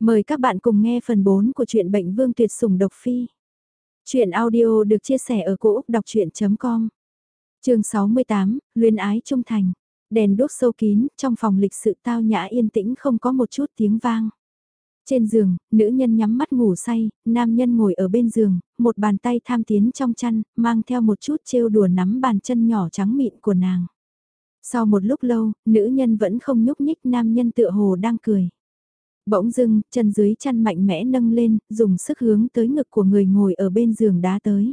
Mời các bạn cùng nghe phần 4 của truyện Bệnh Vương Tuyệt Sủng Độc Phi. Chuyện audio được chia sẻ ở cỗ đọc chuyện.com Trường 68, Luyên Ái Trung Thành. Đèn đốt sâu kín, trong phòng lịch sự tao nhã yên tĩnh không có một chút tiếng vang. Trên giường, nữ nhân nhắm mắt ngủ say, nam nhân ngồi ở bên giường, một bàn tay tham tiến trong chăn, mang theo một chút trêu đùa nắm bàn chân nhỏ trắng mịn của nàng. Sau một lúc lâu, nữ nhân vẫn không nhúc nhích nam nhân tựa hồ đang cười. Bỗng dưng, chân dưới chăn mạnh mẽ nâng lên, dùng sức hướng tới ngực của người ngồi ở bên giường đá tới.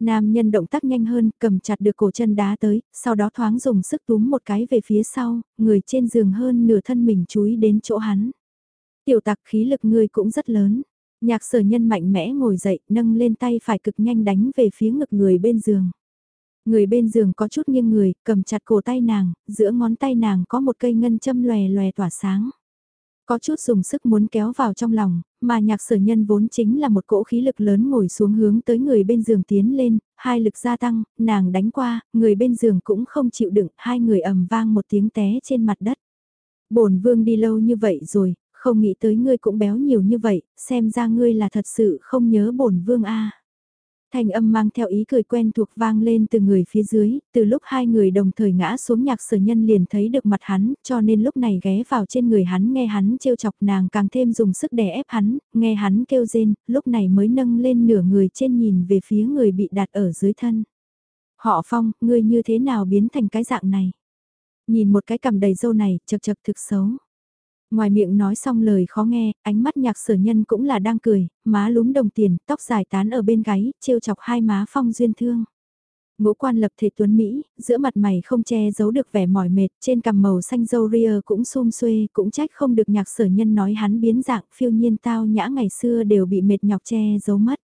Nam nhân động tác nhanh hơn, cầm chặt được cổ chân đá tới, sau đó thoáng dùng sức túm một cái về phía sau, người trên giường hơn nửa thân mình chúi đến chỗ hắn. Tiểu tặc khí lực người cũng rất lớn. Nhạc sở nhân mạnh mẽ ngồi dậy, nâng lên tay phải cực nhanh đánh về phía ngực người bên giường. Người bên giường có chút nghiêng người, cầm chặt cổ tay nàng, giữa ngón tay nàng có một cây ngân châm lòe lòe tỏa sáng. Có chút dùng sức muốn kéo vào trong lòng, mà nhạc sở nhân vốn chính là một cỗ khí lực lớn ngồi xuống hướng tới người bên giường tiến lên, hai lực gia tăng, nàng đánh qua, người bên giường cũng không chịu đựng, hai người ầm vang một tiếng té trên mặt đất. bổn vương đi lâu như vậy rồi, không nghĩ tới ngươi cũng béo nhiều như vậy, xem ra ngươi là thật sự không nhớ bổn vương a. Thanh âm mang theo ý cười quen thuộc vang lên từ người phía dưới, từ lúc hai người đồng thời ngã xuống nhạc sở nhân liền thấy được mặt hắn, cho nên lúc này ghé vào trên người hắn nghe hắn trêu chọc nàng càng thêm dùng sức đè ép hắn, nghe hắn kêu rên, lúc này mới nâng lên nửa người trên nhìn về phía người bị đặt ở dưới thân. Họ phong, ngươi như thế nào biến thành cái dạng này? Nhìn một cái cầm đầy dâu này, chật chật thực xấu. Ngoài miệng nói xong lời khó nghe, ánh mắt nhạc sở nhân cũng là đang cười, má lúm đồng tiền, tóc dài tán ở bên gáy, trêu chọc hai má phong duyên thương. Ngũ quan lập thể tuấn Mỹ, giữa mặt mày không che giấu được vẻ mỏi mệt, trên cằm màu xanh dâu ria cũng xum xuê, cũng trách không được nhạc sở nhân nói hắn biến dạng phiêu nhiên tao nhã ngày xưa đều bị mệt nhọc che giấu mất.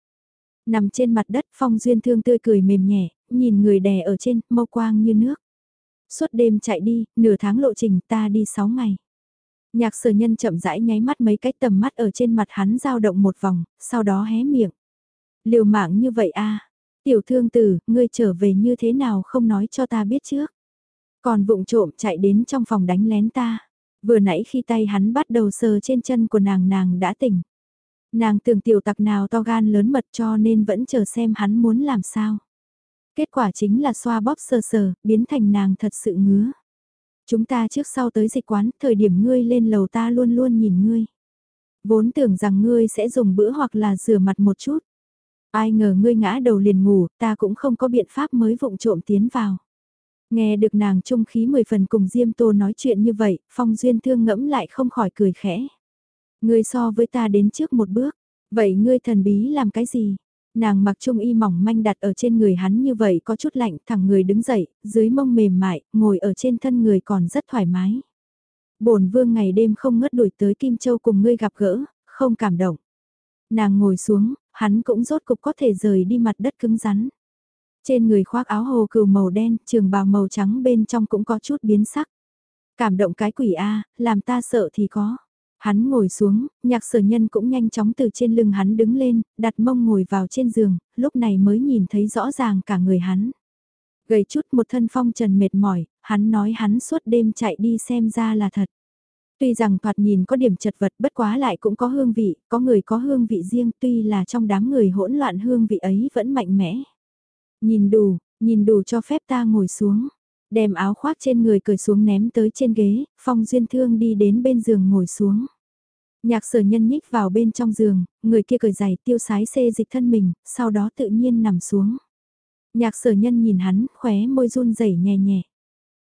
Nằm trên mặt đất phong duyên thương tươi cười mềm nhẹ, nhìn người đè ở trên, mâu quang như nước. Suốt đêm chạy đi, nửa tháng lộ trình ta đi sáu ngày. Nhạc sở nhân chậm rãi nháy mắt mấy cái tầm mắt ở trên mặt hắn dao động một vòng, sau đó hé miệng. Liều mạng như vậy a à? Tiểu thương tử, ngươi trở về như thế nào không nói cho ta biết trước. Còn vụng trộm chạy đến trong phòng đánh lén ta. Vừa nãy khi tay hắn bắt đầu sờ trên chân của nàng nàng đã tỉnh. Nàng tưởng tiểu tặc nào to gan lớn mật cho nên vẫn chờ xem hắn muốn làm sao. Kết quả chính là xoa bóp sờ sờ, biến thành nàng thật sự ngứa. Chúng ta trước sau tới dịch quán, thời điểm ngươi lên lầu ta luôn luôn nhìn ngươi. Vốn tưởng rằng ngươi sẽ dùng bữa hoặc là rửa mặt một chút. Ai ngờ ngươi ngã đầu liền ngủ, ta cũng không có biện pháp mới vụng trộm tiến vào. Nghe được nàng trung khí mười phần cùng Diêm Tô nói chuyện như vậy, Phong Duyên thương ngẫm lại không khỏi cười khẽ. Ngươi so với ta đến trước một bước, vậy ngươi thần bí làm cái gì? Nàng mặc trung y mỏng manh đặt ở trên người hắn như vậy có chút lạnh, thẳng người đứng dậy, dưới mông mềm mại, ngồi ở trên thân người còn rất thoải mái. bổn vương ngày đêm không ngớt đuổi tới Kim Châu cùng ngươi gặp gỡ, không cảm động. Nàng ngồi xuống, hắn cũng rốt cục có thể rời đi mặt đất cứng rắn. Trên người khoác áo hồ cừu màu đen, trường bào màu trắng bên trong cũng có chút biến sắc. Cảm động cái quỷ A, làm ta sợ thì có. Hắn ngồi xuống, nhạc sở nhân cũng nhanh chóng từ trên lưng hắn đứng lên, đặt mông ngồi vào trên giường, lúc này mới nhìn thấy rõ ràng cả người hắn. Gầy chút một thân phong trần mệt mỏi, hắn nói hắn suốt đêm chạy đi xem ra là thật. Tuy rằng thoạt nhìn có điểm chật vật bất quá lại cũng có hương vị, có người có hương vị riêng tuy là trong đám người hỗn loạn hương vị ấy vẫn mạnh mẽ. Nhìn đủ, nhìn đủ cho phép ta ngồi xuống. Đem áo khoác trên người cởi xuống ném tới trên ghế, phong duyên thương đi đến bên giường ngồi xuống. Nhạc sở nhân nhích vào bên trong giường, người kia cởi giày tiêu sái xê dịch thân mình, sau đó tự nhiên nằm xuống. Nhạc sở nhân nhìn hắn, khóe môi run rẩy nhẹ nhẹ.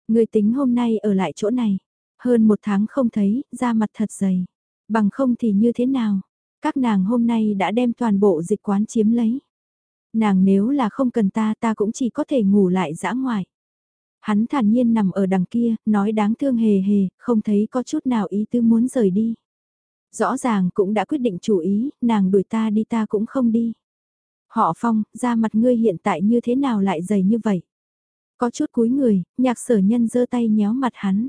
Người tính hôm nay ở lại chỗ này. Hơn một tháng không thấy, da mặt thật dày. Bằng không thì như thế nào? Các nàng hôm nay đã đem toàn bộ dịch quán chiếm lấy. Nàng nếu là không cần ta ta cũng chỉ có thể ngủ lại dã ngoài. Hắn thản nhiên nằm ở đằng kia, nói đáng thương hề hề, không thấy có chút nào ý tư muốn rời đi. Rõ ràng cũng đã quyết định chủ ý, nàng đuổi ta đi ta cũng không đi. Họ phong, da mặt ngươi hiện tại như thế nào lại dày như vậy? Có chút cúi người, nhạc sở nhân giơ tay nhéo mặt hắn.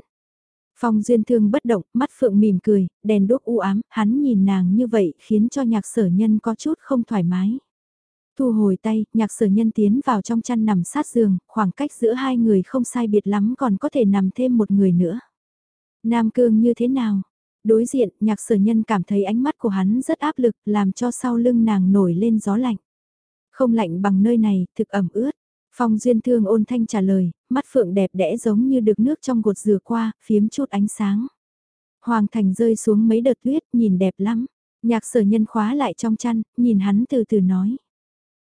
Phong duyên thương bất động, mắt phượng mỉm cười, đèn đốt u ám, hắn nhìn nàng như vậy khiến cho nhạc sở nhân có chút không thoải mái. Thu hồi tay, nhạc sở nhân tiến vào trong chăn nằm sát giường, khoảng cách giữa hai người không sai biệt lắm còn có thể nằm thêm một người nữa. Nam cương như thế nào? Đối diện, nhạc sở nhân cảm thấy ánh mắt của hắn rất áp lực, làm cho sau lưng nàng nổi lên gió lạnh. Không lạnh bằng nơi này, thực ẩm ướt. Phong duyên thương ôn thanh trả lời, mắt phượng đẹp đẽ giống như được nước trong gột rửa qua, phiếm chút ánh sáng. Hoàng thành rơi xuống mấy đợt tuyết, nhìn đẹp lắm. Nhạc sở nhân khóa lại trong chăn, nhìn hắn từ từ nói.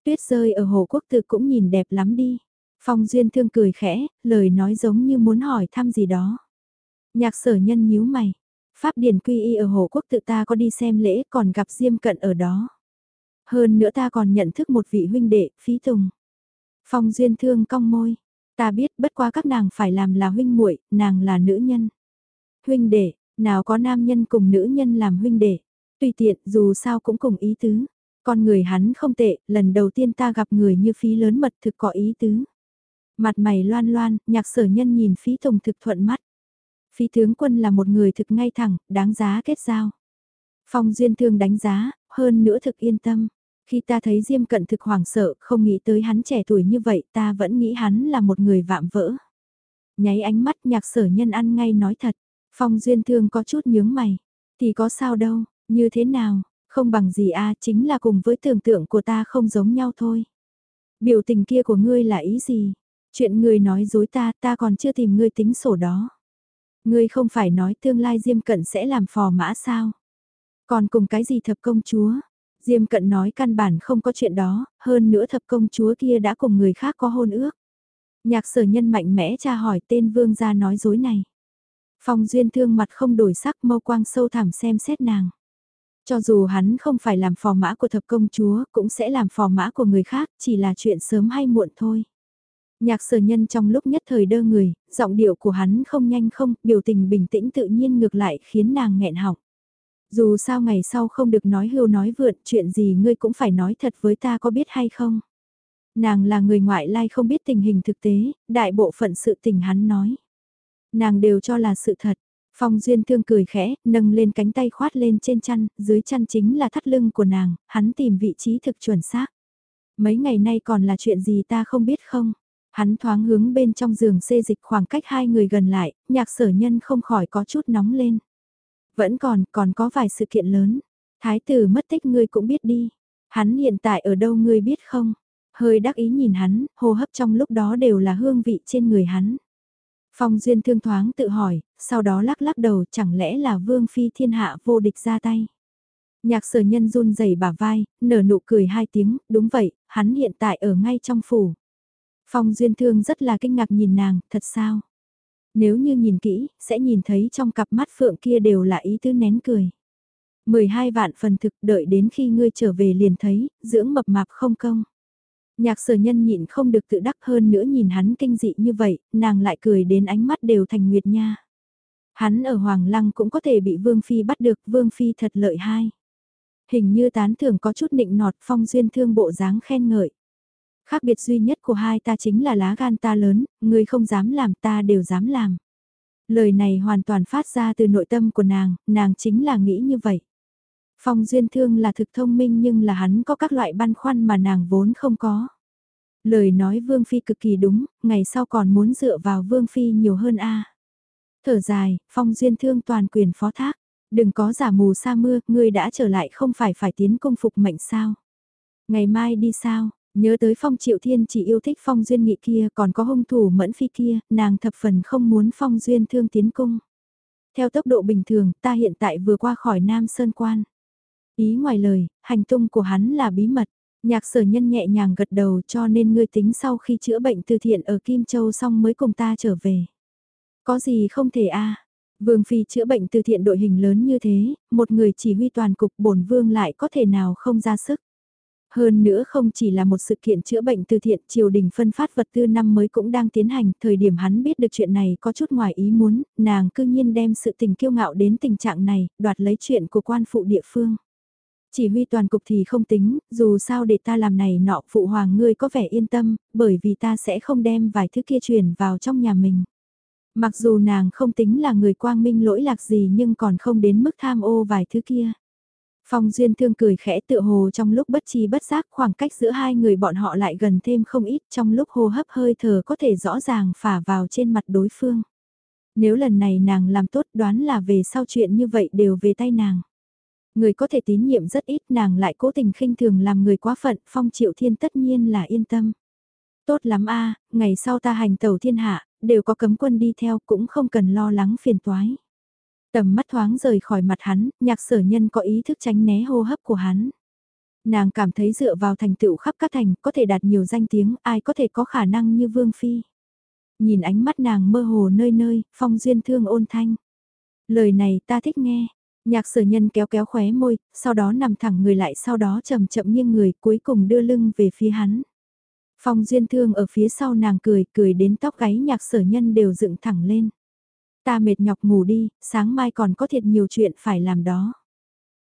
Tuyết rơi ở hồ quốc tự cũng nhìn đẹp lắm đi. Phong duyên thương cười khẽ, lời nói giống như muốn hỏi thăm gì đó. Nhạc sở nhân nhíu mày. Pháp điển quy y ở hồ quốc tự ta có đi xem lễ còn gặp Diêm Cận ở đó. Hơn nữa ta còn nhận thức một vị huynh đệ, phí tùng. Phong duyên thương cong môi. Ta biết bất quá các nàng phải làm là huynh muội, nàng là nữ nhân. Huynh đệ, nào có nam nhân cùng nữ nhân làm huynh đệ. Tùy tiện dù sao cũng cùng ý tứ. Con người hắn không tệ, lần đầu tiên ta gặp người như phí lớn mật thực có ý tứ. Mặt mày loan loan, nhạc sở nhân nhìn phí tùng thực thuận mắt. Phí tướng quân là một người thực ngay thẳng, đáng giá kết giao. Phong duyên thương đánh giá, hơn nữa thực yên tâm. Khi ta thấy Diêm Cận thực hoảng sợ, không nghĩ tới hắn trẻ tuổi như vậy, ta vẫn nghĩ hắn là một người vạm vỡ. Nháy ánh mắt nhạc sở nhân ăn ngay nói thật. Phong Duyên Thương có chút nhướng mày. Thì có sao đâu, như thế nào, không bằng gì a chính là cùng với tưởng tượng của ta không giống nhau thôi. Biểu tình kia của ngươi là ý gì? Chuyện ngươi nói dối ta, ta còn chưa tìm ngươi tính sổ đó. Ngươi không phải nói tương lai Diêm Cận sẽ làm phò mã sao? Còn cùng cái gì thập công chúa? Diêm Cận nói căn bản không có chuyện đó, hơn nữa thập công chúa kia đã cùng người khác có hôn ước. Nhạc sở nhân mạnh mẽ tra hỏi tên vương gia nói dối này. Phong duyên thương mặt không đổi sắc mâu quang sâu thẳm xem xét nàng. Cho dù hắn không phải làm phò mã của thập công chúa, cũng sẽ làm phò mã của người khác, chỉ là chuyện sớm hay muộn thôi. Nhạc sở nhân trong lúc nhất thời đơ người, giọng điệu của hắn không nhanh không, biểu tình bình tĩnh tự nhiên ngược lại khiến nàng nghẹn họng. Dù sao ngày sau không được nói hưu nói vượn, chuyện gì ngươi cũng phải nói thật với ta có biết hay không. Nàng là người ngoại lai không biết tình hình thực tế, đại bộ phận sự tình hắn nói. Nàng đều cho là sự thật. Phong Duyên Thương cười khẽ, nâng lên cánh tay khoát lên trên chăn, dưới chăn chính là thắt lưng của nàng, hắn tìm vị trí thực chuẩn xác. Mấy ngày nay còn là chuyện gì ta không biết không? Hắn thoáng hướng bên trong giường xê dịch khoảng cách hai người gần lại, nhạc sở nhân không khỏi có chút nóng lên. Vẫn còn, còn có vài sự kiện lớn. Thái tử mất tích ngươi cũng biết đi. Hắn hiện tại ở đâu ngươi biết không? Hơi đắc ý nhìn hắn, hô hấp trong lúc đó đều là hương vị trên người hắn. Phong Duyên thương thoáng tự hỏi, sau đó lắc lắc đầu chẳng lẽ là Vương Phi thiên hạ vô địch ra tay. Nhạc sở nhân run rẩy bả vai, nở nụ cười hai tiếng, đúng vậy, hắn hiện tại ở ngay trong phủ. Phong Duyên thương rất là kinh ngạc nhìn nàng, thật sao? Nếu như nhìn kỹ, sẽ nhìn thấy trong cặp mắt phượng kia đều là ý tứ nén cười. 12 vạn phần thực đợi đến khi ngươi trở về liền thấy, dưỡng mập mạp không công. Nhạc sở nhân nhịn không được tự đắc hơn nữa nhìn hắn kinh dị như vậy, nàng lại cười đến ánh mắt đều thành nguyệt nha. Hắn ở Hoàng Lăng cũng có thể bị Vương Phi bắt được, Vương Phi thật lợi hai. Hình như tán thưởng có chút nịnh nọt phong duyên thương bộ dáng khen ngợi. Khác biệt duy nhất của hai ta chính là lá gan ta lớn, người không dám làm ta đều dám làm. Lời này hoàn toàn phát ra từ nội tâm của nàng, nàng chính là nghĩ như vậy. Phong duyên thương là thực thông minh nhưng là hắn có các loại băn khoăn mà nàng vốn không có. Lời nói Vương Phi cực kỳ đúng, ngày sau còn muốn dựa vào Vương Phi nhiều hơn a. Thở dài, Phong duyên thương toàn quyền phó thác. Đừng có giả mù sa mưa, ngươi đã trở lại không phải phải tiến công phục mệnh sao. Ngày mai đi sao, nhớ tới Phong Triệu Thiên chỉ yêu thích Phong Duyên Nghị kia còn có hung thủ mẫn phi kia, nàng thập phần không muốn Phong Duyên thương tiến cung. Theo tốc độ bình thường, ta hiện tại vừa qua khỏi Nam Sơn Quan. Ý ngoài lời, hành tung của hắn là bí mật. Nhạc sở nhân nhẹ nhàng gật đầu cho nên ngươi tính sau khi chữa bệnh từ thiện ở Kim Châu xong mới cùng ta trở về. Có gì không thể a Vương Phi chữa bệnh từ thiện đội hình lớn như thế, một người chỉ huy toàn cục bổn vương lại có thể nào không ra sức. Hơn nữa không chỉ là một sự kiện chữa bệnh từ thiện, triều đình phân phát vật tư năm mới cũng đang tiến hành, thời điểm hắn biết được chuyện này có chút ngoài ý muốn, nàng cư nhiên đem sự tình kiêu ngạo đến tình trạng này, đoạt lấy chuyện của quan phụ địa phương. Chỉ huy toàn cục thì không tính, dù sao để ta làm này nọ phụ hoàng ngươi có vẻ yên tâm, bởi vì ta sẽ không đem vài thứ kia truyền vào trong nhà mình. Mặc dù nàng không tính là người quang minh lỗi lạc gì nhưng còn không đến mức tham ô vài thứ kia. Phong Duyên Thương cười khẽ tựa hồ trong lúc bất chi bất giác khoảng cách giữa hai người bọn họ lại gần thêm không ít trong lúc hô hấp hơi thở có thể rõ ràng phả vào trên mặt đối phương. Nếu lần này nàng làm tốt đoán là về sau chuyện như vậy đều về tay nàng. Người có thể tín nhiệm rất ít nàng lại cố tình khinh thường làm người quá phận, phong triệu thiên tất nhiên là yên tâm. Tốt lắm a ngày sau ta hành tàu thiên hạ, đều có cấm quân đi theo cũng không cần lo lắng phiền toái. Tầm mắt thoáng rời khỏi mặt hắn, nhạc sở nhân có ý thức tránh né hô hấp của hắn. Nàng cảm thấy dựa vào thành tựu khắp các thành có thể đạt nhiều danh tiếng ai có thể có khả năng như Vương Phi. Nhìn ánh mắt nàng mơ hồ nơi nơi, phong duyên thương ôn thanh. Lời này ta thích nghe, Nhạc sở nhân kéo kéo khóe môi, sau đó nằm thẳng người lại sau đó chậm chậm nghiêng người cuối cùng đưa lưng về phía hắn. Phong duyên thương ở phía sau nàng cười, cười đến tóc gáy nhạc sở nhân đều dựng thẳng lên. Ta mệt nhọc ngủ đi, sáng mai còn có thiệt nhiều chuyện phải làm đó.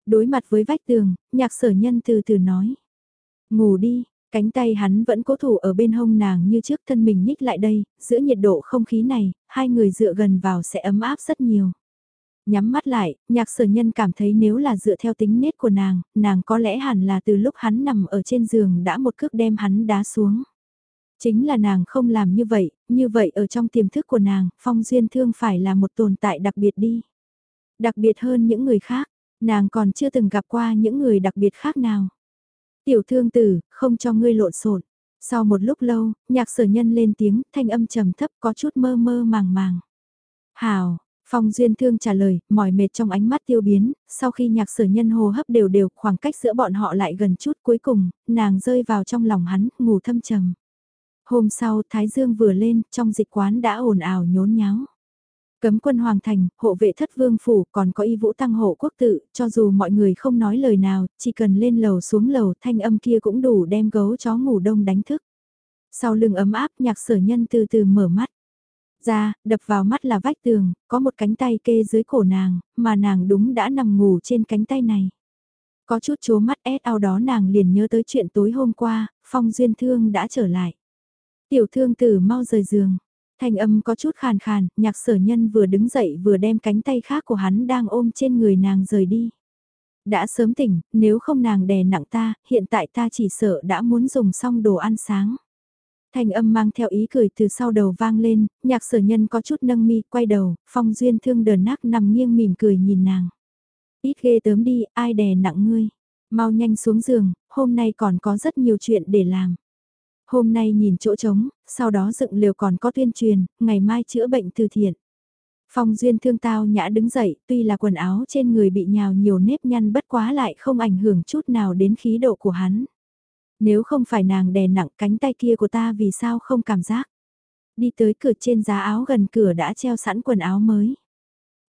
Đối mặt với vách tường, nhạc sở nhân từ từ nói. Ngủ đi, cánh tay hắn vẫn cố thủ ở bên hông nàng như trước thân mình nhích lại đây, giữa nhiệt độ không khí này, hai người dựa gần vào sẽ ấm áp rất nhiều. Nhắm mắt lại, nhạc sở nhân cảm thấy nếu là dựa theo tính nết của nàng, nàng có lẽ hẳn là từ lúc hắn nằm ở trên giường đã một cước đem hắn đá xuống. Chính là nàng không làm như vậy, như vậy ở trong tiềm thức của nàng, phong duyên thương phải là một tồn tại đặc biệt đi. Đặc biệt hơn những người khác, nàng còn chưa từng gặp qua những người đặc biệt khác nào. Tiểu thương tử, không cho ngươi lộn xộn. Sau một lúc lâu, nhạc sở nhân lên tiếng, thanh âm trầm thấp có chút mơ mơ màng màng. Hào, Phong Duyên Thương trả lời, mỏi mệt trong ánh mắt tiêu biến, sau khi nhạc sở nhân hô hấp đều đều, khoảng cách giữa bọn họ lại gần chút cuối cùng, nàng rơi vào trong lòng hắn, ngủ thâm trầm. Hôm sau, Thái Dương vừa lên, trong dịch quán đã ồn ào nhốn nháo. Cấm quân hoàng thành, hộ vệ thất vương phủ, còn có y vũ tăng hộ quốc tự, cho dù mọi người không nói lời nào, chỉ cần lên lầu xuống lầu thanh âm kia cũng đủ đem gấu chó ngủ đông đánh thức. Sau lưng ấm áp nhạc sở nhân từ từ mở mắt ra, đập vào mắt là vách tường, có một cánh tay kê dưới cổ nàng, mà nàng đúng đã nằm ngủ trên cánh tay này. Có chút chố mắt ép ao đó nàng liền nhớ tới chuyện tối hôm qua, phong duyên thương đã trở lại. Tiểu thương tử mau rời giường, thanh âm có chút khàn khàn, nhạc sở nhân vừa đứng dậy vừa đem cánh tay khác của hắn đang ôm trên người nàng rời đi. Đã sớm tỉnh, nếu không nàng đè nặng ta, hiện tại ta chỉ sợ đã muốn dùng xong đồ ăn sáng. Thanh âm mang theo ý cười từ sau đầu vang lên, nhạc sở nhân có chút nâng mi, quay đầu, phong duyên thương đờn nát nằm nghiêng mỉm cười nhìn nàng. Ít ghê tớm đi, ai đè nặng ngươi. Mau nhanh xuống giường, hôm nay còn có rất nhiều chuyện để làm. Hôm nay nhìn chỗ trống, sau đó dựng liều còn có tuyên truyền, ngày mai chữa bệnh từ thiện. Phong duyên thương tao nhã đứng dậy, tuy là quần áo trên người bị nhào nhiều nếp nhăn bất quá lại không ảnh hưởng chút nào đến khí độ của hắn. Nếu không phải nàng đè nặng cánh tay kia của ta vì sao không cảm giác. Đi tới cửa trên giá áo gần cửa đã treo sẵn quần áo mới.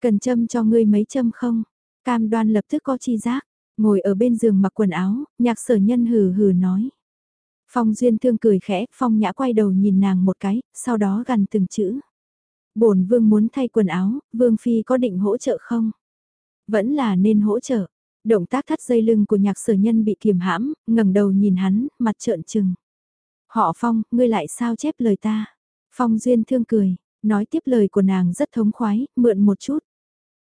Cần châm cho ngươi mấy châm không? Cam đoan lập tức có chi giác. Ngồi ở bên giường mặc quần áo, nhạc sở nhân hừ hừ nói. Phong duyên thương cười khẽ, phong nhã quay đầu nhìn nàng một cái, sau đó gần từng chữ. bổn vương muốn thay quần áo, vương phi có định hỗ trợ không? Vẫn là nên hỗ trợ. Động tác thắt dây lưng của nhạc sở nhân bị kiềm hãm, ngẩng đầu nhìn hắn, mặt trợn trừng. Họ Phong, ngươi lại sao chép lời ta? Phong duyên thương cười, nói tiếp lời của nàng rất thống khoái, mượn một chút.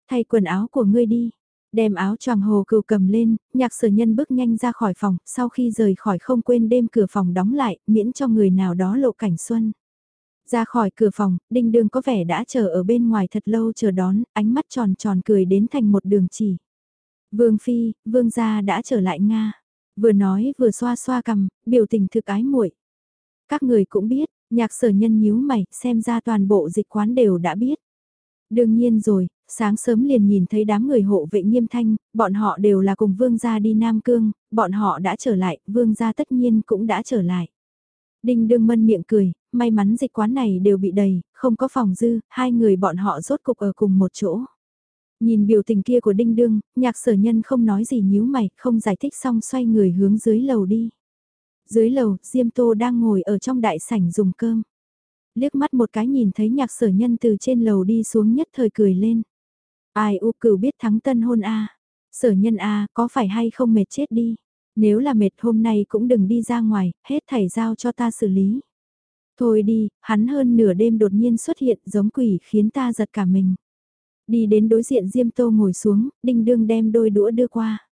Thay quần áo của ngươi đi. Đem áo choàng hồ cừu cầm lên, nhạc sở nhân bước nhanh ra khỏi phòng, sau khi rời khỏi không quên đêm cửa phòng đóng lại, miễn cho người nào đó lộ cảnh xuân. Ra khỏi cửa phòng, đinh Đường có vẻ đã chờ ở bên ngoài thật lâu chờ đón, ánh mắt tròn tròn cười đến thành một đường chỉ. Vương Phi, Vương gia đã trở lại Nga. Vừa nói vừa xoa xoa cầm, biểu tình thực ái muội. Các người cũng biết, nhạc sở nhân nhíu mày, xem ra toàn bộ dịch quán đều đã biết. Đương nhiên rồi, sáng sớm liền nhìn thấy đám người hộ vệ nghiêm thanh, bọn họ đều là cùng vương gia đi Nam Cương, bọn họ đã trở lại, vương gia tất nhiên cũng đã trở lại. Đinh đương mân miệng cười, may mắn dịch quán này đều bị đầy, không có phòng dư, hai người bọn họ rốt cục ở cùng một chỗ. Nhìn biểu tình kia của Đinh Đương, nhạc sở nhân không nói gì nhíu mày, không giải thích xong xoay người hướng dưới lầu đi. Dưới lầu, Diêm Tô đang ngồi ở trong đại sảnh dùng cơm. Liếc mắt một cái nhìn thấy nhạc sở nhân từ trên lầu đi xuống nhất thời cười lên. Ai u cửu biết thắng tân hôn a Sở nhân a có phải hay không mệt chết đi. Nếu là mệt hôm nay cũng đừng đi ra ngoài, hết thảy giao cho ta xử lý. Thôi đi, hắn hơn nửa đêm đột nhiên xuất hiện giống quỷ khiến ta giật cả mình. Đi đến đối diện Diêm Tô ngồi xuống, đinh đương đem đôi đũa đưa qua.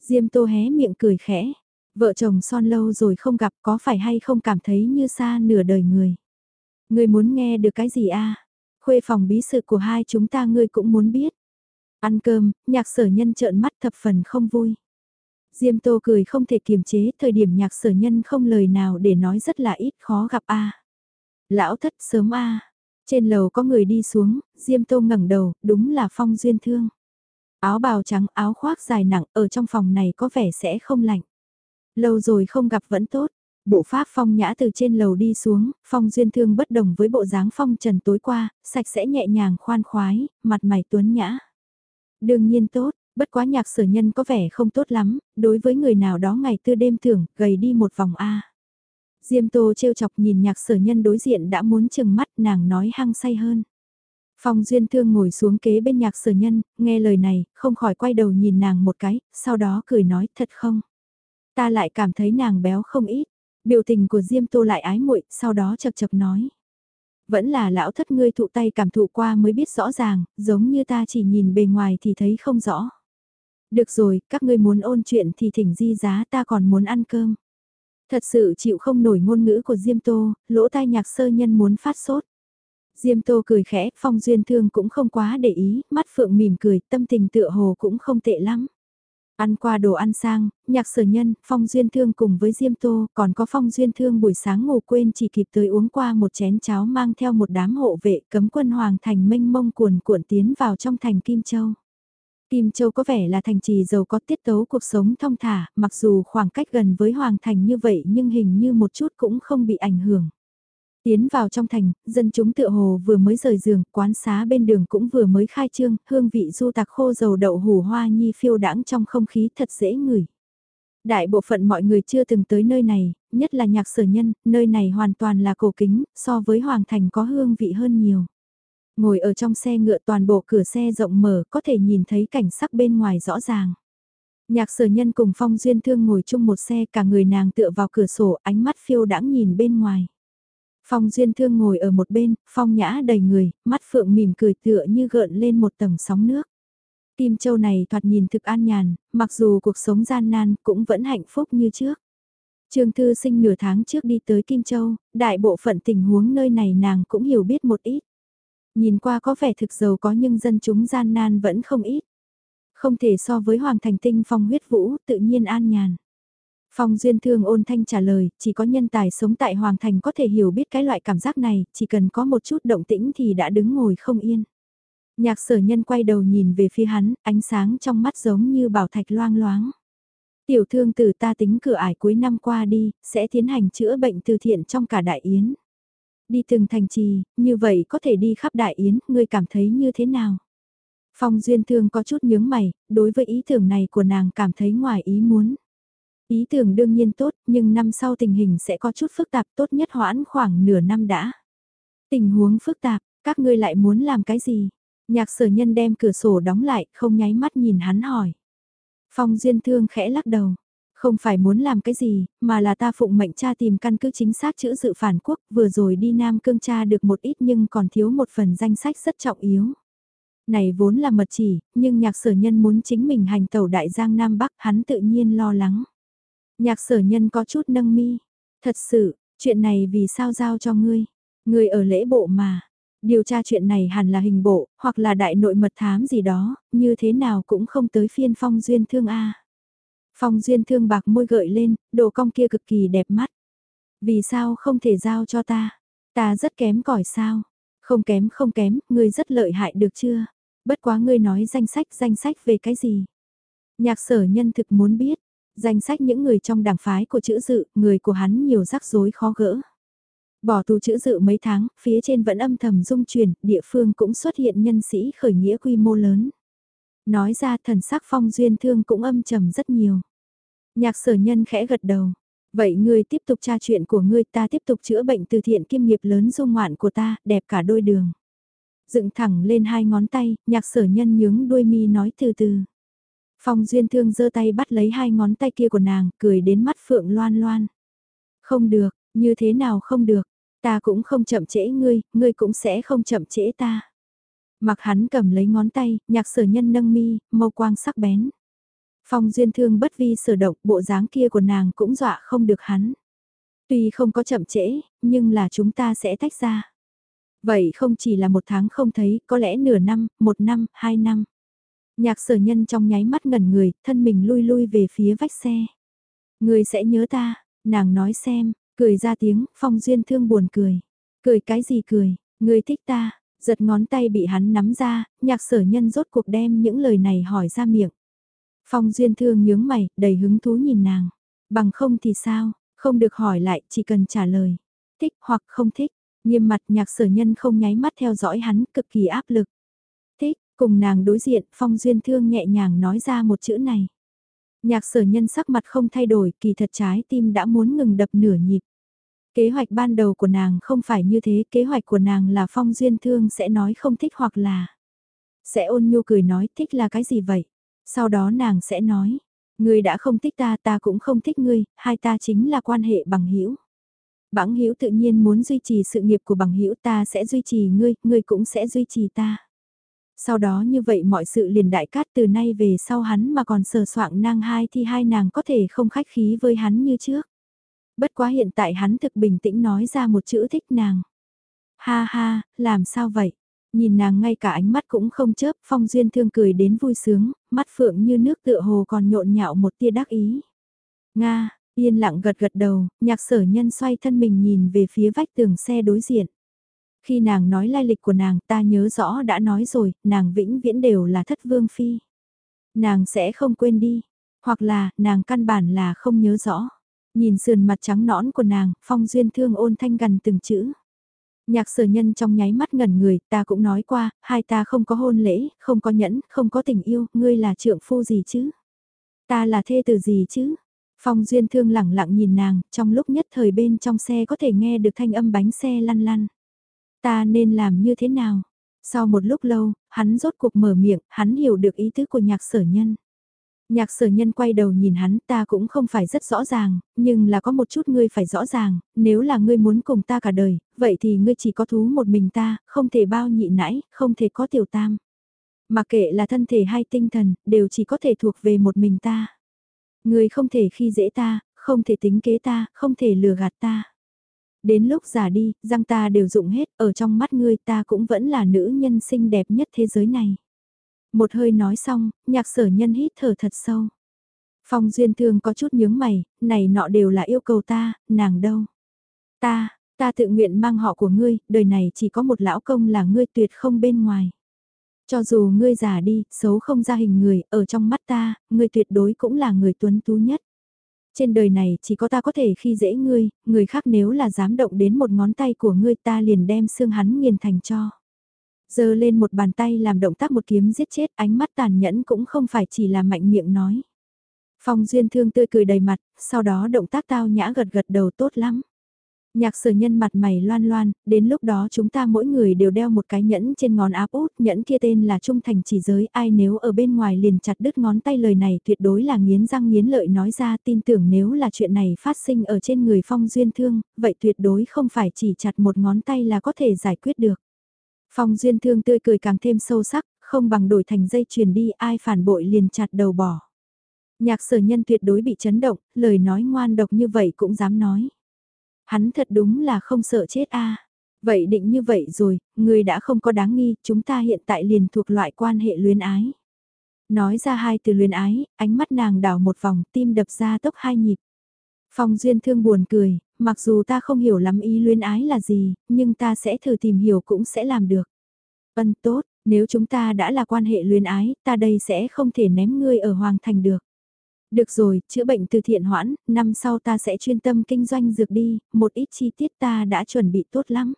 Diêm Tô hé miệng cười khẽ. Vợ chồng son lâu rồi không gặp có phải hay không cảm thấy như xa nửa đời người. Người muốn nghe được cái gì a Khuê phòng bí sự của hai chúng ta ngươi cũng muốn biết. Ăn cơm, nhạc sở nhân trợn mắt thập phần không vui. Diêm Tô cười không thể kiềm chế, thời điểm nhạc sở nhân không lời nào để nói rất là ít khó gặp a. Lão thất sớm a. Trên lầu có người đi xuống, Diêm Tô ngẩng đầu, đúng là Phong Duyên Thương. Áo bào trắng, áo khoác dài nặng, ở trong phòng này có vẻ sẽ không lạnh. Lâu rồi không gặp vẫn tốt. Bộ pháp phong nhã từ trên lầu đi xuống, phong duyên thương bất đồng với bộ dáng phong trần tối qua, sạch sẽ nhẹ nhàng khoan khoái, mặt mày tuấn nhã. Đương nhiên tốt, bất quá nhạc sở nhân có vẻ không tốt lắm, đối với người nào đó ngày tư đêm tưởng, gầy đi một vòng A. Diêm tô trêu chọc nhìn nhạc sở nhân đối diện đã muốn chừng mắt nàng nói hăng say hơn. Phong Duyên Thương ngồi xuống kế bên nhạc sở nhân, nghe lời này, không khỏi quay đầu nhìn nàng một cái, sau đó cười nói thật không. Ta lại cảm thấy nàng béo không ít, biểu tình của Diêm Tô lại ái muội, sau đó chập chập nói. Vẫn là lão thất ngươi thụ tay cảm thụ qua mới biết rõ ràng, giống như ta chỉ nhìn bề ngoài thì thấy không rõ. Được rồi, các ngươi muốn ôn chuyện thì thỉnh di giá ta còn muốn ăn cơm. Thật sự chịu không nổi ngôn ngữ của Diêm Tô, lỗ tai nhạc sơ nhân muốn phát sốt. Diêm Tô cười khẽ, Phong Duyên Thương cũng không quá để ý, mắt phượng mỉm cười, tâm tình tựa hồ cũng không tệ lắm. Ăn qua đồ ăn sang, nhạc sở nhân, Phong Duyên Thương cùng với Diêm Tô, còn có Phong Duyên Thương buổi sáng ngủ quên chỉ kịp tới uống qua một chén cháo mang theo một đám hộ vệ cấm quân Hoàng Thành mênh mông cuồn cuộn tiến vào trong thành Kim Châu. Kim Châu có vẻ là thành trì giàu có tiết tấu cuộc sống thong thả, mặc dù khoảng cách gần với Hoàng Thành như vậy nhưng hình như một chút cũng không bị ảnh hưởng. Tiến vào trong thành, dân chúng tựa hồ vừa mới rời giường, quán xá bên đường cũng vừa mới khai trương, hương vị du tạc khô dầu đậu hủ hoa nhi phiêu đãng trong không khí thật dễ ngửi. Đại bộ phận mọi người chưa từng tới nơi này, nhất là nhạc sở nhân, nơi này hoàn toàn là cổ kính, so với Hoàng Thành có hương vị hơn nhiều. Ngồi ở trong xe ngựa toàn bộ cửa xe rộng mở, có thể nhìn thấy cảnh sắc bên ngoài rõ ràng. Nhạc sở nhân cùng Phong Duyên Thương ngồi chung một xe cả người nàng tựa vào cửa sổ ánh mắt phiêu đãng nhìn bên ngoài. Phong Duyên Thương ngồi ở một bên, phong nhã đầy người, mắt phượng mỉm cười tựa như gợn lên một tầng sóng nước. Kim Châu này thoạt nhìn thực an nhàn, mặc dù cuộc sống gian nan cũng vẫn hạnh phúc như trước. Trương Thư sinh nửa tháng trước đi tới Kim Châu, đại bộ phận tình huống nơi này nàng cũng hiểu biết một ít. Nhìn qua có vẻ thực giàu có nhưng dân chúng gian nan vẫn không ít. Không thể so với Hoàng Thành Tinh phong huyết vũ tự nhiên an nhàn. Phong Duyên Thương ôn thanh trả lời, chỉ có nhân tài sống tại Hoàng Thành có thể hiểu biết cái loại cảm giác này, chỉ cần có một chút động tĩnh thì đã đứng ngồi không yên. Nhạc sở nhân quay đầu nhìn về phía hắn, ánh sáng trong mắt giống như bảo thạch loang loáng. Tiểu thương tử ta tính cửa ải cuối năm qua đi, sẽ tiến hành chữa bệnh từ thiện trong cả đại yến. Đi từng thành trì, như vậy có thể đi khắp đại yến, ngươi cảm thấy như thế nào? Phong Duyên Thương có chút nhướng mày, đối với ý tưởng này của nàng cảm thấy ngoài ý muốn. Ý tưởng đương nhiên tốt, nhưng năm sau tình hình sẽ có chút phức tạp tốt nhất hoãn khoảng nửa năm đã. Tình huống phức tạp, các ngươi lại muốn làm cái gì? Nhạc sở nhân đem cửa sổ đóng lại, không nháy mắt nhìn hắn hỏi. Phong Duyên Thương khẽ lắc đầu. Không phải muốn làm cái gì, mà là ta phụng mệnh cha tìm căn cứ chính xác chữ dự phản quốc, vừa rồi đi Nam Cương cha được một ít nhưng còn thiếu một phần danh sách rất trọng yếu. Này vốn là mật chỉ, nhưng nhạc sở nhân muốn chính mình hành tẩu đại giang Nam Bắc, hắn tự nhiên lo lắng. Nhạc sở nhân có chút nâng mi. Thật sự, chuyện này vì sao giao cho ngươi? Ngươi ở lễ bộ mà. Điều tra chuyện này hẳn là hình bộ, hoặc là đại nội mật thám gì đó, như thế nào cũng không tới phiên phong duyên thương A. Phong duyên thương bạc môi gợi lên, đồ cong kia cực kỳ đẹp mắt. Vì sao không thể giao cho ta? Ta rất kém cỏi sao? Không kém không kém, ngươi rất lợi hại được chưa? Bất quá ngươi nói danh sách danh sách về cái gì? Nhạc sở nhân thực muốn biết, Danh sách những người trong đảng phái của chữ dự, người của hắn nhiều rắc rối khó gỡ. Bỏ tù chữ dự mấy tháng, phía trên vẫn âm thầm dung truyền, địa phương cũng xuất hiện nhân sĩ khởi nghĩa quy mô lớn. Nói ra thần sắc phong duyên thương cũng âm trầm rất nhiều. Nhạc sở nhân khẽ gật đầu. Vậy ngươi tiếp tục tra chuyện của ngươi ta tiếp tục chữa bệnh từ thiện kiêm nghiệp lớn dung ngoạn của ta, đẹp cả đôi đường. Dựng thẳng lên hai ngón tay, nhạc sở nhân nhướng đuôi mi nói từ từ. Phong Duyên Thương giơ tay bắt lấy hai ngón tay kia của nàng, cười đến mắt phượng loan loan. Không được, như thế nào không được, ta cũng không chậm trễ ngươi, ngươi cũng sẽ không chậm trễ ta. Mặc hắn cầm lấy ngón tay, nhạc sở nhân nâng mi, mâu quang sắc bén. Phong Duyên Thương bất vi sở động, bộ dáng kia của nàng cũng dọa không được hắn. Tuy không có chậm trễ, nhưng là chúng ta sẽ tách ra. Vậy không chỉ là một tháng không thấy, có lẽ nửa năm, một năm, hai năm. Nhạc sở nhân trong nháy mắt ngẩn người, thân mình lui lui về phía vách xe. Người sẽ nhớ ta, nàng nói xem, cười ra tiếng, phong duyên thương buồn cười. Cười cái gì cười, người thích ta, giật ngón tay bị hắn nắm ra, nhạc sở nhân rốt cuộc đem những lời này hỏi ra miệng. Phong duyên thương nhướng mày, đầy hứng thú nhìn nàng. Bằng không thì sao, không được hỏi lại, chỉ cần trả lời. Thích hoặc không thích, nghiêm mặt nhạc sở nhân không nháy mắt theo dõi hắn, cực kỳ áp lực. Thích, cùng nàng đối diện, phong duyên thương nhẹ nhàng nói ra một chữ này. Nhạc sở nhân sắc mặt không thay đổi, kỳ thật trái tim đã muốn ngừng đập nửa nhịp. Kế hoạch ban đầu của nàng không phải như thế, kế hoạch của nàng là phong duyên thương sẽ nói không thích hoặc là sẽ ôn nhu cười nói thích là cái gì vậy. Sau đó nàng sẽ nói, ngươi đã không thích ta ta cũng không thích ngươi, hai ta chính là quan hệ bằng hữu. Bằng hữu tự nhiên muốn duy trì sự nghiệp của bằng hữu ta sẽ duy trì ngươi, ngươi cũng sẽ duy trì ta. Sau đó như vậy mọi sự liền đại cát từ nay về sau hắn mà còn sờ soạng nang hai thì hai nàng có thể không khách khí với hắn như trước. Bất quá hiện tại hắn thực bình tĩnh nói ra một chữ thích nàng. Ha ha, làm sao vậy? Nhìn nàng ngay cả ánh mắt cũng không chớp, phong duyên thương cười đến vui sướng, mắt phượng như nước tựa hồ còn nhộn nhạo một tia đắc ý. Nga, yên lặng gật gật đầu, nhạc sở nhân xoay thân mình nhìn về phía vách tường xe đối diện. Khi nàng nói lai lịch của nàng ta nhớ rõ đã nói rồi, nàng vĩnh viễn đều là thất vương phi. Nàng sẽ không quên đi, hoặc là nàng căn bản là không nhớ rõ. Nhìn sườn mặt trắng nõn của nàng, phong duyên thương ôn thanh gần từng chữ. Nhạc sở nhân trong nháy mắt ngẩn người, ta cũng nói qua, hai ta không có hôn lễ, không có nhẫn, không có tình yêu, ngươi là trượng phu gì chứ? Ta là thê từ gì chứ? Phong duyên thương lẳng lặng nhìn nàng, trong lúc nhất thời bên trong xe có thể nghe được thanh âm bánh xe lăn lăn. Ta nên làm như thế nào? Sau một lúc lâu, hắn rốt cuộc mở miệng, hắn hiểu được ý tứ của nhạc sở nhân. Nhạc sở nhân quay đầu nhìn hắn ta cũng không phải rất rõ ràng, nhưng là có một chút ngươi phải rõ ràng, nếu là ngươi muốn cùng ta cả đời, vậy thì ngươi chỉ có thú một mình ta, không thể bao nhị nãi, không thể có tiểu tam. Mà kệ là thân thể hay tinh thần, đều chỉ có thể thuộc về một mình ta. Ngươi không thể khi dễ ta, không thể tính kế ta, không thể lừa gạt ta. Đến lúc già đi, răng ta đều dụng hết, ở trong mắt ngươi ta cũng vẫn là nữ nhân xinh đẹp nhất thế giới này. Một hơi nói xong, nhạc sở nhân hít thở thật sâu. Phong duyên thương có chút nhướng mày, này nọ đều là yêu cầu ta, nàng đâu. Ta, ta tự nguyện mang họ của ngươi, đời này chỉ có một lão công là ngươi tuyệt không bên ngoài. Cho dù ngươi già đi, xấu không ra hình người, ở trong mắt ta, ngươi tuyệt đối cũng là người tuấn tú nhất. Trên đời này chỉ có ta có thể khi dễ ngươi, người khác nếu là dám động đến một ngón tay của ngươi ta liền đem xương hắn nghiền thành cho giơ lên một bàn tay làm động tác một kiếm giết chết ánh mắt tàn nhẫn cũng không phải chỉ là mạnh miệng nói. Phong duyên thương tươi cười đầy mặt, sau đó động tác tao nhã gật gật đầu tốt lắm. Nhạc sở nhân mặt mày loan loan, đến lúc đó chúng ta mỗi người đều đeo một cái nhẫn trên ngón áp út, nhẫn kia tên là trung thành chỉ giới, ai nếu ở bên ngoài liền chặt đứt ngón tay lời này tuyệt đối là nghiến răng nghiến lợi nói ra tin tưởng nếu là chuyện này phát sinh ở trên người phong duyên thương, vậy tuyệt đối không phải chỉ chặt một ngón tay là có thể giải quyết được. Phong duyên thương tươi cười càng thêm sâu sắc, không bằng đổi thành dây chuyền đi ai phản bội liền chặt đầu bỏ. Nhạc sở nhân tuyệt đối bị chấn động, lời nói ngoan độc như vậy cũng dám nói. Hắn thật đúng là không sợ chết a. Vậy định như vậy rồi, người đã không có đáng nghi, chúng ta hiện tại liền thuộc loại quan hệ luyến ái. Nói ra hai từ luyến ái, ánh mắt nàng đảo một vòng, tim đập ra tốc hai nhịp. Phong duyên thương buồn cười, mặc dù ta không hiểu lắm ý luyến ái là gì, nhưng ta sẽ thử tìm hiểu cũng sẽ làm được. Vân tốt, nếu chúng ta đã là quan hệ luyến ái, ta đây sẽ không thể ném ngươi ở Hoàng Thành được. Được rồi, chữa bệnh từ thiện hoãn, năm sau ta sẽ chuyên tâm kinh doanh dược đi, một ít chi tiết ta đã chuẩn bị tốt lắm.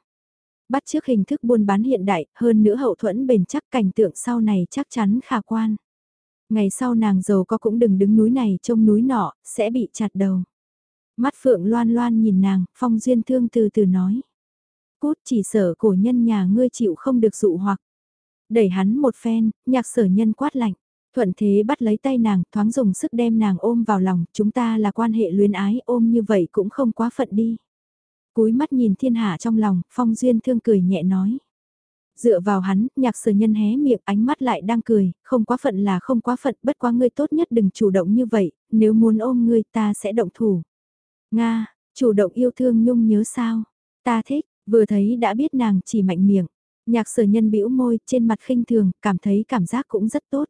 Bắt trước hình thức buôn bán hiện đại, hơn nữa hậu thuẫn bền chắc cảnh tượng sau này chắc chắn khả quan. Ngày sau nàng giàu có cũng đừng đứng núi này trông núi nọ, sẽ bị chặt đầu. Mắt phượng loan loan nhìn nàng, phong duyên thương từ từ nói. Cút chỉ sở cổ nhân nhà ngươi chịu không được dụ hoặc. Đẩy hắn một phen, nhạc sở nhân quát lạnh. Thuận thế bắt lấy tay nàng, thoáng dùng sức đem nàng ôm vào lòng, chúng ta là quan hệ luyến ái, ôm như vậy cũng không quá phận đi. Cúi mắt nhìn thiên hạ trong lòng, phong duyên thương cười nhẹ nói. Dựa vào hắn, nhạc sở nhân hé miệng ánh mắt lại đang cười, không quá phận là không quá phận, bất quá ngươi tốt nhất đừng chủ động như vậy, nếu muốn ôm ngươi ta sẽ động thủ. Nga, chủ động yêu thương nhung nhớ sao? Ta thích, Vừa thấy đã biết nàng chỉ mạnh miệng. Nhạc sở nhân bĩu môi trên mặt khinh thường, cảm thấy cảm giác cũng rất tốt.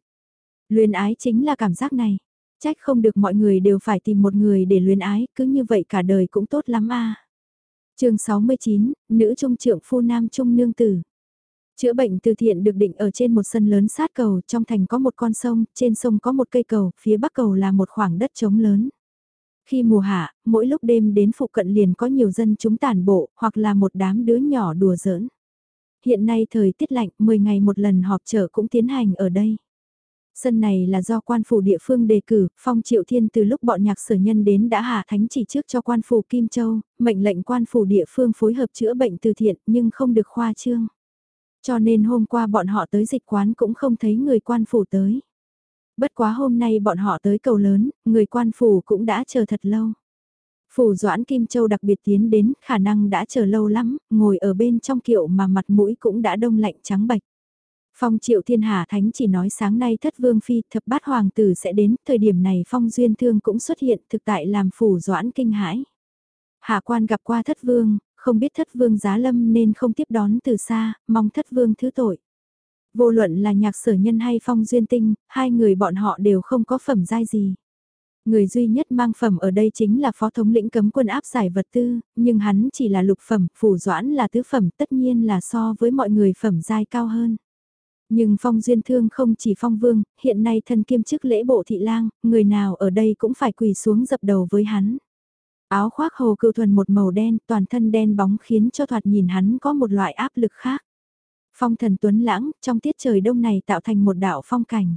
Luyến ái chính là cảm giác này. Trách không được mọi người đều phải tìm một người để luyến ái, cứ như vậy cả đời cũng tốt lắm a. À. chương 69, nữ trung trượng phu nam trung nương tử. Chữa bệnh từ thiện được định ở trên một sân lớn sát cầu, trong thành có một con sông, trên sông có một cây cầu, phía bắc cầu là một khoảng đất trống lớn. Khi mùa hạ, mỗi lúc đêm đến phụ cận liền có nhiều dân chúng tản bộ, hoặc là một đám đứa nhỏ đùa giỡn. Hiện nay thời tiết lạnh, 10 ngày một lần họp chợ cũng tiến hành ở đây. Sân này là do quan phủ địa phương đề cử, Phong Triệu Thiên từ lúc bọn nhạc sở nhân đến đã hạ thánh chỉ trước cho quan phủ Kim Châu, mệnh lệnh quan phủ địa phương phối hợp chữa bệnh từ thiện nhưng không được khoa trương. Cho nên hôm qua bọn họ tới dịch quán cũng không thấy người quan phủ tới. Bất quá hôm nay bọn họ tới cầu lớn, người quan phủ cũng đã chờ thật lâu. Phủ Doãn Kim Châu đặc biệt tiến đến, khả năng đã chờ lâu lắm, ngồi ở bên trong kiệu mà mặt mũi cũng đã đông lạnh trắng bạch. Phong Triệu Thiên Hà Thánh chỉ nói sáng nay thất vương phi thập bát hoàng tử sẽ đến, thời điểm này Phong Duyên Thương cũng xuất hiện thực tại làm phủ Doãn kinh hãi. Hạ quan gặp qua thất vương, không biết thất vương giá lâm nên không tiếp đón từ xa, mong thất vương thứ tội. Vô luận là nhạc sở nhân hay phong duyên tinh, hai người bọn họ đều không có phẩm giai gì. Người duy nhất mang phẩm ở đây chính là phó thống lĩnh cấm quân áp giải vật tư, nhưng hắn chỉ là lục phẩm, phủ doãn là tứ phẩm tất nhiên là so với mọi người phẩm giai cao hơn. Nhưng phong duyên thương không chỉ phong vương, hiện nay thân kiêm chức lễ bộ thị lang, người nào ở đây cũng phải quỳ xuống dập đầu với hắn. Áo khoác hồ cựu thuần một màu đen, toàn thân đen bóng khiến cho thoạt nhìn hắn có một loại áp lực khác. Phong thần tuấn lãng, trong tiết trời đông này tạo thành một đạo phong cảnh.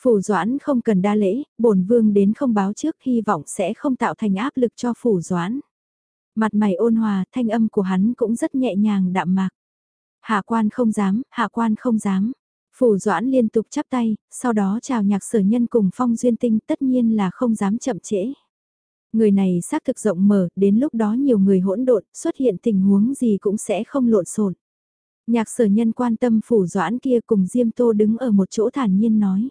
Phủ Doãn không cần đa lễ, bổn vương đến không báo trước hy vọng sẽ không tạo thành áp lực cho Phủ Doãn. Mặt mày ôn hòa, thanh âm của hắn cũng rất nhẹ nhàng đạm mạc. Hạ quan không dám, hạ quan không dám. Phủ Doãn liên tục chắp tay, sau đó chào nhạc sở nhân cùng Phong Duyên Tinh tất nhiên là không dám chậm trễ. Người này xác thực rộng mở, đến lúc đó nhiều người hỗn độn, xuất hiện tình huống gì cũng sẽ không lộn xộn. Nhạc sở nhân quan tâm phủ doãn kia cùng Diêm Tô đứng ở một chỗ thản nhiên nói.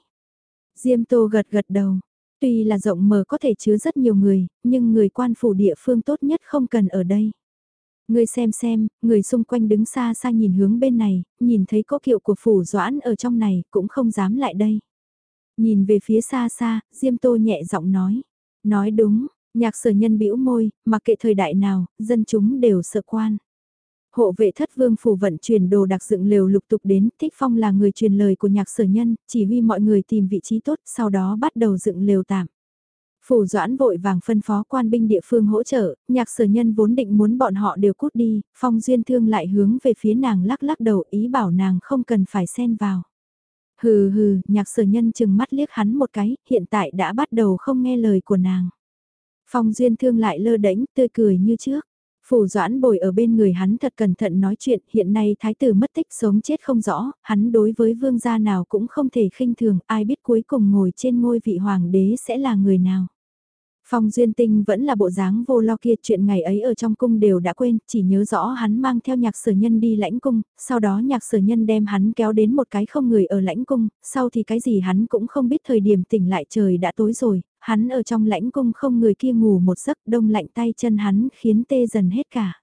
Diêm Tô gật gật đầu. Tuy là rộng mở có thể chứa rất nhiều người, nhưng người quan phủ địa phương tốt nhất không cần ở đây. Người xem xem, người xung quanh đứng xa xa nhìn hướng bên này, nhìn thấy có kiệu của phủ doãn ở trong này, cũng không dám lại đây. Nhìn về phía xa xa, Diêm Tô nhẹ giọng nói. Nói đúng, nhạc sở nhân bĩu môi, mà kệ thời đại nào, dân chúng đều sợ quan. Hộ vệ thất vương phủ vận chuyển đồ đặc dựng lều lục tục đến, Thích Phong là người truyền lời của nhạc sở nhân, chỉ huy mọi người tìm vị trí tốt, sau đó bắt đầu dựng lều tạm. Phủ doãn vội vàng phân phó quan binh địa phương hỗ trợ, nhạc sở nhân vốn định muốn bọn họ đều cút đi, phong duyên thương lại hướng về phía nàng lắc lắc đầu ý bảo nàng không cần phải xen vào. Hừ hừ, nhạc sở nhân chừng mắt liếc hắn một cái, hiện tại đã bắt đầu không nghe lời của nàng. Phong duyên thương lại lơ đễnh tươi cười như trước. Phủ Doãn bồi ở bên người hắn thật cẩn thận nói chuyện, hiện nay thái tử mất tích sống chết không rõ, hắn đối với vương gia nào cũng không thể khinh thường, ai biết cuối cùng ngồi trên ngôi vị hoàng đế sẽ là người nào. Phong Duyên Tinh vẫn là bộ dáng vô lo kia chuyện ngày ấy ở trong cung đều đã quên, chỉ nhớ rõ hắn mang theo nhạc sở nhân đi lãnh cung, sau đó nhạc sở nhân đem hắn kéo đến một cái không người ở lãnh cung, sau thì cái gì hắn cũng không biết thời điểm tỉnh lại trời đã tối rồi, hắn ở trong lãnh cung không người kia ngủ một giấc đông lạnh tay chân hắn khiến tê dần hết cả.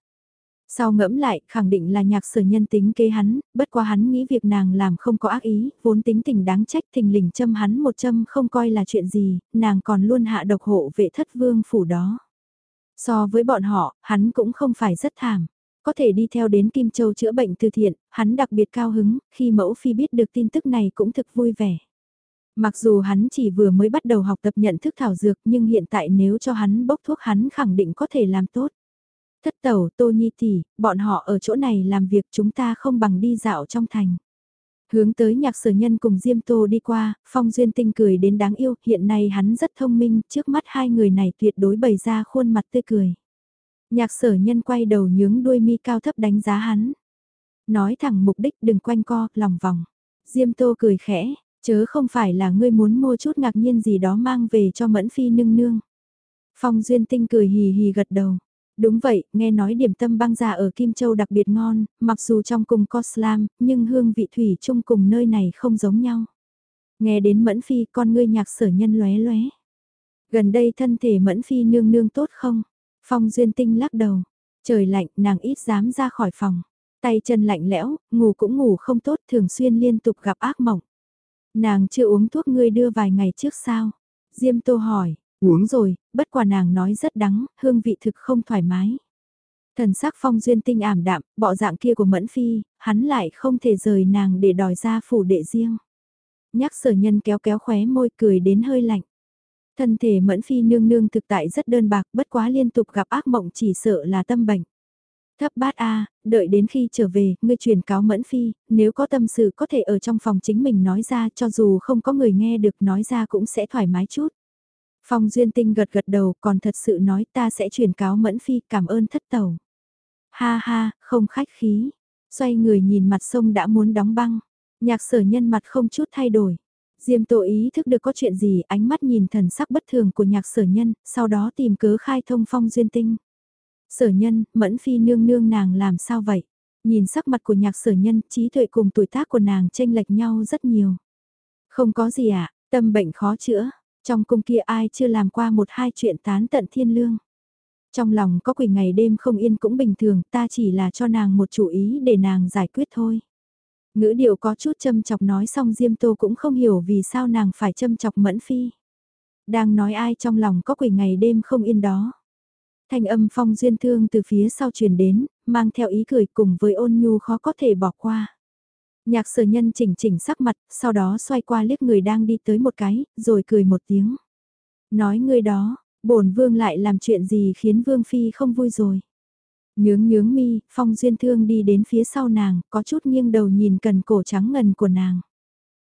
Sau ngẫm lại, khẳng định là nhạc sở nhân tính kế hắn, bất quá hắn nghĩ việc nàng làm không có ác ý, vốn tính tình đáng trách thình lình châm hắn một châm không coi là chuyện gì, nàng còn luôn hạ độc hộ vệ thất vương phủ đó. So với bọn họ, hắn cũng không phải rất thảm. Có thể đi theo đến Kim Châu chữa bệnh từ thiện, hắn đặc biệt cao hứng, khi mẫu phi biết được tin tức này cũng thực vui vẻ. Mặc dù hắn chỉ vừa mới bắt đầu học tập nhận thức thảo dược nhưng hiện tại nếu cho hắn bốc thuốc hắn khẳng định có thể làm tốt. Thất tẩu, Tô Nhi tỷ, bọn họ ở chỗ này làm việc chúng ta không bằng đi dạo trong thành. Hướng tới nhạc sở nhân cùng Diêm Tô đi qua, Phong Duyên Tinh cười đến đáng yêu, hiện nay hắn rất thông minh, trước mắt hai người này tuyệt đối bày ra khuôn mặt tươi cười. Nhạc sở nhân quay đầu nhướng đuôi mi cao thấp đánh giá hắn. Nói thẳng mục đích đừng quanh co, lòng vòng. Diêm Tô cười khẽ, chớ không phải là ngươi muốn mua chút ngạc nhiên gì đó mang về cho Mẫn Phi nương nương. Phong Duyên Tinh cười hì hì gật đầu. Đúng vậy, nghe nói điểm tâm băng già ở Kim Châu đặc biệt ngon, mặc dù trong cùng có slam, nhưng hương vị thủy chung cùng nơi này không giống nhau. Nghe đến Mẫn Phi con ngươi nhạc sở nhân lóe lóe. Gần đây thân thể Mẫn Phi nương nương tốt không? Phong Duyên Tinh lắc đầu. Trời lạnh, nàng ít dám ra khỏi phòng. Tay chân lạnh lẽo, ngủ cũng ngủ không tốt, thường xuyên liên tục gặp ác mộng. Nàng chưa uống thuốc ngươi đưa vài ngày trước sao? Diêm Tô hỏi, uống rồi, bất quả nàng nói rất đắng, hương vị thực không thoải mái. Thần sắc phong duyên tinh ảm đạm, bọ dạng kia của Mẫn Phi, hắn lại không thể rời nàng để đòi ra phủ đệ riêng. Nhắc sở nhân kéo kéo khóe môi cười đến hơi lạnh. Thân thể Mẫn Phi nương nương thực tại rất đơn bạc bất quá liên tục gặp ác mộng chỉ sợ là tâm bệnh. Thấp bát A, đợi đến khi trở về, ngươi truyền cáo Mẫn Phi, nếu có tâm sự có thể ở trong phòng chính mình nói ra cho dù không có người nghe được nói ra cũng sẽ thoải mái chút. Phong Duyên Tinh gật gật đầu còn thật sự nói ta sẽ truyền cáo Mẫn Phi cảm ơn thất tàu. Ha ha, không khách khí. Xoay người nhìn mặt sông đã muốn đóng băng. Nhạc sở nhân mặt không chút thay đổi. Diêm tổ ý thức được có chuyện gì ánh mắt nhìn thần sắc bất thường của nhạc sở nhân, sau đó tìm cớ khai thông phong duyên tinh. Sở nhân, mẫn phi nương nương nàng làm sao vậy? Nhìn sắc mặt của nhạc sở nhân, trí tuệ cùng tuổi tác của nàng tranh lệch nhau rất nhiều. Không có gì ạ, à, tâm bệnh khó chữa, trong cung kia ai chưa làm qua một hai chuyện tán tận thiên lương. Trong lòng có quỷ ngày đêm không yên cũng bình thường, ta chỉ là cho nàng một chủ ý để nàng giải quyết thôi. Ngữ điệu có chút châm chọc nói xong Diêm Tô cũng không hiểu vì sao nàng phải châm chọc Mẫn Phi. Đang nói ai trong lòng có quỷ ngày đêm không yên đó. Thanh âm phong duyên thương từ phía sau truyền đến, mang theo ý cười cùng với ôn nhu khó có thể bỏ qua. Nhạc sở nhân chỉnh chỉnh sắc mặt, sau đó xoay qua liếc người đang đi tới một cái, rồi cười một tiếng. Nói người đó, bổn vương lại làm chuyện gì khiến vương phi không vui rồi. Nhướng nhướng mi, phong duyên thương đi đến phía sau nàng, có chút nghiêng đầu nhìn cần cổ trắng ngần của nàng.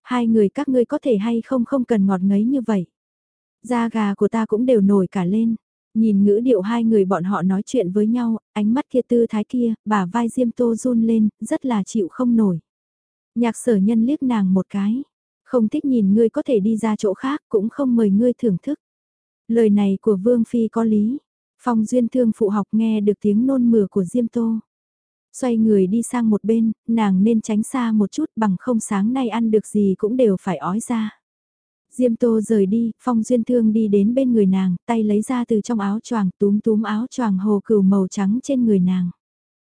Hai người các ngươi có thể hay không không cần ngọt ngấy như vậy. Da gà của ta cũng đều nổi cả lên. Nhìn ngữ điệu hai người bọn họ nói chuyện với nhau, ánh mắt kia tư thái kia, bà vai diêm tô run lên, rất là chịu không nổi. Nhạc sở nhân liếc nàng một cái. Không thích nhìn ngươi có thể đi ra chỗ khác cũng không mời ngươi thưởng thức. Lời này của Vương Phi có lý. Phong duyên thương phụ học nghe được tiếng nôn mửa của Diêm Tô. Xoay người đi sang một bên, nàng nên tránh xa một chút bằng không sáng nay ăn được gì cũng đều phải ói ra. Diêm Tô rời đi, Phong Duyên Thương đi đến bên người nàng, tay lấy ra từ trong áo choàng túm túm áo choàng hồ cừu màu trắng trên người nàng.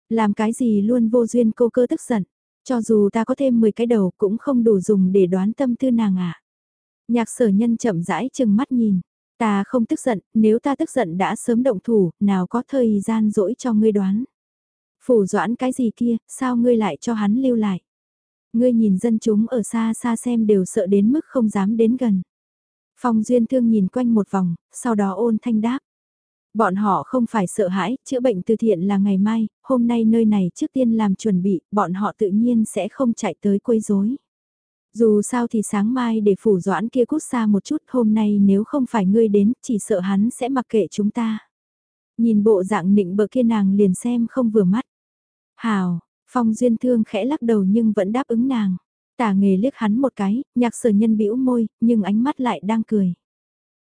Làm cái gì luôn vô duyên cô cơ tức giận, cho dù ta có thêm 10 cái đầu cũng không đủ dùng để đoán tâm tư nàng ạ. À. Nhạc sở nhân chậm rãi chừng mắt nhìn, Ta không tức giận, nếu ta tức giận đã sớm động thủ, nào có thời gian dỗi cho ngươi đoán. Phủ doãn cái gì kia, sao ngươi lại cho hắn lưu lại? Ngươi nhìn dân chúng ở xa xa xem đều sợ đến mức không dám đến gần. Phong Duyên Thương nhìn quanh một vòng, sau đó ôn thanh đáp. Bọn họ không phải sợ hãi, chữa bệnh từ thiện là ngày mai, hôm nay nơi này trước tiên làm chuẩn bị, bọn họ tự nhiên sẽ không chạy tới quấy rối. Dù sao thì sáng mai để phủ doãn kia cút xa một chút hôm nay nếu không phải ngươi đến chỉ sợ hắn sẽ mặc kệ chúng ta. Nhìn bộ dạng nịnh bợ kia nàng liền xem không vừa mắt. Hào, phong duyên thương khẽ lắc đầu nhưng vẫn đáp ứng nàng. Tả nghề liếc hắn một cái, nhạc sở nhân bĩu môi, nhưng ánh mắt lại đang cười.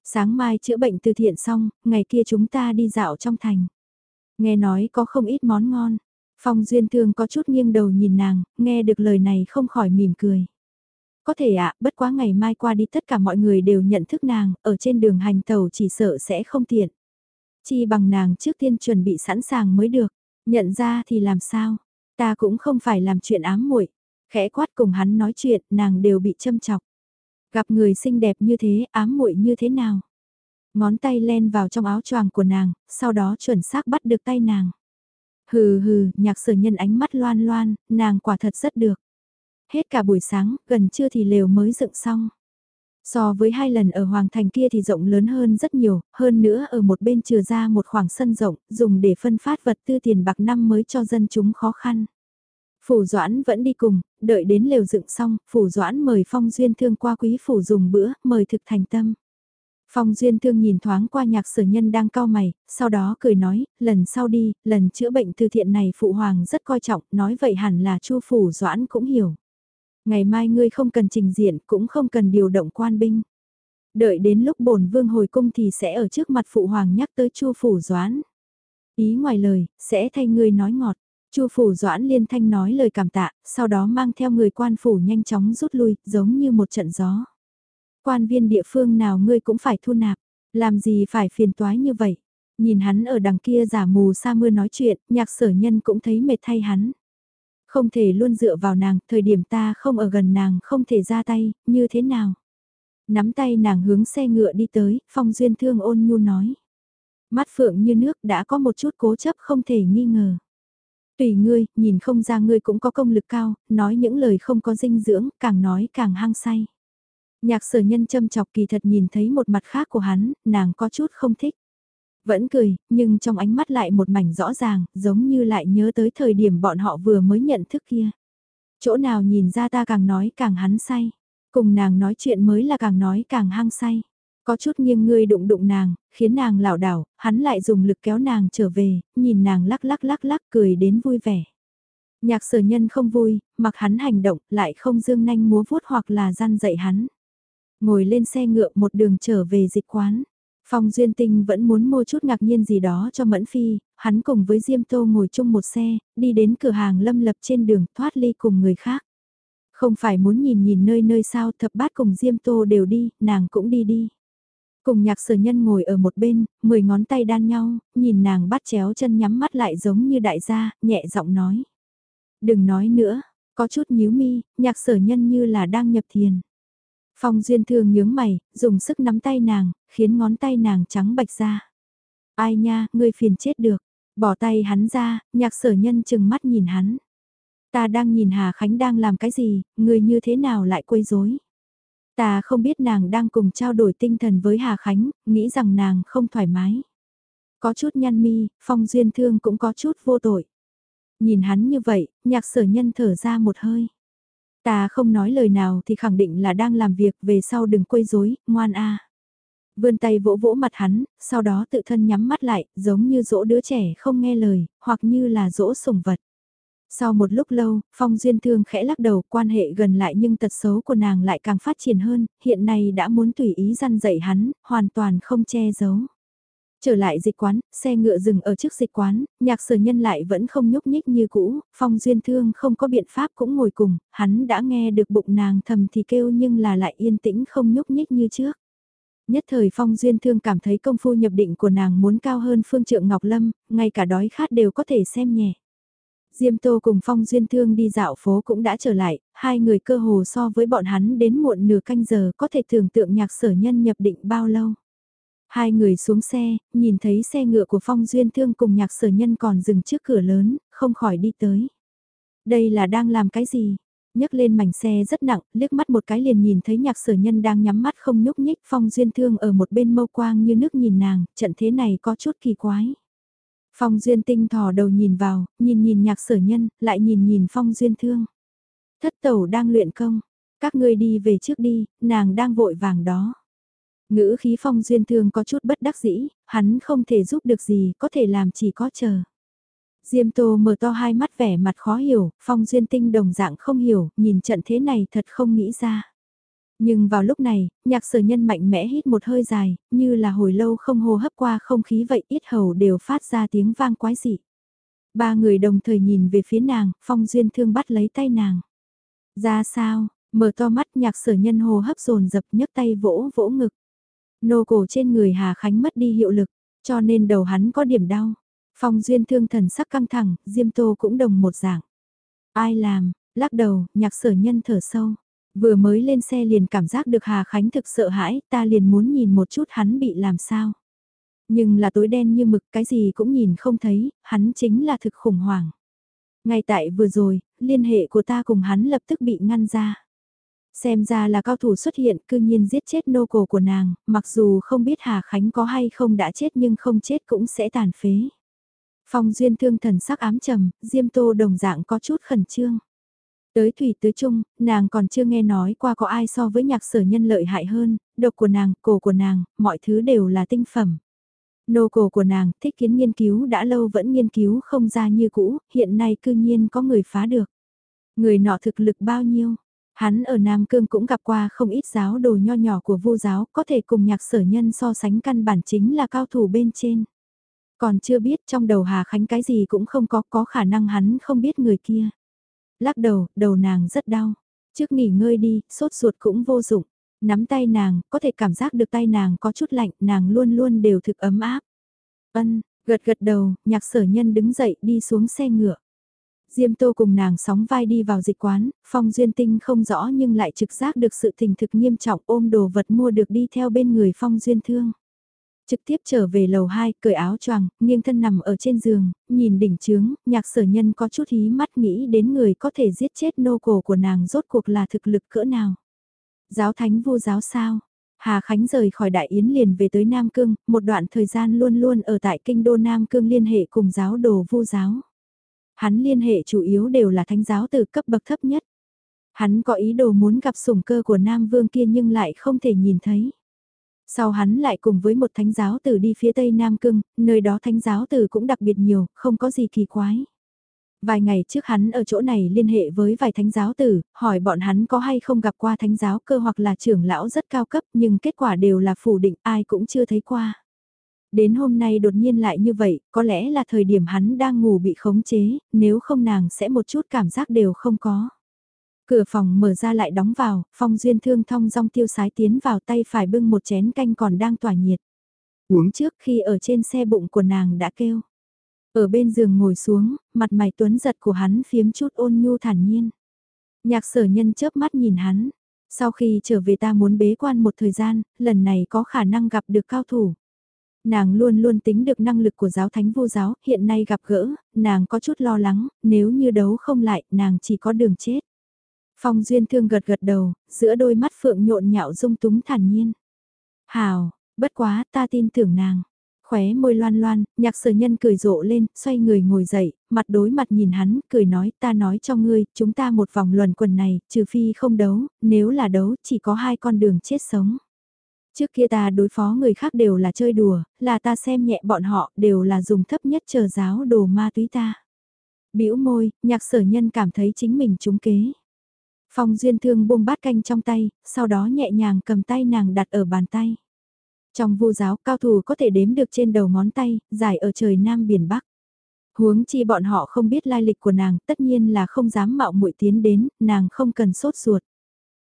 Sáng mai chữa bệnh từ thiện xong, ngày kia chúng ta đi dạo trong thành. Nghe nói có không ít món ngon. Phong duyên thương có chút nghiêng đầu nhìn nàng, nghe được lời này không khỏi mỉm cười. Có thể ạ, bất quá ngày mai qua đi tất cả mọi người đều nhận thức nàng, ở trên đường hành tàu chỉ sợ sẽ không tiện. Chi bằng nàng trước tiên chuẩn bị sẵn sàng mới được, nhận ra thì làm sao, ta cũng không phải làm chuyện ám muội khẽ quát cùng hắn nói chuyện, nàng đều bị châm chọc. Gặp người xinh đẹp như thế, ám muội như thế nào? Ngón tay len vào trong áo choàng của nàng, sau đó chuẩn xác bắt được tay nàng. Hừ hừ, nhạc sở nhân ánh mắt loan loan, nàng quả thật rất được. Hết cả buổi sáng, gần trưa thì lều mới dựng xong. So với hai lần ở Hoàng Thành kia thì rộng lớn hơn rất nhiều, hơn nữa ở một bên trừ ra một khoảng sân rộng, dùng để phân phát vật tư tiền bạc năm mới cho dân chúng khó khăn. Phủ Doãn vẫn đi cùng, đợi đến lều dựng xong, Phủ Doãn mời Phong Duyên Thương qua quý phủ dùng bữa, mời thực thành tâm. Phong Duyên Thương nhìn thoáng qua nhạc sở nhân đang cao mày, sau đó cười nói, lần sau đi, lần chữa bệnh từ thiện này Phụ Hoàng rất coi trọng, nói vậy hẳn là Chu Phủ Doãn cũng hiểu. Ngày mai ngươi không cần trình diện cũng không cần điều động quan binh. Đợi đến lúc bổn vương hồi cung thì sẽ ở trước mặt phụ hoàng nhắc tới chu phủ doãn. Ý ngoài lời, sẽ thay ngươi nói ngọt. Chu phủ doãn liên thanh nói lời cảm tạ, sau đó mang theo người quan phủ nhanh chóng rút lui, giống như một trận gió. Quan viên địa phương nào ngươi cũng phải thu nạp, làm gì phải phiền toái như vậy. Nhìn hắn ở đằng kia giả mù sa mưa nói chuyện, nhạc sở nhân cũng thấy mệt thay hắn. Không thể luôn dựa vào nàng, thời điểm ta không ở gần nàng không thể ra tay, như thế nào? Nắm tay nàng hướng xe ngựa đi tới, phong duyên thương ôn nhu nói. Mắt phượng như nước đã có một chút cố chấp không thể nghi ngờ. Tùy ngươi, nhìn không ra ngươi cũng có công lực cao, nói những lời không có dinh dưỡng, càng nói càng hăng say. Nhạc sở nhân châm chọc kỳ thật nhìn thấy một mặt khác của hắn, nàng có chút không thích. Vẫn cười, nhưng trong ánh mắt lại một mảnh rõ ràng, giống như lại nhớ tới thời điểm bọn họ vừa mới nhận thức kia. Chỗ nào nhìn ra ta càng nói càng hắn say, cùng nàng nói chuyện mới là càng nói càng hăng say. Có chút nghiêng ngươi đụng đụng nàng, khiến nàng lảo đảo, hắn lại dùng lực kéo nàng trở về, nhìn nàng lắc lắc lắc lắc cười đến vui vẻ. Nhạc sở nhân không vui, mặc hắn hành động, lại không dương nanh múa vuốt hoặc là gian dạy hắn. Ngồi lên xe ngựa một đường trở về dịch quán. Phong Duyên Tinh vẫn muốn mua chút ngạc nhiên gì đó cho Mẫn Phi, hắn cùng với Diêm Tô ngồi chung một xe, đi đến cửa hàng lâm lập trên đường thoát ly cùng người khác. Không phải muốn nhìn nhìn nơi nơi sao thập bát cùng Diêm Tô đều đi, nàng cũng đi đi. Cùng nhạc sở nhân ngồi ở một bên, mười ngón tay đan nhau, nhìn nàng bắt chéo chân nhắm mắt lại giống như đại gia, nhẹ giọng nói. Đừng nói nữa, có chút nhíu mi, nhạc sở nhân như là đang nhập thiền. Phong Duyên Thương nhướng mày, dùng sức nắm tay nàng, khiến ngón tay nàng trắng bạch ra. Ai nha, ngươi phiền chết được. Bỏ tay hắn ra, nhạc sở nhân chừng mắt nhìn hắn. Ta đang nhìn Hà Khánh đang làm cái gì, ngươi như thế nào lại quấy rối? Ta không biết nàng đang cùng trao đổi tinh thần với Hà Khánh, nghĩ rằng nàng không thoải mái. Có chút nhăn mi, Phong Duyên Thương cũng có chút vô tội. Nhìn hắn như vậy, nhạc sở nhân thở ra một hơi. Ta không nói lời nào thì khẳng định là đang làm việc về sau đừng quấy rối, ngoan a. Vươn tay vỗ vỗ mặt hắn, sau đó tự thân nhắm mắt lại, giống như dỗ đứa trẻ không nghe lời, hoặc như là dỗ sủng vật. Sau một lúc lâu, Phong Duyên Thương khẽ lắc đầu quan hệ gần lại nhưng tật xấu của nàng lại càng phát triển hơn, hiện nay đã muốn tùy ý răn dạy hắn, hoàn toàn không che giấu. Trở lại dịch quán, xe ngựa dừng ở trước dịch quán, nhạc sở nhân lại vẫn không nhúc nhích như cũ, phong duyên thương không có biện pháp cũng ngồi cùng, hắn đã nghe được bụng nàng thầm thì kêu nhưng là lại yên tĩnh không nhúc nhích như trước. Nhất thời phong duyên thương cảm thấy công phu nhập định của nàng muốn cao hơn phương trượng Ngọc Lâm, ngay cả đói khát đều có thể xem nhẹ. Diêm Tô cùng Phong Duyên Thương đi dạo phố cũng đã trở lại, hai người cơ hồ so với bọn hắn đến muộn nửa canh giờ có thể tưởng tượng nhạc sở nhân nhập định bao lâu. Hai người xuống xe, nhìn thấy xe ngựa của Phong Duyên Thương cùng nhạc sở nhân còn dừng trước cửa lớn, không khỏi đi tới. Đây là đang làm cái gì? nhấc lên mảnh xe rất nặng, liếc mắt một cái liền nhìn thấy nhạc sở nhân đang nhắm mắt không nhúc nhích, Phong Duyên Thương ở một bên mâu quang như nước nhìn nàng, trận thế này có chút kỳ quái. Phong Duyên Tinh thò đầu nhìn vào, nhìn nhìn nhạc sở nhân, lại nhìn nhìn Phong Duyên Thương. Thất tẩu đang luyện công, các ngươi đi về trước đi, nàng đang vội vàng đó. Ngữ khí phong duyên thương có chút bất đắc dĩ, hắn không thể giúp được gì, có thể làm chỉ có chờ. Diêm Tô mở to hai mắt vẻ mặt khó hiểu, phong duyên tinh đồng dạng không hiểu, nhìn trận thế này thật không nghĩ ra. Nhưng vào lúc này, nhạc sở nhân mạnh mẽ hít một hơi dài, như là hồi lâu không hô hấp qua không khí vậy ít hầu đều phát ra tiếng vang quái dị. Ba người đồng thời nhìn về phía nàng, phong duyên thương bắt lấy tay nàng. Ra sao, mở to mắt nhạc sở nhân hồ hấp dồn dập nhấc tay vỗ vỗ ngực. Nô cổ trên người Hà Khánh mất đi hiệu lực, cho nên đầu hắn có điểm đau. Phong duyên thương thần sắc căng thẳng, Diêm Tô cũng đồng một dạng. Ai làm, lắc đầu, nhạc sở nhân thở sâu. Vừa mới lên xe liền cảm giác được Hà Khánh thực sợ hãi, ta liền muốn nhìn một chút hắn bị làm sao. Nhưng là tối đen như mực, cái gì cũng nhìn không thấy, hắn chính là thực khủng hoảng. Ngay tại vừa rồi, liên hệ của ta cùng hắn lập tức bị ngăn ra. Xem ra là cao thủ xuất hiện cư nhiên giết chết nô cổ của nàng, mặc dù không biết Hà Khánh có hay không đã chết nhưng không chết cũng sẽ tàn phế. Phong duyên thương thần sắc ám trầm, Diêm Tô đồng dạng có chút khẩn trương. Tới thủy tới trung, nàng còn chưa nghe nói qua có ai so với nhạc sở nhân lợi hại hơn, độc của nàng, cổ của nàng, mọi thứ đều là tinh phẩm. Nô cổ của nàng, thích kiến nghiên cứu đã lâu vẫn nghiên cứu không ra như cũ, hiện nay cư nhiên có người phá được. Người nọ thực lực bao nhiêu? Hắn ở Nam Cương cũng gặp qua không ít giáo đồ nho nhỏ của vô giáo, có thể cùng nhạc sở nhân so sánh căn bản chính là cao thủ bên trên. Còn chưa biết trong đầu Hà Khánh cái gì cũng không có, có khả năng hắn không biết người kia. Lắc đầu, đầu nàng rất đau. Trước nghỉ ngơi đi, sốt ruột cũng vô dụng. Nắm tay nàng, có thể cảm giác được tay nàng có chút lạnh, nàng luôn luôn đều thực ấm áp. Ân, gật gật đầu, nhạc sở nhân đứng dậy đi xuống xe ngựa. Diêm Tô cùng nàng sóng vai đi vào dịch quán, Phong Duyên Tinh không rõ nhưng lại trực giác được sự tình thực nghiêm trọng ôm đồ vật mua được đi theo bên người Phong Duyên Thương. Trực tiếp trở về lầu 2, cởi áo choàng, nghiêng thân nằm ở trên giường, nhìn đỉnh trướng, nhạc sở nhân có chút hí mắt nghĩ đến người có thể giết chết nô cổ của nàng rốt cuộc là thực lực cỡ nào. Giáo thánh vô giáo sao? Hà Khánh rời khỏi Đại Yến liền về tới Nam Cương, một đoạn thời gian luôn luôn ở tại kinh đô Nam Cương liên hệ cùng giáo đồ vô giáo. Hắn liên hệ chủ yếu đều là thánh giáo từ cấp bậc thấp nhất. Hắn có ý đồ muốn gặp sủng cơ của Nam Vương kia nhưng lại không thể nhìn thấy. Sau hắn lại cùng với một thánh giáo tử đi phía tây Nam Cương, nơi đó thánh giáo tử cũng đặc biệt nhiều, không có gì kỳ quái. Vài ngày trước hắn ở chỗ này liên hệ với vài thánh giáo tử, hỏi bọn hắn có hay không gặp qua thánh giáo cơ hoặc là trưởng lão rất cao cấp nhưng kết quả đều là phủ định ai cũng chưa thấy qua. Đến hôm nay đột nhiên lại như vậy, có lẽ là thời điểm hắn đang ngủ bị khống chế, nếu không nàng sẽ một chút cảm giác đều không có. Cửa phòng mở ra lại đóng vào, phong duyên thương thong dong tiêu sái tiến vào tay phải bưng một chén canh còn đang tỏa nhiệt. Uống trước khi ở trên xe bụng của nàng đã kêu. Ở bên giường ngồi xuống, mặt mày tuấn giật của hắn phiếm chút ôn nhu thản nhiên. Nhạc sở nhân chớp mắt nhìn hắn. Sau khi trở về ta muốn bế quan một thời gian, lần này có khả năng gặp được cao thủ. Nàng luôn luôn tính được năng lực của giáo thánh vô giáo, hiện nay gặp gỡ, nàng có chút lo lắng, nếu như đấu không lại, nàng chỉ có đường chết. Phong Duyên Thương gật gật đầu, giữa đôi mắt phượng nhộn nhạo dung túng thản nhiên. Hào, bất quá ta tin tưởng nàng. Khóe môi loan loan, nhạc sở nhân cười rộ lên, xoay người ngồi dậy, mặt đối mặt nhìn hắn, cười nói ta nói cho ngươi, chúng ta một vòng luẩn quần này, trừ phi không đấu, nếu là đấu chỉ có hai con đường chết sống. Trước kia ta đối phó người khác đều là chơi đùa, là ta xem nhẹ bọn họ, đều là dùng thấp nhất chờ giáo đồ ma túy ta. bĩu môi, nhạc sở nhân cảm thấy chính mình trúng kế. Phong duyên thương buông bát canh trong tay, sau đó nhẹ nhàng cầm tay nàng đặt ở bàn tay. Trong vô giáo cao thủ có thể đếm được trên đầu ngón tay, dài ở trời Nam biển Bắc. Huống chi bọn họ không biết lai lịch của nàng, tất nhiên là không dám mạo muội tiến đến, nàng không cần sốt ruột.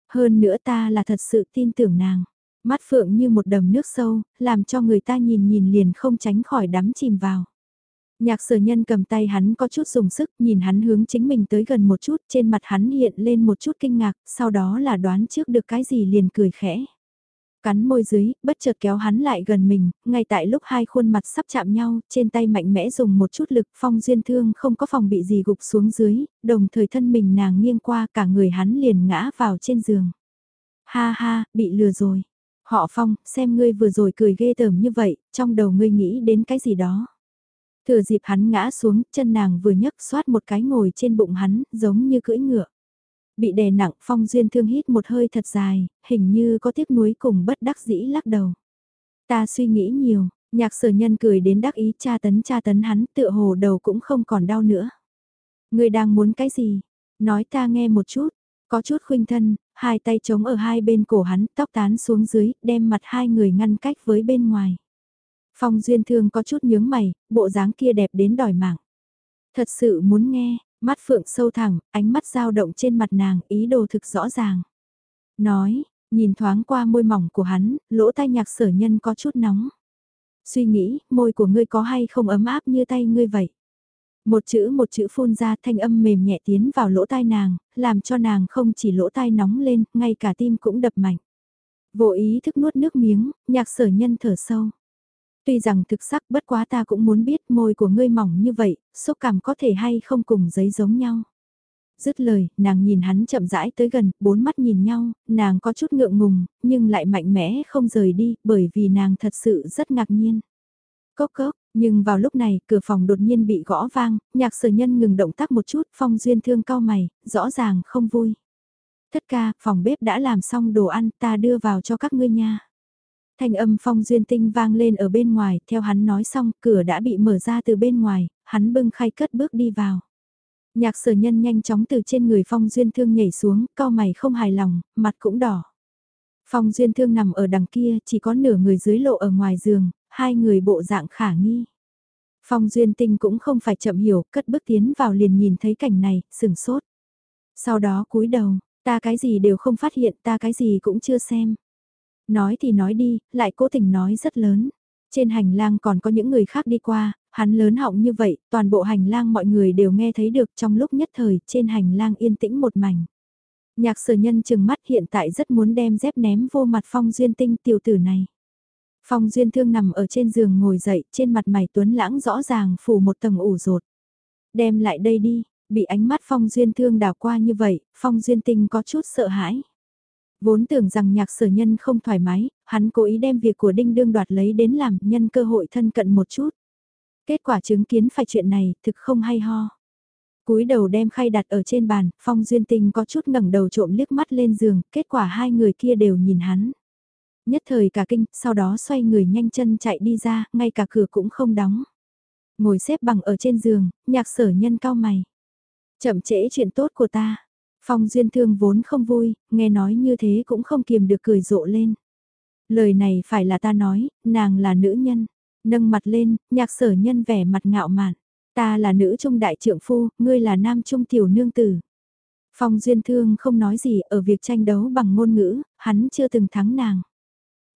Hơn nữa ta là thật sự tin tưởng nàng. Mắt phượng như một đầm nước sâu, làm cho người ta nhìn nhìn liền không tránh khỏi đắm chìm vào. Nhạc sở nhân cầm tay hắn có chút dùng sức, nhìn hắn hướng chính mình tới gần một chút, trên mặt hắn hiện lên một chút kinh ngạc, sau đó là đoán trước được cái gì liền cười khẽ. Cắn môi dưới, bất chợt kéo hắn lại gần mình, ngay tại lúc hai khuôn mặt sắp chạm nhau, trên tay mạnh mẽ dùng một chút lực phong duyên thương không có phòng bị gì gục xuống dưới, đồng thời thân mình nàng nghiêng qua cả người hắn liền ngã vào trên giường. Ha ha, bị lừa rồi. Họ phong, xem ngươi vừa rồi cười ghê tởm như vậy, trong đầu ngươi nghĩ đến cái gì đó. Thừa dịp hắn ngã xuống, chân nàng vừa nhấc xoát một cái ngồi trên bụng hắn, giống như cưỡi ngựa. Bị đè nặng, phong duyên thương hít một hơi thật dài, hình như có tiếc nuối cùng bất đắc dĩ lắc đầu. Ta suy nghĩ nhiều, nhạc sở nhân cười đến đắc ý cha tấn cha tấn hắn tựa hồ đầu cũng không còn đau nữa. ngươi đang muốn cái gì? Nói ta nghe một chút, có chút khuynh thân, hai tay chống ở hai bên cổ hắn, tóc tán xuống dưới, đem mặt hai người ngăn cách với bên ngoài. Phong Duyên Thương có chút nhướng mày, bộ dáng kia đẹp đến đòi mạng. Thật sự muốn nghe, mắt phượng sâu thẳng, ánh mắt dao động trên mặt nàng, ý đồ thực rõ ràng. Nói, nhìn thoáng qua môi mỏng của hắn, lỗ tai nhạc sở nhân có chút nóng. Suy nghĩ, môi của ngươi có hay không ấm áp như tay ngươi vậy? Một chữ một chữ phun ra thanh âm mềm nhẹ tiến vào lỗ tai nàng, làm cho nàng không chỉ lỗ tai nóng lên, ngay cả tim cũng đập mạnh. Vô ý thức nuốt nước miếng, nhạc sở nhân thở sâu. Tuy rằng thực sắc bất quá ta cũng muốn biết môi của ngươi mỏng như vậy, xúc cảm có thể hay không cùng giấy giống nhau. Dứt lời, nàng nhìn hắn chậm rãi tới gần, bốn mắt nhìn nhau, nàng có chút ngượng ngùng, nhưng lại mạnh mẽ không rời đi, bởi vì nàng thật sự rất ngạc nhiên. Cốc cốc, nhưng vào lúc này, cửa phòng đột nhiên bị gõ vang, nhạc sở nhân ngừng động tác một chút, phong duyên thương cao mày, rõ ràng không vui. Thất ca, phòng bếp đã làm xong đồ ăn, ta đưa vào cho các ngươi nha. Thanh âm phong duyên tinh vang lên ở bên ngoài, theo hắn nói xong, cửa đã bị mở ra từ bên ngoài, hắn bưng khay cất bước đi vào. Nhạc sở nhân nhanh chóng từ trên người phong duyên thương nhảy xuống, cao mày không hài lòng, mặt cũng đỏ. Phong duyên thương nằm ở đằng kia, chỉ có nửa người dưới lộ ở ngoài giường, hai người bộ dạng khả nghi. Phong duyên tinh cũng không phải chậm hiểu, cất bước tiến vào liền nhìn thấy cảnh này, sừng sốt. Sau đó cúi đầu, ta cái gì đều không phát hiện, ta cái gì cũng chưa xem. Nói thì nói đi, lại cố tình nói rất lớn. Trên hành lang còn có những người khác đi qua, hắn lớn họng như vậy, toàn bộ hành lang mọi người đều nghe thấy được trong lúc nhất thời, trên hành lang yên tĩnh một mảnh. Nhạc sở nhân chừng mắt hiện tại rất muốn đem dép ném vô mặt phong duyên tinh tiểu tử này. Phong duyên thương nằm ở trên giường ngồi dậy, trên mặt mày tuấn lãng rõ ràng phủ một tầng ủ rột. Đem lại đây đi, bị ánh mắt phong duyên thương đảo qua như vậy, phong duyên tinh có chút sợ hãi. Vốn tưởng rằng nhạc sở nhân không thoải mái, hắn cố ý đem việc của đinh đương đoạt lấy đến làm nhân cơ hội thân cận một chút. Kết quả chứng kiến phải chuyện này thực không hay ho. cúi đầu đem khay đặt ở trên bàn, phong duyên tinh có chút ngẩng đầu trộm liếc mắt lên giường, kết quả hai người kia đều nhìn hắn. Nhất thời cả kinh, sau đó xoay người nhanh chân chạy đi ra, ngay cả cửa cũng không đóng. Ngồi xếp bằng ở trên giường, nhạc sở nhân cao mày. Chậm trễ chuyện tốt của ta. Phong duyên thương vốn không vui, nghe nói như thế cũng không kiềm được cười rộ lên. Lời này phải là ta nói, nàng là nữ nhân. Nâng mặt lên, nhạc sở nhân vẻ mặt ngạo mạn. Ta là nữ trung đại trượng phu, ngươi là nam trung tiểu nương tử. Phong duyên thương không nói gì ở việc tranh đấu bằng ngôn ngữ, hắn chưa từng thắng nàng.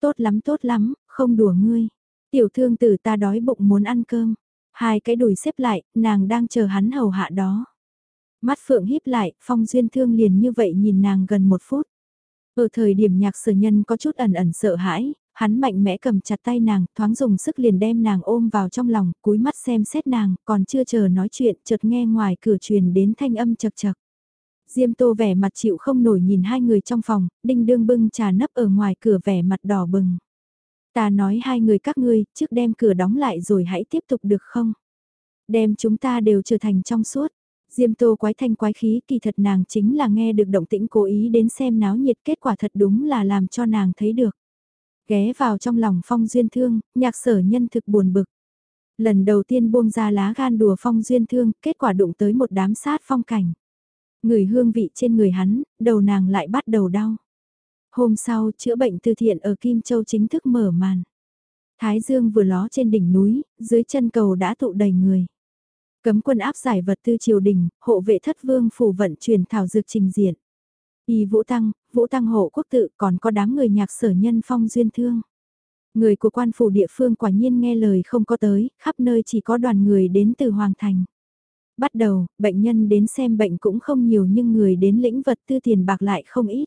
Tốt lắm tốt lắm, không đùa ngươi. Tiểu thương tử ta đói bụng muốn ăn cơm. Hai cái đùi xếp lại, nàng đang chờ hắn hầu hạ đó. Mắt phượng híp lại, phong duyên thương liền như vậy nhìn nàng gần một phút. Ở thời điểm nhạc sở nhân có chút ẩn ẩn sợ hãi, hắn mạnh mẽ cầm chặt tay nàng, thoáng dùng sức liền đem nàng ôm vào trong lòng, cúi mắt xem xét nàng, còn chưa chờ nói chuyện, chợt nghe ngoài cửa truyền đến thanh âm chật chật. Diêm tô vẻ mặt chịu không nổi nhìn hai người trong phòng, đinh đương bưng trà nấp ở ngoài cửa vẻ mặt đỏ bừng. Ta nói hai người các ngươi, trước đem cửa đóng lại rồi hãy tiếp tục được không? Đem chúng ta đều trở thành trong suốt. Diêm tô quái thanh quái khí kỳ thật nàng chính là nghe được động tĩnh cố ý đến xem náo nhiệt kết quả thật đúng là làm cho nàng thấy được. Ghé vào trong lòng phong duyên thương, nhạc sở nhân thực buồn bực. Lần đầu tiên buông ra lá gan đùa phong duyên thương, kết quả đụng tới một đám sát phong cảnh. Người hương vị trên người hắn, đầu nàng lại bắt đầu đau. Hôm sau, chữa bệnh từ thiện ở Kim Châu chính thức mở màn. Thái Dương vừa ló trên đỉnh núi, dưới chân cầu đã tụ đầy người. Cấm quân áp giải vật tư triều đình, hộ vệ thất vương phủ vận chuyển thảo dược trình diện. Y Vũ Tăng, Vũ Tăng hộ quốc tự còn có đám người nhạc sở nhân phong duyên thương. Người của quan phủ địa phương quả nhiên nghe lời không có tới, khắp nơi chỉ có đoàn người đến từ Hoàng Thành. Bắt đầu, bệnh nhân đến xem bệnh cũng không nhiều nhưng người đến lĩnh vật tư tiền bạc lại không ít.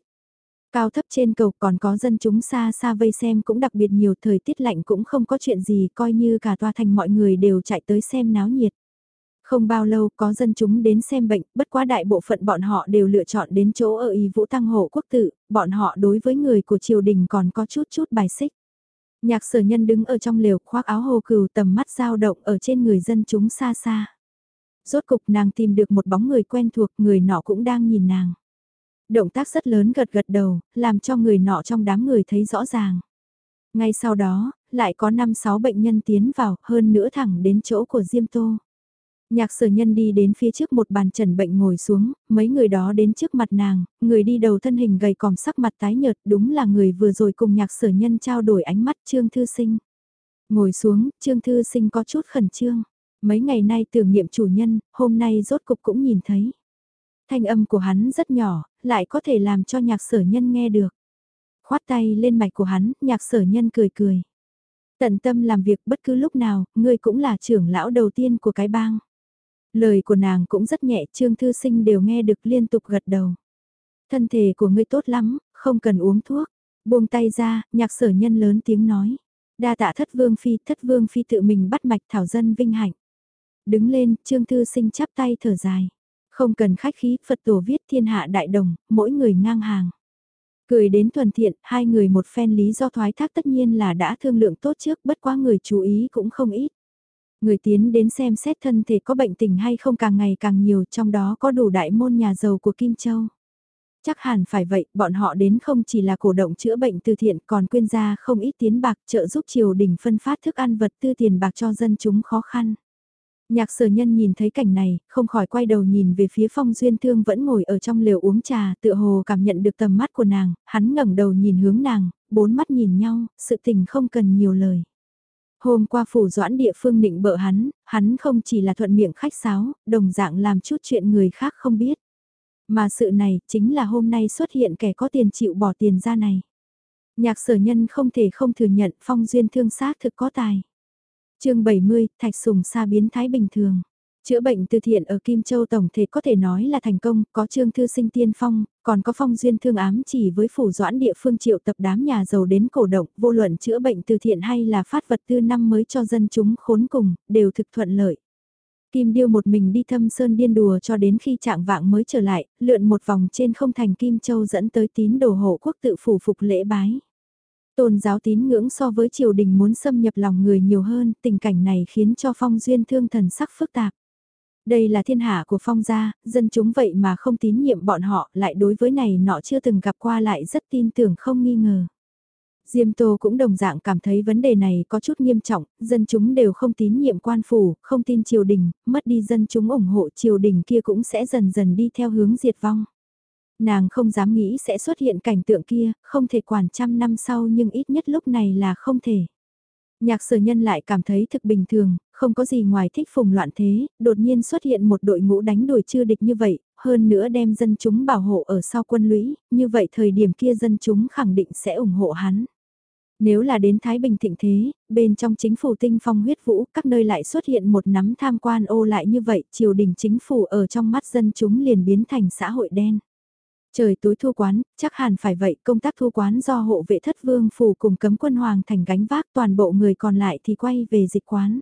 Cao thấp trên cầu còn có dân chúng xa xa vây xem cũng đặc biệt nhiều thời tiết lạnh cũng không có chuyện gì coi như cả tòa thành mọi người đều chạy tới xem náo nhiệt. Không bao lâu có dân chúng đến xem bệnh, bất quá đại bộ phận bọn họ đều lựa chọn đến chỗ ở Y Vũ Tăng Hộ Quốc Tự, bọn họ đối với người của triều đình còn có chút chút bài xích. Nhạc sở nhân đứng ở trong lều khoác áo hồ cừu tầm mắt dao động ở trên người dân chúng xa xa. Rốt cục nàng tìm được một bóng người quen thuộc, người nọ cũng đang nhìn nàng. Động tác rất lớn gật gật đầu, làm cho người nọ trong đám người thấy rõ ràng. Ngay sau đó, lại có 5-6 bệnh nhân tiến vào, hơn nữa thẳng đến chỗ của Diêm Tô. Nhạc sở nhân đi đến phía trước một bàn trần bệnh ngồi xuống, mấy người đó đến trước mặt nàng, người đi đầu thân hình gầy còm sắc mặt tái nhợt đúng là người vừa rồi cùng nhạc sở nhân trao đổi ánh mắt Trương Thư Sinh. Ngồi xuống, Trương Thư Sinh có chút khẩn trương. Mấy ngày nay tưởng niệm chủ nhân, hôm nay rốt cục cũng nhìn thấy. Thanh âm của hắn rất nhỏ, lại có thể làm cho nhạc sở nhân nghe được. Khoát tay lên mạch của hắn, nhạc sở nhân cười cười. Tận tâm làm việc bất cứ lúc nào, ngươi cũng là trưởng lão đầu tiên của cái bang. Lời của nàng cũng rất nhẹ, Trương Thư Sinh đều nghe được liên tục gật đầu. Thân thể của ngươi tốt lắm, không cần uống thuốc. Buông tay ra, nhạc sở nhân lớn tiếng nói. Đa tạ thất vương phi, thất vương phi tự mình bắt mạch thảo dân vinh hạnh. Đứng lên, Trương Thư Sinh chắp tay thở dài. Không cần khách khí, Phật tổ viết thiên hạ đại đồng, mỗi người ngang hàng. Cười đến thuần thiện, hai người một phen lý do thoái thác tất nhiên là đã thương lượng tốt trước, bất quá người chú ý cũng không ít. Người tiến đến xem xét thân thể có bệnh tình hay không càng ngày càng nhiều trong đó có đủ đại môn nhà giàu của Kim Châu. Chắc hẳn phải vậy, bọn họ đến không chỉ là cổ động chữa bệnh từ thiện còn quyên ra không ít tiến bạc trợ giúp triều đình phân phát thức ăn vật tư tiền bạc cho dân chúng khó khăn. Nhạc sở nhân nhìn thấy cảnh này, không khỏi quay đầu nhìn về phía phong duyên thương vẫn ngồi ở trong lều uống trà, tựa hồ cảm nhận được tầm mắt của nàng, hắn ngẩng đầu nhìn hướng nàng, bốn mắt nhìn nhau, sự tình không cần nhiều lời. Hôm qua phủ doãn địa phương định bợ hắn, hắn không chỉ là thuận miệng khách sáo, đồng dạng làm chút chuyện người khác không biết. Mà sự này chính là hôm nay xuất hiện kẻ có tiền chịu bỏ tiền ra này. Nhạc sở nhân không thể không thừa nhận phong duyên thương xác thực có tài chương 70, Thạch Sùng Sa biến thái bình thường. Chữa bệnh từ thiện ở Kim Châu Tổng thể có thể nói là thành công, có trương thư sinh tiên phong, còn có phong duyên thương ám chỉ với phủ doãn địa phương triệu tập đám nhà giàu đến cổ động, vô luận chữa bệnh từ thiện hay là phát vật tư năm mới cho dân chúng khốn cùng, đều thực thuận lợi. Kim Điêu một mình đi thâm sơn điên đùa cho đến khi trạng vạng mới trở lại, lượn một vòng trên không thành Kim Châu dẫn tới tín đồ hộ quốc tự phủ phục lễ bái. Tôn giáo tín ngưỡng so với triều đình muốn xâm nhập lòng người nhiều hơn, tình cảnh này khiến cho phong duyên thương thần sắc phức tạp. Đây là thiên hạ của phong gia, dân chúng vậy mà không tín nhiệm bọn họ, lại đối với này nọ chưa từng gặp qua lại rất tin tưởng không nghi ngờ. Diêm Tô cũng đồng dạng cảm thấy vấn đề này có chút nghiêm trọng, dân chúng đều không tín nhiệm quan phủ, không tin triều đình, mất đi dân chúng ủng hộ triều đình kia cũng sẽ dần dần đi theo hướng diệt vong. Nàng không dám nghĩ sẽ xuất hiện cảnh tượng kia, không thể quản trăm năm sau nhưng ít nhất lúc này là không thể. Nhạc sở nhân lại cảm thấy thực bình thường, không có gì ngoài thích phùng loạn thế, đột nhiên xuất hiện một đội ngũ đánh đuổi chưa địch như vậy, hơn nữa đem dân chúng bảo hộ ở sau quân lũy, như vậy thời điểm kia dân chúng khẳng định sẽ ủng hộ hắn. Nếu là đến Thái Bình thịnh thế, bên trong chính phủ tinh phong huyết vũ, các nơi lại xuất hiện một nắm tham quan ô lại như vậy, triều đình chính phủ ở trong mắt dân chúng liền biến thành xã hội đen. Trời tối thu quán, chắc hẳn phải vậy, công tác thu quán do hộ vệ thất vương phủ cùng cấm quân hoàng thành gánh vác toàn bộ người còn lại thì quay về dịch quán.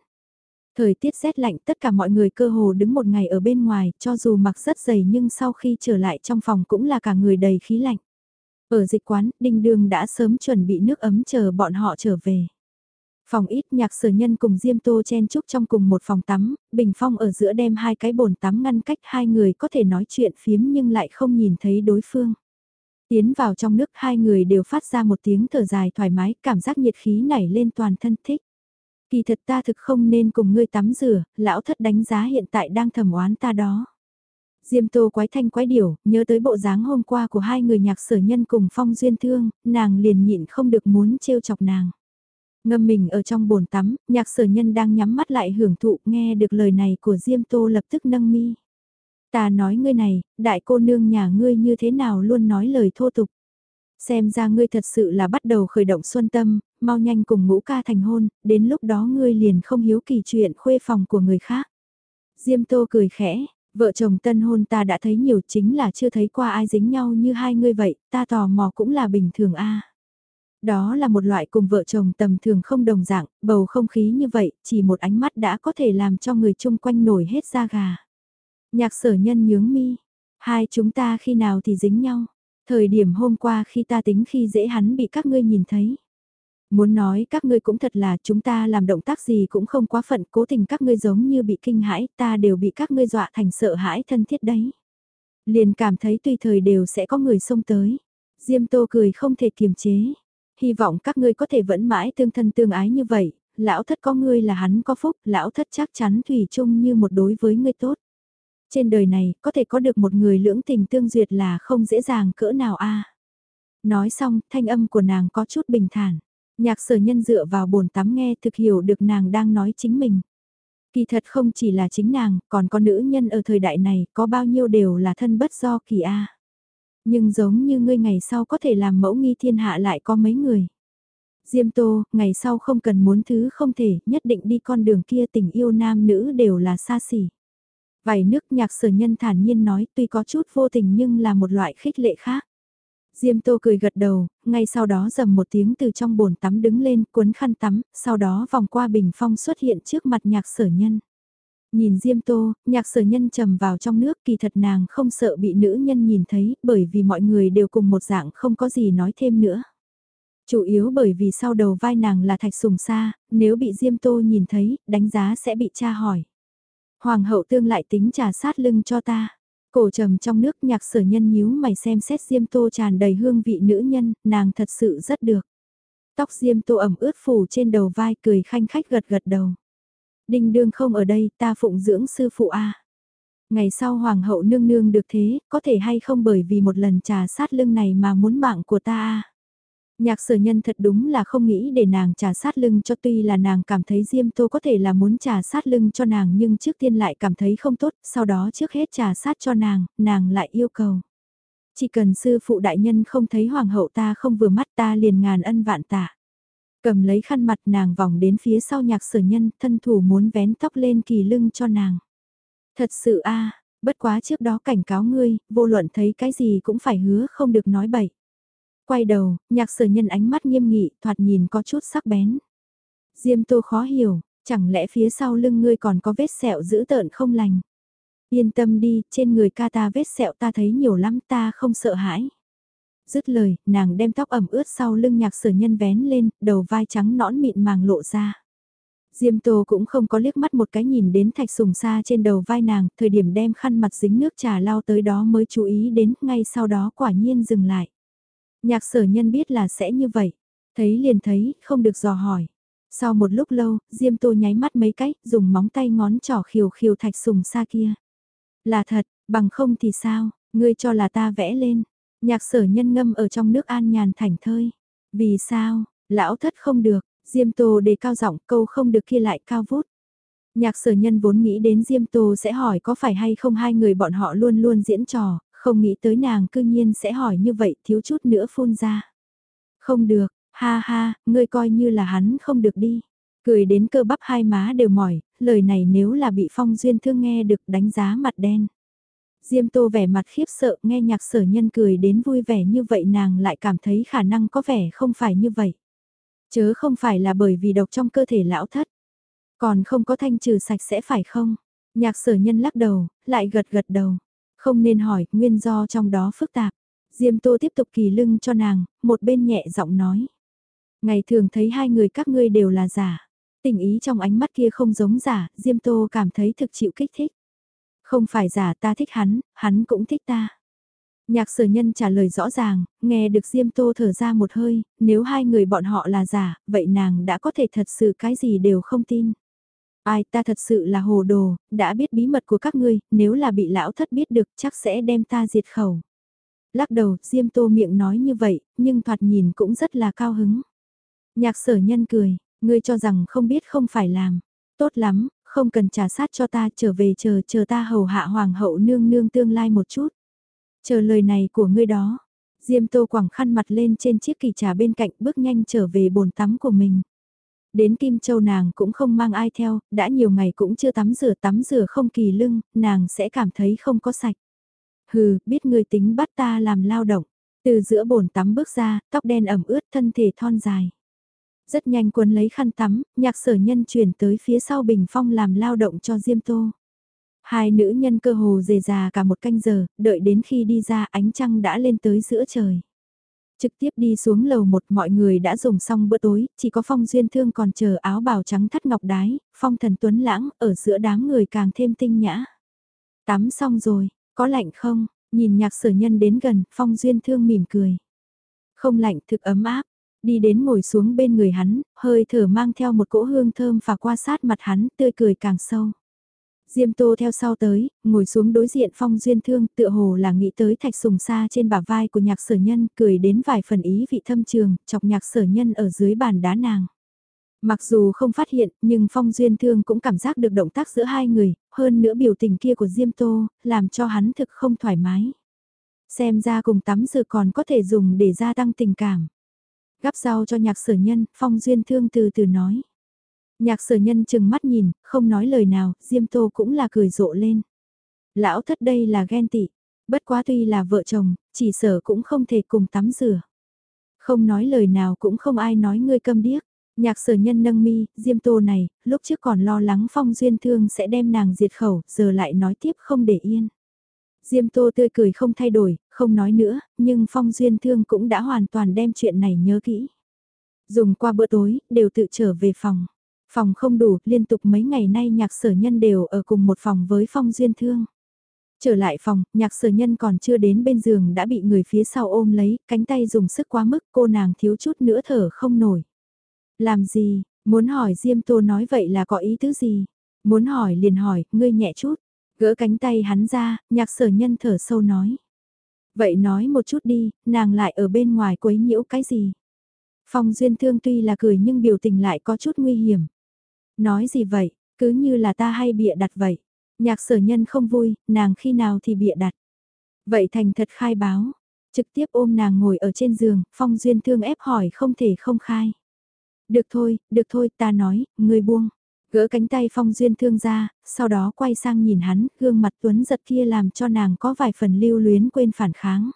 Thời tiết rét lạnh tất cả mọi người cơ hồ đứng một ngày ở bên ngoài, cho dù mặc rất dày nhưng sau khi trở lại trong phòng cũng là cả người đầy khí lạnh. Ở dịch quán, Đinh Đường đã sớm chuẩn bị nước ấm chờ bọn họ trở về. Phòng ít nhạc sở nhân cùng Diêm Tô chen chúc trong cùng một phòng tắm, bình phong ở giữa đem hai cái bồn tắm ngăn cách hai người có thể nói chuyện phiếm nhưng lại không nhìn thấy đối phương. Tiến vào trong nước hai người đều phát ra một tiếng thở dài thoải mái, cảm giác nhiệt khí nảy lên toàn thân thích. Kỳ thật ta thực không nên cùng ngươi tắm rửa, lão thất đánh giá hiện tại đang thầm oán ta đó. Diêm tô quái thanh quái điểu, nhớ tới bộ dáng hôm qua của hai người nhạc sở nhân cùng phong duyên thương, nàng liền nhịn không được muốn trêu chọc nàng. Ngâm mình ở trong bồn tắm, nhạc sở nhân đang nhắm mắt lại hưởng thụ nghe được lời này của Diêm Tô lập tức nâng mi. Ta nói ngươi này, đại cô nương nhà ngươi như thế nào luôn nói lời thô tục. Xem ra ngươi thật sự là bắt đầu khởi động xuân tâm, mau nhanh cùng ngũ ca thành hôn, đến lúc đó ngươi liền không hiếu kỳ chuyện khuê phòng của người khác. Diêm Tô cười khẽ, vợ chồng tân hôn ta đã thấy nhiều chính là chưa thấy qua ai dính nhau như hai ngươi vậy, ta tò mò cũng là bình thường a. Đó là một loại cùng vợ chồng tầm thường không đồng dạng, bầu không khí như vậy, chỉ một ánh mắt đã có thể làm cho người chung quanh nổi hết da gà. Nhạc sở nhân nhướng mi, hai chúng ta khi nào thì dính nhau, thời điểm hôm qua khi ta tính khi dễ hắn bị các ngươi nhìn thấy. Muốn nói các ngươi cũng thật là chúng ta làm động tác gì cũng không quá phận cố tình các ngươi giống như bị kinh hãi ta đều bị các ngươi dọa thành sợ hãi thân thiết đấy. Liền cảm thấy tùy thời đều sẽ có người xông tới. Diêm tô cười không thể kiềm chế hy vọng các ngươi có thể vẫn mãi tương thân tương ái như vậy, lão thất có ngươi là hắn có phúc, lão thất chắc chắn thủy chung như một đối với ngươi tốt. Trên đời này, có thể có được một người lưỡng tình tương duyệt là không dễ dàng cỡ nào a. Nói xong, thanh âm của nàng có chút bình thản. Nhạc sở nhân dựa vào bồn tắm nghe thực hiểu được nàng đang nói chính mình. Kỳ thật không chỉ là chính nàng, còn có nữ nhân ở thời đại này, có bao nhiêu đều là thân bất do kỳ a. Nhưng giống như ngươi ngày sau có thể làm mẫu nghi thiên hạ lại có mấy người. Diêm Tô, ngày sau không cần muốn thứ không thể, nhất định đi con đường kia tình yêu nam nữ đều là xa xỉ. Vài nước nhạc sở nhân thản nhiên nói tuy có chút vô tình nhưng là một loại khích lệ khác. Diêm Tô cười gật đầu, ngay sau đó dầm một tiếng từ trong bồn tắm đứng lên cuốn khăn tắm, sau đó vòng qua bình phong xuất hiện trước mặt nhạc sở nhân. Nhìn Diêm Tô, nhạc sở nhân trầm vào trong nước kỳ thật nàng không sợ bị nữ nhân nhìn thấy bởi vì mọi người đều cùng một dạng không có gì nói thêm nữa. Chủ yếu bởi vì sau đầu vai nàng là thạch sùng xa, nếu bị Diêm Tô nhìn thấy, đánh giá sẽ bị tra hỏi. Hoàng hậu tương lại tính trà sát lưng cho ta. Cổ trầm trong nước nhạc sở nhân nhíu mày xem xét Diêm Tô tràn đầy hương vị nữ nhân, nàng thật sự rất được. Tóc Diêm Tô ẩm ướt phủ trên đầu vai cười khanh khách gật gật đầu. Đinh đương không ở đây, ta phụng dưỡng sư phụ a. Ngày sau hoàng hậu nương nương được thế, có thể hay không bởi vì một lần trà sát lưng này mà muốn mạng của ta a. Nhạc sở nhân thật đúng là không nghĩ để nàng trà sát lưng cho tuy là nàng cảm thấy Diêm Tô có thể là muốn trà sát lưng cho nàng nhưng trước tiên lại cảm thấy không tốt, sau đó trước hết trà sát cho nàng, nàng lại yêu cầu. Chỉ cần sư phụ đại nhân không thấy hoàng hậu ta không vừa mắt ta liền ngàn ân vạn tạ. Cầm lấy khăn mặt nàng vòng đến phía sau nhạc sở nhân, thân thủ muốn vén tóc lên kỳ lưng cho nàng. Thật sự a bất quá trước đó cảnh cáo ngươi, vô luận thấy cái gì cũng phải hứa không được nói bậy. Quay đầu, nhạc sở nhân ánh mắt nghiêm nghị, thoạt nhìn có chút sắc bén. Diêm tô khó hiểu, chẳng lẽ phía sau lưng ngươi còn có vết sẹo dữ tợn không lành. Yên tâm đi, trên người ca ta vết sẹo ta thấy nhiều lắm ta không sợ hãi. Dứt lời, nàng đem tóc ẩm ướt sau lưng nhạc sở nhân vén lên, đầu vai trắng nõn mịn màng lộ ra. Diêm Tô cũng không có liếc mắt một cái nhìn đến thạch sùng xa trên đầu vai nàng, thời điểm đem khăn mặt dính nước trà lao tới đó mới chú ý đến, ngay sau đó quả nhiên dừng lại. Nhạc sở nhân biết là sẽ như vậy, thấy liền thấy, không được dò hỏi. Sau một lúc lâu, Diêm Tô nháy mắt mấy cách, dùng móng tay ngón trỏ khiều khiều thạch sùng xa kia. Là thật, bằng không thì sao, ngươi cho là ta vẽ lên. Nhạc sở nhân ngâm ở trong nước an nhàn thảnh thơi. Vì sao, lão thất không được, Diêm Tô đề cao giọng câu không được kia lại cao vút. Nhạc sở nhân vốn nghĩ đến Diêm Tô sẽ hỏi có phải hay không hai người bọn họ luôn luôn diễn trò, không nghĩ tới nàng cư nhiên sẽ hỏi như vậy thiếu chút nữa phun ra. Không được, ha ha, ngươi coi như là hắn không được đi. Cười đến cơ bắp hai má đều mỏi, lời này nếu là bị phong duyên thương nghe được đánh giá mặt đen. Diêm tô vẻ mặt khiếp sợ nghe nhạc sở nhân cười đến vui vẻ như vậy nàng lại cảm thấy khả năng có vẻ không phải như vậy. Chớ không phải là bởi vì độc trong cơ thể lão thất. Còn không có thanh trừ sạch sẽ phải không? Nhạc sở nhân lắc đầu, lại gật gật đầu. Không nên hỏi, nguyên do trong đó phức tạp. Diêm tô tiếp tục kỳ lưng cho nàng, một bên nhẹ giọng nói. Ngày thường thấy hai người các ngươi đều là giả. Tình ý trong ánh mắt kia không giống giả, Diêm tô cảm thấy thực chịu kích thích. Không phải giả ta thích hắn, hắn cũng thích ta. Nhạc sở nhân trả lời rõ ràng, nghe được Diêm Tô thở ra một hơi, nếu hai người bọn họ là giả, vậy nàng đã có thể thật sự cái gì đều không tin. Ai ta thật sự là hồ đồ, đã biết bí mật của các ngươi, nếu là bị lão thất biết được chắc sẽ đem ta diệt khẩu. Lắc đầu, Diêm Tô miệng nói như vậy, nhưng thoạt nhìn cũng rất là cao hứng. Nhạc sở nhân cười, ngươi cho rằng không biết không phải làm. Tốt lắm, không cần trả sát cho ta trở về chờ chờ ta hầu hạ hoàng hậu nương nương tương lai một chút. Chờ lời này của ngươi đó. Diêm tô quẳng khăn mặt lên trên chiếc kỳ trà bên cạnh bước nhanh trở về bồn tắm của mình. Đến Kim Châu nàng cũng không mang ai theo, đã nhiều ngày cũng chưa tắm rửa tắm rửa không kỳ lưng, nàng sẽ cảm thấy không có sạch. Hừ, biết ngươi tính bắt ta làm lao động. Từ giữa bồn tắm bước ra, tóc đen ẩm ướt thân thể thon dài. Rất nhanh quấn lấy khăn tắm, nhạc sở nhân chuyển tới phía sau bình phong làm lao động cho Diêm Tô. Hai nữ nhân cơ hồ dề già cả một canh giờ, đợi đến khi đi ra ánh trăng đã lên tới giữa trời. Trực tiếp đi xuống lầu một mọi người đã dùng xong bữa tối, chỉ có phong duyên thương còn chờ áo bào trắng thắt ngọc đái, phong thần tuấn lãng, ở giữa đám người càng thêm tinh nhã. Tắm xong rồi, có lạnh không? Nhìn nhạc sở nhân đến gần, phong duyên thương mỉm cười. Không lạnh thực ấm áp, đi đến ngồi xuống bên người hắn, hơi thở mang theo một cỗ hương thơm và qua sát mặt hắn, tươi cười càng sâu. Diêm Tô theo sau tới, ngồi xuống đối diện phong duyên thương tựa hồ là nghĩ tới thạch sùng xa trên bả vai của nhạc sở nhân cười đến vài phần ý vị thâm trường, chọc nhạc sở nhân ở dưới bàn đá nàng. Mặc dù không phát hiện, nhưng Phong Duyên Thương cũng cảm giác được động tác giữa hai người, hơn nữa biểu tình kia của Diêm Tô, làm cho hắn thực không thoải mái. Xem ra cùng tắm giờ còn có thể dùng để gia tăng tình cảm. Gắp rau cho nhạc sở nhân, Phong Duyên Thương từ từ nói. Nhạc sở nhân chừng mắt nhìn, không nói lời nào, Diêm Tô cũng là cười rộ lên. Lão thất đây là ghen tị, bất quá tuy là vợ chồng, chỉ sở cũng không thể cùng tắm rửa. Không nói lời nào cũng không ai nói ngươi câm điếc. Nhạc sở nhân nâng mi, Diêm Tô này, lúc trước còn lo lắng phong duyên thương sẽ đem nàng diệt khẩu, giờ lại nói tiếp không để yên. Diêm Tô tươi cười không thay đổi, không nói nữa, nhưng phong duyên thương cũng đã hoàn toàn đem chuyện này nhớ kỹ. Dùng qua bữa tối, đều tự trở về phòng. Phòng không đủ, liên tục mấy ngày nay nhạc sở nhân đều ở cùng một phòng với phong duyên thương. Trở lại phòng, nhạc sở nhân còn chưa đến bên giường đã bị người phía sau ôm lấy, cánh tay dùng sức quá mức cô nàng thiếu chút nữa thở không nổi. Làm gì, muốn hỏi Diêm Tô nói vậy là có ý tứ gì? Muốn hỏi liền hỏi, ngươi nhẹ chút. Gỡ cánh tay hắn ra, nhạc sở nhân thở sâu nói. Vậy nói một chút đi, nàng lại ở bên ngoài quấy nhiễu cái gì? Phong Duyên Thương tuy là cười nhưng biểu tình lại có chút nguy hiểm. Nói gì vậy, cứ như là ta hay bịa đặt vậy. Nhạc sở nhân không vui, nàng khi nào thì bịa đặt. Vậy thành thật khai báo, Trực tiếp ôm nàng ngồi ở trên giường, Phong Duyên Thương ép hỏi không thể không khai. Được thôi, được thôi, ta nói, người buông. Gỡ cánh tay Phong Duyên Thương ra, sau đó quay sang nhìn hắn, gương mặt tuấn giật kia làm cho nàng có vài phần lưu luyến quên phản kháng.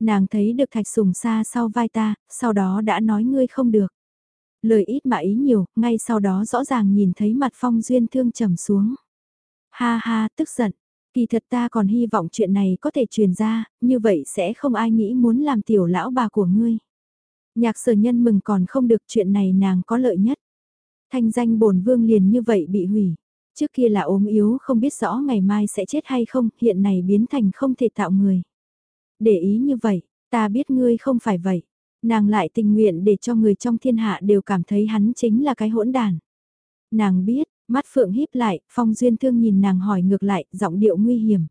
Nàng thấy được thạch sùng xa sau vai ta, sau đó đã nói ngươi không được. Lời ít mà ý nhiều, ngay sau đó rõ ràng nhìn thấy mặt Phong Duyên Thương trầm xuống. Ha ha, tức giận. Kỳ thật ta còn hy vọng chuyện này có thể truyền ra, như vậy sẽ không ai nghĩ muốn làm tiểu lão bà của ngươi. Nhạc sở nhân mừng còn không được chuyện này nàng có lợi nhất. Thanh danh bổn vương liền như vậy bị hủy. Trước kia là ốm yếu không biết rõ ngày mai sẽ chết hay không, hiện này biến thành không thể tạo người. Để ý như vậy, ta biết ngươi không phải vậy. Nàng lại tình nguyện để cho người trong thiên hạ đều cảm thấy hắn chính là cái hỗn đàn. Nàng biết, mắt phượng híp lại, phong duyên thương nhìn nàng hỏi ngược lại, giọng điệu nguy hiểm.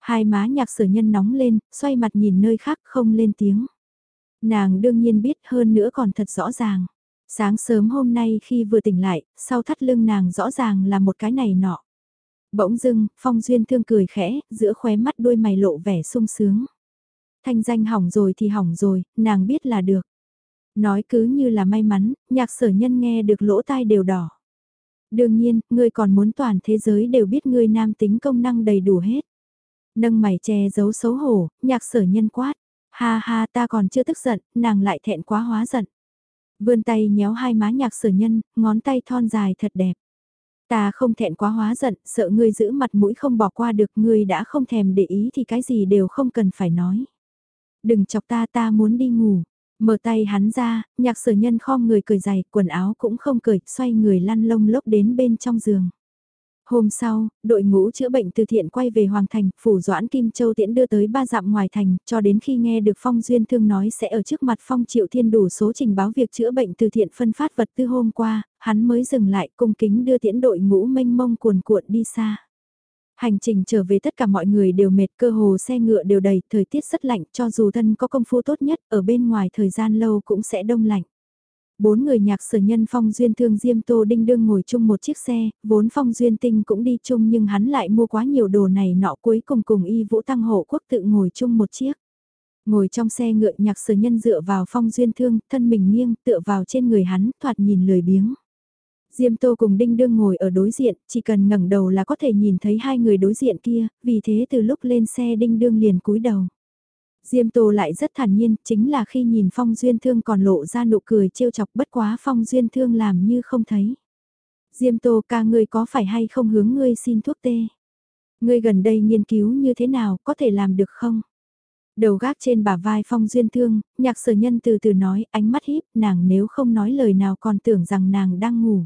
Hai má nhạc sở nhân nóng lên, xoay mặt nhìn nơi khác không lên tiếng. Nàng đương nhiên biết hơn nữa còn thật rõ ràng. Sáng sớm hôm nay khi vừa tỉnh lại, sau thắt lưng nàng rõ ràng là một cái này nọ. Bỗng dưng, Phong Duyên thương cười khẽ, giữa khóe mắt đôi mày lộ vẻ sung sướng. Thanh danh hỏng rồi thì hỏng rồi, nàng biết là được. Nói cứ như là may mắn, nhạc sở nhân nghe được lỗ tai đều đỏ. Đương nhiên, ngươi còn muốn toàn thế giới đều biết ngươi nam tính công năng đầy đủ hết. Nâng mày che giấu xấu hổ, nhạc sở nhân quát. Ha ha ta còn chưa tức giận, nàng lại thẹn quá hóa giận. Vươn tay nhéo hai má nhạc sở nhân, ngón tay thon dài thật đẹp. Ta không thẹn quá hóa giận, sợ ngươi giữ mặt mũi không bỏ qua được ngươi đã không thèm để ý thì cái gì đều không cần phải nói. Đừng chọc ta ta muốn đi ngủ. Mở tay hắn ra, nhạc sở nhân khom người cười dày, quần áo cũng không cởi, xoay người lăn lông lốc đến bên trong giường. Hôm sau, đội ngũ chữa bệnh từ thiện quay về Hoàng Thành, phủ doãn Kim Châu tiễn đưa tới ba dặm ngoài thành, cho đến khi nghe được Phong Duyên Thương nói sẽ ở trước mặt Phong Triệu Thiên đủ số trình báo việc chữa bệnh từ thiện phân phát vật tư hôm qua, hắn mới dừng lại cung kính đưa tiễn đội ngũ mênh mông cuồn cuộn đi xa. Hành trình trở về tất cả mọi người đều mệt cơ hồ xe ngựa đều đầy, thời tiết rất lạnh cho dù thân có công phu tốt nhất ở bên ngoài thời gian lâu cũng sẽ đông lạnh. Bốn người nhạc sở nhân Phong Duyên Thương Diêm Tô Đinh đương ngồi chung một chiếc xe, vốn Phong Duyên Tinh cũng đi chung nhưng hắn lại mua quá nhiều đồ này nọ cuối cùng cùng y vũ tăng hộ quốc tự ngồi chung một chiếc. Ngồi trong xe ngựa nhạc sở nhân dựa vào Phong Duyên Thương, thân mình nghiêng tựa vào trên người hắn, thoạt nhìn lười biếng. Diêm Tô cùng Đinh Đương ngồi ở đối diện, chỉ cần ngẩng đầu là có thể nhìn thấy hai người đối diện kia, vì thế từ lúc lên xe Đinh Đương liền cúi đầu. Diêm Tô lại rất thản nhiên, chính là khi nhìn Phong Duyên Thương còn lộ ra nụ cười trêu chọc bất quá Phong Duyên Thương làm như không thấy. Diêm Tô ca ngươi có phải hay không hướng ngươi xin thuốc tê? Ngươi gần đây nghiên cứu như thế nào, có thể làm được không? Đầu gác trên bả vai Phong Duyên Thương, nhạc sở nhân từ từ nói, ánh mắt híp, nàng nếu không nói lời nào còn tưởng rằng nàng đang ngủ.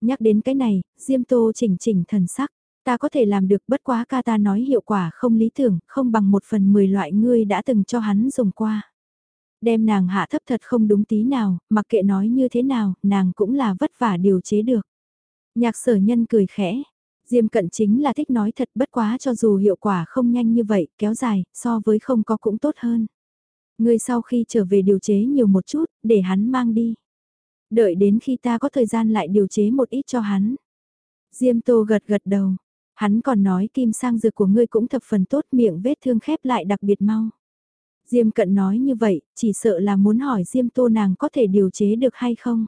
Nhắc đến cái này, Diêm Tô chỉnh chỉnh thần sắc. Ta có thể làm được bất quá ca ta nói hiệu quả không lý tưởng, không bằng một phần mười loại ngươi đã từng cho hắn dùng qua. Đem nàng hạ thấp thật không đúng tí nào, mặc kệ nói như thế nào, nàng cũng là vất vả điều chế được. Nhạc sở nhân cười khẽ, Diêm cận chính là thích nói thật bất quá cho dù hiệu quả không nhanh như vậy, kéo dài, so với không có cũng tốt hơn. Ngươi sau khi trở về điều chế nhiều một chút, để hắn mang đi. Đợi đến khi ta có thời gian lại điều chế một ít cho hắn. Diêm Tô gật gật đầu. Hắn còn nói kim sang dược của ngươi cũng thập phần tốt miệng vết thương khép lại đặc biệt mau. Diêm cận nói như vậy, chỉ sợ là muốn hỏi Diêm Tô nàng có thể điều chế được hay không.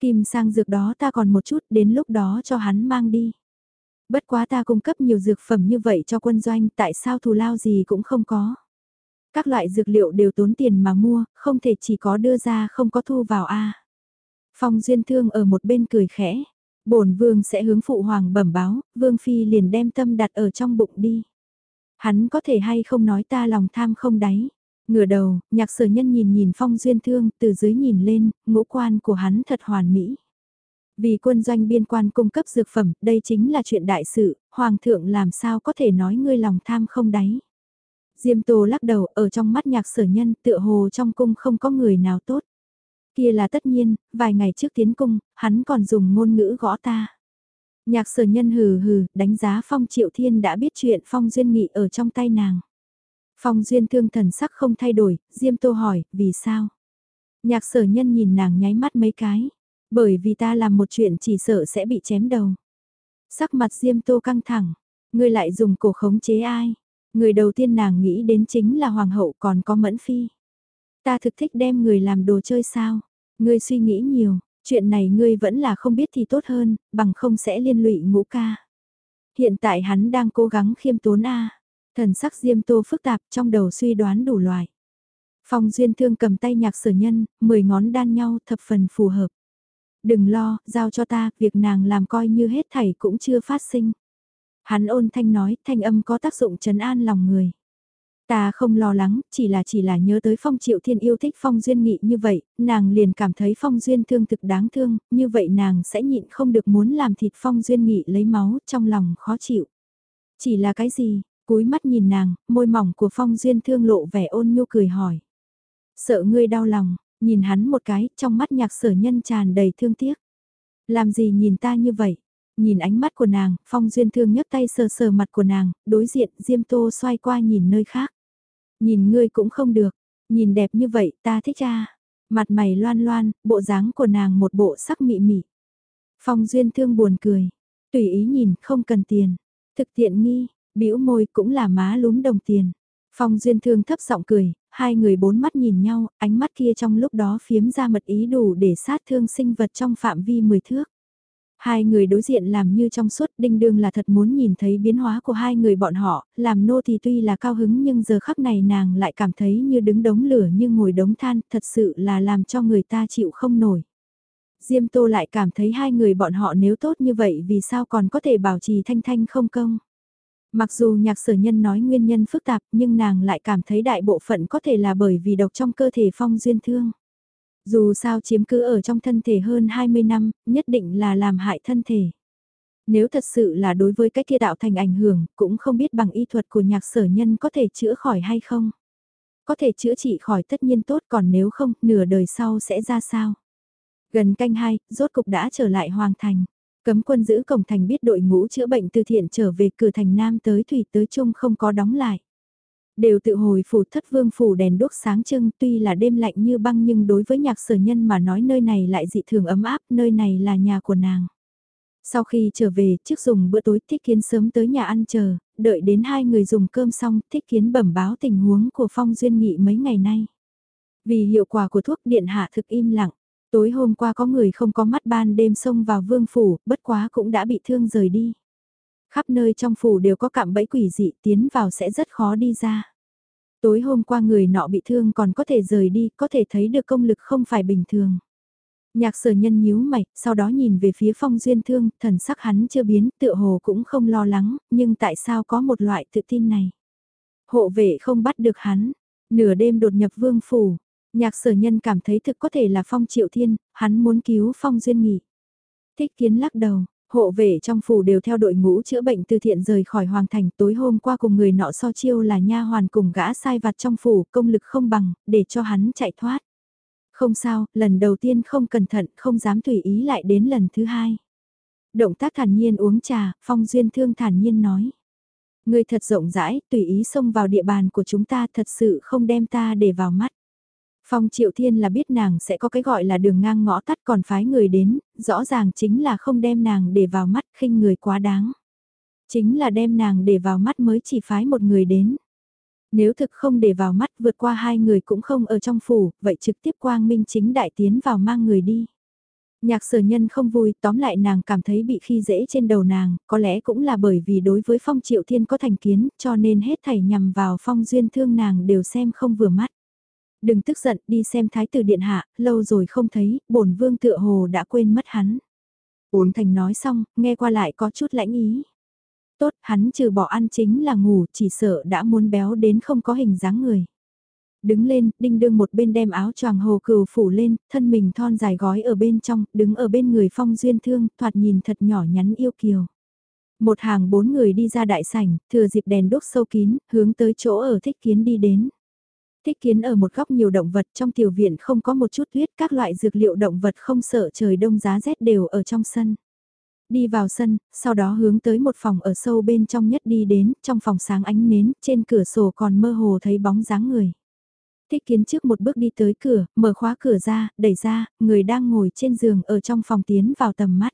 Kim sang dược đó ta còn một chút đến lúc đó cho hắn mang đi. Bất quá ta cung cấp nhiều dược phẩm như vậy cho quân doanh tại sao thù lao gì cũng không có. Các loại dược liệu đều tốn tiền mà mua, không thể chỉ có đưa ra không có thu vào a. Phong Duyên Thương ở một bên cười khẽ. Bổn vương sẽ hướng phụ hoàng bẩm báo, vương phi liền đem tâm đặt ở trong bụng đi. Hắn có thể hay không nói ta lòng tham không đáy. Ngửa đầu, nhạc sở nhân nhìn nhìn phong duyên thương, từ dưới nhìn lên, ngũ quan của hắn thật hoàn mỹ. Vì quân doanh biên quan cung cấp dược phẩm, đây chính là chuyện đại sự, hoàng thượng làm sao có thể nói ngươi lòng tham không đáy. Diêm Tô lắc đầu ở trong mắt nhạc sở nhân tựa hồ trong cung không có người nào tốt. Kia là tất nhiên, vài ngày trước tiến cung, hắn còn dùng ngôn ngữ gõ ta. Nhạc sở nhân hừ hừ, đánh giá Phong Triệu Thiên đã biết chuyện Phong Duyên Nghị ở trong tay nàng. Phong Duyên thương thần sắc không thay đổi, Diêm Tô hỏi, vì sao? Nhạc sở nhân nhìn nàng nháy mắt mấy cái, bởi vì ta làm một chuyện chỉ sợ sẽ bị chém đầu. Sắc mặt Diêm Tô căng thẳng, ngươi lại dùng cổ khống chế ai? Người đầu tiên nàng nghĩ đến chính là hoàng hậu còn có mẫn phi. Ta thực thích đem người làm đồ chơi sao? Ngươi suy nghĩ nhiều, chuyện này ngươi vẫn là không biết thì tốt hơn, bằng không sẽ liên lụy ngũ ca. Hiện tại hắn đang cố gắng khiêm tốn a. Thần sắc Diêm Tô phức tạp trong đầu suy đoán đủ loại. Phong Duyên Thương cầm tay nhạc sở nhân, mười ngón đan nhau thập phần phù hợp. Đừng lo, giao cho ta, việc nàng làm coi như hết thảy cũng chưa phát sinh. Hắn ôn thanh nói, thanh âm có tác dụng trấn an lòng người. Ta không lo lắng, chỉ là chỉ là nhớ tới Phong Triệu Thiên yêu thích Phong Duyên Nghị như vậy, nàng liền cảm thấy Phong Duyên thương thực đáng thương, như vậy nàng sẽ nhịn không được muốn làm thịt Phong Duyên Nghị lấy máu, trong lòng khó chịu. Chỉ là cái gì, cúi mắt nhìn nàng, môi mỏng của Phong Duyên thương lộ vẻ ôn nhu cười hỏi. Sợ ngươi đau lòng, nhìn hắn một cái, trong mắt nhạc sở nhân tràn đầy thương tiếc. Làm gì nhìn ta như vậy? Nhìn ánh mắt của nàng, Phong Duyên Thương nhấc tay sờ sờ mặt của nàng, đối diện Diêm Tô xoay qua nhìn nơi khác. Nhìn ngươi cũng không được, nhìn đẹp như vậy ta thích cha. Mặt mày loan loan, bộ dáng của nàng một bộ sắc mị mị. Phong Duyên Thương buồn cười, tùy ý nhìn, không cần tiền. Thực tiện nghi, bĩu môi cũng là má lúm đồng tiền. Phong Duyên Thương thấp giọng cười, hai người bốn mắt nhìn nhau, ánh mắt kia trong lúc đó phiếm ra mật ý đủ để sát thương sinh vật trong phạm vi 10 thước. Hai người đối diện làm như trong suốt đinh đương là thật muốn nhìn thấy biến hóa của hai người bọn họ, làm nô thì tuy là cao hứng nhưng giờ khắc này nàng lại cảm thấy như đứng đống lửa như ngồi đống than, thật sự là làm cho người ta chịu không nổi. Diêm Tô lại cảm thấy hai người bọn họ nếu tốt như vậy vì sao còn có thể bảo trì thanh thanh không công. Mặc dù nhạc sở nhân nói nguyên nhân phức tạp nhưng nàng lại cảm thấy đại bộ phận có thể là bởi vì độc trong cơ thể phong duyên thương. Dù sao chiếm cứ ở trong thân thể hơn 20 năm, nhất định là làm hại thân thể. Nếu thật sự là đối với cái kia tạo thành ảnh hưởng, cũng không biết bằng y thuật của nhạc sở nhân có thể chữa khỏi hay không. Có thể chữa trị khỏi tất nhiên tốt còn nếu không, nửa đời sau sẽ ra sao. Gần canh hai, rốt cục đã trở lại hoàng thành. Cấm quân giữ cổng thành biết đội ngũ chữa bệnh từ thiện trở về cửa thành Nam tới Thủy tới Trung không có đóng lại. Đều tự hồi phủ thất vương phủ đèn đốt sáng trưng tuy là đêm lạnh như băng nhưng đối với nhạc sở nhân mà nói nơi này lại dị thường ấm áp, nơi này là nhà của nàng. Sau khi trở về, trước dùng bữa tối Thích Kiến sớm tới nhà ăn chờ, đợi đến hai người dùng cơm xong, Thích Kiến bẩm báo tình huống của Phong Duyên Nghị mấy ngày nay. Vì hiệu quả của thuốc điện hạ thực im lặng, tối hôm qua có người không có mắt ban đêm xông vào vương phủ, bất quá cũng đã bị thương rời đi. Khắp nơi trong phủ đều có cạm bẫy quỷ dị tiến vào sẽ rất khó đi ra. Tối hôm qua người nọ bị thương còn có thể rời đi, có thể thấy được công lực không phải bình thường. Nhạc sở nhân nhíu mày, sau đó nhìn về phía phong duyên thương, thần sắc hắn chưa biến, tựa hồ cũng không lo lắng, nhưng tại sao có một loại tự tin này? Hộ vệ không bắt được hắn, nửa đêm đột nhập vương phủ, nhạc sở nhân cảm thấy thực có thể là phong triệu thiên, hắn muốn cứu phong duyên nghỉ. Thích kiến lắc đầu, Hộ vệ trong phủ đều theo đội ngũ chữa bệnh từ thiện rời khỏi hoàng thành tối hôm qua cùng người nọ so chiêu là nha hoàn cùng gã sai vặt trong phủ công lực không bằng, để cho hắn chạy thoát. Không sao, lần đầu tiên không cẩn thận, không dám tùy ý lại đến lần thứ hai. Động tác thản nhiên uống trà, phong duyên thương thản nhiên nói. Người thật rộng rãi, tùy ý xông vào địa bàn của chúng ta thật sự không đem ta để vào mắt. Phong Triệu Thiên là biết nàng sẽ có cái gọi là đường ngang ngõ tắt còn phái người đến, rõ ràng chính là không đem nàng để vào mắt khinh người quá đáng. Chính là đem nàng để vào mắt mới chỉ phái một người đến. Nếu thực không để vào mắt vượt qua hai người cũng không ở trong phủ, vậy trực tiếp quang minh chính đại tiến vào mang người đi. Nhạc sở nhân không vui, tóm lại nàng cảm thấy bị khi dễ trên đầu nàng, có lẽ cũng là bởi vì đối với phong triệu thiên có thành kiến, cho nên hết thảy nhằm vào phong duyên thương nàng đều xem không vừa mắt. Đừng tức giận đi xem thái tử điện hạ, lâu rồi không thấy, bổn vương tựa hồ đã quên mất hắn. uốn thành nói xong, nghe qua lại có chút lãnh ý. Tốt, hắn trừ bỏ ăn chính là ngủ, chỉ sợ đã muốn béo đến không có hình dáng người. Đứng lên, đinh đương một bên đem áo choàng hồ cừu phủ lên, thân mình thon dài gói ở bên trong, đứng ở bên người phong duyên thương, thoạt nhìn thật nhỏ nhắn yêu kiều. Một hàng bốn người đi ra đại sảnh, thừa dịp đèn đốt sâu kín, hướng tới chỗ ở thích kiến đi đến. Thích kiến ở một góc nhiều động vật trong tiểu viện không có một chút tuyết các loại dược liệu động vật không sợ trời đông giá rét đều ở trong sân. Đi vào sân, sau đó hướng tới một phòng ở sâu bên trong nhất đi đến, trong phòng sáng ánh nến, trên cửa sổ còn mơ hồ thấy bóng dáng người. Thích kiến trước một bước đi tới cửa, mở khóa cửa ra, đẩy ra, người đang ngồi trên giường ở trong phòng tiến vào tầm mắt.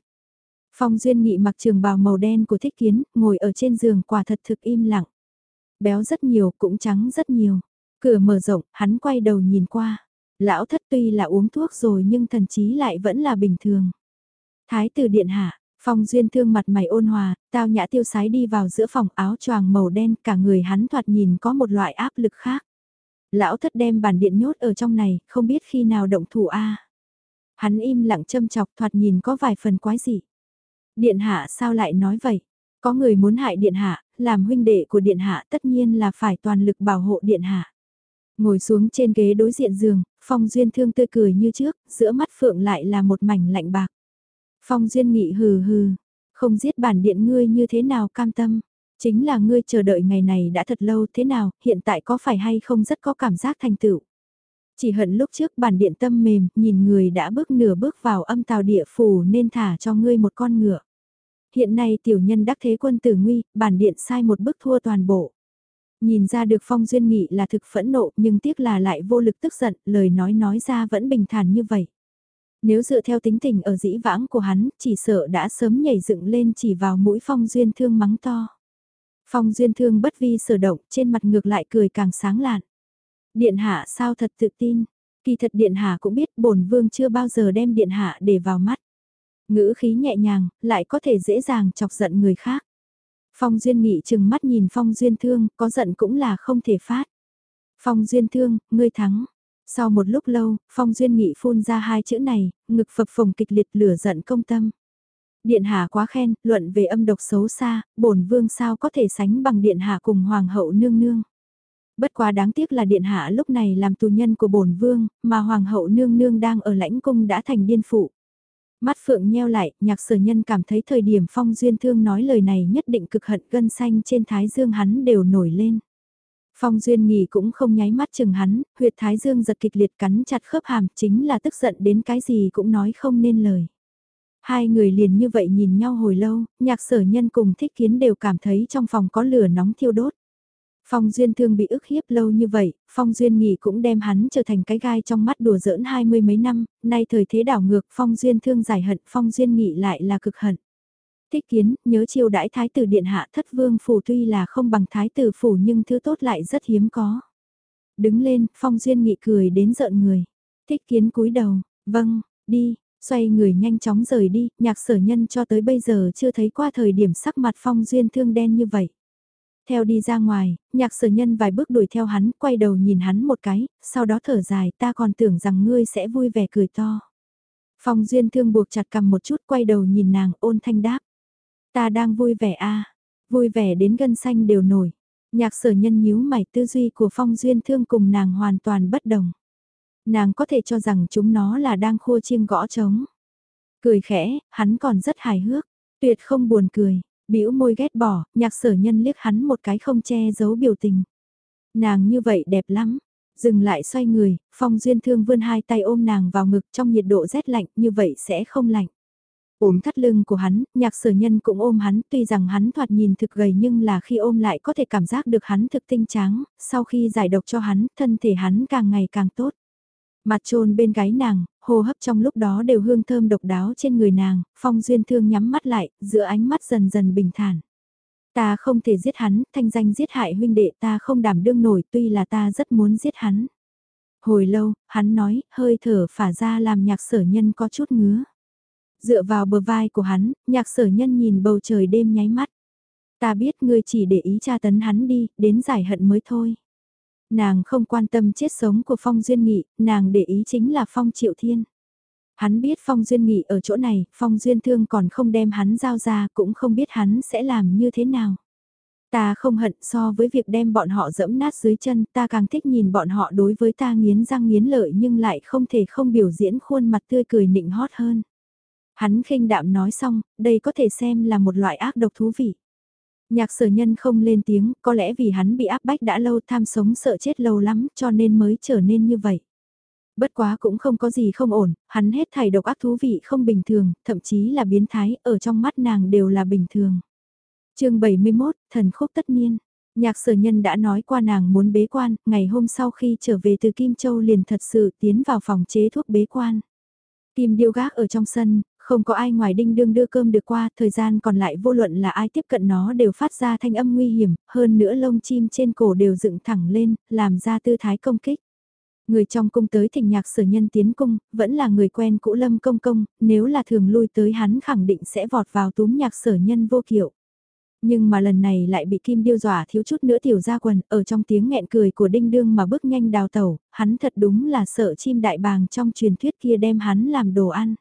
Phong Duyên Nghị mặc trường bào màu đen của thích kiến, ngồi ở trên giường quả thật thực im lặng. Béo rất nhiều cũng trắng rất nhiều. Cửa mở rộng, hắn quay đầu nhìn qua. Lão thất tuy là uống thuốc rồi nhưng thần chí lại vẫn là bình thường. Thái tử điện hạ, Phong duyên thương mặt mày ôn hòa, tao nhã tiêu sái đi vào giữa phòng áo choàng màu đen cả người hắn thoạt nhìn có một loại áp lực khác. Lão thất đem bản điện nhốt ở trong này, không biết khi nào động thủ a Hắn im lặng châm chọc thoạt nhìn có vài phần quái dị. Điện hạ sao lại nói vậy? Có người muốn hại điện hạ, làm huynh đệ của điện hạ tất nhiên là phải toàn lực bảo hộ điện hạ. Ngồi xuống trên ghế đối diện giường, phong duyên thương tươi cười như trước, giữa mắt phượng lại là một mảnh lạnh bạc. Phong duyên nghị hừ hừ, không giết bản điện ngươi như thế nào cam tâm. Chính là ngươi chờ đợi ngày này đã thật lâu thế nào, hiện tại có phải hay không rất có cảm giác thành tựu. Chỉ hận lúc trước bản điện tâm mềm, nhìn người đã bước nửa bước vào âm tào địa phủ nên thả cho ngươi một con ngựa. Hiện nay tiểu nhân đắc thế quân tử nguy, bản điện sai một bước thua toàn bộ. Nhìn ra được phong duyên nghị là thực phẫn nộ nhưng tiếc là lại vô lực tức giận, lời nói nói ra vẫn bình thản như vậy. Nếu dựa theo tính tình ở dĩ vãng của hắn, chỉ sợ đã sớm nhảy dựng lên chỉ vào mũi phong duyên thương mắng to. Phong duyên thương bất vi sở động, trên mặt ngược lại cười càng sáng lạn. Điện hạ sao thật tự tin, kỳ thật điện hạ cũng biết bổn vương chưa bao giờ đem điện hạ để vào mắt. Ngữ khí nhẹ nhàng, lại có thể dễ dàng chọc giận người khác. Phong duyên nghị chừng mắt nhìn phong duyên thương, có giận cũng là không thể phát. Phong duyên thương, ngươi thắng. Sau một lúc lâu, Phong Duyên Nghị phun ra hai chữ này, ngực phập phồng kịch liệt lửa giận công tâm. Điện hạ quá khen, luận về âm độc xấu xa, bổn vương sao có thể sánh bằng điện hạ cùng hoàng hậu nương nương. Bất quá đáng tiếc là điện hạ lúc này làm tù nhân của bổn vương, mà hoàng hậu nương nương đang ở lãnh cung đã thành điên phụ. Mắt phượng nheo lại, nhạc sở nhân cảm thấy thời điểm phong duyên thương nói lời này nhất định cực hận gân xanh trên thái dương hắn đều nổi lên. Phong Duyên Nghỉ cũng không nháy mắt chừng hắn, huyệt thái dương giật kịch liệt cắn chặt khớp hàm chính là tức giận đến cái gì cũng nói không nên lời. Hai người liền như vậy nhìn nhau hồi lâu, nhạc sở nhân cùng thích kiến đều cảm thấy trong phòng có lửa nóng thiêu đốt. Phong Duyên Thương bị ức hiếp lâu như vậy, Phong Duyên Nghỉ cũng đem hắn trở thành cái gai trong mắt đùa giỡn hai mươi mấy năm, nay thời thế đảo ngược Phong Duyên Thương giải hận Phong Duyên Nghỉ lại là cực hận. Thích kiến, nhớ chiêu đãi thái tử điện hạ thất vương phủ tuy là không bằng thái tử phủ nhưng thứ tốt lại rất hiếm có. Đứng lên, phong duyên nghị cười đến giận người. Thích kiến cúi đầu, vâng, đi, xoay người nhanh chóng rời đi, nhạc sở nhân cho tới bây giờ chưa thấy qua thời điểm sắc mặt phong duyên thương đen như vậy. Theo đi ra ngoài, nhạc sở nhân vài bước đuổi theo hắn, quay đầu nhìn hắn một cái, sau đó thở dài ta còn tưởng rằng ngươi sẽ vui vẻ cười to. Phong duyên thương buộc chặt cầm một chút quay đầu nhìn nàng ôn thanh đáp. Ta đang vui vẻ a à? vui vẻ đến gân xanh đều nổi. Nhạc sở nhân nhíu mày tư duy của phong duyên thương cùng nàng hoàn toàn bất đồng. Nàng có thể cho rằng chúng nó là đang khua chiêng gõ trống. Cười khẽ, hắn còn rất hài hước, tuyệt không buồn cười, bĩu môi ghét bỏ, nhạc sở nhân liếc hắn một cái không che giấu biểu tình. Nàng như vậy đẹp lắm, dừng lại xoay người, phong duyên thương vươn hai tay ôm nàng vào ngực trong nhiệt độ rét lạnh như vậy sẽ không lạnh. Ôm thắt lưng của hắn, nhạc sở nhân cũng ôm hắn, tuy rằng hắn thoạt nhìn thực gầy nhưng là khi ôm lại có thể cảm giác được hắn thực tinh tráng, sau khi giải độc cho hắn, thân thể hắn càng ngày càng tốt. Mặt trôn bên gái nàng, hô hấp trong lúc đó đều hương thơm độc đáo trên người nàng, phong duyên thương nhắm mắt lại, giữa ánh mắt dần dần bình thản. Ta không thể giết hắn, thanh danh giết hại huynh đệ ta không đảm đương nổi tuy là ta rất muốn giết hắn. Hồi lâu, hắn nói, hơi thở phả ra làm nhạc sở nhân có chút ngứa. Dựa vào bờ vai của hắn, nhạc sở nhân nhìn bầu trời đêm nháy mắt. Ta biết ngươi chỉ để ý tra tấn hắn đi, đến giải hận mới thôi. Nàng không quan tâm chết sống của Phong Duyên Nghị, nàng để ý chính là Phong Triệu Thiên. Hắn biết Phong Duyên Nghị ở chỗ này, Phong Duyên Thương còn không đem hắn giao ra cũng không biết hắn sẽ làm như thế nào. Ta không hận so với việc đem bọn họ dẫm nát dưới chân, ta càng thích nhìn bọn họ đối với ta nghiến răng nghiến lợi nhưng lại không thể không biểu diễn khuôn mặt tươi cười nịnh hót hơn. Hắn khinh đạm nói xong, đây có thể xem là một loại ác độc thú vị. Nhạc sở nhân không lên tiếng, có lẽ vì hắn bị áp bách đã lâu tham sống sợ chết lâu lắm cho nên mới trở nên như vậy. Bất quá cũng không có gì không ổn, hắn hết thảy độc ác thú vị không bình thường, thậm chí là biến thái, ở trong mắt nàng đều là bình thường. chương 71, thần khúc tất niên. Nhạc sở nhân đã nói qua nàng muốn bế quan, ngày hôm sau khi trở về từ Kim Châu liền thật sự tiến vào phòng chế thuốc bế quan. Kim điêu gác ở trong sân, không có ai ngoài đinh đương đưa cơm được qua, thời gian còn lại vô luận là ai tiếp cận nó đều phát ra thanh âm nguy hiểm, hơn nữa lông chim trên cổ đều dựng thẳng lên, làm ra tư thái công kích. Người trong cung tới thỉnh nhạc sở nhân tiến cung, vẫn là người quen cũ lâm công công, nếu là thường lui tới hắn khẳng định sẽ vọt vào túm nhạc sở nhân vô kiệu. Nhưng mà lần này lại bị kim điêu dọa thiếu chút nữa tiểu ra quần, ở trong tiếng nghẹn cười của đinh đương mà bước nhanh đào tẩu, hắn thật đúng là sợ chim đại bàng trong truyền thuyết kia đem hắn làm đồ ăn.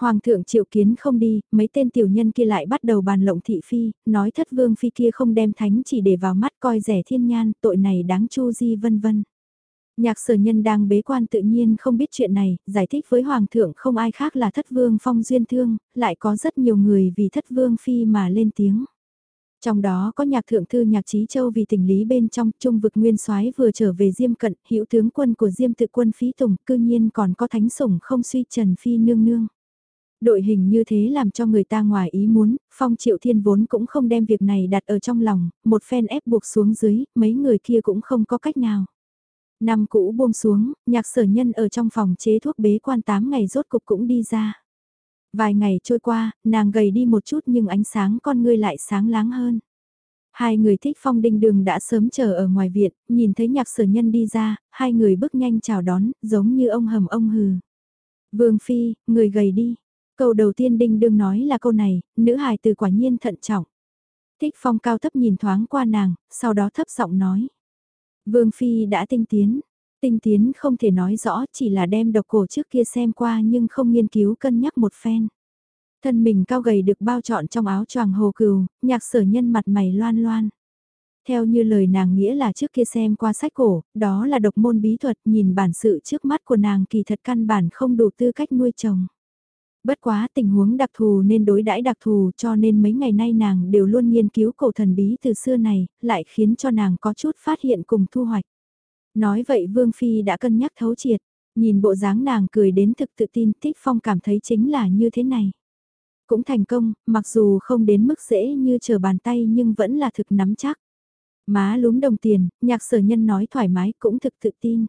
Hoàng thượng triệu kiến không đi, mấy tên tiểu nhân kia lại bắt đầu bàn lộng thị phi, nói thất vương phi kia không đem thánh chỉ để vào mắt coi rẻ thiên nhan, tội này đáng chu di vân vân. Nhạc sở nhân đang bế quan tự nhiên không biết chuyện này, giải thích với Hoàng thượng không ai khác là thất vương phong duyên thương, lại có rất nhiều người vì thất vương phi mà lên tiếng. Trong đó có nhạc thượng thư nhạc trí châu vì tình lý bên trong trung vực nguyên soái vừa trở về Diêm Cận, hữu tướng quân của Diêm tự quân phí tùng, cư nhiên còn có thánh sủng không suy trần phi nương nương. Đội hình như thế làm cho người ta ngoài ý muốn, Phong Triệu Thiên vốn cũng không đem việc này đặt ở trong lòng, một phen ép buộc xuống dưới, mấy người kia cũng không có cách nào. Năm cũ buông xuống, nhạc sở nhân ở trong phòng chế thuốc bế quan 8 ngày rốt cục cũng đi ra. Vài ngày trôi qua, nàng gầy đi một chút nhưng ánh sáng con ngươi lại sáng láng hơn. Hai người thích phong đinh đường đã sớm chờ ở ngoài viện, nhìn thấy nhạc sở nhân đi ra, hai người bước nhanh chào đón, giống như ông hầm ông hừ. Vương Phi, người gầy đi. Câu đầu tiên đinh đương nói là câu này, nữ hài từ quả nhiên thận trọng. Thích phong cao thấp nhìn thoáng qua nàng, sau đó thấp giọng nói. Vương Phi đã tinh tiến. Tinh tiến không thể nói rõ chỉ là đem độc cổ trước kia xem qua nhưng không nghiên cứu cân nhắc một phen. Thân mình cao gầy được bao trọn trong áo choàng hồ cừu, nhạc sở nhân mặt mày loan loan. Theo như lời nàng nghĩa là trước kia xem qua sách cổ, đó là độc môn bí thuật nhìn bản sự trước mắt của nàng kỳ thật căn bản không đủ tư cách nuôi chồng. Bất quá tình huống đặc thù nên đối đãi đặc thù cho nên mấy ngày nay nàng đều luôn nghiên cứu cổ thần bí từ xưa này, lại khiến cho nàng có chút phát hiện cùng thu hoạch. Nói vậy Vương Phi đã cân nhắc thấu triệt, nhìn bộ dáng nàng cười đến thực tự tin thích phong cảm thấy chính là như thế này. Cũng thành công, mặc dù không đến mức dễ như chờ bàn tay nhưng vẫn là thực nắm chắc. Má lúm đồng tiền, nhạc sở nhân nói thoải mái cũng thực tự tin.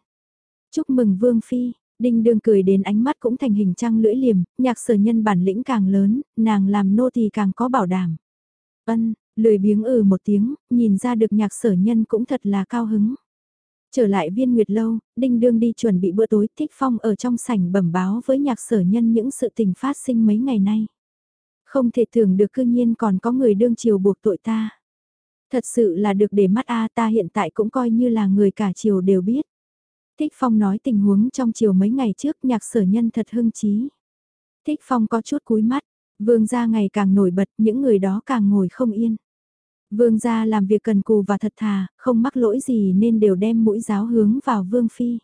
Chúc mừng Vương Phi, Đinh đương cười đến ánh mắt cũng thành hình trăng lưỡi liềm, nhạc sở nhân bản lĩnh càng lớn, nàng làm nô thì càng có bảo đảm. Ân, lười biếng ừ một tiếng, nhìn ra được nhạc sở nhân cũng thật là cao hứng. Trở lại viên nguyệt lâu, đinh đương đi chuẩn bị bữa tối, thích phong ở trong sảnh bẩm báo với nhạc sở nhân những sự tình phát sinh mấy ngày nay. Không thể tưởng được cư nhiên còn có người đương chiều buộc tội ta. Thật sự là được để mắt a ta hiện tại cũng coi như là người cả chiều đều biết. Thích Phong nói tình huống trong chiều mấy ngày trước nhạc sở nhân thật hưng trí. Thích Phong có chút cúi mắt, vương gia ngày càng nổi bật những người đó càng ngồi không yên. Vương gia làm việc cần cù và thật thà, không mắc lỗi gì nên đều đem mũi giáo hướng vào vương phi.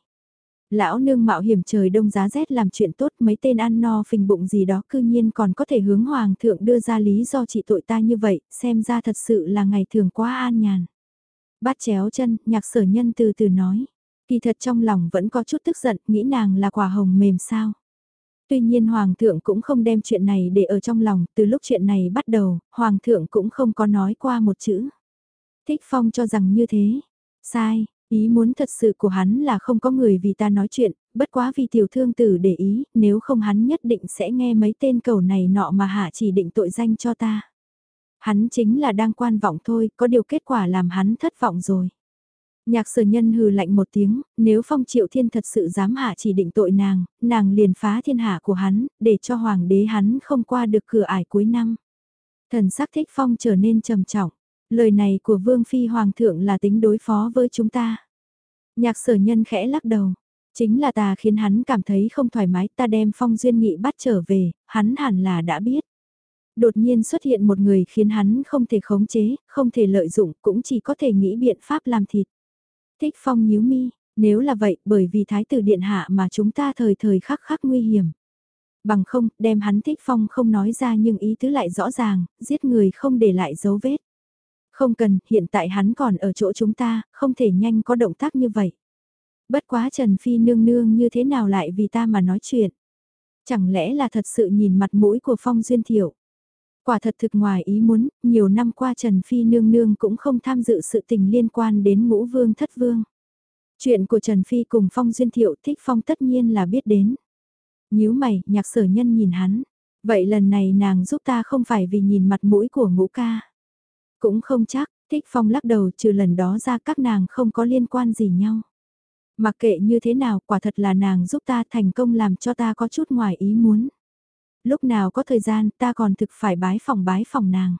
Lão nương mạo hiểm trời đông giá rét làm chuyện tốt mấy tên ăn no phình bụng gì đó cư nhiên còn có thể hướng hoàng thượng đưa ra lý do trị tội ta như vậy, xem ra thật sự là ngày thường quá an nhàn. Bắt chéo chân, nhạc sở nhân từ từ nói. Kỳ thật trong lòng vẫn có chút tức giận, nghĩ nàng là quả hồng mềm sao. Tuy nhiên Hoàng thượng cũng không đem chuyện này để ở trong lòng, từ lúc chuyện này bắt đầu, Hoàng thượng cũng không có nói qua một chữ. Thích Phong cho rằng như thế. Sai, ý muốn thật sự của hắn là không có người vì ta nói chuyện, bất quá vì tiểu thương tử để ý, nếu không hắn nhất định sẽ nghe mấy tên cầu này nọ mà hạ chỉ định tội danh cho ta. Hắn chính là đang quan vọng thôi, có điều kết quả làm hắn thất vọng rồi. Nhạc sở nhân hừ lạnh một tiếng, nếu phong triệu thiên thật sự dám hạ chỉ định tội nàng, nàng liền phá thiên hạ của hắn, để cho hoàng đế hắn không qua được cửa ải cuối năm. Thần sắc thích phong trở nên trầm trọng, lời này của vương phi hoàng thượng là tính đối phó với chúng ta. Nhạc sở nhân khẽ lắc đầu, chính là ta khiến hắn cảm thấy không thoải mái ta đem phong duyên nghị bắt trở về, hắn hẳn là đã biết. Đột nhiên xuất hiện một người khiến hắn không thể khống chế, không thể lợi dụng, cũng chỉ có thể nghĩ biện pháp làm thịt. Thích phong nhíu mi, nếu là vậy bởi vì thái tử điện hạ mà chúng ta thời thời khắc khắc nguy hiểm. Bằng không, đem hắn thích phong không nói ra nhưng ý tứ lại rõ ràng, giết người không để lại dấu vết. Không cần, hiện tại hắn còn ở chỗ chúng ta, không thể nhanh có động tác như vậy. Bất quá Trần Phi nương nương như thế nào lại vì ta mà nói chuyện. Chẳng lẽ là thật sự nhìn mặt mũi của Phong Duyên Thiệu. Quả thật thực ngoài ý muốn, nhiều năm qua Trần Phi nương nương cũng không tham dự sự tình liên quan đến ngũ vương thất vương. Chuyện của Trần Phi cùng Phong Duyên Thiệu thích Phong tất nhiên là biết đến. nhíu mày, nhạc sở nhân nhìn hắn. Vậy lần này nàng giúp ta không phải vì nhìn mặt mũi của ngũ ca. Cũng không chắc, thích phong lắc đầu trừ lần đó ra các nàng không có liên quan gì nhau. Mặc kệ như thế nào quả thật là nàng giúp ta thành công làm cho ta có chút ngoài ý muốn. Lúc nào có thời gian ta còn thực phải bái phòng bái phòng nàng.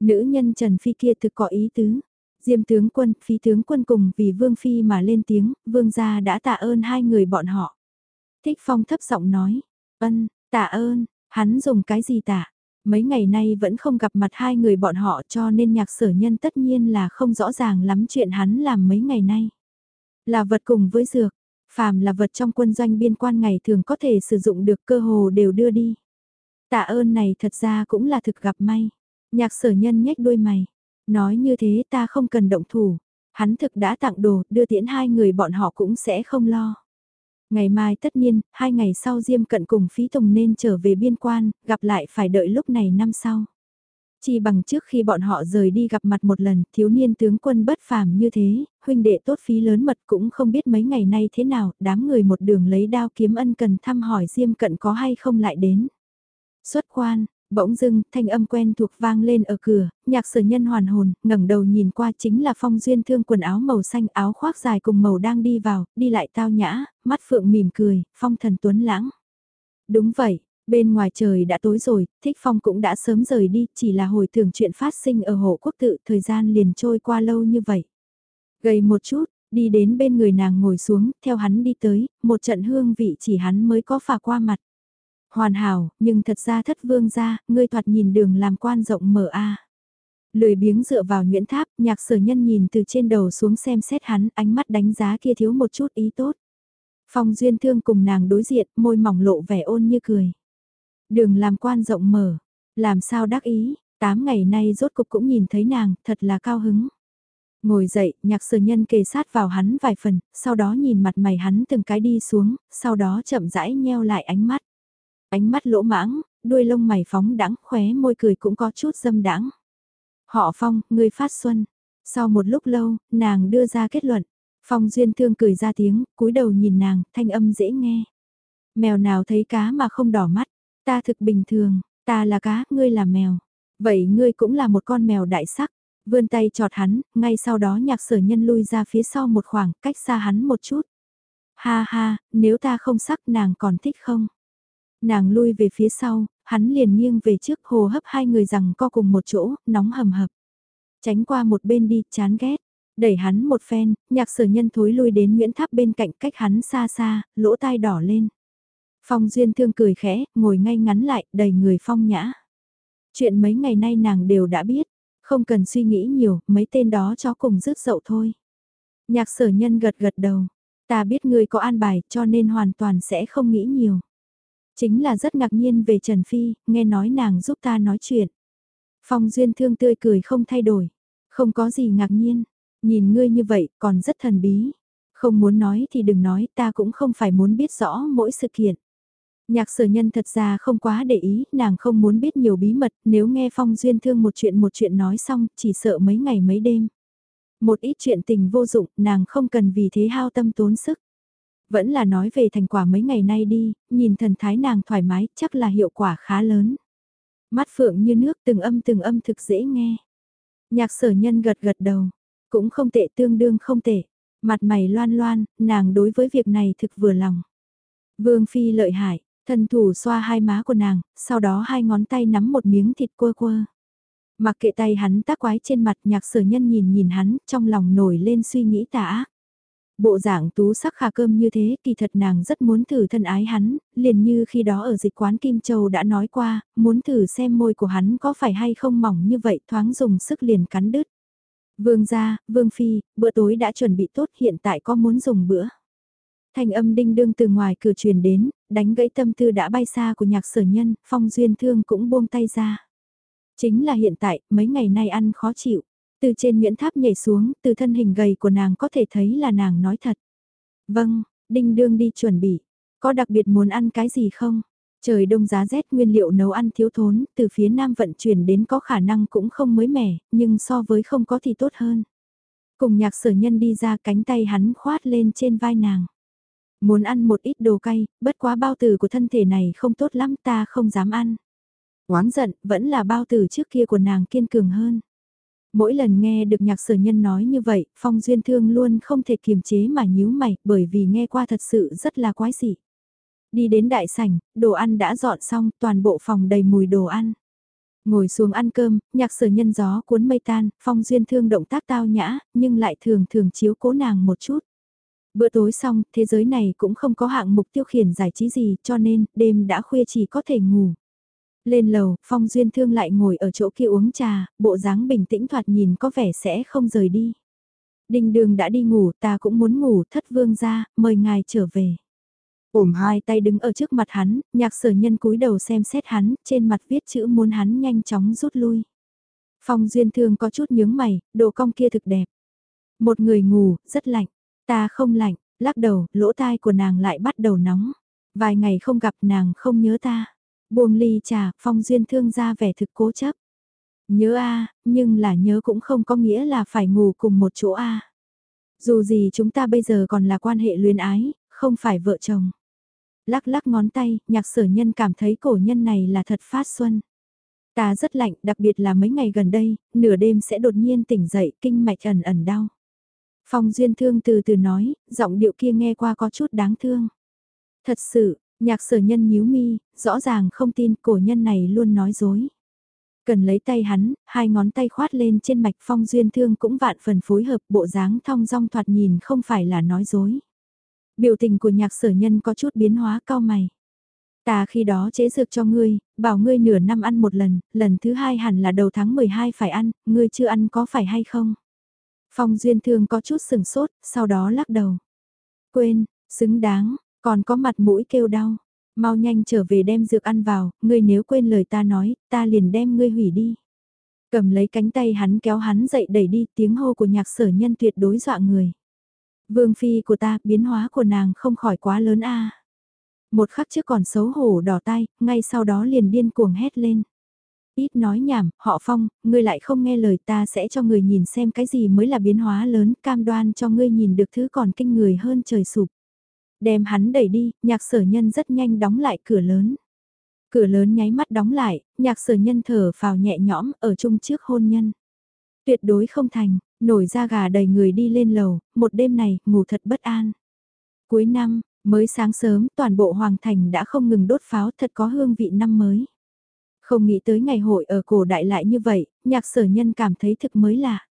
Nữ nhân Trần Phi kia thực có ý tứ. Diêm tướng quân, phi tướng quân cùng vì Vương Phi mà lên tiếng, Vương gia đã tạ ơn hai người bọn họ. Thích Phong thấp giọng nói, ân, tạ ơn, hắn dùng cái gì tạ? Mấy ngày nay vẫn không gặp mặt hai người bọn họ cho nên nhạc sở nhân tất nhiên là không rõ ràng lắm chuyện hắn làm mấy ngày nay. Là vật cùng với dược, phàm là vật trong quân doanh biên quan ngày thường có thể sử dụng được cơ hồ đều đưa đi. Tạ ơn này thật ra cũng là thực gặp may. Nhạc sở nhân nhếch đôi mày. Nói như thế ta không cần động thủ. Hắn thực đã tặng đồ, đưa tiễn hai người bọn họ cũng sẽ không lo. Ngày mai tất nhiên, hai ngày sau Diêm Cận cùng Phí Tùng nên trở về biên quan, gặp lại phải đợi lúc này năm sau. Chỉ bằng trước khi bọn họ rời đi gặp mặt một lần, thiếu niên tướng quân bất phàm như thế, huynh đệ tốt phí lớn mật cũng không biết mấy ngày nay thế nào, đám người một đường lấy đao kiếm ân cần thăm hỏi Diêm Cận có hay không lại đến. Xuất quan, Bỗng dưng, thanh âm quen thuộc vang lên ở cửa, nhạc sở nhân hoàn hồn, ngẩng đầu nhìn qua chính là phong duyên thương quần áo màu xanh áo khoác dài cùng màu đang đi vào, đi lại tao nhã, mắt phượng mỉm cười, phong thần tuấn lãng. Đúng vậy, bên ngoài trời đã tối rồi, thích phong cũng đã sớm rời đi, chỉ là hồi tưởng chuyện phát sinh ở hộ quốc tự, thời gian liền trôi qua lâu như vậy. Gầy một chút, đi đến bên người nàng ngồi xuống, theo hắn đi tới, một trận hương vị chỉ hắn mới có phà qua mặt. Hoàn hảo, nhưng thật ra thất vương ra, ngươi thoạt nhìn đường làm quan rộng mở a. Lười biếng dựa vào Nguyễn Tháp, nhạc sở nhân nhìn từ trên đầu xuống xem xét hắn, ánh mắt đánh giá kia thiếu một chút ý tốt. Phong duyên thương cùng nàng đối diện, môi mỏng lộ vẻ ôn như cười. Đường làm quan rộng mở, làm sao đắc ý, tám ngày nay rốt cục cũng nhìn thấy nàng, thật là cao hứng. Ngồi dậy, nhạc sở nhân kề sát vào hắn vài phần, sau đó nhìn mặt mày hắn từng cái đi xuống, sau đó chậm rãi nheo lại ánh mắt. Ánh mắt lỗ mãng, đuôi lông mày phóng đãng khóe môi cười cũng có chút dâm đãng. Họ Phong, người phát xuân. Sau một lúc lâu, nàng đưa ra kết luận. Phong Duyên Thương cười ra tiếng, cúi đầu nhìn nàng, thanh âm dễ nghe. Mèo nào thấy cá mà không đỏ mắt, ta thực bình thường, ta là cá, ngươi là mèo. Vậy ngươi cũng là một con mèo đại sắc. Vươn tay chọt hắn, ngay sau đó nhạc sở nhân lui ra phía sau một khoảng, cách xa hắn một chút. Ha ha, nếu ta không sắc nàng còn thích không? Nàng lui về phía sau, hắn liền nghiêng về trước hồ hấp hai người rằng co cùng một chỗ, nóng hầm hập. Tránh qua một bên đi, chán ghét. Đẩy hắn một phen, nhạc sở nhân thối lui đến Nguyễn Tháp bên cạnh cách hắn xa xa, lỗ tai đỏ lên. Phong Duyên Thương cười khẽ, ngồi ngay ngắn lại, đầy người phong nhã. Chuyện mấy ngày nay nàng đều đã biết, không cần suy nghĩ nhiều, mấy tên đó cho cùng rước dậu thôi. Nhạc sở nhân gật gật đầu, ta biết ngươi có an bài cho nên hoàn toàn sẽ không nghĩ nhiều. Chính là rất ngạc nhiên về Trần Phi, nghe nói nàng giúp ta nói chuyện. Phong Duyên Thương tươi cười không thay đổi. Không có gì ngạc nhiên. Nhìn ngươi như vậy còn rất thần bí. Không muốn nói thì đừng nói ta cũng không phải muốn biết rõ mỗi sự kiện. Nhạc sở nhân thật ra không quá để ý, nàng không muốn biết nhiều bí mật, nếu nghe Phong Duyên Thương một chuyện một chuyện nói xong, chỉ sợ mấy ngày mấy đêm. Một ít chuyện tình vô dụng, nàng không cần vì thế hao tâm tốn sức. Vẫn là nói về thành quả mấy ngày nay đi, nhìn thần thái nàng thoải mái, chắc là hiệu quả khá lớn. Mắt phượng như nước từng âm từng âm thực dễ nghe. Nhạc sở nhân gật gật đầu, cũng không tệ tương đương không tệ. Mặt mày loan loan, nàng đối với việc này thực vừa lòng. Vương Phi lợi hại, thần thủ xoa hai má của nàng, sau đó hai ngón tay nắm một miếng thịt quơ quơ. Mặc kệ tay hắn tác quái trên mặt nhạc sở nhân nhìn nhìn hắn, trong lòng nổi lên suy nghĩ tà ác. Bộ dạng tú sắc khả cơm như thế kỳ thật nàng rất muốn thử thân ái hắn, liền như khi đó ở dịch quán Kim Châu đã nói qua, muốn thử xem môi của hắn có phải hay không mỏng như vậy thoáng dùng sức liền cắn đứt. Vương gia, Vương Phi, bữa tối đã chuẩn bị tốt hiện tại có muốn dùng bữa. Thanh âm đinh đương từ ngoài cửa truyền đến, đánh gãy tâm tư đã bay xa của nhạc sở nhân, phong duyên thương cũng buông tay ra. Chính là hiện tại, mấy ngày nay ăn khó chịu. Từ trên Nguyễn Tháp nhảy xuống, từ thân hình gầy của nàng có thể thấy là nàng nói thật. Vâng, đinh đương đi chuẩn bị. Có đặc biệt muốn ăn cái gì không? Trời đông giá rét nguyên liệu nấu ăn thiếu thốn, từ phía nam vận chuyển đến có khả năng cũng không mới mẻ, nhưng so với không có thì tốt hơn. Cùng nhạc sở nhân đi ra cánh tay hắn khoát lên trên vai nàng. Muốn ăn một ít đồ cay, bất quá bao tử của thân thể này không tốt lắm ta không dám ăn. Oán giận, vẫn là bao tử trước kia của nàng kiên cường hơn. Mỗi lần nghe được nhạc sở nhân nói như vậy, Phong Duyên Thương luôn không thể kiềm chế mà nhíu mày, bởi vì nghe qua thật sự rất là quái dị. Đi đến đại sảnh, đồ ăn đã dọn xong, toàn bộ phòng đầy mùi đồ ăn. Ngồi xuống ăn cơm, nhạc sở nhân gió cuốn mây tan, Phong Duyên Thương động tác tao nhã, nhưng lại thường thường chiếu cố nàng một chút. Bữa tối xong, thế giới này cũng không có hạng mục tiêu khiển giải trí gì, cho nên, đêm đã khuya chỉ có thể ngủ. Lên lầu, Phong Duyên Thương lại ngồi ở chỗ kia uống trà, bộ dáng bình tĩnh thoạt nhìn có vẻ sẽ không rời đi. Đình đường đã đi ngủ, ta cũng muốn ngủ, thất vương ra, mời ngài trở về. Ổm hai tay đứng ở trước mặt hắn, nhạc sở nhân cúi đầu xem xét hắn, trên mặt viết chữ muốn hắn nhanh chóng rút lui. Phong Duyên Thương có chút nhướng mày, đồ cong kia thực đẹp. Một người ngủ, rất lạnh. Ta không lạnh, lắc đầu, lỗ tai của nàng lại bắt đầu nóng. Vài ngày không gặp nàng không nhớ ta. Buông ly trà, phong duyên thương ra vẻ thực cố chấp. Nhớ a nhưng là nhớ cũng không có nghĩa là phải ngủ cùng một chỗ a Dù gì chúng ta bây giờ còn là quan hệ luyến ái, không phải vợ chồng. Lắc lắc ngón tay, nhạc sở nhân cảm thấy cổ nhân này là thật phát xuân. Ta rất lạnh, đặc biệt là mấy ngày gần đây, nửa đêm sẽ đột nhiên tỉnh dậy, kinh mạch ẩn ẩn đau. Phong Duyên Thương từ từ nói, giọng điệu kia nghe qua có chút đáng thương. Thật sự, nhạc sở nhân nhíu mi, rõ ràng không tin cổ nhân này luôn nói dối. Cần lấy tay hắn, hai ngón tay khoát lên trên mạch Phong Duyên Thương cũng vạn phần phối hợp bộ dáng thong dong thoạt nhìn không phải là nói dối. Biểu tình của nhạc sở nhân có chút biến hóa cao mày. Ta khi đó chế dược cho ngươi, bảo ngươi nửa năm ăn một lần, lần thứ hai hẳn là đầu tháng 12 phải ăn, ngươi chưa ăn có phải hay không? Phong Duyên Thương có chút sừng sốt, sau đó lắc đầu. Quên, xứng đáng, còn có mặt mũi kêu đau. Mau nhanh trở về đem dược ăn vào, ngươi nếu quên lời ta nói, ta liền đem ngươi hủy đi. Cầm lấy cánh tay hắn kéo hắn dậy đẩy đi tiếng hô của nhạc sở nhân tuyệt đối dọa người. Vương phi của ta, biến hóa của nàng không khỏi quá lớn a. Một khắc trước còn xấu hổ đỏ tay, ngay sau đó liền điên cuồng hét lên. Ít nói nhảm, họ phong, ngươi lại không nghe lời ta sẽ cho người nhìn xem cái gì mới là biến hóa lớn, cam đoan cho ngươi nhìn được thứ còn kinh người hơn trời sụp. Đem hắn đẩy đi, nhạc sở nhân rất nhanh đóng lại cửa lớn. Cửa lớn nháy mắt đóng lại, nhạc sở nhân thở vào nhẹ nhõm ở chung trước hôn nhân. Tuyệt đối không thành, nổi da gà đầy người đi lên lầu, một đêm này, ngủ thật bất an. Cuối năm, mới sáng sớm, toàn bộ hoàng thành đã không ngừng đốt pháo thật có hương vị năm mới. Không nghĩ tới ngày hội ở cổ đại lại như vậy, nhạc sở nhân cảm thấy thực mới lạ.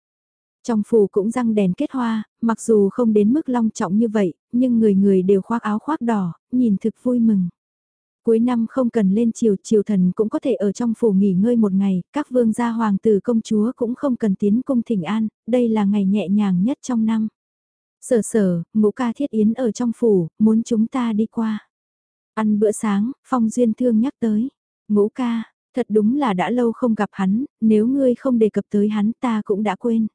Trong phủ cũng răng đèn kết hoa, mặc dù không đến mức long trọng như vậy, nhưng người người đều khoác áo khoác đỏ, nhìn thực vui mừng. Cuối năm không cần lên triều triều thần cũng có thể ở trong phủ nghỉ ngơi một ngày, các vương gia hoàng tử công chúa cũng không cần tiến cung thỉnh an, đây là ngày nhẹ nhàng nhất trong năm. Sở sở, ngũ ca thiết yến ở trong phủ, muốn chúng ta đi qua. Ăn bữa sáng, phong duyên thương nhắc tới. Ngũ ca, Thật đúng là đã lâu không gặp hắn, nếu ngươi không đề cập tới hắn ta cũng đã quên.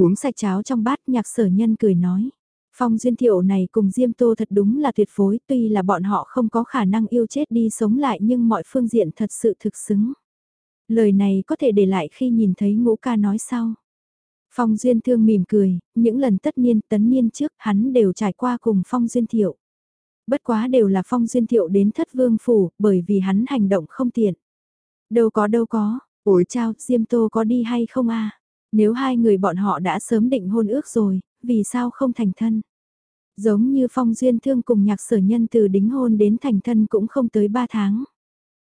Uống sạch cháo trong bát nhạc sở nhân cười nói. Phong duyên thiệu này cùng Diêm Tô thật đúng là tuyệt phối, tuy là bọn họ không có khả năng yêu chết đi sống lại nhưng mọi phương diện thật sự thực xứng. Lời này có thể để lại khi nhìn thấy ngũ ca nói sau. Phong duyên thương mỉm cười, những lần tất niên tấn niên trước hắn đều trải qua cùng phong duyên thiệu. Bất quá đều là phong duyên thiệu đến thất vương phủ, bởi vì hắn hành động không tiện. Đâu có đâu có, ủi chao, Diêm Tô có đi hay không a? Nếu hai người bọn họ đã sớm định hôn ước rồi, vì sao không thành thân? Giống như Phong Duyên Thương cùng nhạc sở nhân từ đính hôn đến thành thân cũng không tới 3 tháng.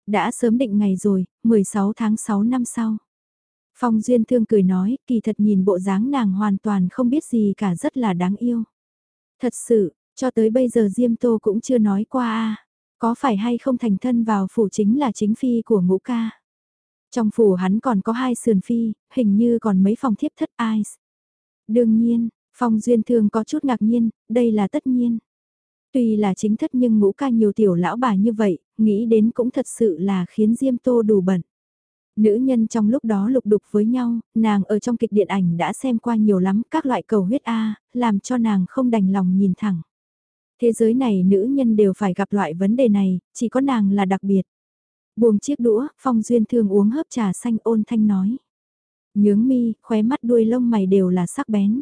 Đã sớm định ngày rồi, 16 tháng 6 năm sau. Phong Duyên Thương cười nói, kỳ thật nhìn bộ dáng nàng hoàn toàn không biết gì cả rất là đáng yêu. Thật sự, cho tới bây giờ Diêm Tô cũng chưa nói qua a có phải hay không thành thân vào phủ chính là chính phi của ngũ ca. Trong phủ hắn còn có hai sườn phi, hình như còn mấy phòng thiếp thất ai. Đương nhiên, phong duyên thương có chút ngạc nhiên, đây là tất nhiên. Tuy là chính thất nhưng ngũ ca nhiều tiểu lão bà như vậy, nghĩ đến cũng thật sự là khiến Diêm Tô đủ bẩn. Nữ nhân trong lúc đó lục đục với nhau, nàng ở trong kịch điện ảnh đã xem qua nhiều lắm các loại cầu huyết A, làm cho nàng không đành lòng nhìn thẳng. Thế giới này nữ nhân đều phải gặp loại vấn đề này, chỉ có nàng là đặc biệt. Buông chiếc đũa, Phong Duyên Thương uống hớp trà xanh ôn thanh nói. Nhướng mi, khóe mắt đuôi lông mày đều là sắc bén.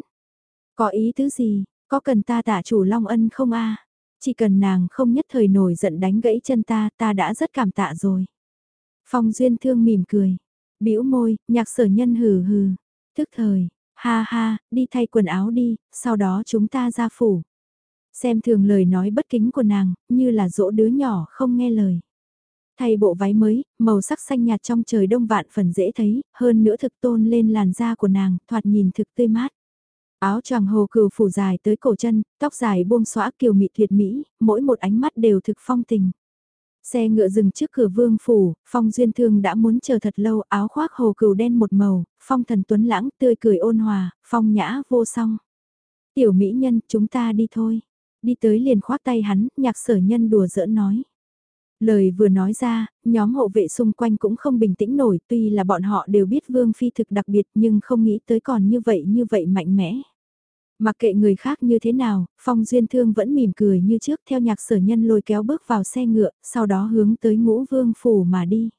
Có ý tứ gì, có cần ta tả chủ Long Ân không a Chỉ cần nàng không nhất thời nổi giận đánh gãy chân ta, ta đã rất cảm tạ rồi. Phong Duyên Thương mỉm cười, bĩu môi, nhạc sở nhân hừ hừ, thức thời, ha ha, đi thay quần áo đi, sau đó chúng ta ra phủ. Xem thường lời nói bất kính của nàng, như là dỗ đứa nhỏ không nghe lời. Thay bộ váy mới, màu sắc xanh nhạt trong trời đông vạn phần dễ thấy, hơn nữa thực tôn lên làn da của nàng, thoạt nhìn thực tươi mát. Áo choàng hồ cừu phủ dài tới cổ chân, tóc dài buông xõa kiều mị tuyệt mỹ, mỗi một ánh mắt đều thực phong tình. Xe ngựa dừng trước cửa vương phủ, phong duyên thương đã muốn chờ thật lâu áo khoác hồ cừu đen một màu, phong thần tuấn lãng tươi cười ôn hòa, phong nhã vô song. Tiểu mỹ nhân chúng ta đi thôi. Đi tới liền khoác tay hắn, nhạc sở nhân đùa giỡn nói. Lời vừa nói ra, nhóm hộ vệ xung quanh cũng không bình tĩnh nổi tuy là bọn họ đều biết Vương Phi thực đặc biệt nhưng không nghĩ tới còn như vậy như vậy mạnh mẽ. Mặc kệ người khác như thế nào, Phong Duyên Thương vẫn mỉm cười như trước theo nhạc sở nhân lôi kéo bước vào xe ngựa, sau đó hướng tới ngũ vương phủ mà đi.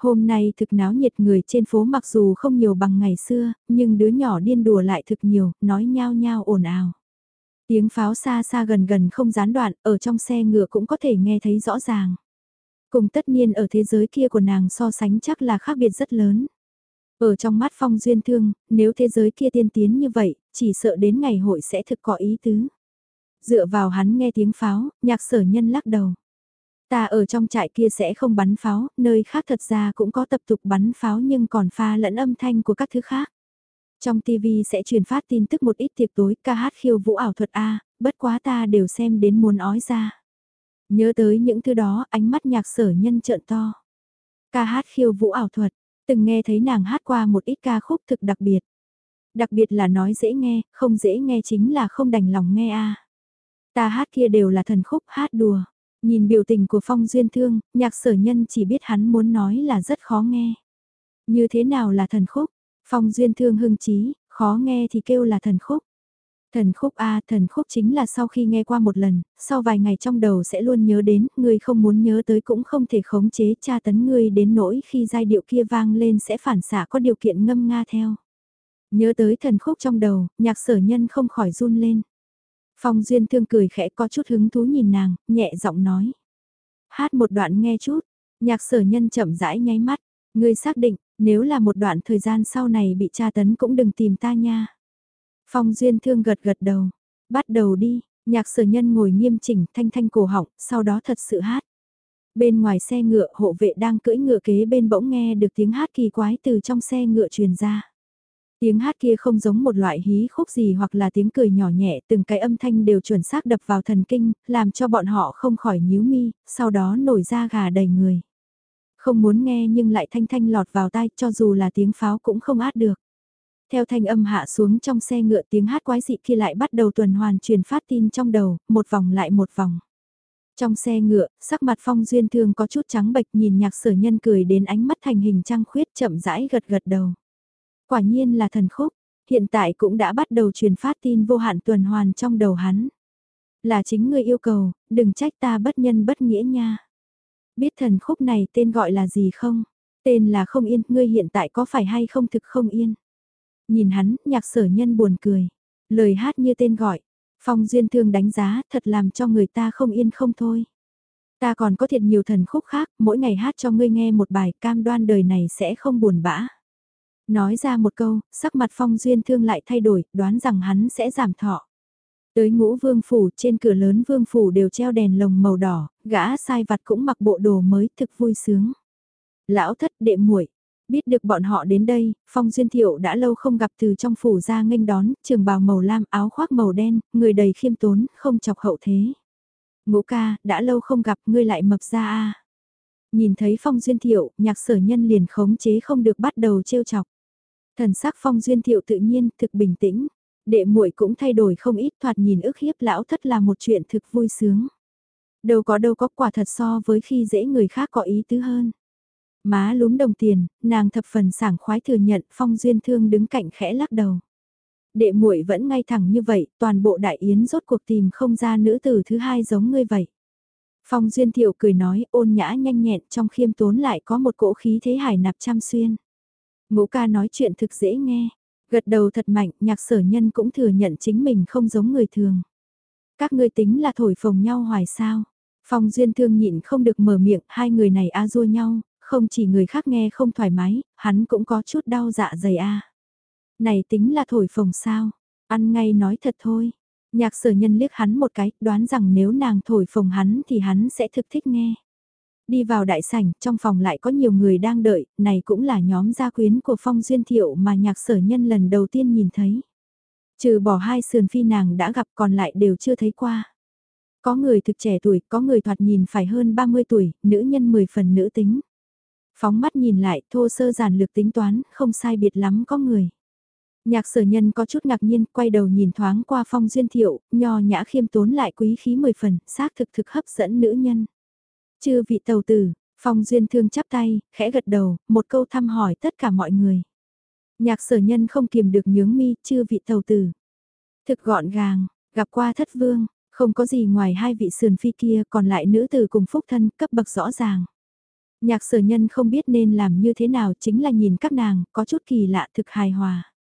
Hôm nay thực náo nhiệt người trên phố mặc dù không nhiều bằng ngày xưa, nhưng đứa nhỏ điên đùa lại thực nhiều, nói nhao nhao ồn ào. Tiếng pháo xa xa gần gần không gián đoạn, ở trong xe ngựa cũng có thể nghe thấy rõ ràng. Cùng tất nhiên ở thế giới kia của nàng so sánh chắc là khác biệt rất lớn. Ở trong mắt phong duyên thương, nếu thế giới kia tiên tiến như vậy, chỉ sợ đến ngày hội sẽ thực có ý tứ. Dựa vào hắn nghe tiếng pháo, nhạc sở nhân lắc đầu. Ta ở trong trại kia sẽ không bắn pháo, nơi khác thật ra cũng có tập tục bắn pháo nhưng còn pha lẫn âm thanh của các thứ khác. Trong TV sẽ truyền phát tin tức một ít tiệc tối ca hát khiêu vũ ảo thuật A, bất quá ta đều xem đến muốn ói ra. Nhớ tới những thứ đó ánh mắt nhạc sở nhân trợn to. Ca hát khiêu vũ ảo thuật, từng nghe thấy nàng hát qua một ít ca khúc thực đặc biệt. Đặc biệt là nói dễ nghe, không dễ nghe chính là không đành lòng nghe a. Ta hát kia đều là thần khúc hát đùa. Nhìn biểu tình của Phong Duyên Thương, nhạc sở nhân chỉ biết hắn muốn nói là rất khó nghe. Như thế nào là thần khúc? Phong Duyên Thương hưng trí, khó nghe thì kêu là thần khúc. Thần khúc A, thần khúc chính là sau khi nghe qua một lần, sau vài ngày trong đầu sẽ luôn nhớ đến, người không muốn nhớ tới cũng không thể khống chế tra tấn người đến nỗi khi giai điệu kia vang lên sẽ phản xạ có điều kiện ngâm nga theo. Nhớ tới thần khúc trong đầu, nhạc sở nhân không khỏi run lên. Phong Duyên Thương cười khẽ có chút hứng thú nhìn nàng, nhẹ giọng nói. Hát một đoạn nghe chút, nhạc sở nhân chậm rãi nháy mắt, ngươi xác định, nếu là một đoạn thời gian sau này bị tra tấn cũng đừng tìm ta nha. Phong Duyên Thương gật gật đầu, bắt đầu đi, nhạc sở nhân ngồi nghiêm chỉnh thanh thanh cổ họng, sau đó thật sự hát. Bên ngoài xe ngựa hộ vệ đang cưỡi ngựa kế bên bỗng nghe được tiếng hát kỳ quái từ trong xe ngựa truyền ra. Tiếng hát kia không giống một loại hí khúc gì hoặc là tiếng cười nhỏ nhẹ, từng cái âm thanh đều chuẩn xác đập vào thần kinh, làm cho bọn họ không khỏi nhíu mi, sau đó nổi ra gà đầy người. Không muốn nghe nhưng lại thanh thanh lọt vào tai cho dù là tiếng pháo cũng không át được. Theo thanh âm hạ xuống trong xe ngựa tiếng hát quái dị kia lại bắt đầu tuần hoàn truyền phát tin trong đầu, một vòng lại một vòng. Trong xe ngựa, sắc mặt phong duyên thương có chút trắng bệch nhìn nhạc sở nhân cười đến ánh mắt thành hình trăng khuyết chậm rãi gật gật đầu. Quả nhiên là thần khúc, hiện tại cũng đã bắt đầu truyền phát tin vô hạn tuần hoàn trong đầu hắn. Là chính người yêu cầu, đừng trách ta bất nhân bất nghĩa nha. Biết thần khúc này tên gọi là gì không? Tên là không yên, ngươi hiện tại có phải hay không thực không yên? Nhìn hắn, nhạc sở nhân buồn cười. Lời hát như tên gọi. Phong duyên thương đánh giá thật làm cho người ta không yên không thôi. Ta còn có thiệt nhiều thần khúc khác, mỗi ngày hát cho ngươi nghe một bài cam đoan đời này sẽ không buồn bã. Nói ra một câu, sắc mặt phong duyên thương lại thay đổi, đoán rằng hắn sẽ giảm thọ. Tới ngũ vương phủ, trên cửa lớn vương phủ đều treo đèn lồng màu đỏ, gã sai vặt cũng mặc bộ đồ mới thực vui sướng. Lão thất đệ muội Biết được bọn họ đến đây, Phong Duyên Thiệu đã lâu không gặp từ trong phủ ra nghênh đón, trường bào màu lam áo khoác màu đen, người đầy khiêm tốn, không chọc hậu thế. Ngũ ca, đã lâu không gặp ngươi lại mập ra a Nhìn thấy Phong Duyên Thiệu, nhạc sở nhân liền khống chế không được bắt đầu trêu chọc. Thần sắc Phong Duyên Thiệu tự nhiên, thực bình tĩnh. Đệ muội cũng thay đổi không ít thoạt nhìn ức hiếp lão thất là một chuyện thực vui sướng. Đâu có đâu có quả thật so với khi dễ người khác có ý tứ hơn. Má lúm đồng tiền, nàng thập phần sảng khoái thừa nhận Phong Duyên Thương đứng cạnh khẽ lắc đầu. Đệ muội vẫn ngay thẳng như vậy, toàn bộ đại yến rốt cuộc tìm không ra nữ tử thứ hai giống ngươi vậy. Phong Duyên Thiệu cười nói ôn nhã nhanh nhẹn trong khiêm tốn lại có một cỗ khí thế hải nạp trăm xuyên. Ngũ ca nói chuyện thực dễ nghe, gật đầu thật mạnh, nhạc sở nhân cũng thừa nhận chính mình không giống người thường. Các ngươi tính là thổi phồng nhau hoài sao. Phong Duyên Thương nhịn không được mở miệng, hai người này a dua nhau, không chỉ người khác nghe không thoải mái, hắn cũng có chút đau dạ dày a. Này tính là thổi phồng sao? Ăn ngay nói thật thôi. Nhạc sở nhân liếc hắn một cái, đoán rằng nếu nàng thổi phồng hắn thì hắn sẽ thực thích nghe. Đi vào đại sảnh, trong phòng lại có nhiều người đang đợi, này cũng là nhóm gia quyến của Phong Duyên Thiệu mà nhạc sở nhân lần đầu tiên nhìn thấy. Trừ bỏ hai sườn phi nàng đã gặp còn lại đều chưa thấy qua. Có người thực trẻ tuổi, có người thoạt nhìn phải hơn 30 tuổi, nữ nhân 10 phần nữ tính. Phóng mắt nhìn lại, thô sơ giản lược tính toán, không sai biệt lắm có người. Nhạc sở nhân có chút ngạc nhiên, quay đầu nhìn thoáng qua phong duyên thiệu, nho nhã khiêm tốn lại quý khí mười phần, xác thực thực hấp dẫn nữ nhân. Chư vị tàu tử, phong duyên thương chắp tay, khẽ gật đầu, một câu thăm hỏi tất cả mọi người. Nhạc sở nhân không kiềm được nhướng mi, chư vị tàu tử. Thực gọn gàng, gặp qua thất vương, không có gì ngoài hai vị sườn phi kia còn lại nữ tử cùng phúc thân cấp bậc rõ ràng. Nhạc sở nhân không biết nên làm như thế nào chính là nhìn các nàng, có chút kỳ lạ thực hài hòa.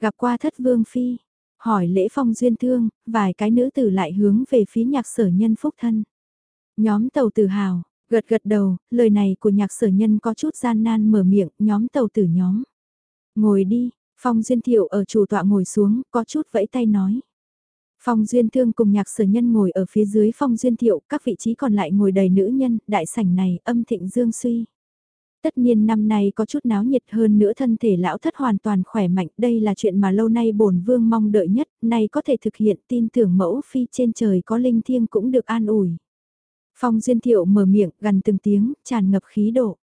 Gặp qua thất vương phi, hỏi lễ phong duyên thương, vài cái nữ tử lại hướng về phía nhạc sở nhân phúc thân. Nhóm tàu tử hào, gật gật đầu, lời này của nhạc sở nhân có chút gian nan mở miệng, nhóm tàu tử nhóm. Ngồi đi, phong duyên thiệu ở chủ tọa ngồi xuống, có chút vẫy tay nói. Phong Duyên Thương cùng nhạc sở nhân ngồi ở phía dưới Phong Duyên Thiệu, các vị trí còn lại ngồi đầy nữ nhân, đại sảnh này âm thịnh dương suy. Tất nhiên năm nay có chút náo nhiệt hơn nữa thân thể lão thất hoàn toàn khỏe mạnh, đây là chuyện mà lâu nay bổn vương mong đợi nhất, nay có thể thực hiện tin tưởng mẫu phi trên trời có linh thiêng cũng được an ủi. Phong Duyên Thiệu mở miệng gần từng tiếng, tràn ngập khí độ.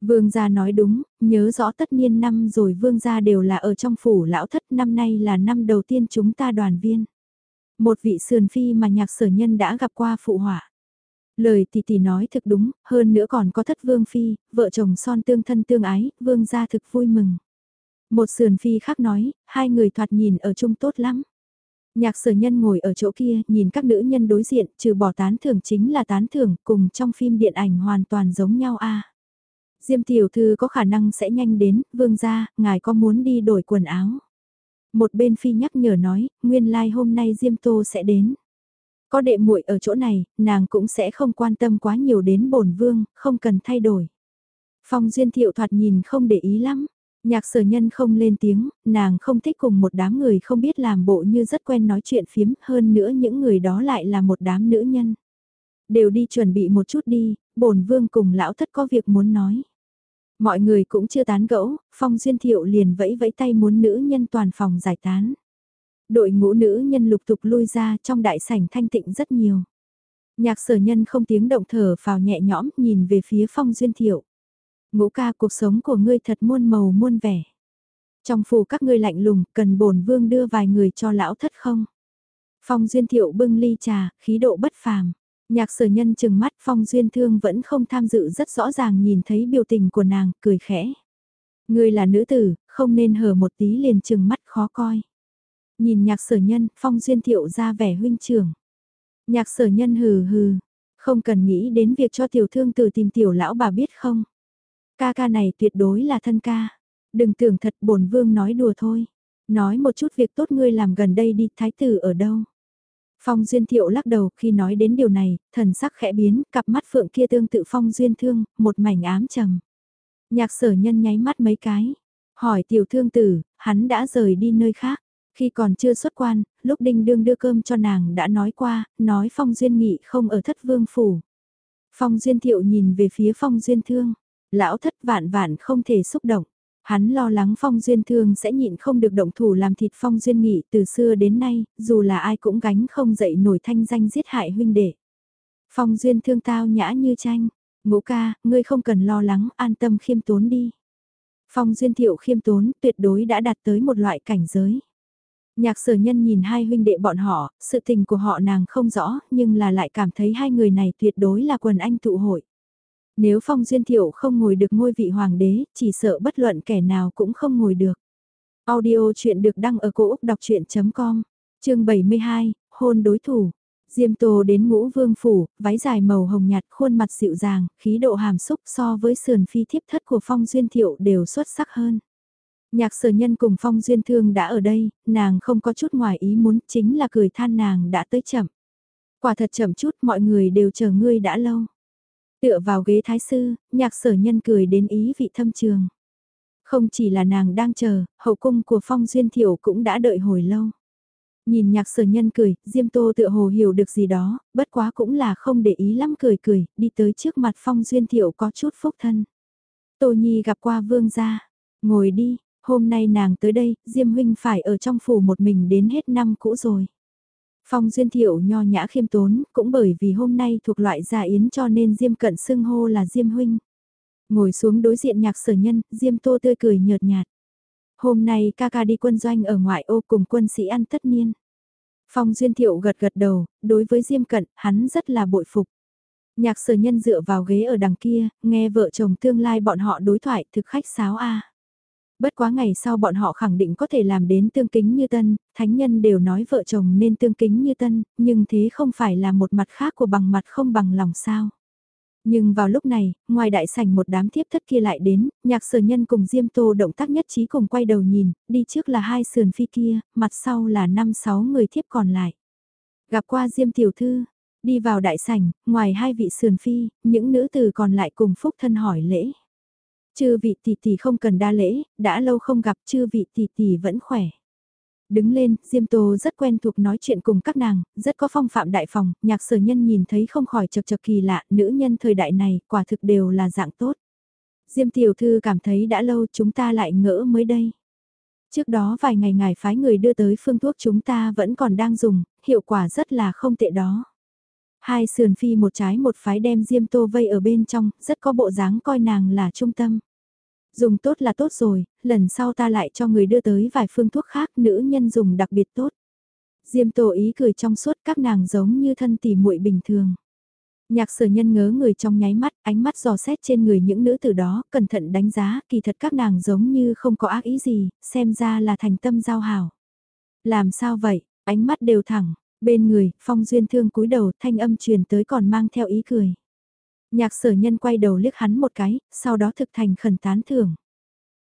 Vương gia nói đúng, nhớ rõ tất niên năm rồi vương gia đều là ở trong phủ lão thất năm nay là năm đầu tiên chúng ta đoàn viên. Một vị sườn phi mà nhạc sở nhân đã gặp qua phụ họa. Lời tỷ tỷ nói thực đúng, hơn nữa còn có thất vương phi, vợ chồng son tương thân tương ái, vương gia thực vui mừng. Một sườn phi khác nói, hai người thoạt nhìn ở chung tốt lắm. Nhạc sở nhân ngồi ở chỗ kia, nhìn các nữ nhân đối diện, trừ bỏ tán thưởng chính là tán thưởng, cùng trong phim điện ảnh hoàn toàn giống nhau a. Diêm tiểu thư có khả năng sẽ nhanh đến, vương gia, ngài có muốn đi đổi quần áo. Một bên phi nhắc nhở nói, nguyên lai like hôm nay Diêm Tô sẽ đến. Có đệ muội ở chỗ này, nàng cũng sẽ không quan tâm quá nhiều đến bổn vương, không cần thay đổi. Phong Duyên Thiệu thoạt nhìn không để ý lắm. Nhạc sở nhân không lên tiếng, nàng không thích cùng một đám người không biết làm bộ như rất quen nói chuyện phiếm, hơn nữa những người đó lại là một đám nữ nhân. Đều đi chuẩn bị một chút đi, bổn vương cùng lão thất có việc muốn nói. Mọi người cũng chưa tán gẫu, Phong Duyên Thiệu liền vẫy vẫy tay muốn nữ nhân toàn phòng giải tán. Đội ngũ nữ nhân lục tục lui ra trong đại sảnh thanh tịnh rất nhiều. Nhạc sở nhân không tiếng động thở vào nhẹ nhõm nhìn về phía Phong Duyên Thiệu. Ngũ ca cuộc sống của ngươi thật muôn màu muôn vẻ. Trong phủ các ngươi lạnh lùng, cần bổn vương đưa vài người cho lão thất không? Phong Duyên Thiệu bưng ly trà, khí độ bất phàm. Nhạc sở nhân chừng mắt phong duyên thương vẫn không tham dự rất rõ ràng nhìn thấy biểu tình của nàng, cười khẽ. Người là nữ tử, không nên hở một tí liền chừng mắt khó coi. Nhìn nhạc sở nhân, phong duyên thiệu ra vẻ huynh trưởng. Nhạc sở nhân hừ hừ, không cần nghĩ đến việc cho tiểu thương từ tìm tiểu lão bà biết không. Ca ca này tuyệt đối là thân ca. Đừng tưởng thật bổn vương nói đùa thôi. Nói một chút việc tốt ngươi làm gần đây đi, thái tử ở đâu. Phong Duyên Thiệu lắc đầu khi nói đến điều này, thần sắc khẽ biến, cặp mắt phượng kia tương tự Phong Duyên Thương, một mảnh ám trầm. Nhạc sở nhân nháy mắt mấy cái, hỏi tiểu thương tử, hắn đã rời đi nơi khác. Khi còn chưa xuất quan, lúc đinh đương đưa cơm cho nàng đã nói qua, nói Phong Duyên Nghị không ở thất vương phủ. Phong Duyên Thiệu nhìn về phía Phong Duyên Thương, lão thất vạn vạn không thể xúc động. Hắn lo lắng Phong Duyên Thương sẽ nhịn không được động thủ làm thịt Phong Duyên Nghị từ xưa đến nay, dù là ai cũng gánh không dậy nổi thanh danh giết hại huynh đệ. Phong Duyên Thương tao nhã như tranh, ngũ ca, ngươi không cần lo lắng, an tâm khiêm tốn đi. Phong Duyên Thiệu khiêm tốn tuyệt đối đã đạt tới một loại cảnh giới. Nhạc sở nhân nhìn hai huynh đệ bọn họ, sự tình của họ nàng không rõ, nhưng là lại cảm thấy hai người này tuyệt đối là quần anh tụ hội. Nếu Phong Duyên Thiệu không ngồi được ngôi vị hoàng đế, chỉ sợ bất luận kẻ nào cũng không ngồi được. Audio chuyện được đăng ở cổ Úc đọc chuyện.com, chương 72, hôn đối thủ. Diêm Tô đến ngũ vương phủ, váy dài màu hồng nhạt, khuôn mặt dịu dàng, khí độ hàm xúc so với sườn phi thiếp thất của Phong Duyên Thiệu đều xuất sắc hơn. Nhạc sở nhân cùng Phong Duyên Thương đã ở đây, nàng không có chút ngoài ý muốn, chính là cười than nàng đã tới chậm. Quả thật chậm chút mọi người đều chờ ngươi đã lâu. Tựa vào ghế thái sư, nhạc sở nhân cười đến ý vị thâm trường. Không chỉ là nàng đang chờ, hậu cung của Phong Duyên thiểu cũng đã đợi hồi lâu. Nhìn nhạc sở nhân cười, Diêm Tô tựa hồ hiểu được gì đó, bất quá cũng là không để ý lắm cười cười, đi tới trước mặt Phong Duyên Thiệu có chút phúc thân. Tô Nhi gặp qua vương gia, ngồi đi, hôm nay nàng tới đây, Diêm huynh phải ở trong phủ một mình đến hết năm cũ rồi. Phong Duyên Thiệu nho nhã khiêm tốn, cũng bởi vì hôm nay thuộc loại gia yến cho nên Diêm cận xưng hô là Diêm huynh. Ngồi xuống đối diện nhạc sở nhân, Diêm Tô tươi cười nhợt nhạt. Hôm nay ca ca đi quân doanh ở ngoại ô cùng quân sĩ ăn tất niên. Phong Duyên Thiệu gật gật đầu, đối với Diêm Cận, hắn rất là bội phục. Nhạc sở nhân dựa vào ghế ở đằng kia, nghe vợ chồng tương lai bọn họ đối thoại thực khách sáo a. Bất quá ngày sau bọn họ khẳng định có thể làm đến tương kính như tân, thánh nhân đều nói vợ chồng nên tương kính như tân, nhưng thế không phải là một mặt khác của bằng mặt không bằng lòng sao. Nhưng vào lúc này, ngoài đại sảnh một đám thiếp thất kia lại đến, nhạc sở nhân cùng Diêm Tô động tác nhất trí cùng quay đầu nhìn, đi trước là hai sườn phi kia, mặt sau là năm sáu người thiếp còn lại. Gặp qua Diêm Tiểu Thư, đi vào đại sảnh, ngoài hai vị sườn phi, những nữ tử còn lại cùng phúc thân hỏi lễ. Chư vị tỷ tỷ không cần đa lễ, đã lâu không gặp chư vị tỷ tỷ vẫn khỏe. Đứng lên, Diêm Tô rất quen thuộc nói chuyện cùng các nàng, rất có phong phạm đại phòng, nhạc sở nhân nhìn thấy không khỏi chật chật kỳ lạ, nữ nhân thời đại này, quả thực đều là dạng tốt. Diêm Tiểu Thư cảm thấy đã lâu chúng ta lại ngỡ mới đây. Trước đó vài ngày ngài phái người đưa tới phương thuốc chúng ta vẫn còn đang dùng, hiệu quả rất là không tệ đó. Hai sườn phi một trái một phái đem Diêm Tô vây ở bên trong, rất có bộ dáng coi nàng là trung tâm. Dùng tốt là tốt rồi, lần sau ta lại cho người đưa tới vài phương thuốc khác nữ nhân dùng đặc biệt tốt. Diêm tổ ý cười trong suốt các nàng giống như thân tỷ muội bình thường. Nhạc sở nhân ngớ người trong nháy mắt, ánh mắt dò xét trên người những nữ tử đó, cẩn thận đánh giá, kỳ thật các nàng giống như không có ác ý gì, xem ra là thành tâm giao hảo. Làm sao vậy, ánh mắt đều thẳng, bên người, phong duyên thương cúi đầu, thanh âm truyền tới còn mang theo ý cười. Nhạc sở nhân quay đầu liếc hắn một cái, sau đó thực thành khẩn tán thưởng.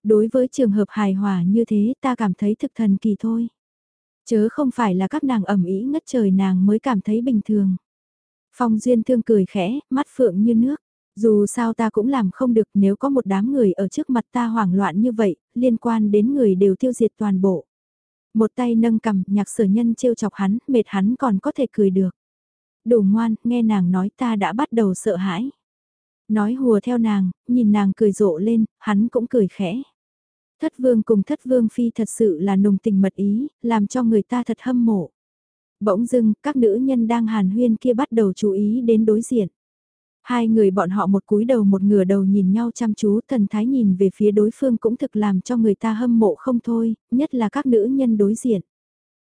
Đối với trường hợp hài hòa như thế ta cảm thấy thực thần kỳ thôi. Chớ không phải là các nàng ẩm ý ngất trời nàng mới cảm thấy bình thường. Phong Duyên Thương cười khẽ, mắt phượng như nước. Dù sao ta cũng làm không được nếu có một đám người ở trước mặt ta hoảng loạn như vậy, liên quan đến người đều tiêu diệt toàn bộ. Một tay nâng cầm, nhạc sở nhân trêu chọc hắn, mệt hắn còn có thể cười được. Đủ ngoan, nghe nàng nói ta đã bắt đầu sợ hãi. Nói hùa theo nàng, nhìn nàng cười rộ lên, hắn cũng cười khẽ. Thất vương cùng thất vương phi thật sự là nồng tình mật ý, làm cho người ta thật hâm mộ. Bỗng dưng, các nữ nhân đang hàn huyên kia bắt đầu chú ý đến đối diện. Hai người bọn họ một cúi đầu một ngửa đầu nhìn nhau chăm chú, thần thái nhìn về phía đối phương cũng thực làm cho người ta hâm mộ không thôi, nhất là các nữ nhân đối diện.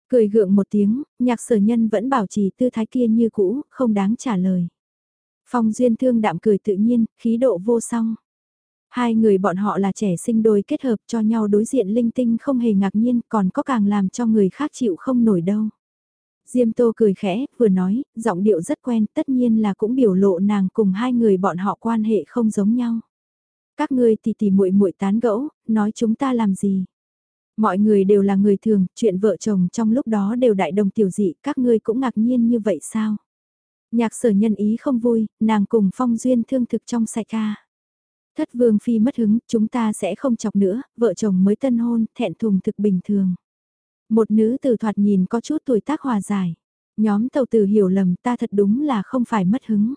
Cười gượng một tiếng, nhạc sở nhân vẫn bảo trì tư thái kia như cũ, không đáng trả lời. Phong duyên thương đạm cười tự nhiên, khí độ vô song. Hai người bọn họ là trẻ sinh đôi kết hợp cho nhau đối diện linh tinh không hề ngạc nhiên còn có càng làm cho người khác chịu không nổi đâu. Diêm Tô cười khẽ, vừa nói, giọng điệu rất quen, tất nhiên là cũng biểu lộ nàng cùng hai người bọn họ quan hệ không giống nhau. Các ngươi tỉ tỉ muội muội tán gẫu, nói chúng ta làm gì? Mọi người đều là người thường, chuyện vợ chồng trong lúc đó đều đại đồng tiểu dị, các ngươi cũng ngạc nhiên như vậy sao? Nhạc sở nhân ý không vui, nàng cùng phong duyên thương thực trong sạch ca. Thất vương phi mất hứng, chúng ta sẽ không chọc nữa, vợ chồng mới tân hôn, thẹn thùng thực bình thường. Một nữ tử thoạt nhìn có chút tuổi tác hòa giải. Nhóm tàu tử hiểu lầm ta thật đúng là không phải mất hứng.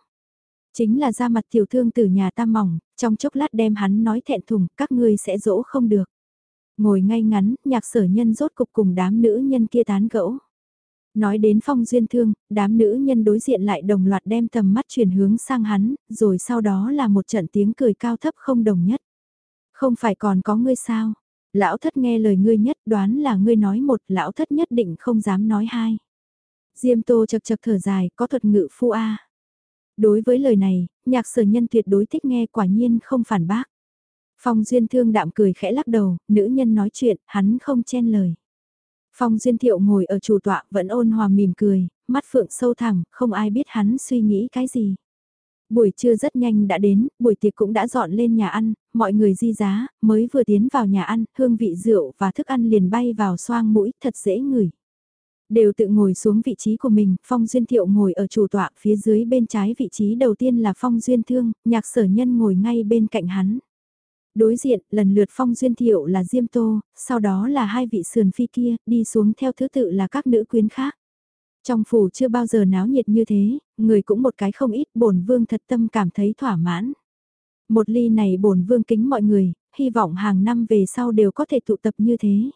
Chính là ra mặt tiểu thương từ nhà ta mỏng, trong chốc lát đem hắn nói thẹn thùng, các ngươi sẽ dỗ không được. Ngồi ngay ngắn, nhạc sở nhân rốt cục cùng đám nữ nhân kia tán gẫu. Nói đến phong duyên thương, đám nữ nhân đối diện lại đồng loạt đem tầm mắt chuyển hướng sang hắn, rồi sau đó là một trận tiếng cười cao thấp không đồng nhất. Không phải còn có ngươi sao? Lão thất nghe lời ngươi nhất đoán là ngươi nói một, lão thất nhất định không dám nói hai. Diêm tô chật chật thở dài, có thuật ngự phu A. Đối với lời này, nhạc sở nhân tuyệt đối thích nghe quả nhiên không phản bác. Phong duyên thương đạm cười khẽ lắc đầu, nữ nhân nói chuyện, hắn không chen lời. Phong Duyên Thiệu ngồi ở chủ tọa vẫn ôn hòa mỉm cười, mắt phượng sâu thẳng, không ai biết hắn suy nghĩ cái gì. Buổi trưa rất nhanh đã đến, buổi tiệc cũng đã dọn lên nhà ăn, mọi người di giá, mới vừa tiến vào nhà ăn, hương vị rượu và thức ăn liền bay vào xoang mũi, thật dễ ngửi. Đều tự ngồi xuống vị trí của mình, Phong Duyên Thiệu ngồi ở chủ tọa phía dưới bên trái vị trí đầu tiên là Phong Duyên Thương, nhạc sở nhân ngồi ngay bên cạnh hắn. Đối diện, lần lượt Phong Duyên Thiệu là Diêm Tô, sau đó là hai vị sườn phi kia, đi xuống theo thứ tự là các nữ quyến khác. Trong phủ chưa bao giờ náo nhiệt như thế, người cũng một cái không ít, bổn vương thật tâm cảm thấy thỏa mãn. Một ly này bổn vương kính mọi người, hy vọng hàng năm về sau đều có thể tụ tập như thế.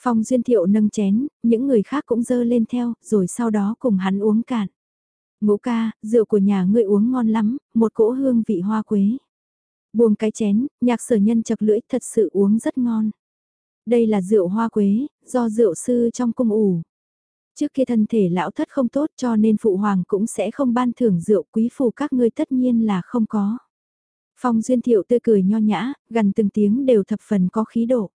Phong Duyên Thiệu nâng chén, những người khác cũng dơ lên theo, rồi sau đó cùng hắn uống cạn. Ngũ ca, rượu của nhà ngươi uống ngon lắm, một cỗ hương vị hoa quế. Buông cái chén, nhạc sở nhân chập lưỡi thật sự uống rất ngon. Đây là rượu hoa quế, do rượu sư trong cung ủ. Trước kia thân thể lão thất không tốt cho nên phụ hoàng cũng sẽ không ban thưởng rượu quý phù các ngươi tất nhiên là không có. Phong Duyên Thiệu tươi cười nho nhã, gần từng tiếng đều thập phần có khí độ.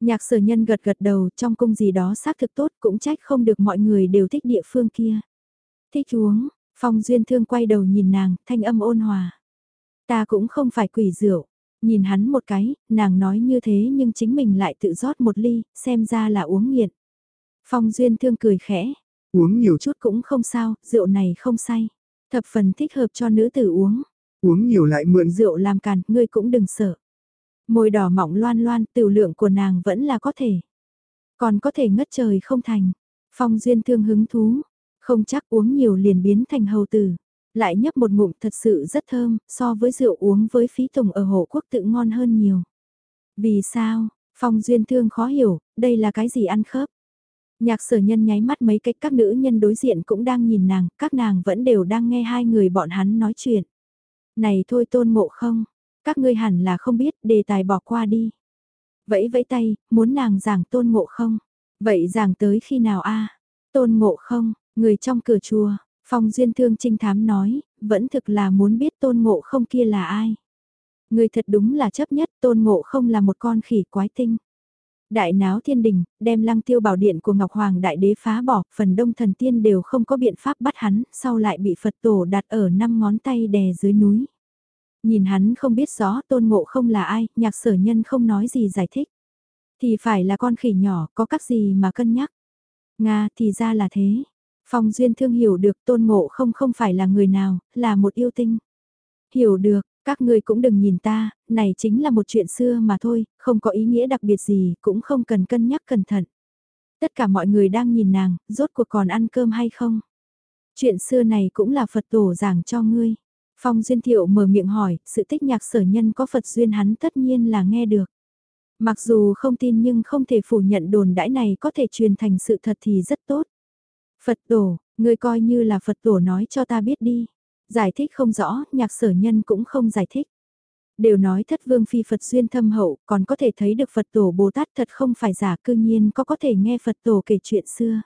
Nhạc sở nhân gật gật đầu trong cung gì đó xác thực tốt cũng trách không được mọi người đều thích địa phương kia. Thích uống, Phong Duyên Thương quay đầu nhìn nàng, thanh âm ôn hòa. Ta cũng không phải quỷ rượu. Nhìn hắn một cái, nàng nói như thế nhưng chính mình lại tự rót một ly, xem ra là uống nghiện. Phong Duyên Thương cười khẽ. Uống nhiều chút cũng không sao, rượu này không say. Thập phần thích hợp cho nữ tử uống. Uống nhiều lại mượn rượu làm càn, ngươi cũng đừng sợ. Môi đỏ mỏng loan loan, tiểu lượng của nàng vẫn là có thể. Còn có thể ngất trời không thành. Phong Duyên Thương hứng thú. Không chắc uống nhiều liền biến thành hầu tử. Lại nhấp một ngụm thật sự rất thơm, so với rượu uống với phí tùng ở hộ quốc tự ngon hơn nhiều. Vì sao? Phong Duyên Thương khó hiểu, đây là cái gì ăn khớp? Nhạc sở nhân nháy mắt mấy cách các nữ nhân đối diện cũng đang nhìn nàng, các nàng vẫn đều đang nghe hai người bọn hắn nói chuyện. Này thôi tôn ngộ không, các ngươi hẳn là không biết, đề tài bỏ qua đi. Vẫy vẫy tay, muốn nàng giảng tôn ngộ không? Vậy giảng tới khi nào a Tôn ngộ không, người trong cửa chùa, Phong Duyên Thương trinh thám nói, vẫn thực là muốn biết tôn ngộ không kia là ai. Người thật đúng là chấp nhất tôn ngộ không là một con khỉ quái tinh. Đại náo thiên đình, đem lăng tiêu bảo điện của Ngọc Hoàng Đại Đế phá bỏ, phần đông thần tiên đều không có biện pháp bắt hắn, sau lại bị Phật tổ đặt ở năm ngón tay đè dưới núi. Nhìn hắn không biết rõ tôn ngộ không là ai, nhạc sở nhân không nói gì giải thích. Thì phải là con khỉ nhỏ, có các gì mà cân nhắc. Nga thì ra là thế. Phong Duyên Thương hiểu được tôn ngộ không không phải là người nào, là một yêu tinh. Hiểu được, các ngươi cũng đừng nhìn ta, này chính là một chuyện xưa mà thôi, không có ý nghĩa đặc biệt gì, cũng không cần cân nhắc cẩn thận. Tất cả mọi người đang nhìn nàng, rốt cuộc còn ăn cơm hay không? Chuyện xưa này cũng là Phật tổ giảng cho ngươi. Phong Duyên Thiệu mở miệng hỏi, sự tích nhạc sở nhân có Phật duyên hắn tất nhiên là nghe được. Mặc dù không tin nhưng không thể phủ nhận đồn đãi này có thể truyền thành sự thật thì rất tốt. Phật tổ, ngươi coi như là Phật tổ nói cho ta biết đi. Giải thích không rõ, nhạc sở nhân cũng không giải thích. Đều nói thất vương phi Phật duyên thâm hậu, còn có thể thấy được Phật tổ Bồ Tát thật không phải giả cư nhiên có có thể nghe Phật tổ kể chuyện xưa.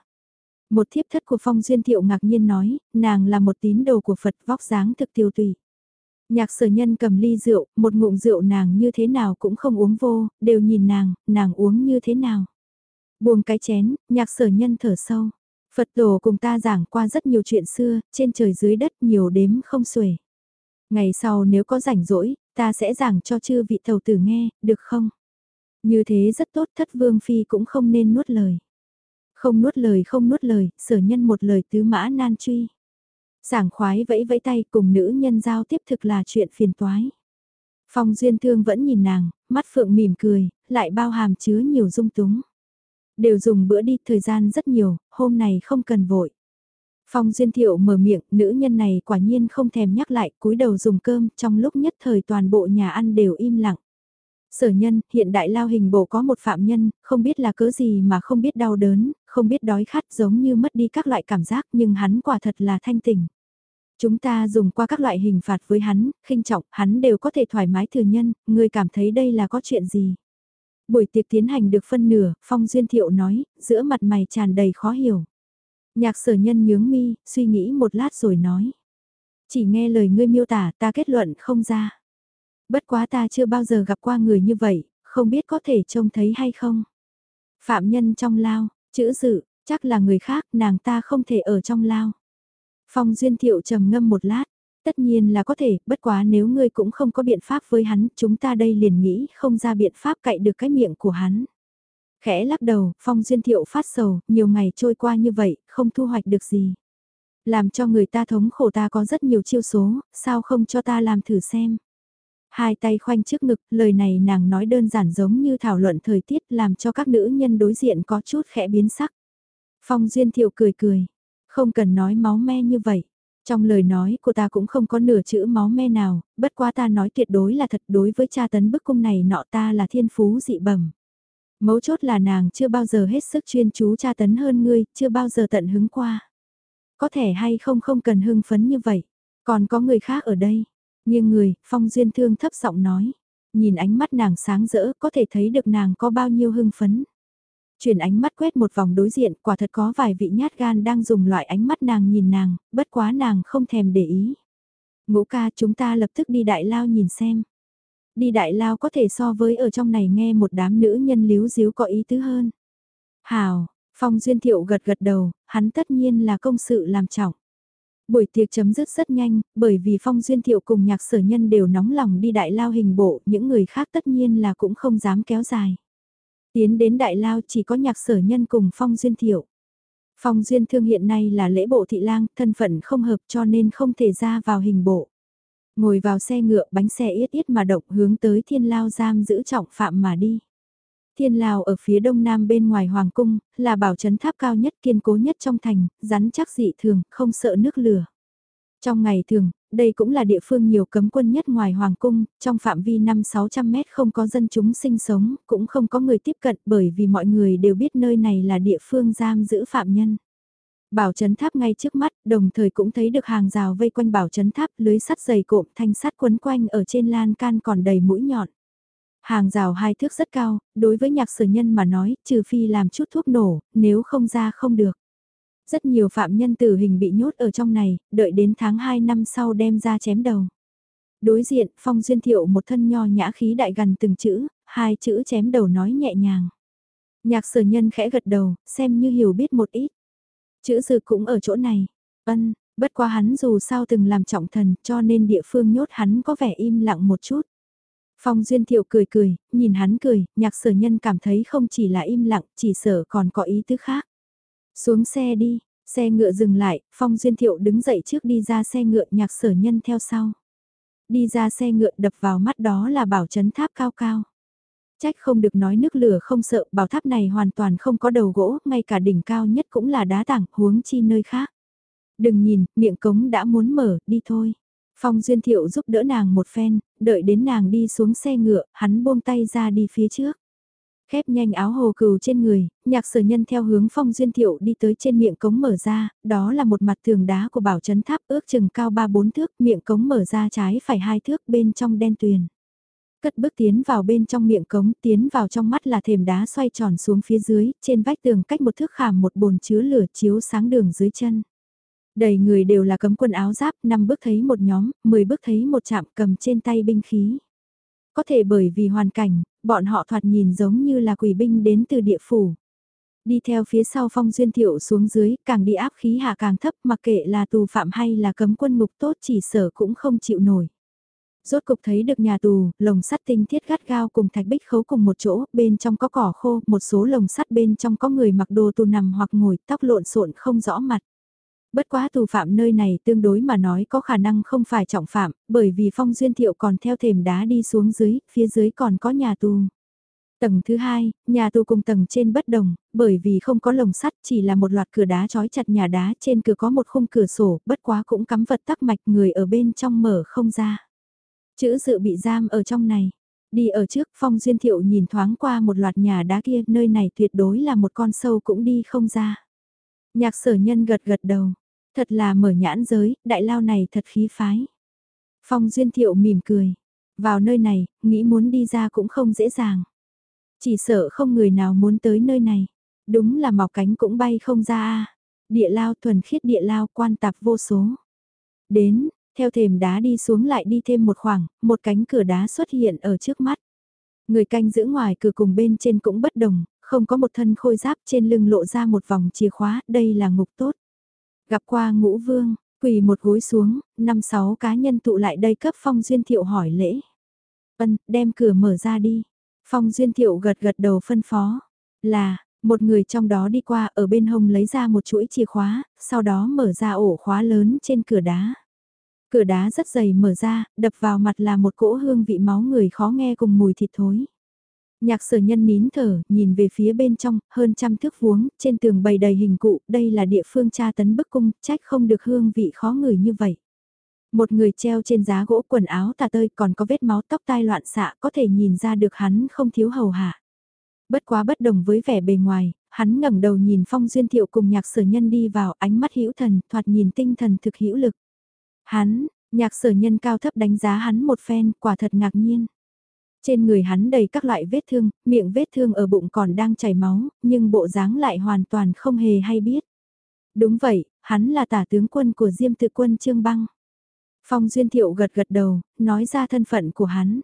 Một thiếp thất của Phong Duyên Thiệu ngạc nhiên nói, nàng là một tín đồ của Phật vóc dáng thực tiêu tùy. Nhạc sở nhân cầm ly rượu, một ngụm rượu nàng như thế nào cũng không uống vô, đều nhìn nàng, nàng uống như thế nào. Buông cái chén, nhạc sở nhân thở sâu. Phật tổ cùng ta giảng qua rất nhiều chuyện xưa, trên trời dưới đất nhiều đếm không xuể. Ngày sau nếu có rảnh rỗi, ta sẽ giảng cho chư vị thầu tử nghe, được không? Như thế rất tốt thất vương phi cũng không nên nuốt lời. Không nuốt lời không nuốt lời, sở nhân một lời tứ mã nan truy. Sảng khoái vẫy vẫy tay cùng nữ nhân giao tiếp thực là chuyện phiền toái. Phong duyên thương vẫn nhìn nàng, mắt phượng mỉm cười, lại bao hàm chứa nhiều dung túng. Đều dùng bữa đi, thời gian rất nhiều, hôm này không cần vội. Phong Duyên Thiệu mở miệng, nữ nhân này quả nhiên không thèm nhắc lại, cúi đầu dùng cơm, trong lúc nhất thời toàn bộ nhà ăn đều im lặng. Sở nhân, hiện đại lao hình bộ có một phạm nhân, không biết là cớ gì mà không biết đau đớn, không biết đói khát giống như mất đi các loại cảm giác nhưng hắn quả thật là thanh tỉnh. Chúng ta dùng qua các loại hình phạt với hắn, khinh trọng, hắn đều có thể thoải mái thừa nhân, người cảm thấy đây là có chuyện gì. Buổi tiệc tiến hành được phân nửa, Phong Duyên Thiệu nói, giữa mặt mày tràn đầy khó hiểu. Nhạc sở nhân nhướng mi, suy nghĩ một lát rồi nói. Chỉ nghe lời ngươi miêu tả ta kết luận không ra. Bất quá ta chưa bao giờ gặp qua người như vậy, không biết có thể trông thấy hay không. Phạm nhân trong lao, chữ dự, chắc là người khác, nàng ta không thể ở trong lao. Phong Duyên Thiệu trầm ngâm một lát, tất nhiên là có thể, bất quá nếu ngươi cũng không có biện pháp với hắn, chúng ta đây liền nghĩ không ra biện pháp cậy được cái miệng của hắn. Khẽ lắc đầu, Phong Duyên Thiệu phát sầu, nhiều ngày trôi qua như vậy, không thu hoạch được gì. Làm cho người ta thống khổ ta có rất nhiều chiêu số, sao không cho ta làm thử xem. Hai tay khoanh trước ngực, lời này nàng nói đơn giản giống như thảo luận thời tiết làm cho các nữ nhân đối diện có chút khẽ biến sắc. Phong Duyên Thiệu cười cười, không cần nói máu me như vậy. Trong lời nói của ta cũng không có nửa chữ máu me nào, bất quá ta nói tuyệt đối là thật đối với cha tấn bức cung này nọ ta là thiên phú dị bẩm. Mấu chốt là nàng chưa bao giờ hết sức chuyên chú cha tấn hơn ngươi, chưa bao giờ tận hứng qua. Có thể hay không không cần hưng phấn như vậy, còn có người khác ở đây. Nhưng người, Phong Duyên Thương thấp giọng nói, nhìn ánh mắt nàng sáng rỡ có thể thấy được nàng có bao nhiêu hưng phấn. Chuyển ánh mắt quét một vòng đối diện, quả thật có vài vị nhát gan đang dùng loại ánh mắt nàng nhìn nàng, bất quá nàng không thèm để ý. Ngũ ca chúng ta lập tức đi đại lao nhìn xem. Đi đại lao có thể so với ở trong này nghe một đám nữ nhân líu díu có ý tứ hơn. Hào, Phong Duyên Thiệu gật gật đầu, hắn tất nhiên là công sự làm trọng. Buổi tiệc chấm dứt rất nhanh, bởi vì Phong Duyên Thiệu cùng nhạc sở nhân đều nóng lòng đi đại lao hình bộ, những người khác tất nhiên là cũng không dám kéo dài. Tiến đến đại lao chỉ có nhạc sở nhân cùng Phong Duyên Thiệu. Phong Duyên Thương hiện nay là lễ bộ thị lang, thân phận không hợp cho nên không thể ra vào hình bộ. Ngồi vào xe ngựa bánh xe yết yết mà động hướng tới thiên lao giam giữ trọng phạm mà đi. Thiên lao ở phía đông nam bên ngoài hoàng cung, là bảo trấn tháp cao nhất kiên cố nhất trong thành, rắn chắc dị thường, không sợ nước lửa. Trong ngày thường, đây cũng là địa phương nhiều cấm quân nhất ngoài Hoàng Cung, trong phạm vi 5-600 mét không có dân chúng sinh sống, cũng không có người tiếp cận bởi vì mọi người đều biết nơi này là địa phương giam giữ phạm nhân. Bảo chấn tháp ngay trước mắt, đồng thời cũng thấy được hàng rào vây quanh bảo chấn tháp, lưới sắt dày cộm thanh sắt quấn quanh ở trên lan can còn đầy mũi nhọn. Hàng rào hai thước rất cao, đối với nhạc sở nhân mà nói, trừ phi làm chút thuốc nổ, nếu không ra không được. Rất nhiều phạm nhân tử hình bị nhốt ở trong này, đợi đến tháng 2 năm sau đem ra chém đầu. Đối diện, Phong Duyên Thiệu một thân nho nhã khí đại gần từng chữ, hai chữ chém đầu nói nhẹ nhàng. Nhạc sở nhân khẽ gật đầu, xem như hiểu biết một ít. Chữ dư cũng ở chỗ này. Ân, bất quá hắn dù sao từng làm trọng thần cho nên địa phương nhốt hắn có vẻ im lặng một chút. Phong Duyên Thiệu cười cười, nhìn hắn cười, nhạc sở nhân cảm thấy không chỉ là im lặng, chỉ sở còn có ý tứ khác. Xuống xe đi, xe ngựa dừng lại, Phong Duyên Thiệu đứng dậy trước đi ra xe ngựa nhạc sở nhân theo sau. Đi ra xe ngựa đập vào mắt đó là bảo chấn tháp cao cao. Trách không được nói nước lửa không sợ, bảo tháp này hoàn toàn không có đầu gỗ, ngay cả đỉnh cao nhất cũng là đá tảng, huống chi nơi khác. Đừng nhìn, miệng cống đã muốn mở, đi thôi. Phong Duyên Thiệu giúp đỡ nàng một phen, đợi đến nàng đi xuống xe ngựa, hắn buông tay ra đi phía trước. Khép nhanh áo hồ cừu trên người, nhạc sở nhân theo hướng phong duyên thiệu đi tới trên miệng cống mở ra, đó là một mặt tường đá của bảo chấn tháp ước chừng cao 3-4 thước, miệng cống mở ra trái phải hai thước bên trong đen tuyền. Cất bước tiến vào bên trong miệng cống, tiến vào trong mắt là thềm đá xoay tròn xuống phía dưới, trên vách tường cách một thước khảm một bồn chứa lửa chiếu sáng đường dưới chân. Đầy người đều là cấm quân áo giáp, năm bước thấy một nhóm, 10 bước thấy một chạm cầm trên tay binh khí. Có thể bởi vì hoàn cảnh, bọn họ thoạt nhìn giống như là quỷ binh đến từ địa phủ. Đi theo phía sau phong duyên thiệu xuống dưới, càng đi áp khí hạ càng thấp mặc kệ là tù phạm hay là cấm quân ngục tốt chỉ sở cũng không chịu nổi. Rốt cục thấy được nhà tù, lồng sắt tinh thiết gắt gao cùng thạch bích khấu cùng một chỗ, bên trong có cỏ khô, một số lồng sắt bên trong có người mặc đồ tù nằm hoặc ngồi, tóc lộn xộn không rõ mặt. Bất quá tù phạm nơi này tương đối mà nói có khả năng không phải trọng phạm, bởi vì phong duyên thiệu còn theo thềm đá đi xuống dưới, phía dưới còn có nhà tù. Tầng thứ hai, nhà tù cùng tầng trên bất đồng, bởi vì không có lồng sắt chỉ là một loạt cửa đá trói chặt nhà đá trên cửa có một khung cửa sổ, bất quá cũng cắm vật tắc mạch người ở bên trong mở không ra. Chữ dự bị giam ở trong này. Đi ở trước phong duyên thiệu nhìn thoáng qua một loạt nhà đá kia, nơi này tuyệt đối là một con sâu cũng đi không ra. Nhạc sở nhân gật gật đầu, Thật là mở nhãn giới, đại lao này thật khí phái. Phong Duyên Thiệu mỉm cười. Vào nơi này, nghĩ muốn đi ra cũng không dễ dàng. Chỉ sợ không người nào muốn tới nơi này. Đúng là mọc cánh cũng bay không ra a. Địa lao thuần khiết địa lao quan tạp vô số. Đến, theo thềm đá đi xuống lại đi thêm một khoảng, một cánh cửa đá xuất hiện ở trước mắt. Người canh giữ ngoài cửa cùng bên trên cũng bất đồng, không có một thân khôi giáp trên lưng lộ ra một vòng chìa khóa, đây là ngục tốt. Gặp qua ngũ vương, quỳ một gối xuống, năm sáu cá nhân tụ lại đây cấp Phong Duyên Thiệu hỏi lễ. Vân, đem cửa mở ra đi. Phong Duyên Thiệu gật gật đầu phân phó. Là, một người trong đó đi qua ở bên hông lấy ra một chuỗi chìa khóa, sau đó mở ra ổ khóa lớn trên cửa đá. Cửa đá rất dày mở ra, đập vào mặt là một cỗ hương vị máu người khó nghe cùng mùi thịt thối. Nhạc sở nhân nín thở, nhìn về phía bên trong, hơn trăm thước vuông trên tường bày đầy hình cụ, đây là địa phương tra tấn bức cung, trách không được hương vị khó ngửi như vậy. Một người treo trên giá gỗ quần áo tà tơi còn có vết máu tóc tai loạn xạ có thể nhìn ra được hắn không thiếu hầu hạ. Bất quá bất đồng với vẻ bề ngoài, hắn ngẩng đầu nhìn phong duyên thiệu cùng nhạc sở nhân đi vào ánh mắt hữu thần thoạt nhìn tinh thần thực hữu lực. Hắn, nhạc sở nhân cao thấp đánh giá hắn một phen quả thật ngạc nhiên. Trên người hắn đầy các loại vết thương, miệng vết thương ở bụng còn đang chảy máu, nhưng bộ dáng lại hoàn toàn không hề hay biết. Đúng vậy, hắn là tả tướng quân của Diêm tự quân Trương Băng. Phong Duyên Thiệu gật gật đầu, nói ra thân phận của hắn.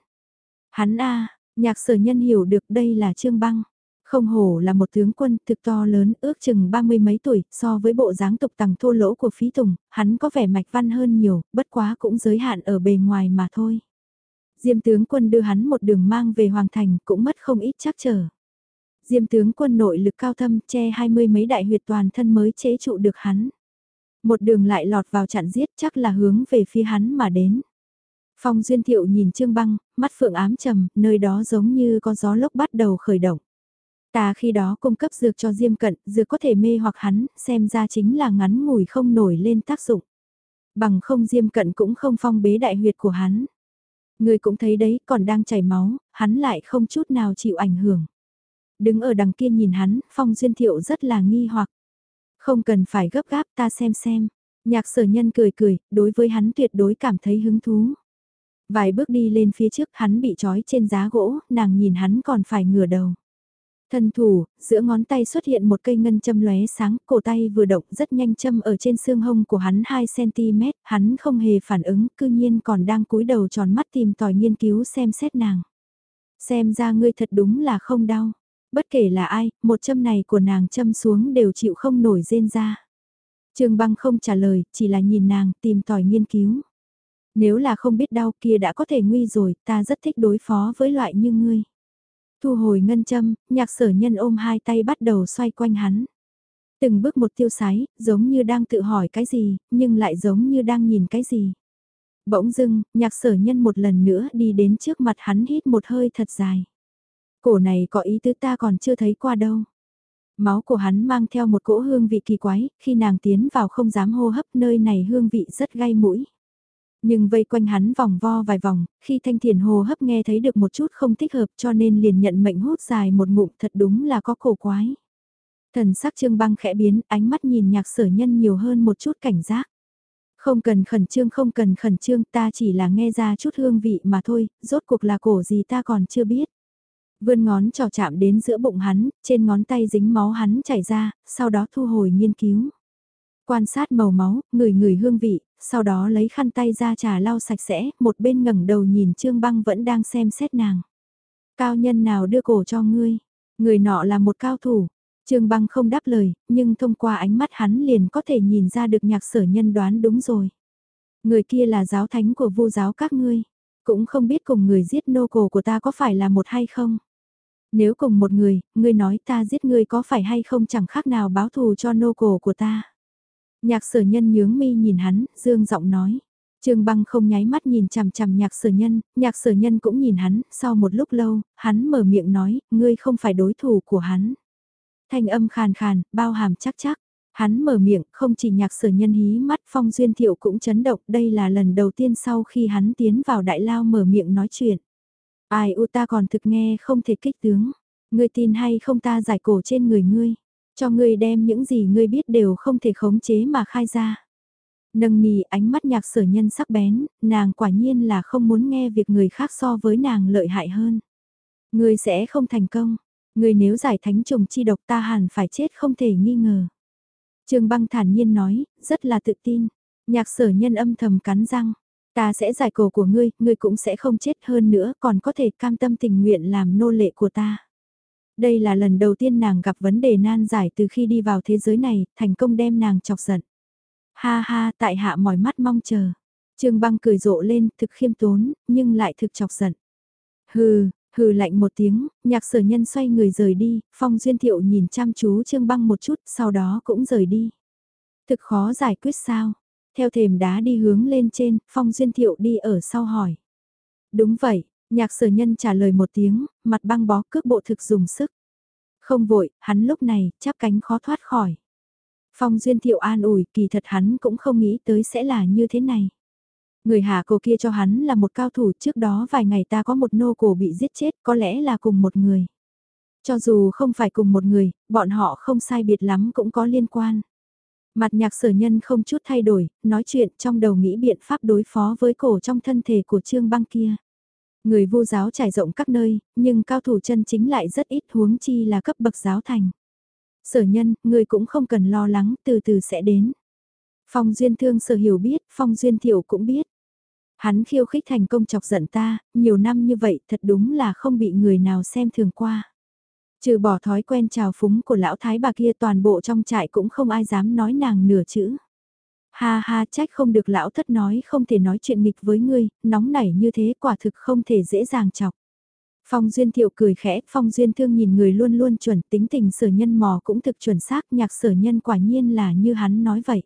Hắn a nhạc sở nhân hiểu được đây là Trương Băng. Không hổ là một tướng quân thực to lớn ước chừng ba mươi mấy tuổi, so với bộ dáng tục tằng thô lỗ của phí tùng, hắn có vẻ mạch văn hơn nhiều, bất quá cũng giới hạn ở bề ngoài mà thôi. Diêm tướng quân đưa hắn một đường mang về Hoàng Thành cũng mất không ít chắc trở. Diêm tướng quân nội lực cao thâm che hai mươi mấy đại huyệt toàn thân mới chế trụ được hắn. Một đường lại lọt vào chặn giết chắc là hướng về phía hắn mà đến. Phong Duyên Thiệu nhìn Trương Băng, mắt phượng ám trầm, nơi đó giống như có gió lốc bắt đầu khởi động. Ta khi đó cung cấp dược cho Diêm Cận, dược có thể mê hoặc hắn, xem ra chính là ngắn ngủi không nổi lên tác dụng. Bằng không Diêm Cận cũng không phong bế đại huyệt của hắn. Người cũng thấy đấy, còn đang chảy máu, hắn lại không chút nào chịu ảnh hưởng. Đứng ở đằng kia nhìn hắn, Phong Duyên Thiệu rất là nghi hoặc. Không cần phải gấp gáp ta xem xem. Nhạc sở nhân cười cười, đối với hắn tuyệt đối cảm thấy hứng thú. Vài bước đi lên phía trước hắn bị trói trên giá gỗ, nàng nhìn hắn còn phải ngửa đầu. Thân thủ, giữa ngón tay xuất hiện một cây ngân châm lóe sáng, cổ tay vừa động rất nhanh châm ở trên xương hông của hắn 2cm, hắn không hề phản ứng, cư nhiên còn đang cúi đầu tròn mắt tìm tòi nghiên cứu xem xét nàng. Xem ra ngươi thật đúng là không đau. Bất kể là ai, một châm này của nàng châm xuống đều chịu không nổi rên ra. Trương băng không trả lời, chỉ là nhìn nàng tìm tòi nghiên cứu. Nếu là không biết đau kia đã có thể nguy rồi, ta rất thích đối phó với loại như ngươi. Thu hồi ngân châm, nhạc sở nhân ôm hai tay bắt đầu xoay quanh hắn. Từng bước một tiêu sái, giống như đang tự hỏi cái gì, nhưng lại giống như đang nhìn cái gì. Bỗng dưng, nhạc sở nhân một lần nữa đi đến trước mặt hắn hít một hơi thật dài. Cổ này có ý tứ ta còn chưa thấy qua đâu. Máu của hắn mang theo một cỗ hương vị kỳ quái, khi nàng tiến vào không dám hô hấp nơi này hương vị rất gai mũi. Nhưng vây quanh hắn vòng vo vài vòng, khi thanh thiền hồ hấp nghe thấy được một chút không thích hợp cho nên liền nhận mệnh hút dài một ngụm thật đúng là có cổ quái. Thần sắc trương băng khẽ biến, ánh mắt nhìn nhạc sở nhân nhiều hơn một chút cảnh giác. Không cần khẩn trương không cần khẩn trương ta chỉ là nghe ra chút hương vị mà thôi, rốt cuộc là cổ gì ta còn chưa biết. Vươn ngón trò chạm đến giữa bụng hắn, trên ngón tay dính máu hắn chảy ra, sau đó thu hồi nghiên cứu. Quan sát màu máu, ngửi ngửi hương vị, sau đó lấy khăn tay ra trà lau sạch sẽ, một bên ngẩng đầu nhìn Trương Băng vẫn đang xem xét nàng. Cao nhân nào đưa cổ cho ngươi? Người nọ là một cao thủ. Trương Băng không đáp lời, nhưng thông qua ánh mắt hắn liền có thể nhìn ra được nhạc sở nhân đoán đúng rồi. Người kia là giáo thánh của vu giáo các ngươi. Cũng không biết cùng người giết nô cổ của ta có phải là một hay không. Nếu cùng một người, ngươi nói ta giết ngươi có phải hay không chẳng khác nào báo thù cho nô cổ của ta. Nhạc sở nhân nhướng mi nhìn hắn, dương giọng nói. Trương băng không nháy mắt nhìn chằm chằm nhạc sở nhân, nhạc sở nhân cũng nhìn hắn, sau một lúc lâu, hắn mở miệng nói, ngươi không phải đối thủ của hắn. Thanh âm khàn khàn, bao hàm chắc chắc. Hắn mở miệng, không chỉ nhạc sở nhân hí mắt phong duyên thiệu cũng chấn động, đây là lần đầu tiên sau khi hắn tiến vào đại lao mở miệng nói chuyện. Ai u ta còn thực nghe không thể kích tướng, ngươi tin hay không ta giải cổ trên người ngươi. Cho ngươi đem những gì ngươi biết đều không thể khống chế mà khai ra. Nâng nì ánh mắt nhạc sở nhân sắc bén, nàng quả nhiên là không muốn nghe việc người khác so với nàng lợi hại hơn. Ngươi sẽ không thành công, ngươi nếu giải thánh trùng chi độc ta hẳn phải chết không thể nghi ngờ. Trương băng thản nhiên nói, rất là tự tin. Nhạc sở nhân âm thầm cắn răng. Ta sẽ giải cổ của ngươi, ngươi cũng sẽ không chết hơn nữa, còn có thể cam tâm tình nguyện làm nô lệ của ta. Đây là lần đầu tiên nàng gặp vấn đề nan giải từ khi đi vào thế giới này, thành công đem nàng chọc giận. Ha ha, tại hạ mỏi mắt mong chờ. Trương băng cười rộ lên, thực khiêm tốn, nhưng lại thực chọc giận. Hừ, Hừ lạnh một tiếng, nhạc sở nhân xoay người rời đi, phong duyên thiệu nhìn chăm chú trương băng một chút, sau đó cũng rời đi. Thực khó giải quyết sao? Theo thềm đá đi hướng lên trên, phong duyên thiệu đi ở sau hỏi. Đúng vậy, nhạc sở nhân trả lời một tiếng, mặt băng bó cước bộ thực dùng sức. Không vội, hắn lúc này, chắp cánh khó thoát khỏi. Phong duyên thiệu an ủi, kỳ thật hắn cũng không nghĩ tới sẽ là như thế này. Người hạ cổ kia cho hắn là một cao thủ trước đó vài ngày ta có một nô cổ bị giết chết có lẽ là cùng một người. Cho dù không phải cùng một người, bọn họ không sai biệt lắm cũng có liên quan. Mặt nhạc sở nhân không chút thay đổi, nói chuyện trong đầu nghĩ biện pháp đối phó với cổ trong thân thể của trương băng kia. Người vô giáo trải rộng các nơi, nhưng cao thủ chân chính lại rất ít huống chi là cấp bậc giáo thành. Sở nhân, người cũng không cần lo lắng, từ từ sẽ đến. Phong Duyên Thương sở hiểu biết, Phong Duyên Thiệu cũng biết. Hắn khiêu khích thành công chọc giận ta, nhiều năm như vậy thật đúng là không bị người nào xem thường qua. Trừ bỏ thói quen trào phúng của lão thái bà kia toàn bộ trong trại cũng không ai dám nói nàng nửa chữ. Ha ha trách không được lão thất nói không thể nói chuyện nghịch với ngươi, nóng nảy như thế quả thực không thể dễ dàng chọc. Phong Duyên Thiệu cười khẽ, Phong Duyên Thương nhìn người luôn luôn chuẩn tính tình sở nhân mò cũng thực chuẩn xác nhạc sở nhân quả nhiên là như hắn nói vậy.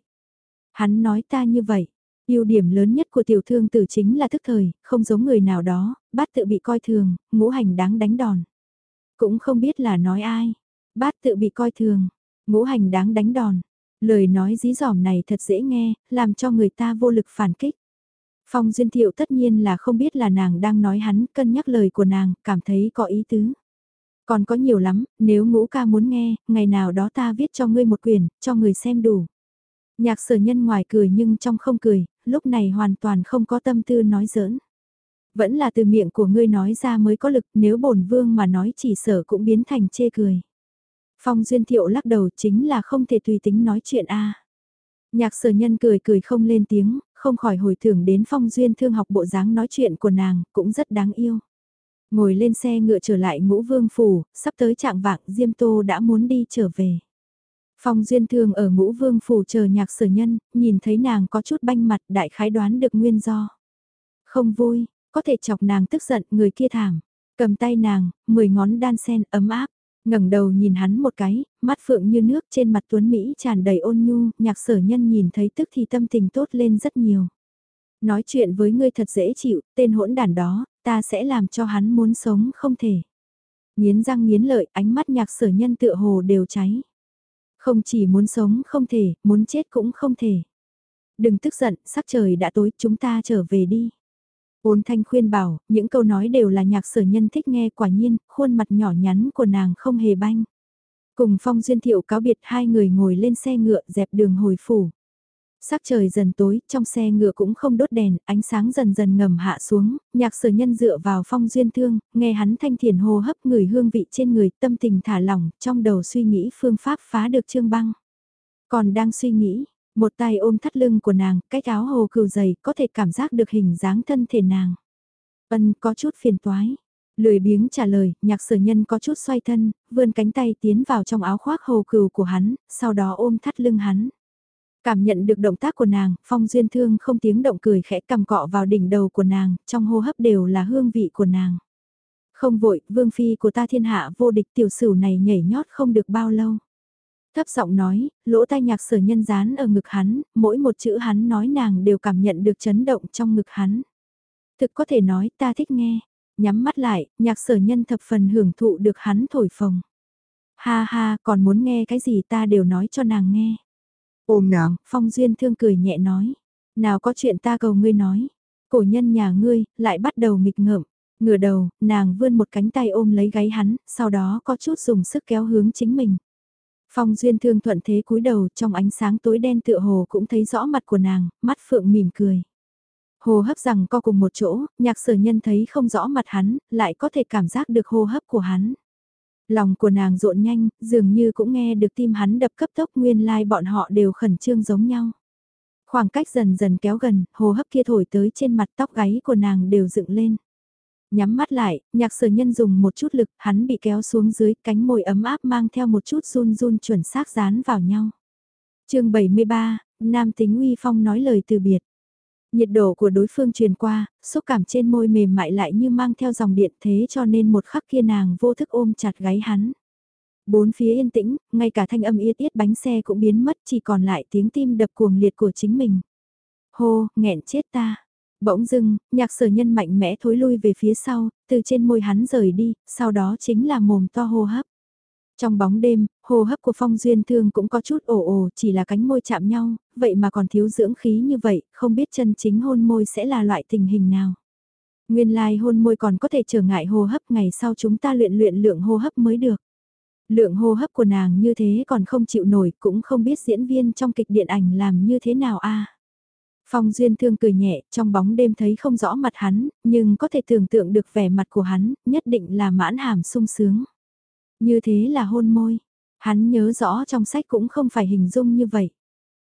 Hắn nói ta như vậy, ưu điểm lớn nhất của tiểu thương tử chính là thức thời, không giống người nào đó, bát tự bị coi thường, ngũ hành đáng đánh đòn. Cũng không biết là nói ai, bát tự bị coi thường, ngũ hành đáng đánh đòn. Lời nói dí dỏm này thật dễ nghe, làm cho người ta vô lực phản kích. Phong Duyên Thiệu tất nhiên là không biết là nàng đang nói hắn, cân nhắc lời của nàng, cảm thấy có ý tứ. Còn có nhiều lắm, nếu ngũ ca muốn nghe, ngày nào đó ta viết cho ngươi một quyển, cho người xem đủ. Nhạc sở nhân ngoài cười nhưng trong không cười, lúc này hoàn toàn không có tâm tư nói giỡn. Vẫn là từ miệng của ngươi nói ra mới có lực nếu bổn vương mà nói chỉ sở cũng biến thành chê cười. Phong Duyên Thiệu lắc đầu chính là không thể tùy tính nói chuyện a. Nhạc sở nhân cười cười không lên tiếng, không khỏi hồi tưởng đến Phong Duyên thương học bộ dáng nói chuyện của nàng, cũng rất đáng yêu. Ngồi lên xe ngựa trở lại ngũ vương phủ, sắp tới trạng vạng Diêm Tô đã muốn đi trở về. Phong Duyên Thương ở ngũ vương phủ chờ nhạc sở nhân, nhìn thấy nàng có chút banh mặt đại khái đoán được nguyên do. Không vui, có thể chọc nàng tức giận người kia thảm. Cầm tay nàng, mười ngón đan sen ấm áp, ngẩng đầu nhìn hắn một cái, mắt phượng như nước trên mặt tuấn Mỹ tràn đầy ôn nhu, nhạc sở nhân nhìn thấy tức thì tâm tình tốt lên rất nhiều. Nói chuyện với ngươi thật dễ chịu, tên hỗn đàn đó, ta sẽ làm cho hắn muốn sống không thể. Nghiến răng nghiến lợi, ánh mắt nhạc sở nhân tựa hồ đều cháy. Không chỉ muốn sống không thể, muốn chết cũng không thể. Đừng tức giận, sắc trời đã tối, chúng ta trở về đi. Ôn thanh khuyên bảo, những câu nói đều là nhạc sở nhân thích nghe quả nhiên, khuôn mặt nhỏ nhắn của nàng không hề banh. Cùng phong duyên thiệu cáo biệt hai người ngồi lên xe ngựa dẹp đường hồi phủ. Sắc trời dần tối, trong xe ngựa cũng không đốt đèn, ánh sáng dần dần ngầm hạ xuống, nhạc sở nhân dựa vào phong duyên thương, nghe hắn thanh thiền hô hấp người hương vị trên người, tâm tình thả lỏng, trong đầu suy nghĩ phương pháp phá được trương băng. Còn đang suy nghĩ, một tay ôm thắt lưng của nàng, cách áo hồ cừu dày, có thể cảm giác được hình dáng thân thể nàng. Ân có chút phiền toái. Lười biếng trả lời, nhạc sở nhân có chút xoay thân, vươn cánh tay tiến vào trong áo khoác hồ cừu của hắn, sau đó ôm thắt lưng hắn. Cảm nhận được động tác của nàng, phong duyên thương không tiếng động cười khẽ cầm cọ vào đỉnh đầu của nàng, trong hô hấp đều là hương vị của nàng. Không vội, vương phi của ta thiên hạ vô địch tiểu sử này nhảy nhót không được bao lâu. Thấp giọng nói, lỗ tai nhạc sở nhân dán ở ngực hắn, mỗi một chữ hắn nói nàng đều cảm nhận được chấn động trong ngực hắn. Thực có thể nói ta thích nghe, nhắm mắt lại, nhạc sở nhân thập phần hưởng thụ được hắn thổi phồng. Ha ha, còn muốn nghe cái gì ta đều nói cho nàng nghe. Ôm nàng, Phong Duyên thương cười nhẹ nói. Nào có chuyện ta cầu ngươi nói. Cổ nhân nhà ngươi, lại bắt đầu nghịch ngợm. Ngửa đầu, nàng vươn một cánh tay ôm lấy gáy hắn, sau đó có chút dùng sức kéo hướng chính mình. Phong Duyên thương thuận thế cúi đầu trong ánh sáng tối đen tựa hồ cũng thấy rõ mặt của nàng, mắt phượng mỉm cười. Hồ hấp rằng co cùng một chỗ, nhạc sở nhân thấy không rõ mặt hắn, lại có thể cảm giác được hô hấp của hắn. Lòng của nàng rộn nhanh, dường như cũng nghe được tim hắn đập cấp tốc nguyên lai like bọn họ đều khẩn trương giống nhau. Khoảng cách dần dần kéo gần, hồ hấp kia thổi tới trên mặt tóc gáy của nàng đều dựng lên. Nhắm mắt lại, nhạc sở nhân dùng một chút lực, hắn bị kéo xuống dưới, cánh môi ấm áp mang theo một chút run run chuẩn xác dán vào nhau. chương 73, Nam tính uy phong nói lời từ biệt. Nhiệt độ của đối phương truyền qua, xúc cảm trên môi mềm mại lại như mang theo dòng điện thế cho nên một khắc kia nàng vô thức ôm chặt gáy hắn. Bốn phía yên tĩnh, ngay cả thanh âm yết yết bánh xe cũng biến mất chỉ còn lại tiếng tim đập cuồng liệt của chính mình. Hô, nghẹn chết ta. Bỗng dưng, nhạc sở nhân mạnh mẽ thối lui về phía sau, từ trên môi hắn rời đi, sau đó chính là mồm to hô hấp. Trong bóng đêm, hô hấp của phong duyên thương cũng có chút ồ ồ, chỉ là cánh môi chạm nhau, vậy mà còn thiếu dưỡng khí như vậy, không biết chân chính hôn môi sẽ là loại tình hình nào. Nguyên lai like hôn môi còn có thể trở ngại hô hấp ngày sau chúng ta luyện luyện lượng hô hấp mới được. Lượng hô hấp của nàng như thế còn không chịu nổi cũng không biết diễn viên trong kịch điện ảnh làm như thế nào a Phong Duyên Thương cười nhẹ, trong bóng đêm thấy không rõ mặt hắn, nhưng có thể tưởng tượng được vẻ mặt của hắn, nhất định là mãn hàm sung sướng. Như thế là hôn môi. Hắn nhớ rõ trong sách cũng không phải hình dung như vậy.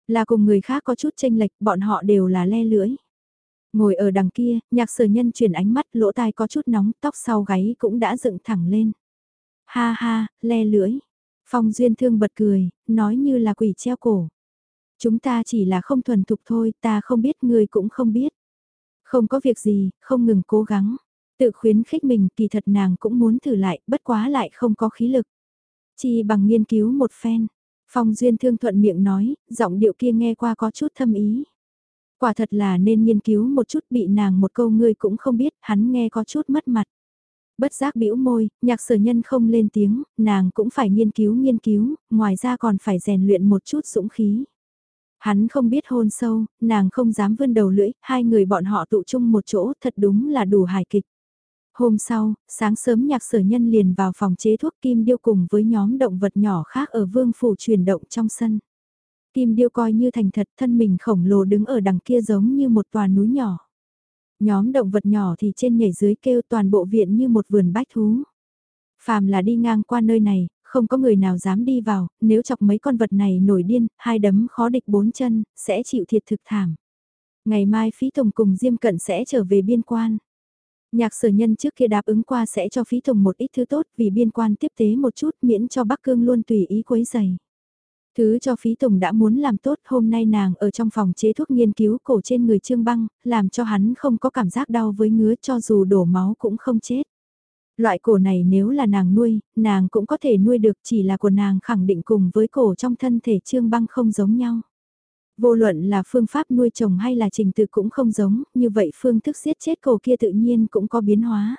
Là cùng người khác có chút tranh lệch, bọn họ đều là le lưỡi. Ngồi ở đằng kia, nhạc sở nhân chuyển ánh mắt lỗ tai có chút nóng, tóc sau gáy cũng đã dựng thẳng lên. Ha ha, le lưỡi. Phong Duyên Thương bật cười, nói như là quỷ treo cổ. Chúng ta chỉ là không thuần thục thôi, ta không biết người cũng không biết. Không có việc gì, không ngừng cố gắng. Tự khuyến khích mình kỳ thật nàng cũng muốn thử lại, bất quá lại không có khí lực. Chi bằng nghiên cứu một phen. Phong Duyên Thương thuận miệng nói, giọng điệu kia nghe qua có chút thâm ý. Quả thật là nên nghiên cứu một chút bị nàng một câu ngươi cũng không biết, hắn nghe có chút mất mặt. Bất giác bĩu môi, nhạc sở nhân không lên tiếng, nàng cũng phải nghiên cứu nghiên cứu, ngoài ra còn phải rèn luyện một chút dũng khí. Hắn không biết hôn sâu, nàng không dám vươn đầu lưỡi, hai người bọn họ tụ chung một chỗ thật đúng là đủ hài kịch. Hôm sau, sáng sớm nhạc sở nhân liền vào phòng chế thuốc kim điêu cùng với nhóm động vật nhỏ khác ở vương phủ chuyển động trong sân. Kim điêu coi như thành thật thân mình khổng lồ đứng ở đằng kia giống như một tòa núi nhỏ. Nhóm động vật nhỏ thì trên nhảy dưới kêu toàn bộ viện như một vườn bách thú. Phàm là đi ngang qua nơi này, không có người nào dám đi vào, nếu chọc mấy con vật này nổi điên, hai đấm khó địch bốn chân, sẽ chịu thiệt thực thảm. Ngày mai phí tùng cùng Diêm Cận sẽ trở về biên quan. Nhạc sở nhân trước kia đáp ứng qua sẽ cho phí tùng một ít thứ tốt vì biên quan tiếp tế một chút miễn cho Bắc Cương luôn tùy ý quấy giày. Thứ cho phí tùng đã muốn làm tốt hôm nay nàng ở trong phòng chế thuốc nghiên cứu cổ trên người trương băng, làm cho hắn không có cảm giác đau với ngứa cho dù đổ máu cũng không chết. Loại cổ này nếu là nàng nuôi, nàng cũng có thể nuôi được chỉ là của nàng khẳng định cùng với cổ trong thân thể trương băng không giống nhau. Vô luận là phương pháp nuôi trồng hay là trình tự cũng không giống, như vậy phương thức giết chết cổ kia tự nhiên cũng có biến hóa.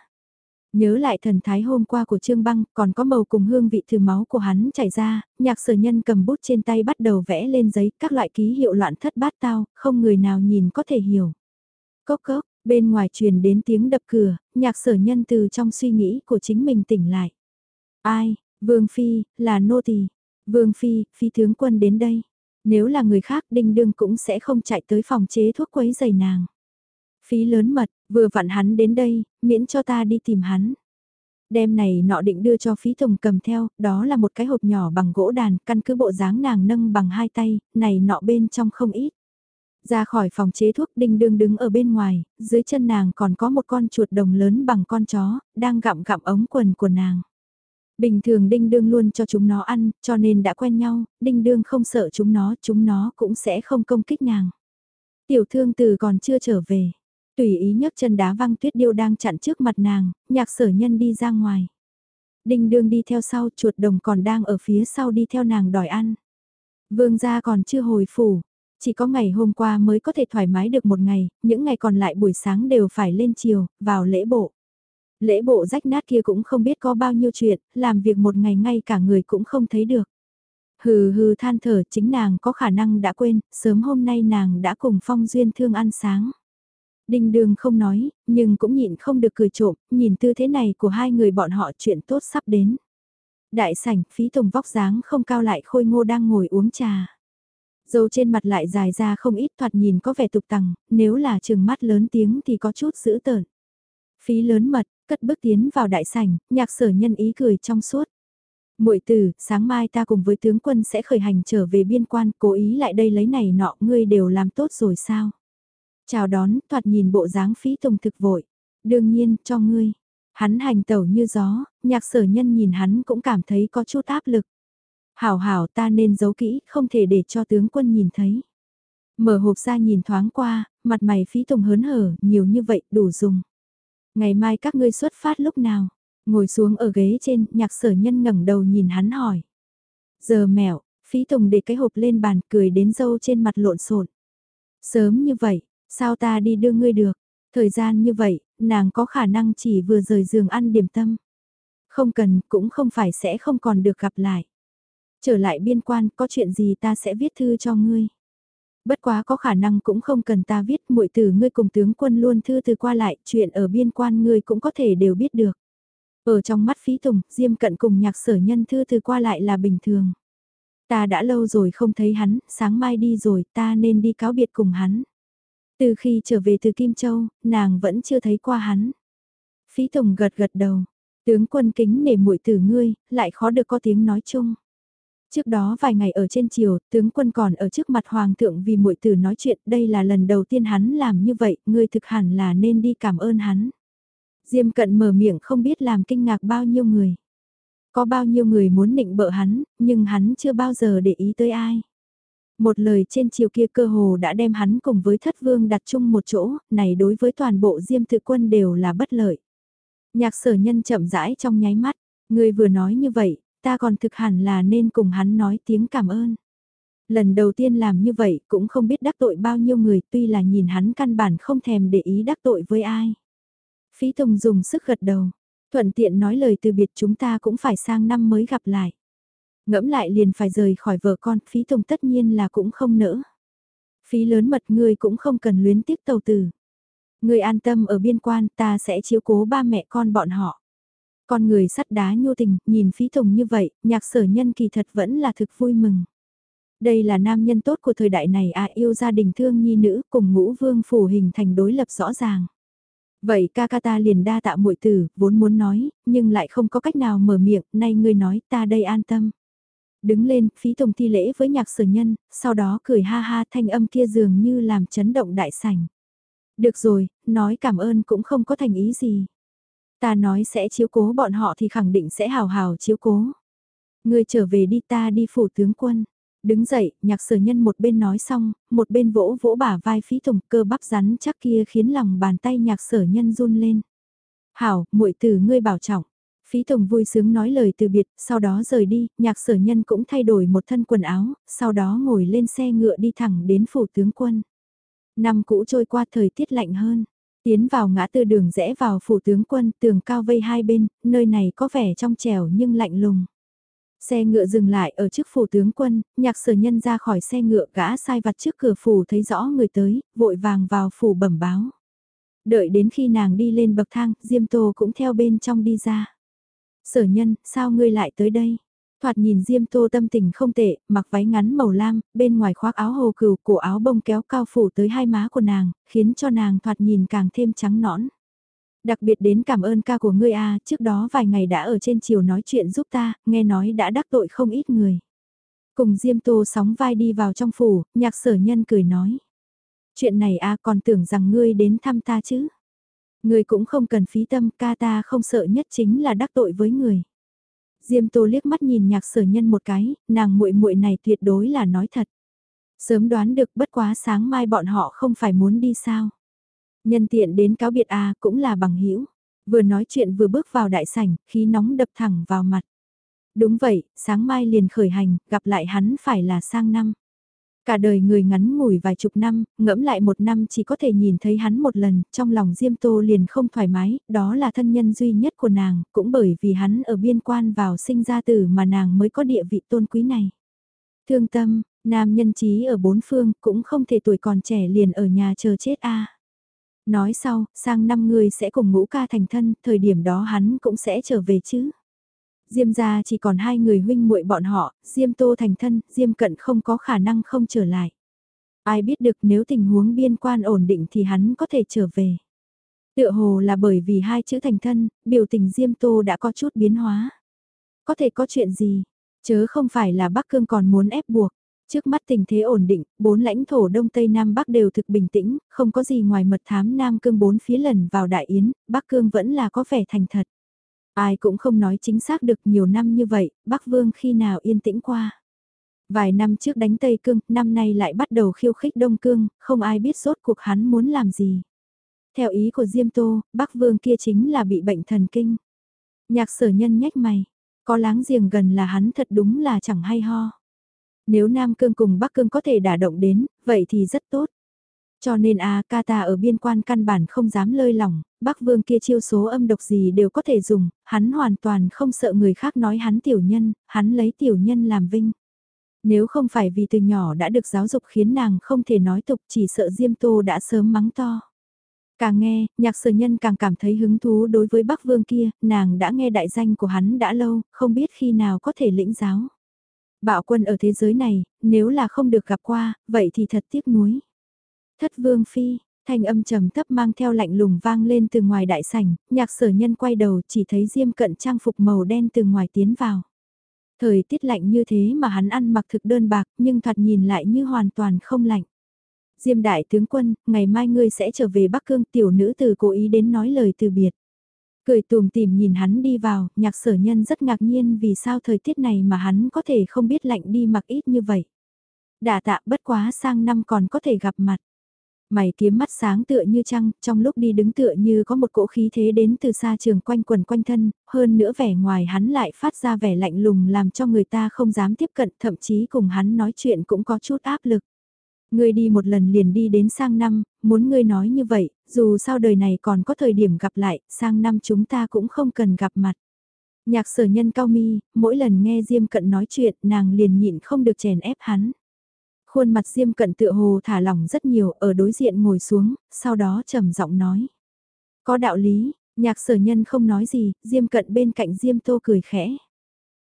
Nhớ lại thần thái hôm qua của Trương Băng, còn có màu cùng hương vị từ máu của hắn chảy ra, nhạc sở nhân cầm bút trên tay bắt đầu vẽ lên giấy các loại ký hiệu loạn thất bát tao, không người nào nhìn có thể hiểu. Cốc cốc, bên ngoài truyền đến tiếng đập cửa, nhạc sở nhân từ trong suy nghĩ của chính mình tỉnh lại. Ai, Vương Phi, là nô tỳ Vương Phi, Phi tướng quân đến đây. Nếu là người khác đinh đương cũng sẽ không chạy tới phòng chế thuốc quấy giày nàng. Phí lớn mật, vừa vặn hắn đến đây, miễn cho ta đi tìm hắn. Đêm này nọ định đưa cho phí tùng cầm theo, đó là một cái hộp nhỏ bằng gỗ đàn, căn cứ bộ dáng nàng nâng bằng hai tay, này nọ bên trong không ít. Ra khỏi phòng chế thuốc đinh đương đứng ở bên ngoài, dưới chân nàng còn có một con chuột đồng lớn bằng con chó, đang gặm gặm ống quần của nàng. Bình thường đinh đương luôn cho chúng nó ăn, cho nên đã quen nhau, đinh đương không sợ chúng nó, chúng nó cũng sẽ không công kích nàng. Tiểu thương từ còn chưa trở về, tùy ý nhấc chân đá văng tuyết điêu đang chặn trước mặt nàng, nhạc sở nhân đi ra ngoài. Đinh đương đi theo sau, chuột đồng còn đang ở phía sau đi theo nàng đòi ăn. Vương gia còn chưa hồi phủ, chỉ có ngày hôm qua mới có thể thoải mái được một ngày, những ngày còn lại buổi sáng đều phải lên chiều, vào lễ bộ. Lễ bộ rách nát kia cũng không biết có bao nhiêu chuyện, làm việc một ngày ngay cả người cũng không thấy được. Hừ hừ than thở chính nàng có khả năng đã quên, sớm hôm nay nàng đã cùng Phong Duyên Thương ăn sáng. Đinh đường không nói, nhưng cũng nhịn không được cười trộm, nhìn tư thế này của hai người bọn họ chuyện tốt sắp đến. Đại sảnh, phí tùng vóc dáng không cao lại khôi ngô đang ngồi uống trà. Dâu trên mặt lại dài ra không ít thoạt nhìn có vẻ tục tằng, nếu là trường mắt lớn tiếng thì có chút dữ tợn. Phí lớn mật, cất bước tiến vào đại sảnh, nhạc sở nhân ý cười trong suốt. muội tử, sáng mai ta cùng với tướng quân sẽ khởi hành trở về biên quan, cố ý lại đây lấy này nọ, ngươi đều làm tốt rồi sao? Chào đón, thoạt nhìn bộ dáng phí tùng thực vội. Đương nhiên, cho ngươi. Hắn hành tẩu như gió, nhạc sở nhân nhìn hắn cũng cảm thấy có chút áp lực. Hảo hảo ta nên giấu kỹ, không thể để cho tướng quân nhìn thấy. Mở hộp ra nhìn thoáng qua, mặt mày phí tùng hớn hở, nhiều như vậy, đủ dùng. Ngày mai các ngươi xuất phát lúc nào? Ngồi xuống ở ghế trên, nhạc sở nhân ngẩng đầu nhìn hắn hỏi. Giờ mẹo, phí tùng để cái hộp lên bàn cười đến dâu trên mặt lộn xộn. Sớm như vậy, sao ta đi đưa ngươi được? Thời gian như vậy, nàng có khả năng chỉ vừa rời giường ăn điểm tâm. Không cần, cũng không phải sẽ không còn được gặp lại. Trở lại biên quan, có chuyện gì ta sẽ viết thư cho ngươi. Bất quá có khả năng cũng không cần ta viết muội từ ngươi cùng tướng quân luôn thư từ qua lại, chuyện ở biên quan ngươi cũng có thể đều biết được. Ở trong mắt phí tùng, Diêm cận cùng nhạc sở nhân thư từ qua lại là bình thường. Ta đã lâu rồi không thấy hắn, sáng mai đi rồi, ta nên đi cáo biệt cùng hắn. Từ khi trở về từ Kim Châu, nàng vẫn chưa thấy qua hắn. Phí Tùng gật gật đầu, tướng quân kính nể muội tử ngươi, lại khó được có tiếng nói chung. Trước đó vài ngày ở trên triều tướng quân còn ở trước mặt hoàng thượng vì muội tử nói chuyện, đây là lần đầu tiên hắn làm như vậy, ngươi thực hẳn là nên đi cảm ơn hắn. Diêm cận mở miệng không biết làm kinh ngạc bao nhiêu người. Có bao nhiêu người muốn nịnh bợ hắn, nhưng hắn chưa bao giờ để ý tới ai. Một lời trên chiều kia cơ hồ đã đem hắn cùng với thất vương đặt chung một chỗ, này đối với toàn bộ diêm tự quân đều là bất lợi. Nhạc sở nhân chậm rãi trong nháy mắt, người vừa nói như vậy, ta còn thực hẳn là nên cùng hắn nói tiếng cảm ơn. Lần đầu tiên làm như vậy cũng không biết đắc tội bao nhiêu người tuy là nhìn hắn căn bản không thèm để ý đắc tội với ai. Phí Tùng dùng sức gật đầu, thuận tiện nói lời từ biệt chúng ta cũng phải sang năm mới gặp lại. Ngẫm lại liền phải rời khỏi vợ con, phí Tùng tất nhiên là cũng không nỡ. Phí lớn mật ngươi cũng không cần luyến tiếc tàu tử. Ngươi an tâm ở biên quan ta sẽ chiếu cố ba mẹ con bọn họ. Con người sắt đá nhô tình, nhìn phí tùng như vậy, nhạc sở nhân kỳ thật vẫn là thực vui mừng. Đây là nam nhân tốt của thời đại này à yêu gia đình thương nhi nữ cùng ngũ vương phủ hình thành đối lập rõ ràng. Vậy ca ca ta liền đa tạ muội tử, vốn muốn nói, nhưng lại không có cách nào mở miệng, nay ngươi nói ta đây an tâm. Đứng lên, phí tùng thi lễ với nhạc sở nhân, sau đó cười ha ha thanh âm kia dường như làm chấn động đại sảnh. Được rồi, nói cảm ơn cũng không có thành ý gì. Ta nói sẽ chiếu cố bọn họ thì khẳng định sẽ hào hào chiếu cố. Ngươi trở về đi ta đi phủ tướng quân. Đứng dậy, nhạc sở nhân một bên nói xong, một bên vỗ vỗ bả vai phí tùng cơ bắp rắn chắc kia khiến lòng bàn tay nhạc sở nhân run lên. Hảo, muội tử ngươi bảo trọng. Phí Tùng vui sướng nói lời từ biệt, sau đó rời đi, nhạc sở nhân cũng thay đổi một thân quần áo, sau đó ngồi lên xe ngựa đi thẳng đến phủ tướng quân. Năm cũ trôi qua thời tiết lạnh hơn, tiến vào ngã tư đường rẽ vào phủ tướng quân, tường cao vây hai bên, nơi này có vẻ trong trẻo nhưng lạnh lùng. Xe ngựa dừng lại ở trước phủ tướng quân, nhạc sở nhân ra khỏi xe ngựa gã sai vặt trước cửa phủ thấy rõ người tới, vội vàng vào phủ bẩm báo. Đợi đến khi nàng đi lên bậc thang, Diêm Tô cũng theo bên trong đi ra. Sở nhân, sao ngươi lại tới đây? Thoạt nhìn Diêm Tô tâm tình không tệ, mặc váy ngắn màu lam, bên ngoài khoác áo hồ cừu, cổ áo bông kéo cao phủ tới hai má của nàng, khiến cho nàng thoạt nhìn càng thêm trắng nõn. Đặc biệt đến cảm ơn ca của ngươi a, trước đó vài ngày đã ở trên chiều nói chuyện giúp ta, nghe nói đã đắc tội không ít người. Cùng Diêm Tô sóng vai đi vào trong phủ, nhạc sở nhân cười nói. Chuyện này a còn tưởng rằng ngươi đến thăm ta chứ. Ngươi cũng không cần phí tâm, ca ta không sợ nhất chính là đắc tội với người. Diêm Tô liếc mắt nhìn nhạc sở nhân một cái, nàng muội muội này tuyệt đối là nói thật. Sớm đoán được bất quá sáng mai bọn họ không phải muốn đi sao. Nhân tiện đến cáo biệt à cũng là bằng hữu Vừa nói chuyện vừa bước vào đại sảnh, khí nóng đập thẳng vào mặt. Đúng vậy, sáng mai liền khởi hành, gặp lại hắn phải là sang năm. Cả đời người ngắn ngủi vài chục năm, ngẫm lại một năm chỉ có thể nhìn thấy hắn một lần, trong lòng Diêm Tô liền không thoải mái, đó là thân nhân duy nhất của nàng, cũng bởi vì hắn ở biên quan vào sinh ra tử mà nàng mới có địa vị tôn quý này. Thương tâm, nam nhân trí ở bốn phương cũng không thể tuổi còn trẻ liền ở nhà chờ chết a. Nói sau, sang năm người sẽ cùng ngũ ca thành thân, thời điểm đó hắn cũng sẽ trở về chứ. Diêm gia chỉ còn hai người huynh muội bọn họ, Diêm Tô thành thân, Diêm Cận không có khả năng không trở lại. Ai biết được nếu tình huống biên quan ổn định thì hắn có thể trở về. Tựa hồ là bởi vì hai chữ thành thân, biểu tình Diêm Tô đã có chút biến hóa. Có thể có chuyện gì, chớ không phải là Bắc Cương còn muốn ép buộc. Trước mắt tình thế ổn định, bốn lãnh thổ Đông Tây Nam Bắc đều thực bình tĩnh, không có gì ngoài mật thám Nam Cương bốn phía lần vào Đại Yến, Bắc Cương vẫn là có vẻ thành thật. Ai cũng không nói chính xác được nhiều năm như vậy, Bắc Vương khi nào yên tĩnh qua. Vài năm trước đánh Tây Cương, năm nay lại bắt đầu khiêu khích Đông Cương, không ai biết rốt cuộc hắn muốn làm gì. Theo ý của Diêm Tô, Bắc Vương kia chính là bị bệnh thần kinh. Nhạc sở nhân nhách mày, có láng giềng gần là hắn thật đúng là chẳng hay ho. Nếu Nam Cương cùng Bắc Cương có thể đả động đến, vậy thì rất tốt. Cho nên a ca ta ở biên quan căn bản không dám lơi lỏng, Bắc Vương kia chiêu số âm độc gì đều có thể dùng, hắn hoàn toàn không sợ người khác nói hắn tiểu nhân, hắn lấy tiểu nhân làm vinh. Nếu không phải vì từ nhỏ đã được giáo dục khiến nàng không thể nói tục chỉ sợ Diêm Tô đã sớm mắng to. Càng nghe, nhạc sở nhân càng cảm thấy hứng thú đối với Bắc Vương kia, nàng đã nghe đại danh của hắn đã lâu, không biết khi nào có thể lĩnh giáo. Bạo quân ở thế giới này, nếu là không được gặp qua, vậy thì thật tiếc nuối. Thất Vương Phi, thanh âm trầm thấp mang theo lạnh lùng vang lên từ ngoài đại sảnh, nhạc sở nhân quay đầu chỉ thấy diêm cận trang phục màu đen từ ngoài tiến vào. Thời tiết lạnh như thế mà hắn ăn mặc thực đơn bạc nhưng thoạt nhìn lại như hoàn toàn không lạnh. Diêm đại tướng quân, ngày mai ngươi sẽ trở về Bắc Cương tiểu nữ từ cố ý đến nói lời từ biệt. Cười tùm tìm nhìn hắn đi vào, nhạc sở nhân rất ngạc nhiên vì sao thời tiết này mà hắn có thể không biết lạnh đi mặc ít như vậy. Đà tạ bất quá sang năm còn có thể gặp mặt. Mày kiếm mắt sáng tựa như trăng, trong lúc đi đứng tựa như có một cỗ khí thế đến từ xa trường quanh quần quanh thân, hơn nữa vẻ ngoài hắn lại phát ra vẻ lạnh lùng làm cho người ta không dám tiếp cận, thậm chí cùng hắn nói chuyện cũng có chút áp lực. Ngươi đi một lần liền đi đến sang năm, muốn ngươi nói như vậy, dù sao đời này còn có thời điểm gặp lại, sang năm chúng ta cũng không cần gặp mặt. Nhạc sở nhân cao mi, mỗi lần nghe Diêm Cận nói chuyện nàng liền nhịn không được chèn ép hắn. Khuôn mặt Diêm Cận tựa hồ thả lỏng rất nhiều ở đối diện ngồi xuống, sau đó trầm giọng nói. Có đạo lý, nhạc sở nhân không nói gì, Diêm Cận bên cạnh Diêm Tô cười khẽ.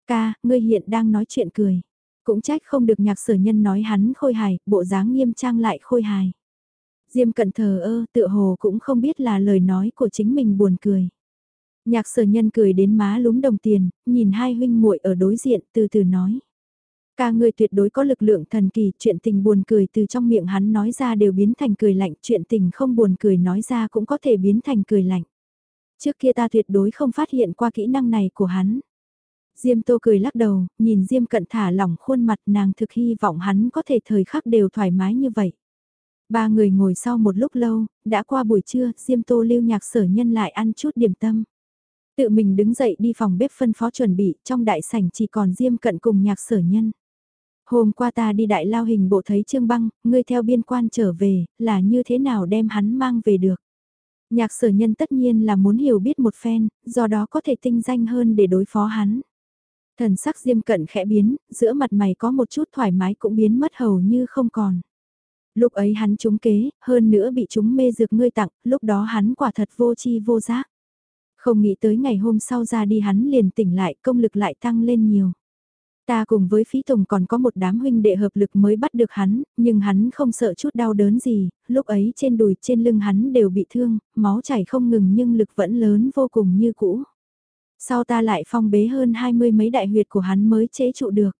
Ca, ngươi hiện đang nói chuyện cười. Cũng trách không được nhạc sở nhân nói hắn khôi hài, bộ dáng nghiêm trang lại khôi hài. Diêm cận thờ ơ, tựa hồ cũng không biết là lời nói của chính mình buồn cười. Nhạc sở nhân cười đến má lúm đồng tiền, nhìn hai huynh muội ở đối diện từ từ nói. Ca người tuyệt đối có lực lượng thần kỳ, chuyện tình buồn cười từ trong miệng hắn nói ra đều biến thành cười lạnh, chuyện tình không buồn cười nói ra cũng có thể biến thành cười lạnh. Trước kia ta tuyệt đối không phát hiện qua kỹ năng này của hắn. Diêm Tô cười lắc đầu, nhìn Diêm Cận thả lỏng khuôn mặt nàng thực hy vọng hắn có thể thời khắc đều thoải mái như vậy. Ba người ngồi sau một lúc lâu, đã qua buổi trưa, Diêm Tô lưu nhạc sở nhân lại ăn chút điểm tâm. Tự mình đứng dậy đi phòng bếp phân phó chuẩn bị, trong đại sảnh chỉ còn Diêm Cận cùng nhạc sở nhân. Hôm qua ta đi đại lao hình bộ thấy Trương Băng, ngươi theo biên quan trở về, là như thế nào đem hắn mang về được. Nhạc sở nhân tất nhiên là muốn hiểu biết một phen, do đó có thể tinh danh hơn để đối phó hắn. Thần sắc diêm cận khẽ biến, giữa mặt mày có một chút thoải mái cũng biến mất hầu như không còn. Lúc ấy hắn trúng kế, hơn nữa bị chúng mê dược ngươi tặng, lúc đó hắn quả thật vô chi vô giác. Không nghĩ tới ngày hôm sau ra đi hắn liền tỉnh lại công lực lại tăng lên nhiều. Ta cùng với phí tùng còn có một đám huynh đệ hợp lực mới bắt được hắn, nhưng hắn không sợ chút đau đớn gì, lúc ấy trên đùi trên lưng hắn đều bị thương, máu chảy không ngừng nhưng lực vẫn lớn vô cùng như cũ. Sau ta lại phong bế hơn hai mươi mấy đại huyệt của hắn mới chế trụ được.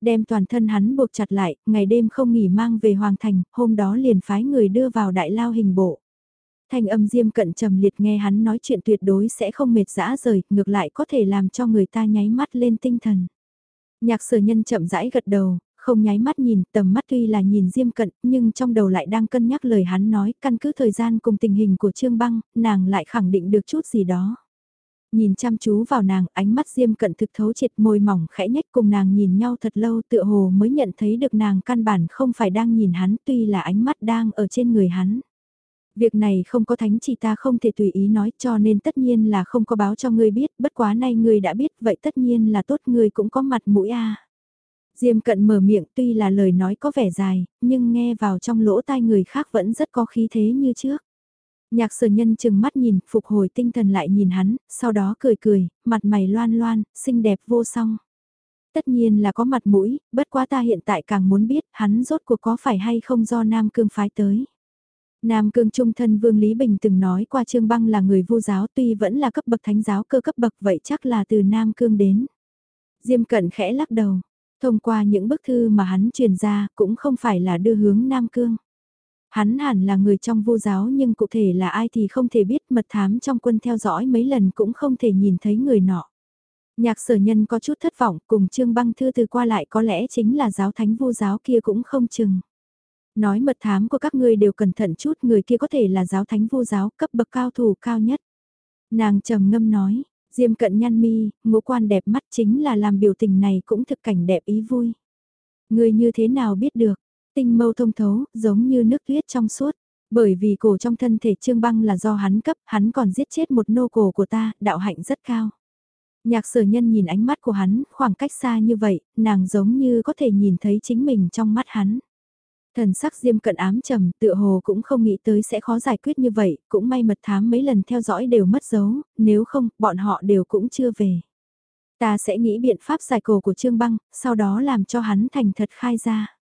Đem toàn thân hắn buộc chặt lại, ngày đêm không nghỉ mang về Hoàng Thành, hôm đó liền phái người đưa vào đại lao hình bộ. Thanh âm diêm cận trầm liệt nghe hắn nói chuyện tuyệt đối sẽ không mệt dã rời, ngược lại có thể làm cho người ta nháy mắt lên tinh thần. Nhạc sở nhân chậm rãi gật đầu, không nháy mắt nhìn, tầm mắt tuy là nhìn diêm cận, nhưng trong đầu lại đang cân nhắc lời hắn nói, căn cứ thời gian cùng tình hình của Trương Băng, nàng lại khẳng định được chút gì đó. Nhìn chăm chú vào nàng, ánh mắt diêm cận thực thấu triệt môi mỏng khẽ nhách cùng nàng nhìn nhau thật lâu tựa hồ mới nhận thấy được nàng căn bản không phải đang nhìn hắn tuy là ánh mắt đang ở trên người hắn. Việc này không có thánh chỉ ta không thể tùy ý nói cho nên tất nhiên là không có báo cho ngươi biết, bất quá nay ngươi đã biết vậy tất nhiên là tốt ngươi cũng có mặt mũi a Diêm cận mở miệng tuy là lời nói có vẻ dài, nhưng nghe vào trong lỗ tai người khác vẫn rất có khí thế như trước. Nhạc sở nhân chừng mắt nhìn, phục hồi tinh thần lại nhìn hắn, sau đó cười cười, mặt mày loan loan, xinh đẹp vô song. Tất nhiên là có mặt mũi, bất quá ta hiện tại càng muốn biết hắn rốt cuộc có phải hay không do Nam Cương phái tới. Nam Cương Trung thân Vương Lý Bình từng nói qua Trương Băng là người vô giáo tuy vẫn là cấp bậc thánh giáo cơ cấp bậc vậy chắc là từ Nam Cương đến. Diêm Cận khẽ lắc đầu, thông qua những bức thư mà hắn truyền ra cũng không phải là đưa hướng Nam Cương. Hắn hẳn là người trong vô giáo nhưng cụ thể là ai thì không thể biết mật thám trong quân theo dõi mấy lần cũng không thể nhìn thấy người nọ. Nhạc sở nhân có chút thất vọng cùng Trương Băng Thư từ qua lại có lẽ chính là giáo thánh vu giáo kia cũng không chừng. Nói mật thám của các ngươi đều cẩn thận chút người kia có thể là giáo thánh vô giáo cấp bậc cao thủ cao nhất. Nàng trầm ngâm nói, diêm cận nhăn mi, ngũ quan đẹp mắt chính là làm biểu tình này cũng thực cảnh đẹp ý vui. Người như thế nào biết được, tinh mâu thông thấu, giống như nước tuyết trong suốt. Bởi vì cổ trong thân thể trương băng là do hắn cấp, hắn còn giết chết một nô cổ của ta, đạo hạnh rất cao. Nhạc sở nhân nhìn ánh mắt của hắn, khoảng cách xa như vậy, nàng giống như có thể nhìn thấy chính mình trong mắt hắn. Thần sắc diêm cận ám trầm, tựa hồ cũng không nghĩ tới sẽ khó giải quyết như vậy, cũng may mật thám mấy lần theo dõi đều mất dấu, nếu không, bọn họ đều cũng chưa về. Ta sẽ nghĩ biện pháp giải cổ của Trương Băng, sau đó làm cho hắn thành thật khai ra.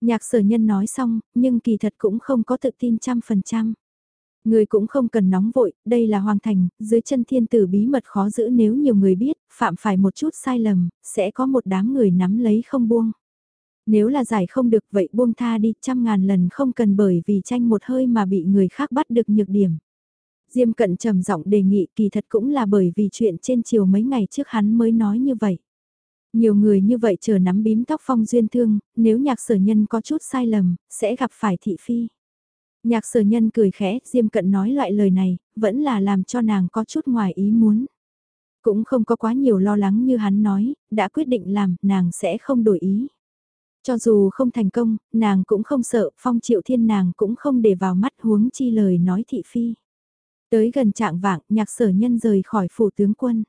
Nhạc sở nhân nói xong, nhưng kỳ thật cũng không có tự tin trăm phần trăm. Người cũng không cần nóng vội, đây là hoàng thành, dưới chân thiên tử bí mật khó giữ nếu nhiều người biết, phạm phải một chút sai lầm, sẽ có một đám người nắm lấy không buông. Nếu là giải không được vậy buông tha đi, trăm ngàn lần không cần bởi vì tranh một hơi mà bị người khác bắt được nhược điểm. Diêm cận trầm giọng đề nghị kỳ thật cũng là bởi vì chuyện trên chiều mấy ngày trước hắn mới nói như vậy. Nhiều người như vậy chờ nắm bím tóc phong duyên thương, nếu nhạc sở nhân có chút sai lầm, sẽ gặp phải thị phi. Nhạc sở nhân cười khẽ, Diêm Cận nói loại lời này, vẫn là làm cho nàng có chút ngoài ý muốn. Cũng không có quá nhiều lo lắng như hắn nói, đã quyết định làm, nàng sẽ không đổi ý. Cho dù không thành công, nàng cũng không sợ, phong triệu thiên nàng cũng không để vào mắt huống chi lời nói thị phi. Tới gần trạng vạng, nhạc sở nhân rời khỏi phủ tướng quân.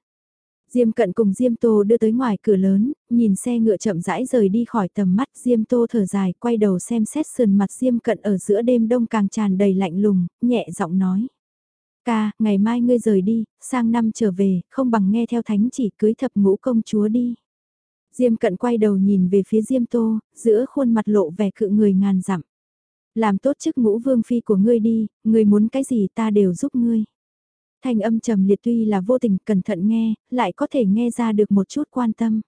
Diêm cận cùng Diêm Tô đưa tới ngoài cửa lớn, nhìn xe ngựa chậm rãi rời đi khỏi tầm mắt Diêm Tô thở dài, quay đầu xem xét sườn mặt Diêm cận ở giữa đêm đông càng tràn đầy lạnh lùng, nhẹ giọng nói. Ca, ngày mai ngươi rời đi, sang năm trở về, không bằng nghe theo thánh chỉ cưới thập ngũ công chúa đi. Diêm cận quay đầu nhìn về phía Diêm Tô, giữa khuôn mặt lộ vẻ cự người ngàn dặm. Làm tốt chức ngũ vương phi của ngươi đi, ngươi muốn cái gì ta đều giúp ngươi. Thanh âm trầm liệt tuy là vô tình cẩn thận nghe, lại có thể nghe ra được một chút quan tâm.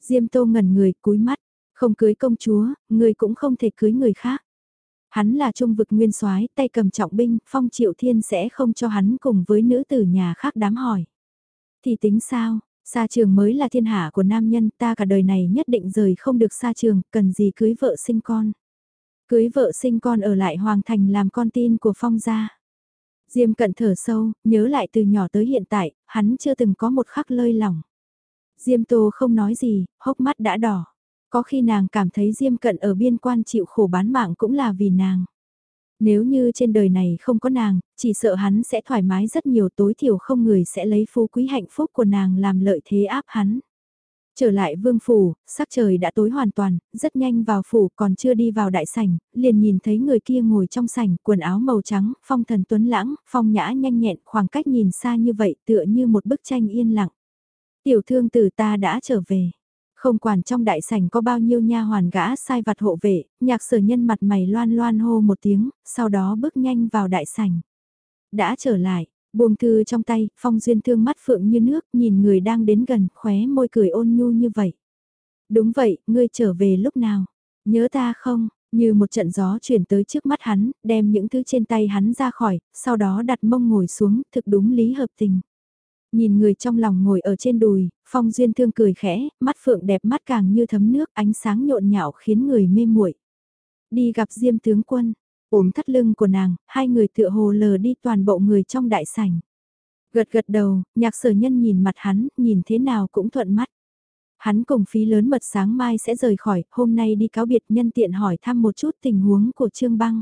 Diêm tô ngẩn người cúi mắt, không cưới công chúa, ngươi cũng không thể cưới người khác. Hắn là trung vực nguyên soái tay cầm trọng binh, phong triệu thiên sẽ không cho hắn cùng với nữ tử nhà khác đám hỏi. Thì tính sao, xa trường mới là thiên hạ của nam nhân ta cả đời này nhất định rời không được xa trường, cần gì cưới vợ sinh con. Cưới vợ sinh con ở lại hoàng thành làm con tin của phong gia. Diêm cận thở sâu, nhớ lại từ nhỏ tới hiện tại, hắn chưa từng có một khắc lơi lỏng. Diêm tô không nói gì, hốc mắt đã đỏ. Có khi nàng cảm thấy Diêm cận ở biên quan chịu khổ bán mạng cũng là vì nàng. Nếu như trên đời này không có nàng, chỉ sợ hắn sẽ thoải mái rất nhiều tối thiểu không người sẽ lấy phú quý hạnh phúc của nàng làm lợi thế áp hắn. Trở lại vương phủ, sắc trời đã tối hoàn toàn, rất nhanh vào phủ còn chưa đi vào đại sảnh, liền nhìn thấy người kia ngồi trong sảnh, quần áo màu trắng, phong thần tuấn lãng, phong nhã nhanh nhẹn, khoảng cách nhìn xa như vậy tựa như một bức tranh yên lặng. Tiểu thương tử ta đã trở về. Không quản trong đại sảnh có bao nhiêu nha hoàn gã sai vặt hộ vệ, nhạc sở nhân mặt mày loan loan hô một tiếng, sau đó bước nhanh vào đại sảnh. Đã trở lại, Buông thư trong tay, Phong Duyên thương mắt phượng như nước, nhìn người đang đến gần, khóe môi cười ôn nhu như vậy. Đúng vậy, ngươi trở về lúc nào? Nhớ ta không? Như một trận gió chuyển tới trước mắt hắn, đem những thứ trên tay hắn ra khỏi, sau đó đặt mông ngồi xuống, thực đúng lý hợp tình. Nhìn người trong lòng ngồi ở trên đùi, Phong Duyên thương cười khẽ, mắt phượng đẹp mắt càng như thấm nước, ánh sáng nhộn nhạo khiến người mê muội. Đi gặp Diêm tướng quân, ốm thắt lưng của nàng, hai người tựa hồ lờ đi toàn bộ người trong đại sảnh. Gật gật đầu, nhạc sở nhân nhìn mặt hắn, nhìn thế nào cũng thuận mắt. Hắn cùng phí lớn mật sáng mai sẽ rời khỏi, hôm nay đi cáo biệt nhân tiện hỏi thăm một chút tình huống của Trương Băng.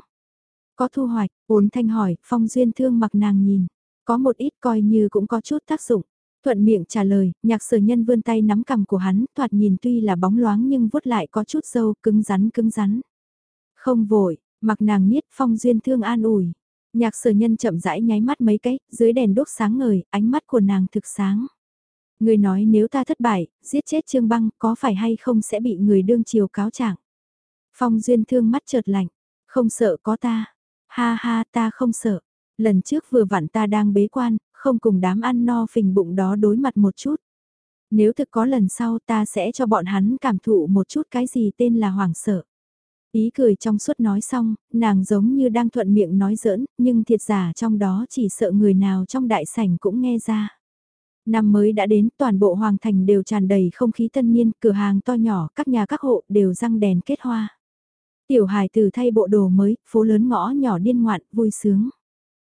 Có thu hoạch, ốn thanh hỏi, phong duyên thương mặc nàng nhìn. Có một ít coi như cũng có chút tác dụng. Thuận miệng trả lời, nhạc sở nhân vươn tay nắm cầm của hắn, thoạt nhìn tuy là bóng loáng nhưng vuốt lại có chút dâu, cứng rắn cứng rắn. Không vội, Mặc nàng niết phong duyên thương an ủi. Nhạc sở nhân chậm rãi nháy mắt mấy cái, dưới đèn đốt sáng ngời, ánh mắt của nàng thực sáng. Người nói nếu ta thất bại, giết chết Trương Băng, có phải hay không sẽ bị người đương chiều cáo trạng Phong duyên thương mắt chợt lạnh, không sợ có ta. Ha ha ta không sợ. Lần trước vừa vặn ta đang bế quan, không cùng đám ăn no phình bụng đó đối mặt một chút. Nếu thực có lần sau ta sẽ cho bọn hắn cảm thụ một chút cái gì tên là hoảng sợ. Ý cười trong suốt nói xong, nàng giống như đang thuận miệng nói giỡn, nhưng thiệt giả trong đó chỉ sợ người nào trong đại sảnh cũng nghe ra. Năm mới đã đến, toàn bộ hoàng thành đều tràn đầy không khí tân niên, cửa hàng to nhỏ, các nhà các hộ đều răng đèn kết hoa. Tiểu hài từ thay bộ đồ mới, phố lớn ngõ nhỏ điên ngoạn, vui sướng.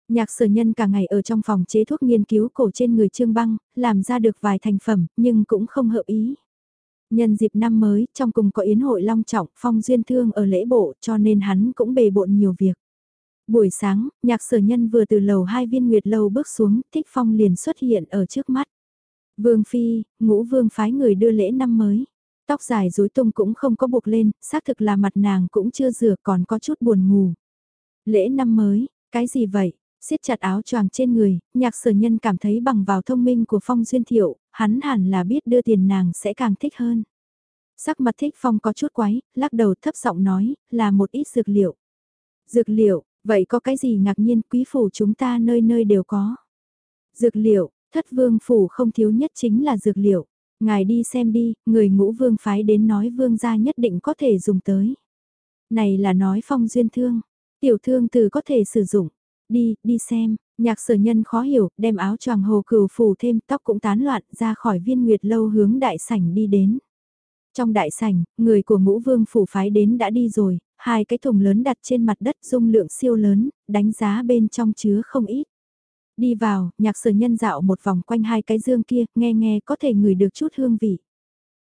Nhạc sở nhân cả ngày ở trong phòng chế thuốc nghiên cứu cổ trên người trương băng, làm ra được vài thành phẩm, nhưng cũng không hợp ý. Nhân dịp năm mới, trong cùng có yến hội long trọng, phong duyên thương ở lễ bộ, cho nên hắn cũng bề bộn nhiều việc. Buổi sáng, nhạc sở nhân vừa từ lầu hai viên nguyệt lâu bước xuống, thích phong liền xuất hiện ở trước mắt. Vương Phi, ngũ vương phái người đưa lễ năm mới. Tóc dài rối tung cũng không có buộc lên, xác thực là mặt nàng cũng chưa rửa còn có chút buồn ngủ. Lễ năm mới, cái gì vậy? Siết chặt áo choàng trên người, nhạc sở nhân cảm thấy bằng vào thông minh của Phong Duyên Thiệu, hắn hẳn là biết đưa tiền nàng sẽ càng thích hơn. Sắc mặt thích Phong có chút quái, lắc đầu thấp giọng nói, là một ít dược liệu. Dược liệu, vậy có cái gì ngạc nhiên quý phủ chúng ta nơi nơi đều có. Dược liệu, thất vương phủ không thiếu nhất chính là dược liệu. Ngài đi xem đi, người ngũ vương phái đến nói vương gia nhất định có thể dùng tới. Này là nói phong duyên thương, tiểu thương từ có thể sử dụng. Đi, đi xem, nhạc sở nhân khó hiểu, đem áo choàng hồ cừu phủ thêm tóc cũng tán loạn ra khỏi viên nguyệt lâu hướng đại sảnh đi đến. Trong đại sảnh, người của ngũ vương phủ phái đến đã đi rồi, hai cái thùng lớn đặt trên mặt đất dung lượng siêu lớn, đánh giá bên trong chứa không ít. Đi vào, nhạc sở nhân dạo một vòng quanh hai cái dương kia, nghe nghe có thể ngửi được chút hương vị.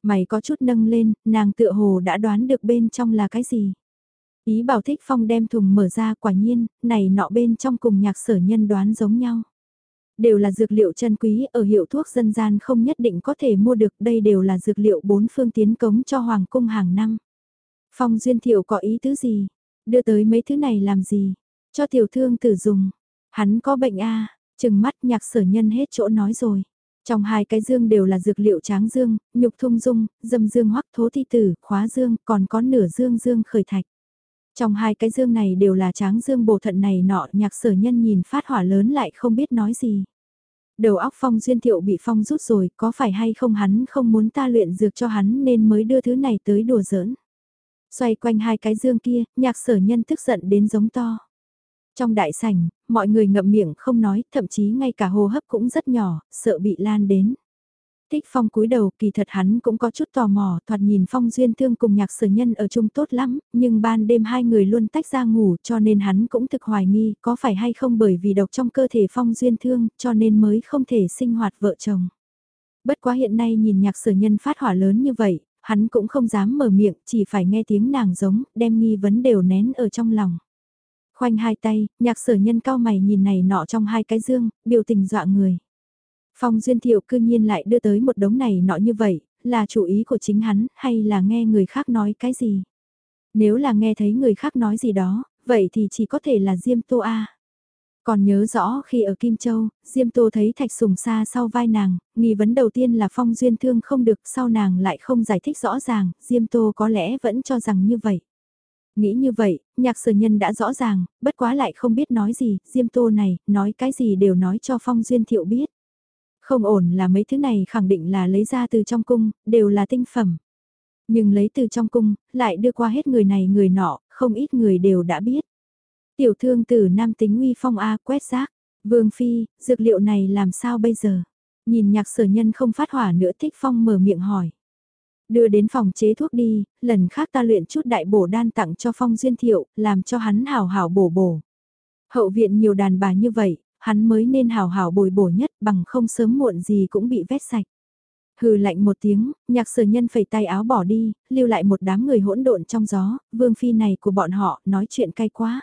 Mày có chút nâng lên, nàng tựa hồ đã đoán được bên trong là cái gì. Ý bảo thích phong đem thùng mở ra quả nhiên, này nọ bên trong cùng nhạc sở nhân đoán giống nhau. Đều là dược liệu chân quý ở hiệu thuốc dân gian không nhất định có thể mua được đây đều là dược liệu bốn phương tiến cống cho hoàng cung hàng năm. Phong duyên thiệu có ý tứ gì? Đưa tới mấy thứ này làm gì? Cho tiểu thương tử dùng. Hắn có bệnh a à? chừng mắt nhạc sở nhân hết chỗ nói rồi. Trong hai cái dương đều là dược liệu tráng dương, nhục thung dung, dâm dương hoắc thố thi tử, khóa dương, còn có nửa dương dương khởi thạch. Trong hai cái dương này đều là tráng dương bổ thận này nọ nhạc sở nhân nhìn phát hỏa lớn lại không biết nói gì. Đầu óc phong duyên thiệu bị phong rút rồi, có phải hay không hắn không muốn ta luyện dược cho hắn nên mới đưa thứ này tới đùa giỡn. Xoay quanh hai cái dương kia, nhạc sở nhân tức giận đến giống to. Trong đại sảnh, mọi người ngậm miệng không nói, thậm chí ngay cả hô hấp cũng rất nhỏ, sợ bị lan đến. Thích Phong cúi đầu kỳ thật hắn cũng có chút tò mò, thoạt nhìn Phong Duyên Thương cùng nhạc sở nhân ở chung tốt lắm, nhưng ban đêm hai người luôn tách ra ngủ cho nên hắn cũng thực hoài nghi có phải hay không bởi vì độc trong cơ thể Phong Duyên Thương cho nên mới không thể sinh hoạt vợ chồng. Bất quá hiện nay nhìn nhạc sở nhân phát hỏa lớn như vậy, hắn cũng không dám mở miệng, chỉ phải nghe tiếng nàng giống, đem nghi vấn đều nén ở trong lòng. Khoanh hai tay, nhạc sở nhân cao mày nhìn này nọ trong hai cái dương, biểu tình dọa người. Phong Duyên Thiệu cư nhiên lại đưa tới một đống này nọ như vậy, là chủ ý của chính hắn, hay là nghe người khác nói cái gì? Nếu là nghe thấy người khác nói gì đó, vậy thì chỉ có thể là Diêm Tô A. Còn nhớ rõ khi ở Kim Châu, Diêm Tô thấy Thạch Sùng xa sau vai nàng, nghi vấn đầu tiên là Phong Duyên thương không được, sau nàng lại không giải thích rõ ràng, Diêm Tô có lẽ vẫn cho rằng như vậy. Nghĩ như vậy, nhạc sở nhân đã rõ ràng, bất quá lại không biết nói gì, Diêm Tô này, nói cái gì đều nói cho Phong Duyên Thiệu biết. Không ổn là mấy thứ này khẳng định là lấy ra từ trong cung, đều là tinh phẩm. Nhưng lấy từ trong cung, lại đưa qua hết người này người nọ, không ít người đều đã biết. Tiểu thương tử nam tính uy phong A quét rác. Vương Phi, dược liệu này làm sao bây giờ? Nhìn nhạc sở nhân không phát hỏa nữa thích phong mở miệng hỏi. Đưa đến phòng chế thuốc đi, lần khác ta luyện chút đại bổ đan tặng cho phong duyên thiệu, làm cho hắn hào hào bổ bổ. Hậu viện nhiều đàn bà như vậy, hắn mới nên hào hào bồi bổ nhất bằng không sớm muộn gì cũng bị vét sạch. Hừ lạnh một tiếng, nhạc sở nhân phẩy tay áo bỏ đi, lưu lại một đám người hỗn độn trong gió, vương phi này của bọn họ nói chuyện cay quá.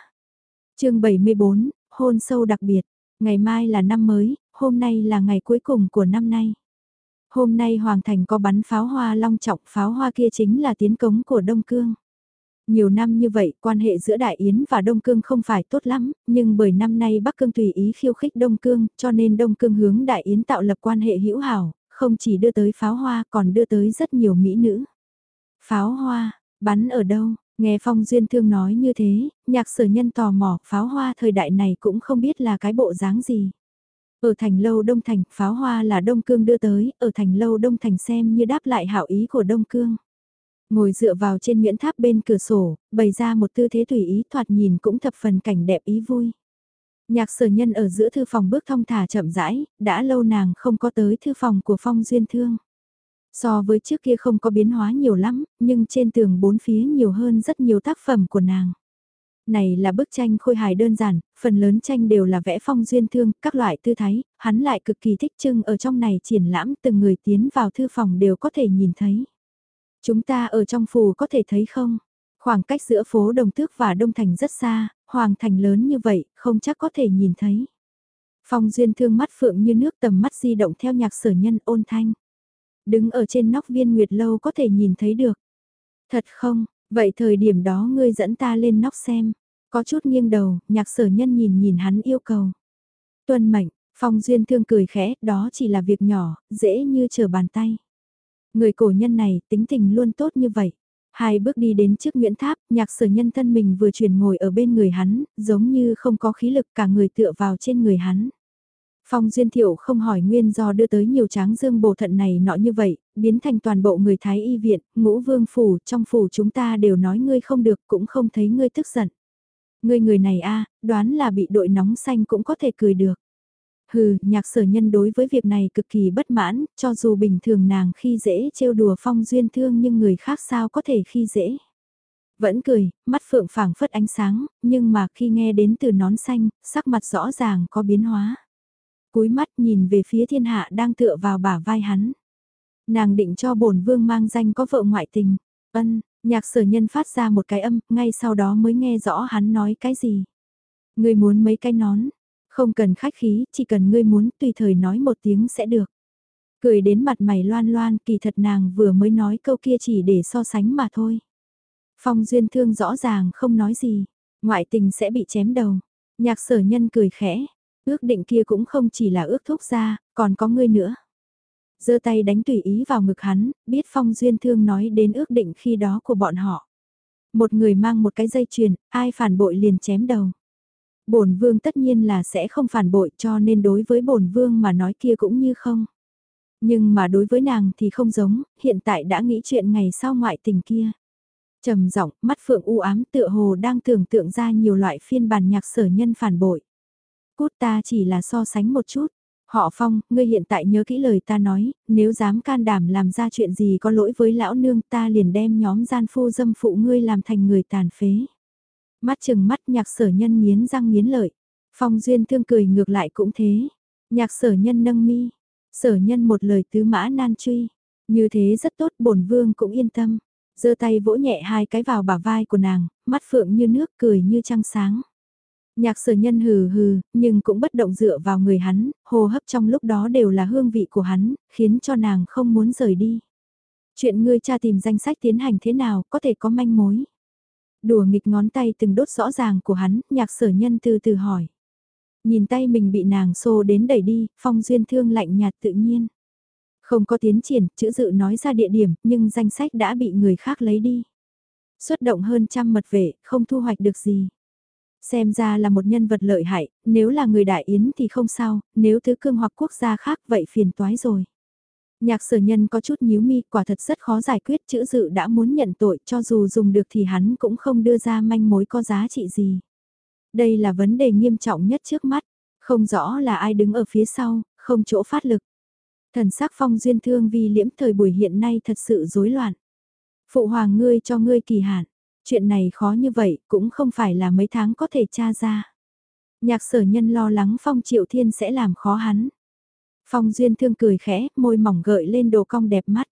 chương 74, hôn sâu đặc biệt, ngày mai là năm mới, hôm nay là ngày cuối cùng của năm nay. Hôm nay Hoàng Thành có bắn pháo hoa long trọng, pháo hoa kia chính là tiến cống của Đông Cương. Nhiều năm như vậy, quan hệ giữa Đại Yến và Đông Cương không phải tốt lắm, nhưng bởi năm nay Bắc Cương tùy ý khiêu khích Đông Cương, cho nên Đông Cương hướng Đại Yến tạo lập quan hệ hữu hảo, không chỉ đưa tới pháo hoa còn đưa tới rất nhiều mỹ nữ. Pháo hoa, bắn ở đâu? Nghe Phong Duyên Thương nói như thế, nhạc sở nhân tò mò, pháo hoa thời đại này cũng không biết là cái bộ dáng gì. Ở thành lâu Đông Thành, pháo hoa là Đông Cương đưa tới, ở thành lâu Đông Thành xem như đáp lại hảo ý của Đông Cương. Ngồi dựa vào trên nguyễn tháp bên cửa sổ, bày ra một tư thế tùy ý thoạt nhìn cũng thập phần cảnh đẹp ý vui. Nhạc sở nhân ở giữa thư phòng bước thong thả chậm rãi, đã lâu nàng không có tới thư phòng của phong duyên thương. So với trước kia không có biến hóa nhiều lắm, nhưng trên tường bốn phía nhiều hơn rất nhiều tác phẩm của nàng. Này là bức tranh khôi hài đơn giản, phần lớn tranh đều là vẽ phong duyên thương, các loại tư thái, hắn lại cực kỳ thích trưng ở trong này triển lãm từng người tiến vào thư phòng đều có thể nhìn thấy. Chúng ta ở trong phù có thể thấy không? Khoảng cách giữa phố Đồng Tước và Đông Thành rất xa, Hoàng Thành lớn như vậy, không chắc có thể nhìn thấy. Phong duyên thương mắt phượng như nước tầm mắt di động theo nhạc sở nhân ôn thanh. Đứng ở trên nóc viên nguyệt lâu có thể nhìn thấy được. Thật không, vậy thời điểm đó ngươi dẫn ta lên nóc xem. Có chút nghiêng đầu, nhạc sở nhân nhìn nhìn hắn yêu cầu. Tuân mệnh, phong duyên thương cười khẽ, đó chỉ là việc nhỏ, dễ như trở bàn tay. Người cổ nhân này tính tình luôn tốt như vậy. Hai bước đi đến trước Nguyễn Tháp, nhạc sở nhân thân mình vừa chuyển ngồi ở bên người hắn, giống như không có khí lực cả người tựa vào trên người hắn. Phong Duyên Thiệu không hỏi nguyên do đưa tới nhiều tráng dương bổ thận này nọ như vậy, biến thành toàn bộ người Thái y viện, ngũ vương phủ, trong phủ chúng ta đều nói ngươi không được cũng không thấy ngươi tức giận. Ngươi người này a đoán là bị đội nóng xanh cũng có thể cười được. Hừ, nhạc sở nhân đối với việc này cực kỳ bất mãn, cho dù bình thường nàng khi dễ trêu đùa phong duyên thương nhưng người khác sao có thể khi dễ. Vẫn cười, mắt phượng phảng phất ánh sáng, nhưng mà khi nghe đến từ nón xanh, sắc mặt rõ ràng có biến hóa. cúi mắt nhìn về phía thiên hạ đang tựa vào bả vai hắn. Nàng định cho bổn vương mang danh có vợ ngoại tình. Ân, nhạc sở nhân phát ra một cái âm, ngay sau đó mới nghe rõ hắn nói cái gì. Người muốn mấy cái nón, không cần khách khí, chỉ cần ngươi muốn tùy thời nói một tiếng sẽ được. Cười đến mặt mày loan loan, kỳ thật nàng vừa mới nói câu kia chỉ để so sánh mà thôi. Phong duyên thương rõ ràng không nói gì, ngoại tình sẽ bị chém đầu. Nhạc sở nhân cười khẽ, ước định kia cũng không chỉ là ước thúc ra, còn có ngươi nữa. giơ tay đánh tùy ý vào ngực hắn, biết phong duyên thương nói đến ước định khi đó của bọn họ. Một người mang một cái dây chuyền, ai phản bội liền chém đầu bổn vương tất nhiên là sẽ không phản bội cho nên đối với bổn vương mà nói kia cũng như không. Nhưng mà đối với nàng thì không giống, hiện tại đã nghĩ chuyện ngày sau ngoại tình kia. trầm giọng, mắt phượng u ám tựa hồ đang tưởng tượng ra nhiều loại phiên bản nhạc sở nhân phản bội. Cút ta chỉ là so sánh một chút. Họ phong, ngươi hiện tại nhớ kỹ lời ta nói, nếu dám can đảm làm ra chuyện gì có lỗi với lão nương ta liền đem nhóm gian phu dâm phụ ngươi làm thành người tàn phế. Mắt chừng mắt nhạc sở nhân miến răng miến lợi. Phong duyên thương cười ngược lại cũng thế. Nhạc sở nhân nâng mi. Sở nhân một lời tứ mã nan truy. Như thế rất tốt bổn vương cũng yên tâm. giơ tay vỗ nhẹ hai cái vào bả vai của nàng, mắt phượng như nước cười như trăng sáng. Nhạc sở nhân hừ hừ, nhưng cũng bất động dựa vào người hắn, hô hấp trong lúc đó đều là hương vị của hắn, khiến cho nàng không muốn rời đi. Chuyện ngươi cha tìm danh sách tiến hành thế nào, có thể có manh mối. Đùa nghịch ngón tay từng đốt rõ ràng của hắn, nhạc sở nhân từ từ hỏi. Nhìn tay mình bị nàng xô đến đẩy đi, phong duyên thương lạnh nhạt tự nhiên. Không có tiến triển, chữ dự nói ra địa điểm, nhưng danh sách đã bị người khác lấy đi. Xuất động hơn trăm mật vệ, không thu hoạch được gì. Xem ra là một nhân vật lợi hại, nếu là người đại yến thì không sao, nếu thứ cương hoặc quốc gia khác vậy phiền toái rồi. Nhạc sở nhân có chút nhíu mi quả thật rất khó giải quyết chữ dự đã muốn nhận tội cho dù dùng được thì hắn cũng không đưa ra manh mối có giá trị gì. Đây là vấn đề nghiêm trọng nhất trước mắt, không rõ là ai đứng ở phía sau, không chỗ phát lực. Thần sắc phong duyên thương vi liễm thời buổi hiện nay thật sự rối loạn. Phụ hoàng ngươi cho ngươi kỳ hạn, chuyện này khó như vậy cũng không phải là mấy tháng có thể tra ra. Nhạc sở nhân lo lắng phong triệu thiên sẽ làm khó hắn. Phong Duyên Thương cười khẽ, môi mỏng gợi lên đồ cong đẹp mắt.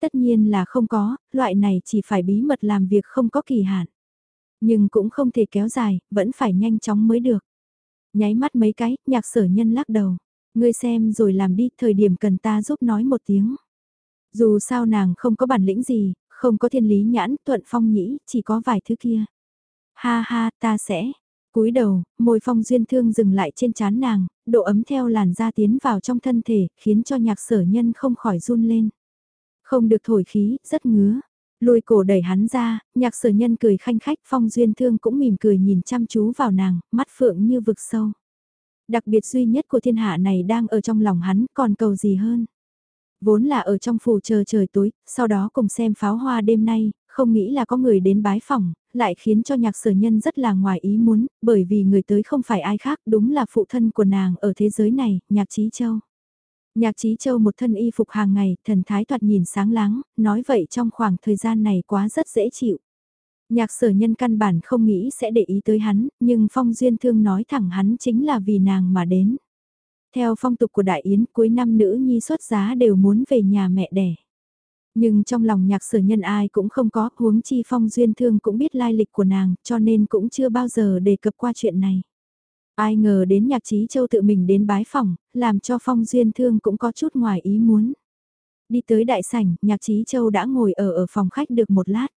Tất nhiên là không có, loại này chỉ phải bí mật làm việc không có kỳ hạn. Nhưng cũng không thể kéo dài, vẫn phải nhanh chóng mới được. Nháy mắt mấy cái, nhạc sở nhân lắc đầu. Ngươi xem rồi làm đi, thời điểm cần ta giúp nói một tiếng. Dù sao nàng không có bản lĩnh gì, không có thiên lý nhãn, thuận phong nhĩ, chỉ có vài thứ kia. Ha ha, ta sẽ, cúi đầu, môi phong duyên thương dừng lại trên chán nàng, độ ấm theo làn da tiến vào trong thân thể, khiến cho nhạc sở nhân không khỏi run lên. Không được thổi khí, rất ngứa. Lùi cổ đẩy hắn ra, nhạc sở nhân cười khanh khách phong duyên thương cũng mỉm cười nhìn chăm chú vào nàng, mắt phượng như vực sâu. Đặc biệt duy nhất của thiên hạ này đang ở trong lòng hắn, còn cầu gì hơn. Vốn là ở trong phủ chờ trời tối, sau đó cùng xem pháo hoa đêm nay, không nghĩ là có người đến bái phòng, lại khiến cho nhạc sở nhân rất là ngoài ý muốn, bởi vì người tới không phải ai khác, đúng là phụ thân của nàng ở thế giới này, nhạc trí châu. Nhạc trí châu một thân y phục hàng ngày, thần thái toạt nhìn sáng láng, nói vậy trong khoảng thời gian này quá rất dễ chịu. Nhạc sở nhân căn bản không nghĩ sẽ để ý tới hắn, nhưng Phong Duyên Thương nói thẳng hắn chính là vì nàng mà đến. Theo phong tục của Đại Yến cuối năm nữ nhi xuất giá đều muốn về nhà mẹ đẻ. Nhưng trong lòng nhạc sở nhân ai cũng không có, huống chi Phong Duyên Thương cũng biết lai lịch của nàng, cho nên cũng chưa bao giờ đề cập qua chuyện này. Ai ngờ đến nhạc trí châu tự mình đến bái phòng, làm cho Phong Duyên Thương cũng có chút ngoài ý muốn. Đi tới đại sảnh, nhạc trí châu đã ngồi ở ở phòng khách được một lát.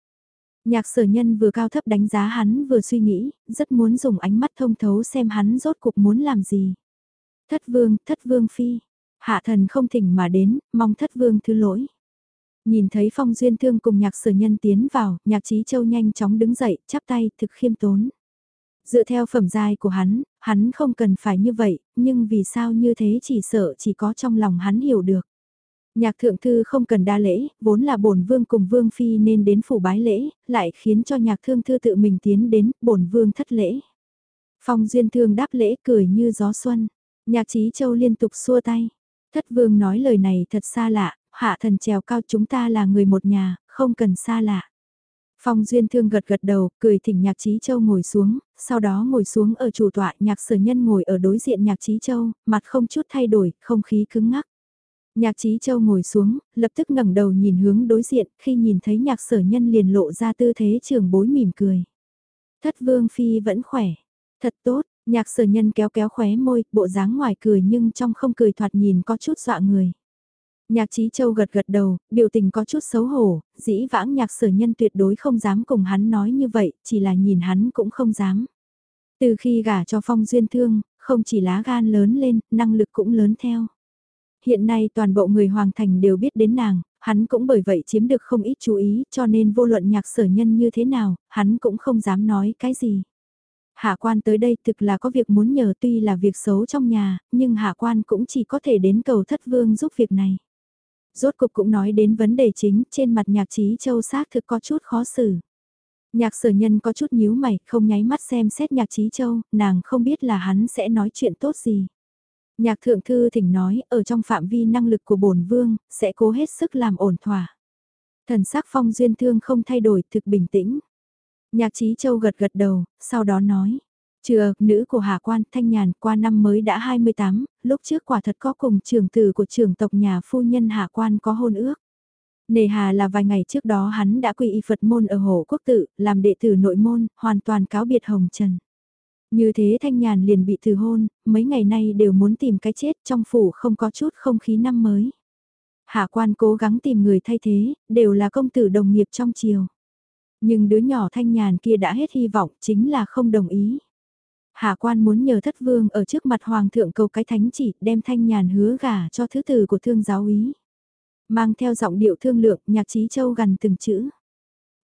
Nhạc sở nhân vừa cao thấp đánh giá hắn vừa suy nghĩ, rất muốn dùng ánh mắt thông thấu xem hắn rốt cuộc muốn làm gì. Thất vương, thất vương phi. Hạ thần không thỉnh mà đến, mong thất vương thứ lỗi. Nhìn thấy phong duyên thương cùng nhạc sở nhân tiến vào, nhạc trí châu nhanh chóng đứng dậy, chắp tay, thực khiêm tốn. Dựa theo phẩm giai của hắn, hắn không cần phải như vậy, nhưng vì sao như thế chỉ sợ chỉ có trong lòng hắn hiểu được. Nhạc thượng thư không cần đa lễ, vốn là bổn vương cùng vương phi nên đến phủ bái lễ, lại khiến cho nhạc thương thư tự mình tiến đến, bổn vương thất lễ. Phong duyên thương đáp lễ cười như gió xuân, nhạc trí châu liên tục xua tay. Thất vương nói lời này thật xa lạ, hạ thần trèo cao chúng ta là người một nhà, không cần xa lạ. Phong Duyên Thương gật gật đầu, cười thỉnh Nhạc Trí Châu ngồi xuống, sau đó ngồi xuống ở chủ tọa Nhạc Sở Nhân ngồi ở đối diện Nhạc Trí Châu, mặt không chút thay đổi, không khí cứng ngắc. Nhạc Trí Châu ngồi xuống, lập tức ngẩng đầu nhìn hướng đối diện, khi nhìn thấy Nhạc Sở Nhân liền lộ ra tư thế trường bối mỉm cười. Thất Vương Phi vẫn khỏe, thật tốt, Nhạc Sở Nhân kéo kéo khóe môi, bộ dáng ngoài cười nhưng trong không cười thoạt nhìn có chút dọa người. Nhạc Trí Châu gật gật đầu, biểu tình có chút xấu hổ, dĩ vãng nhạc sở nhân tuyệt đối không dám cùng hắn nói như vậy, chỉ là nhìn hắn cũng không dám. Từ khi gả cho Phong Duyên Thương, không chỉ lá gan lớn lên, năng lực cũng lớn theo. Hiện nay toàn bộ người Hoàng Thành đều biết đến nàng, hắn cũng bởi vậy chiếm được không ít chú ý, cho nên vô luận nhạc sở nhân như thế nào, hắn cũng không dám nói cái gì. Hạ quan tới đây thực là có việc muốn nhờ tuy là việc xấu trong nhà, nhưng hạ quan cũng chỉ có thể đến cầu thất vương giúp việc này. Rốt cục cũng nói đến vấn đề chính, trên mặt nhạc trí châu xác thực có chút khó xử. Nhạc sở nhân có chút nhíu mày, không nháy mắt xem xét nhạc trí châu, nàng không biết là hắn sẽ nói chuyện tốt gì. Nhạc thượng thư thỉnh nói, ở trong phạm vi năng lực của bổn vương, sẽ cố hết sức làm ổn thỏa. Thần sắc phong duyên thương không thay đổi, thực bình tĩnh. Nhạc trí châu gật gật đầu, sau đó nói. Trừ nữ của Hà Quan Thanh Nhàn qua năm mới đã 28, lúc trước quả thật có cùng trưởng tử của trưởng tộc nhà phu nhân Hà Quan có hôn ước. Nề hà là vài ngày trước đó hắn đã quy y Phật môn ở Hồ Quốc Tự, làm đệ tử nội môn, hoàn toàn cáo biệt Hồng Trần. Như thế Thanh Nhàn liền bị từ hôn, mấy ngày nay đều muốn tìm cái chết trong phủ không có chút không khí năm mới. Hạ quan cố gắng tìm người thay thế, đều là công tử đồng nghiệp trong triều. Nhưng đứa nhỏ Thanh Nhàn kia đã hết hy vọng, chính là không đồng ý. Hạ quan muốn nhờ thất vương ở trước mặt hoàng thượng cầu cái thánh chỉ đem thanh nhàn hứa gả cho thứ tử của thương giáo úy. Mang theo giọng điệu thương lượng nhạc trí châu gần từng chữ.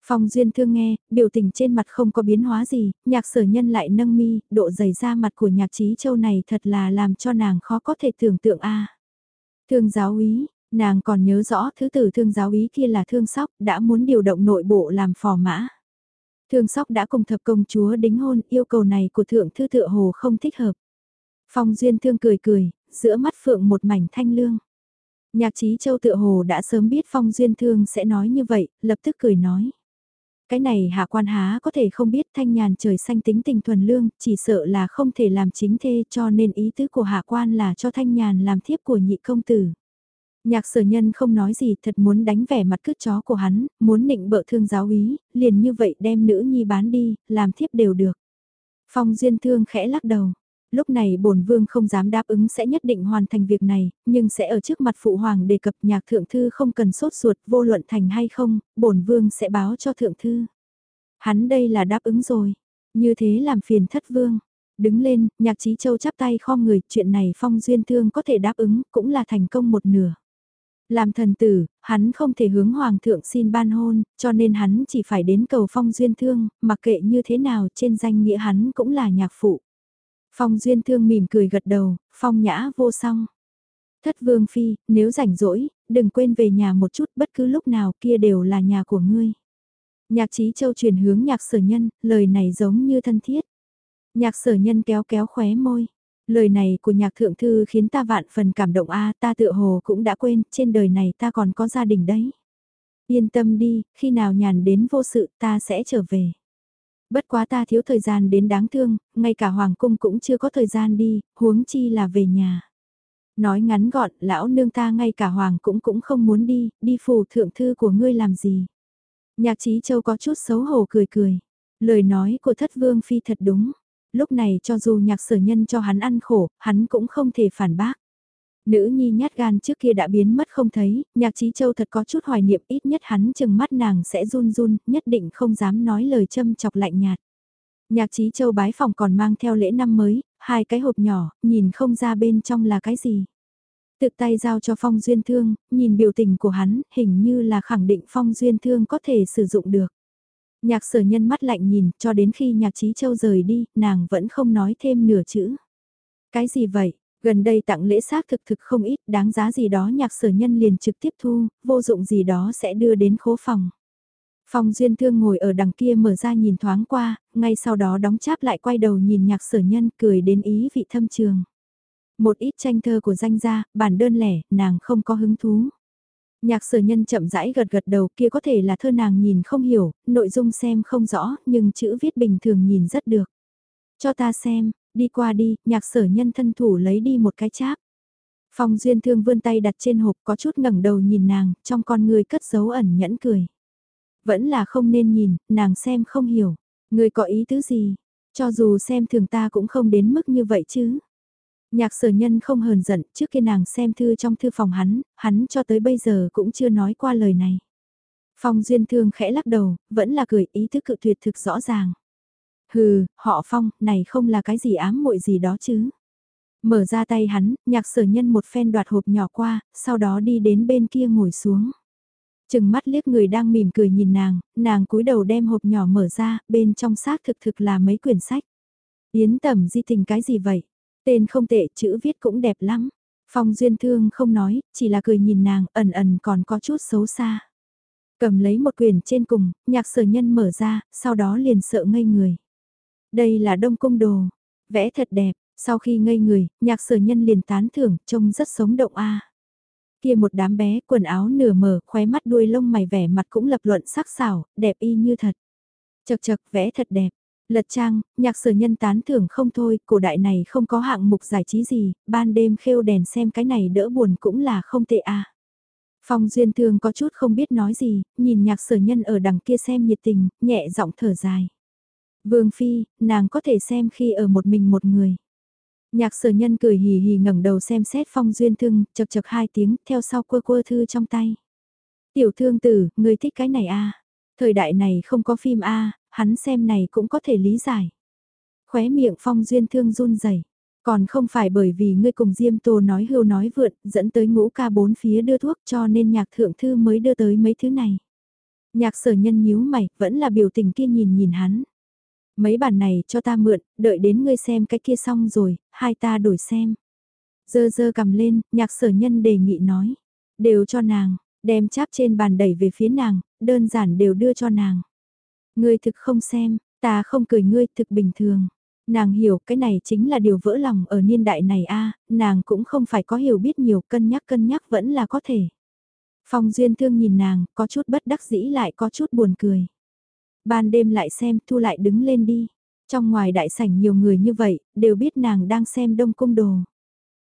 Phong duyên thương nghe, biểu tình trên mặt không có biến hóa gì, nhạc sở nhân lại nâng mi, độ dày ra mặt của nhạc trí châu này thật là làm cho nàng khó có thể tưởng tượng a Thương giáo úy, nàng còn nhớ rõ thứ tử thương giáo úy kia là thương sóc, đã muốn điều động nội bộ làm phò mã. Thương sóc đã cùng thập công chúa đính hôn, yêu cầu này của thượng thư tựa hồ không thích hợp. Phong duyên thương cười cười, giữa mắt phượng một mảnh thanh lương. Nhạc trí châu tựa hồ đã sớm biết phong duyên thương sẽ nói như vậy, lập tức cười nói. Cái này hạ quan há có thể không biết thanh nhàn trời xanh tính tình thuần lương, chỉ sợ là không thể làm chính thê cho nên ý tứ của hạ quan là cho thanh nhàn làm thiếp của nhị công tử. Nhạc sở nhân không nói gì thật muốn đánh vẻ mặt cứt chó của hắn, muốn nịnh bợ thương giáo ý liền như vậy đem nữ nhi bán đi, làm thiếp đều được. Phong duyên thương khẽ lắc đầu. Lúc này bổn vương không dám đáp ứng sẽ nhất định hoàn thành việc này, nhưng sẽ ở trước mặt phụ hoàng đề cập nhạc thượng thư không cần sốt ruột vô luận thành hay không, bổn vương sẽ báo cho thượng thư. Hắn đây là đáp ứng rồi, như thế làm phiền thất vương. Đứng lên, nhạc trí châu chắp tay khom người, chuyện này phong duyên thương có thể đáp ứng, cũng là thành công một nửa. Làm thần tử, hắn không thể hướng hoàng thượng xin ban hôn, cho nên hắn chỉ phải đến cầu phong duyên thương, mặc kệ như thế nào trên danh nghĩa hắn cũng là nhạc phụ. Phong duyên thương mỉm cười gật đầu, phong nhã vô song. Thất vương phi, nếu rảnh rỗi, đừng quên về nhà một chút bất cứ lúc nào kia đều là nhà của ngươi. Nhạc trí châu chuyển hướng nhạc sở nhân, lời này giống như thân thiết. Nhạc sở nhân kéo kéo khóe môi. Lời này của nhạc thượng thư khiến ta vạn phần cảm động a ta tựa hồ cũng đã quên, trên đời này ta còn có gia đình đấy. Yên tâm đi, khi nào nhàn đến vô sự ta sẽ trở về. Bất quá ta thiếu thời gian đến đáng thương, ngay cả hoàng cung cũng chưa có thời gian đi, huống chi là về nhà. Nói ngắn gọn, lão nương ta ngay cả hoàng cũng cũng không muốn đi, đi phù thượng thư của ngươi làm gì. Nhạc trí châu có chút xấu hổ cười cười. Lời nói của thất vương phi thật đúng. Lúc này cho dù nhạc sở nhân cho hắn ăn khổ, hắn cũng không thể phản bác. Nữ nhi nhát gan trước kia đã biến mất không thấy, nhạc trí châu thật có chút hoài niệm ít nhất hắn chừng mắt nàng sẽ run run, nhất định không dám nói lời châm chọc lạnh nhạt. Nhạc trí châu bái phòng còn mang theo lễ năm mới, hai cái hộp nhỏ, nhìn không ra bên trong là cái gì. Tự tay giao cho Phong Duyên Thương, nhìn biểu tình của hắn, hình như là khẳng định Phong Duyên Thương có thể sử dụng được. Nhạc sở nhân mắt lạnh nhìn, cho đến khi nhạc trí châu rời đi, nàng vẫn không nói thêm nửa chữ. Cái gì vậy? Gần đây tặng lễ xác thực thực không ít, đáng giá gì đó nhạc sở nhân liền trực tiếp thu, vô dụng gì đó sẽ đưa đến khố phòng. Phong Duyên Thương ngồi ở đằng kia mở ra nhìn thoáng qua, ngay sau đó đóng cháp lại quay đầu nhìn nhạc sở nhân cười đến ý vị thâm trường. Một ít tranh thơ của danh gia, bản đơn lẻ, nàng không có hứng thú. Nhạc sở nhân chậm rãi gật gật đầu kia có thể là thơ nàng nhìn không hiểu, nội dung xem không rõ, nhưng chữ viết bình thường nhìn rất được. Cho ta xem, đi qua đi, nhạc sở nhân thân thủ lấy đi một cái cháp. Phong duyên thương vươn tay đặt trên hộp có chút ngẩng đầu nhìn nàng, trong con người cất dấu ẩn nhẫn cười. Vẫn là không nên nhìn, nàng xem không hiểu. Người có ý tứ gì? Cho dù xem thường ta cũng không đến mức như vậy chứ. Nhạc sở nhân không hờn giận, trước khi nàng xem thư trong thư phòng hắn, hắn cho tới bây giờ cũng chưa nói qua lời này. Phong duyên thương khẽ lắc đầu, vẫn là cười ý thức cự tuyệt thực rõ ràng. Hừ, họ phong, này không là cái gì ám muội gì đó chứ. Mở ra tay hắn, nhạc sở nhân một phen đoạt hộp nhỏ qua, sau đó đi đến bên kia ngồi xuống. Chừng mắt liếc người đang mỉm cười nhìn nàng, nàng cúi đầu đem hộp nhỏ mở ra, bên trong xác thực thực là mấy quyển sách. Yến tẩm di tình cái gì vậy? Tên không tệ, chữ viết cũng đẹp lắm. Phong duyên thương không nói, chỉ là cười nhìn nàng, ẩn ẩn còn có chút xấu xa. Cầm lấy một quyển trên cùng, nhạc sở nhân mở ra, sau đó liền sợ ngây người. Đây là đông cung đồ, vẽ thật đẹp, sau khi ngây người, nhạc sở nhân liền tán thưởng, trông rất sống động a. Kia một đám bé, quần áo nửa mở, khóe mắt đuôi lông mày vẻ mặt cũng lập luận sắc sảo, đẹp y như thật. Chật chật, vẽ thật đẹp. Lật trang, nhạc sở nhân tán thưởng không thôi, cổ đại này không có hạng mục giải trí gì, ban đêm khêu đèn xem cái này đỡ buồn cũng là không tệ à Phong Duyên Thương có chút không biết nói gì, nhìn nhạc sở nhân ở đằng kia xem nhiệt tình, nhẹ giọng thở dài. Vương Phi, nàng có thể xem khi ở một mình một người. Nhạc sở nhân cười hì hì ngẩng đầu xem xét Phong Duyên Thương, chật chật hai tiếng, theo sau quơ quơ thư trong tay. Tiểu thương tử, người thích cái này a Thời đại này không có phim a hắn xem này cũng có thể lý giải. Khóe miệng phong duyên thương run rẩy còn không phải bởi vì ngươi cùng Diêm Tô nói hưu nói vượn, dẫn tới ngũ ca bốn phía đưa thuốc cho nên nhạc thượng thư mới đưa tới mấy thứ này. Nhạc sở nhân nhíu mày, vẫn là biểu tình kia nhìn nhìn hắn. Mấy bản này cho ta mượn, đợi đến ngươi xem cái kia xong rồi, hai ta đổi xem. Dơ dơ cầm lên, nhạc sở nhân đề nghị nói. Đều cho nàng, đem cháp trên bàn đẩy về phía nàng, đơn giản đều đưa cho nàng. Ngươi thực không xem, ta không cười ngươi thực bình thường. Nàng hiểu cái này chính là điều vỡ lòng ở niên đại này a nàng cũng không phải có hiểu biết nhiều cân nhắc cân nhắc vẫn là có thể. Phong Duyên Thương nhìn nàng, có chút bất đắc dĩ lại có chút buồn cười. Ban đêm lại xem, thu lại đứng lên đi. Trong ngoài đại sảnh nhiều người như vậy, đều biết nàng đang xem đông cung đồ.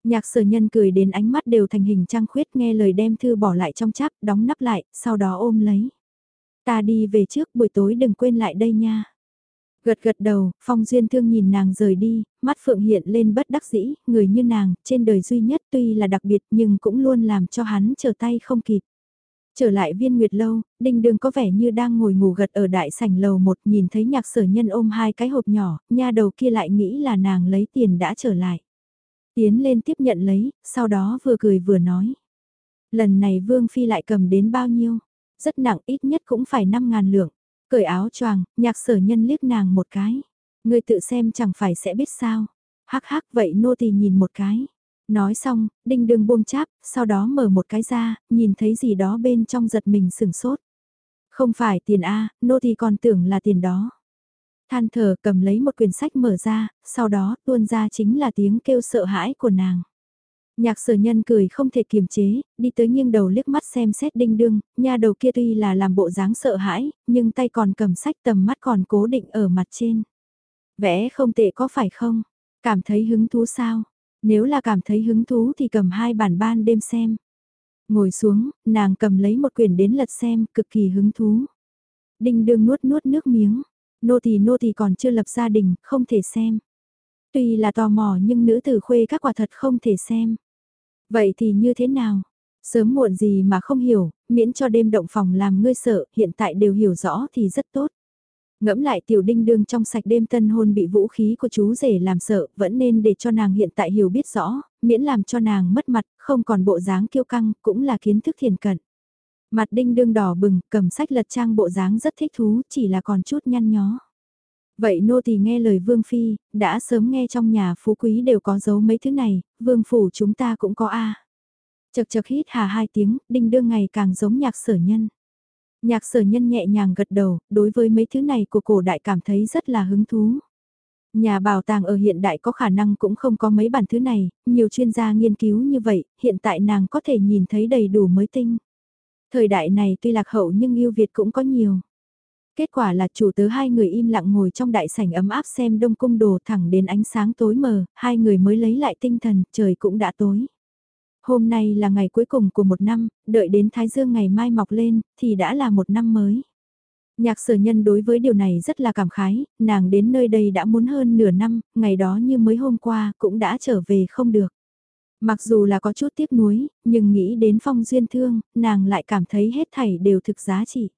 Nhạc sở nhân cười đến ánh mắt đều thành hình trăng khuyết nghe lời đem thư bỏ lại trong cháp, đóng nắp lại, sau đó ôm lấy. Ta đi về trước buổi tối đừng quên lại đây nha. Gật gật đầu, Phong Duyên Thương nhìn nàng rời đi, mắt Phượng hiện lên bất đắc dĩ, người như nàng, trên đời duy nhất tuy là đặc biệt nhưng cũng luôn làm cho hắn trở tay không kịp. Trở lại viên nguyệt lâu, đinh đường có vẻ như đang ngồi ngủ gật ở đại sảnh lầu một nhìn thấy nhạc sở nhân ôm hai cái hộp nhỏ, nha đầu kia lại nghĩ là nàng lấy tiền đã trở lại. Tiến lên tiếp nhận lấy, sau đó vừa cười vừa nói. Lần này Vương Phi lại cầm đến bao nhiêu? Rất nặng ít nhất cũng phải 5 ngàn lượng. Cởi áo choàng, nhạc sở nhân liếc nàng một cái. Người tự xem chẳng phải sẽ biết sao. Hắc hắc vậy nô tỳ nhìn một cái. Nói xong, đinh đường buông cháp, sau đó mở một cái ra, nhìn thấy gì đó bên trong giật mình sừng sốt. Không phải tiền A, nô thì còn tưởng là tiền đó. Than thở cầm lấy một quyển sách mở ra, sau đó tuôn ra chính là tiếng kêu sợ hãi của nàng. Nhạc sở nhân cười không thể kiềm chế, đi tới nghiêng đầu liếc mắt xem xét đinh đương, nha đầu kia tuy là làm bộ dáng sợ hãi, nhưng tay còn cầm sách tầm mắt còn cố định ở mặt trên. Vẽ không tệ có phải không? Cảm thấy hứng thú sao? Nếu là cảm thấy hứng thú thì cầm hai bản ban đêm xem. Ngồi xuống, nàng cầm lấy một quyển đến lật xem, cực kỳ hứng thú. Đinh đương nuốt nuốt nước miếng. Nô thì nô thì còn chưa lập gia đình, không thể xem. Tuy là tò mò nhưng nữ tử khuê các quả thật không thể xem. Vậy thì như thế nào? Sớm muộn gì mà không hiểu, miễn cho đêm động phòng làm ngươi sợ, hiện tại đều hiểu rõ thì rất tốt. Ngẫm lại tiểu đinh đương trong sạch đêm tân hôn bị vũ khí của chú rể làm sợ, vẫn nên để cho nàng hiện tại hiểu biết rõ, miễn làm cho nàng mất mặt, không còn bộ dáng kiêu căng, cũng là kiến thức thiền cận. Mặt đinh đương đỏ bừng, cầm sách lật trang bộ dáng rất thích thú, chỉ là còn chút nhăn nhó. Vậy nô tỳ nghe lời vương phi, đã sớm nghe trong nhà phú quý đều có dấu mấy thứ này, vương phủ chúng ta cũng có a. Chật chật hít hà hai tiếng, đinh đương ngày càng giống nhạc sở nhân. Nhạc sở nhân nhẹ nhàng gật đầu, đối với mấy thứ này của cổ đại cảm thấy rất là hứng thú. Nhà bảo tàng ở hiện đại có khả năng cũng không có mấy bản thứ này, nhiều chuyên gia nghiên cứu như vậy, hiện tại nàng có thể nhìn thấy đầy đủ mới tinh. Thời đại này tuy lạc hậu nhưng yêu Việt cũng có nhiều. Kết quả là chủ tớ hai người im lặng ngồi trong đại sảnh ấm áp xem đông cung đồ thẳng đến ánh sáng tối mờ, hai người mới lấy lại tinh thần, trời cũng đã tối. Hôm nay là ngày cuối cùng của một năm, đợi đến Thái Dương ngày mai mọc lên, thì đã là một năm mới. Nhạc sở nhân đối với điều này rất là cảm khái, nàng đến nơi đây đã muốn hơn nửa năm, ngày đó như mới hôm qua cũng đã trở về không được. Mặc dù là có chút tiếc nuối, nhưng nghĩ đến phong duyên thương, nàng lại cảm thấy hết thảy đều thực giá trị.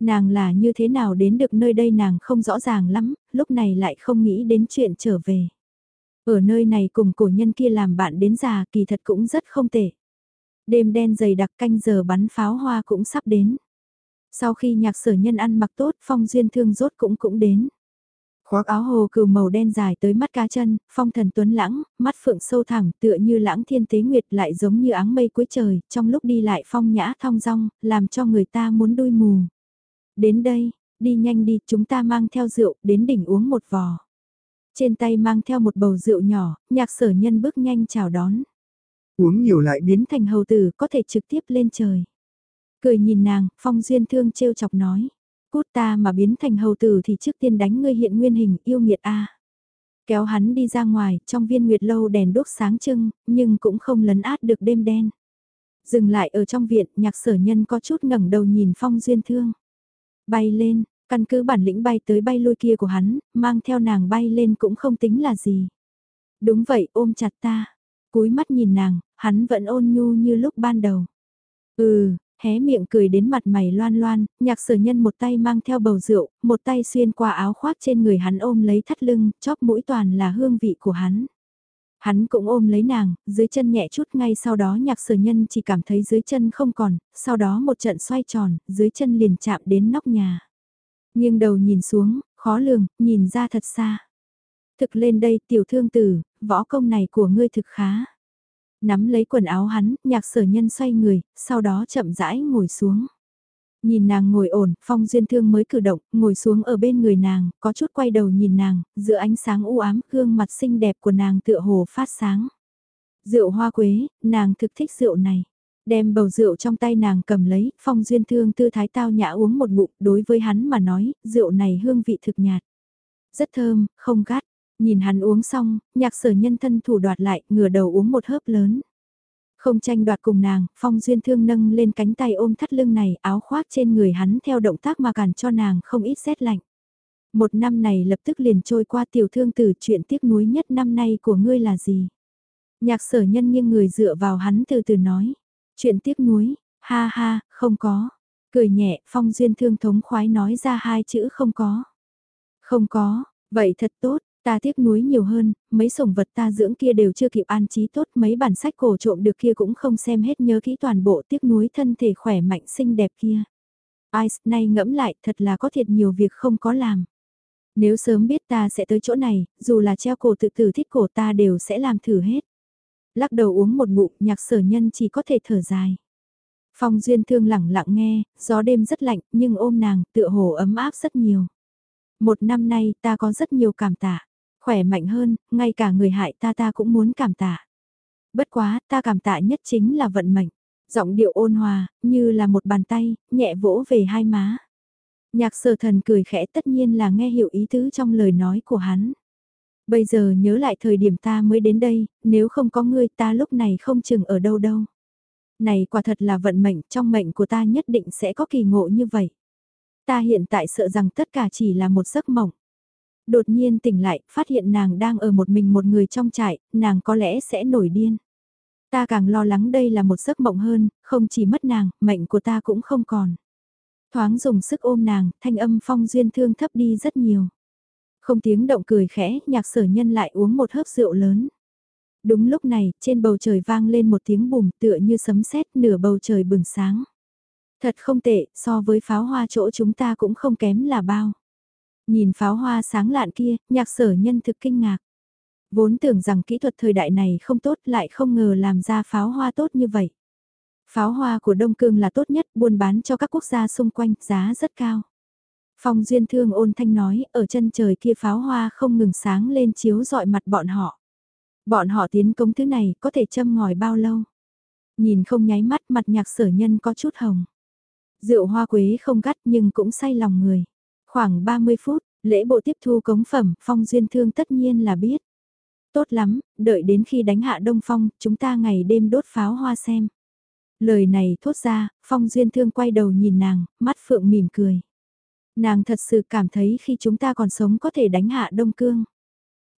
Nàng là như thế nào đến được nơi đây nàng không rõ ràng lắm, lúc này lại không nghĩ đến chuyện trở về. Ở nơi này cùng cổ nhân kia làm bạn đến già kỳ thật cũng rất không tệ. Đêm đen dày đặc canh giờ bắn pháo hoa cũng sắp đến. Sau khi nhạc sở nhân ăn mặc tốt phong duyên thương rốt cũng cũng đến. Khoác áo hồ cừu màu đen dài tới mắt cá chân, phong thần tuấn lãng, mắt phượng sâu thẳm tựa như lãng thiên tế nguyệt lại giống như áng mây cuối trời, trong lúc đi lại phong nhã thong dong, làm cho người ta muốn đuôi mù. Đến đây, đi nhanh đi, chúng ta mang theo rượu, đến đỉnh uống một vò. Trên tay mang theo một bầu rượu nhỏ, nhạc sở nhân bước nhanh chào đón. Uống nhiều lại biến thành hầu tử có thể trực tiếp lên trời. Cười nhìn nàng, phong duyên thương trêu chọc nói. Cút ta mà biến thành hầu tử thì trước tiên đánh ngươi hiện nguyên hình yêu nghiệt a Kéo hắn đi ra ngoài, trong viên nguyệt lâu đèn đốt sáng trưng, nhưng cũng không lấn át được đêm đen. Dừng lại ở trong viện, nhạc sở nhân có chút ngẩng đầu nhìn phong duyên thương. Bay lên, căn cứ bản lĩnh bay tới bay lui kia của hắn, mang theo nàng bay lên cũng không tính là gì. Đúng vậy, ôm chặt ta. Cúi mắt nhìn nàng, hắn vẫn ôn nhu như lúc ban đầu. Ừ, hé miệng cười đến mặt mày loan loan, nhạc sở nhân một tay mang theo bầu rượu, một tay xuyên qua áo khoác trên người hắn ôm lấy thắt lưng, chóp mũi toàn là hương vị của hắn. Hắn cũng ôm lấy nàng, dưới chân nhẹ chút ngay sau đó nhạc sở nhân chỉ cảm thấy dưới chân không còn, sau đó một trận xoay tròn, dưới chân liền chạm đến nóc nhà. Nhưng đầu nhìn xuống, khó lường, nhìn ra thật xa. Thực lên đây tiểu thương tử, võ công này của ngươi thực khá. Nắm lấy quần áo hắn, nhạc sở nhân xoay người, sau đó chậm rãi ngồi xuống. Nhìn nàng ngồi ổn, phong duyên thương mới cử động, ngồi xuống ở bên người nàng, có chút quay đầu nhìn nàng, giữa ánh sáng u ám, gương mặt xinh đẹp của nàng tựa hồ phát sáng. Rượu hoa quế, nàng thực thích rượu này. Đem bầu rượu trong tay nàng cầm lấy, phong duyên thương tư thái tao nhã uống một ngụm, đối với hắn mà nói, rượu này hương vị thực nhạt. Rất thơm, không gắt. Nhìn hắn uống xong, nhạc sở nhân thân thủ đoạt lại, ngửa đầu uống một hớp lớn. Không tranh đoạt cùng nàng, phong duyên thương nâng lên cánh tay ôm thắt lưng này, áo khoác trên người hắn theo động tác mà cản cho nàng không ít rét lạnh. Một năm này lập tức liền trôi qua tiểu thương từ chuyện tiếc nuối nhất năm nay của ngươi là gì? Nhạc sở nhân nghiêng người dựa vào hắn từ từ nói. Chuyện tiếc nuối, ha ha, không có. Cười nhẹ, phong duyên thương thống khoái nói ra hai chữ không có. Không có, vậy thật tốt, Ta tiếc nuối nhiều hơn, mấy sủng vật ta dưỡng kia đều chưa kịp an trí tốt, mấy bản sách cổ trộm được kia cũng không xem hết nhớ kỹ toàn bộ tiếc nuối thân thể khỏe mạnh xinh đẹp kia. ai nay ngẫm lại, thật là có thiệt nhiều việc không có làm. Nếu sớm biết ta sẽ tới chỗ này, dù là treo cổ tự tử thích cổ ta đều sẽ làm thử hết. Lắc đầu uống một ngụm, nhạc sở nhân chỉ có thể thở dài. Phong Duyên Thương lặng lặng nghe, gió đêm rất lạnh nhưng ôm nàng tựa hồ ấm áp rất nhiều. Một năm nay ta có rất nhiều cảm tạ, khỏe mạnh hơn, ngay cả người hại ta ta cũng muốn cảm tạ. Bất quá, ta cảm tạ nhất chính là vận mệnh. Giọng điệu ôn hòa, như là một bàn tay, nhẹ vỗ về hai má. Nhạc sở thần cười khẽ tất nhiên là nghe hiểu ý tứ trong lời nói của hắn. Bây giờ nhớ lại thời điểm ta mới đến đây, nếu không có ngươi ta lúc này không chừng ở đâu đâu. Này quả thật là vận mệnh, trong mệnh của ta nhất định sẽ có kỳ ngộ như vậy. Ta hiện tại sợ rằng tất cả chỉ là một giấc mộng. Đột nhiên tỉnh lại, phát hiện nàng đang ở một mình một người trong trại, nàng có lẽ sẽ nổi điên. Ta càng lo lắng đây là một giấc mộng hơn, không chỉ mất nàng, mệnh của ta cũng không còn. Thoáng dùng sức ôm nàng, thanh âm phong duyên thương thấp đi rất nhiều. Không tiếng động cười khẽ, nhạc sở nhân lại uống một hớp rượu lớn. Đúng lúc này, trên bầu trời vang lên một tiếng bùm tựa như sấm sét nửa bầu trời bừng sáng. Thật không tệ, so với pháo hoa chỗ chúng ta cũng không kém là bao. Nhìn pháo hoa sáng lạn kia, nhạc sở nhân thực kinh ngạc. Vốn tưởng rằng kỹ thuật thời đại này không tốt lại không ngờ làm ra pháo hoa tốt như vậy. Pháo hoa của Đông Cương là tốt nhất, buôn bán cho các quốc gia xung quanh, giá rất cao. Phong Duyên Thương ôn thanh nói, ở chân trời kia pháo hoa không ngừng sáng lên chiếu dọi mặt bọn họ. Bọn họ tiến công thứ này có thể châm ngòi bao lâu? Nhìn không nháy mắt mặt nhạc sở nhân có chút hồng. Rượu hoa quế không gắt nhưng cũng say lòng người. Khoảng 30 phút, lễ bộ tiếp thu cống phẩm, Phong Duyên Thương tất nhiên là biết. Tốt lắm, đợi đến khi đánh hạ Đông Phong, chúng ta ngày đêm đốt pháo hoa xem. Lời này thốt ra, Phong Duyên Thương quay đầu nhìn nàng, mắt phượng mỉm cười. Nàng thật sự cảm thấy khi chúng ta còn sống có thể đánh hạ Đông Cương.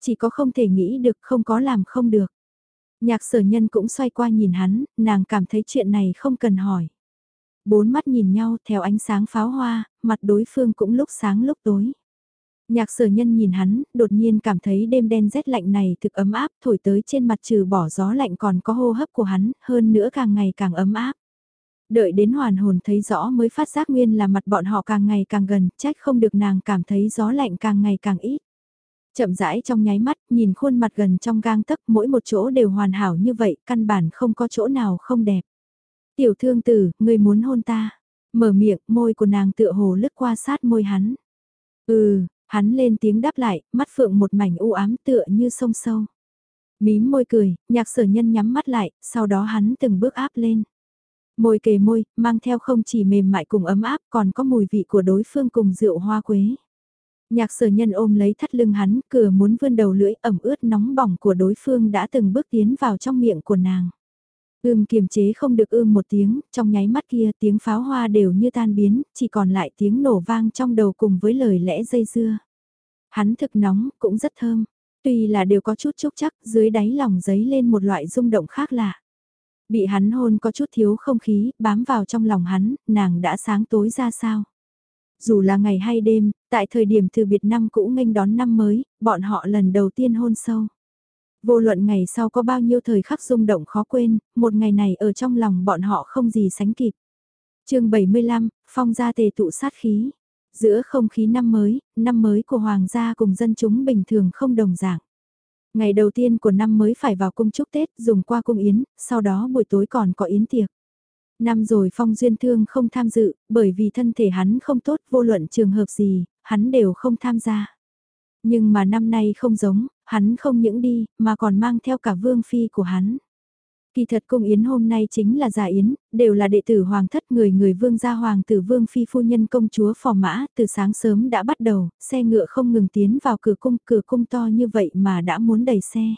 Chỉ có không thể nghĩ được không có làm không được. Nhạc sở nhân cũng xoay qua nhìn hắn, nàng cảm thấy chuyện này không cần hỏi. Bốn mắt nhìn nhau theo ánh sáng pháo hoa, mặt đối phương cũng lúc sáng lúc tối. Nhạc sở nhân nhìn hắn, đột nhiên cảm thấy đêm đen rét lạnh này thực ấm áp thổi tới trên mặt trừ bỏ gió lạnh còn có hô hấp của hắn, hơn nữa càng ngày càng ấm áp. Đợi đến hoàn hồn thấy rõ mới phát giác nguyên là mặt bọn họ càng ngày càng gần, trách không được nàng cảm thấy gió lạnh càng ngày càng ít. Chậm rãi trong nháy mắt, nhìn khuôn mặt gần trong gang tấc mỗi một chỗ đều hoàn hảo như vậy, căn bản không có chỗ nào không đẹp. Tiểu thương tử, người muốn hôn ta. Mở miệng, môi của nàng tựa hồ lướt qua sát môi hắn. Ừ, hắn lên tiếng đáp lại, mắt phượng một mảnh u ám tựa như sông sâu. Mím môi cười, nhạc sở nhân nhắm mắt lại, sau đó hắn từng bước áp lên. Môi kề môi, mang theo không chỉ mềm mại cùng ấm áp còn có mùi vị của đối phương cùng rượu hoa quế. Nhạc sở nhân ôm lấy thắt lưng hắn, cửa muốn vươn đầu lưỡi ẩm ướt nóng bỏng của đối phương đã từng bước tiến vào trong miệng của nàng. Ưm kiềm chế không được ưm một tiếng, trong nháy mắt kia tiếng pháo hoa đều như tan biến, chỉ còn lại tiếng nổ vang trong đầu cùng với lời lẽ dây dưa. Hắn thực nóng, cũng rất thơm. Tuy là đều có chút chúc chắc, dưới đáy lòng giấy lên một loại rung động khác lạ. Bị hắn hôn có chút thiếu không khí, bám vào trong lòng hắn, nàng đã sáng tối ra sao. Dù là ngày hay đêm, tại thời điểm từ biệt năm cũ nghênh đón năm mới, bọn họ lần đầu tiên hôn sâu. Vô luận ngày sau có bao nhiêu thời khắc rung động khó quên, một ngày này ở trong lòng bọn họ không gì sánh kịp. chương 75, phong gia tề tụ sát khí. Giữa không khí năm mới, năm mới của hoàng gia cùng dân chúng bình thường không đồng dạng. Ngày đầu tiên của năm mới phải vào cung chúc Tết dùng qua cung yến, sau đó buổi tối còn có yến tiệc. Năm rồi Phong Duyên Thương không tham dự, bởi vì thân thể hắn không tốt vô luận trường hợp gì, hắn đều không tham gia. Nhưng mà năm nay không giống, hắn không những đi, mà còn mang theo cả vương phi của hắn. Kỳ thật cung yến hôm nay chính là giả yến, đều là đệ tử hoàng thất người người vương gia hoàng tử vương phi phu nhân công chúa phò mã, từ sáng sớm đã bắt đầu, xe ngựa không ngừng tiến vào cửa cung, cửa cung to như vậy mà đã muốn đẩy xe.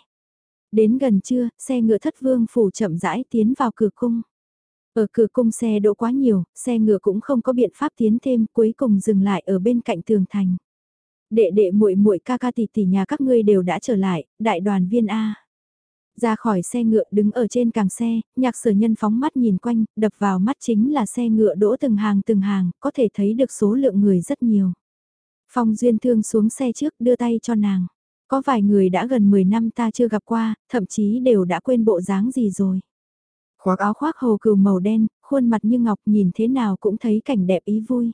Đến gần trưa, xe ngựa thất vương phủ chậm rãi tiến vào cửa cung. Ở cửa cung xe đỗ quá nhiều, xe ngựa cũng không có biện pháp tiến thêm, cuối cùng dừng lại ở bên cạnh tường thành. Đệ đệ muội muội ca ca tỷ tỷ nhà các ngươi đều đã trở lại, đại đoàn viên A. Ra khỏi xe ngựa đứng ở trên càng xe, nhạc sở nhân phóng mắt nhìn quanh, đập vào mắt chính là xe ngựa đỗ từng hàng từng hàng, có thể thấy được số lượng người rất nhiều. Phong Duyên Thương xuống xe trước đưa tay cho nàng. Có vài người đã gần 10 năm ta chưa gặp qua, thậm chí đều đã quên bộ dáng gì rồi. Khoác áo khoác hồ cừu màu đen, khuôn mặt như ngọc nhìn thế nào cũng thấy cảnh đẹp ý vui.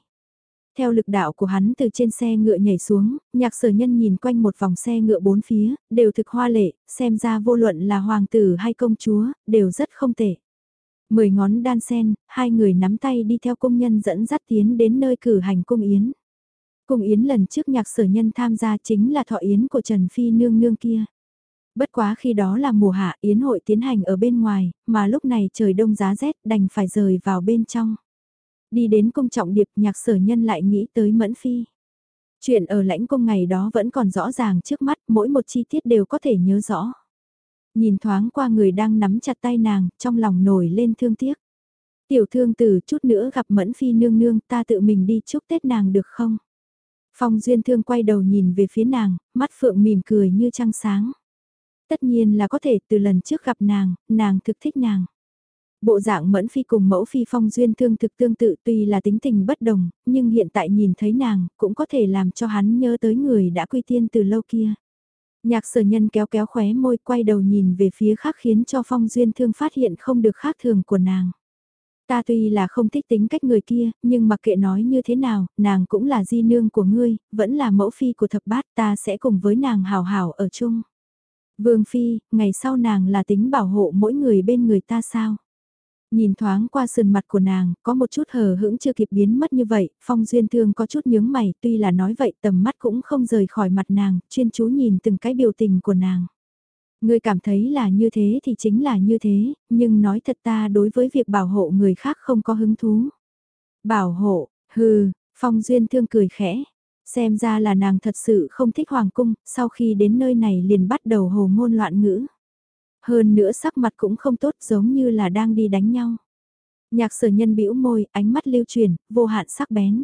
Theo lực đạo của hắn từ trên xe ngựa nhảy xuống, nhạc sở nhân nhìn quanh một vòng xe ngựa bốn phía, đều thực hoa lệ, xem ra vô luận là hoàng tử hay công chúa, đều rất không tệ. Mười ngón đan sen, hai người nắm tay đi theo công nhân dẫn dắt tiến đến nơi cử hành cung yến. Cung yến lần trước nhạc sở nhân tham gia chính là thọ yến của Trần Phi nương nương kia. Bất quá khi đó là mùa hạ yến hội tiến hành ở bên ngoài, mà lúc này trời đông giá rét đành phải rời vào bên trong. Đi đến cung trọng điệp nhạc sở nhân lại nghĩ tới Mẫn Phi. Chuyện ở lãnh cung ngày đó vẫn còn rõ ràng trước mắt, mỗi một chi tiết đều có thể nhớ rõ. Nhìn thoáng qua người đang nắm chặt tay nàng, trong lòng nổi lên thương tiếc. Tiểu thương tử chút nữa gặp Mẫn Phi nương nương ta tự mình đi chúc Tết nàng được không? Phong Duyên Thương quay đầu nhìn về phía nàng, mắt phượng mỉm cười như trăng sáng. Tất nhiên là có thể từ lần trước gặp nàng, nàng thực thích nàng. Bộ dạng mẫn phi cùng mẫu phi phong duyên thương thực tương tự tuy là tính tình bất đồng, nhưng hiện tại nhìn thấy nàng cũng có thể làm cho hắn nhớ tới người đã quy tiên từ lâu kia. Nhạc sở nhân kéo kéo khóe môi quay đầu nhìn về phía khác khiến cho phong duyên thương phát hiện không được khác thường của nàng. Ta tuy là không thích tính cách người kia, nhưng mặc kệ nói như thế nào, nàng cũng là di nương của ngươi, vẫn là mẫu phi của thập bát ta sẽ cùng với nàng hào hào ở chung. Vương phi, ngày sau nàng là tính bảo hộ mỗi người bên người ta sao? Nhìn thoáng qua sườn mặt của nàng, có một chút hờ hững chưa kịp biến mất như vậy, phong duyên thương có chút nhướng mày, tuy là nói vậy tầm mắt cũng không rời khỏi mặt nàng, chuyên chú nhìn từng cái biểu tình của nàng. Người cảm thấy là như thế thì chính là như thế, nhưng nói thật ta đối với việc bảo hộ người khác không có hứng thú. Bảo hộ, hừ, phong duyên thương cười khẽ. Xem ra là nàng thật sự không thích hoàng cung, sau khi đến nơi này liền bắt đầu hồ ngôn loạn ngữ. Hơn nữa sắc mặt cũng không tốt giống như là đang đi đánh nhau. Nhạc sở nhân bĩu môi, ánh mắt lưu truyền, vô hạn sắc bén.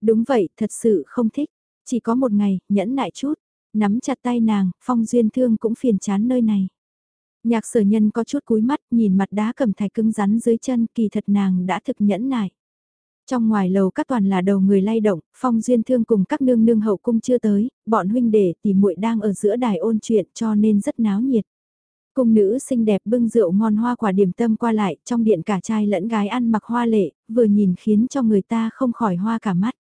Đúng vậy, thật sự không thích. Chỉ có một ngày, nhẫn nại chút. Nắm chặt tay nàng, phong duyên thương cũng phiền chán nơi này. Nhạc sở nhân có chút cúi mắt, nhìn mặt đá cầm thạch cứng rắn dưới chân, kỳ thật nàng đã thực nhẫn nại. Trong ngoài lầu các toàn là đầu người lay động, phong duyên thương cùng các nương nương hậu cung chưa tới, bọn huynh đệ tỷ muội đang ở giữa đài ôn chuyện cho nên rất náo nhiệt. Cung nữ xinh đẹp bưng rượu ngon hoa quả điểm tâm qua lại, trong điện cả trai lẫn gái ăn mặc hoa lệ, vừa nhìn khiến cho người ta không khỏi hoa cả mắt.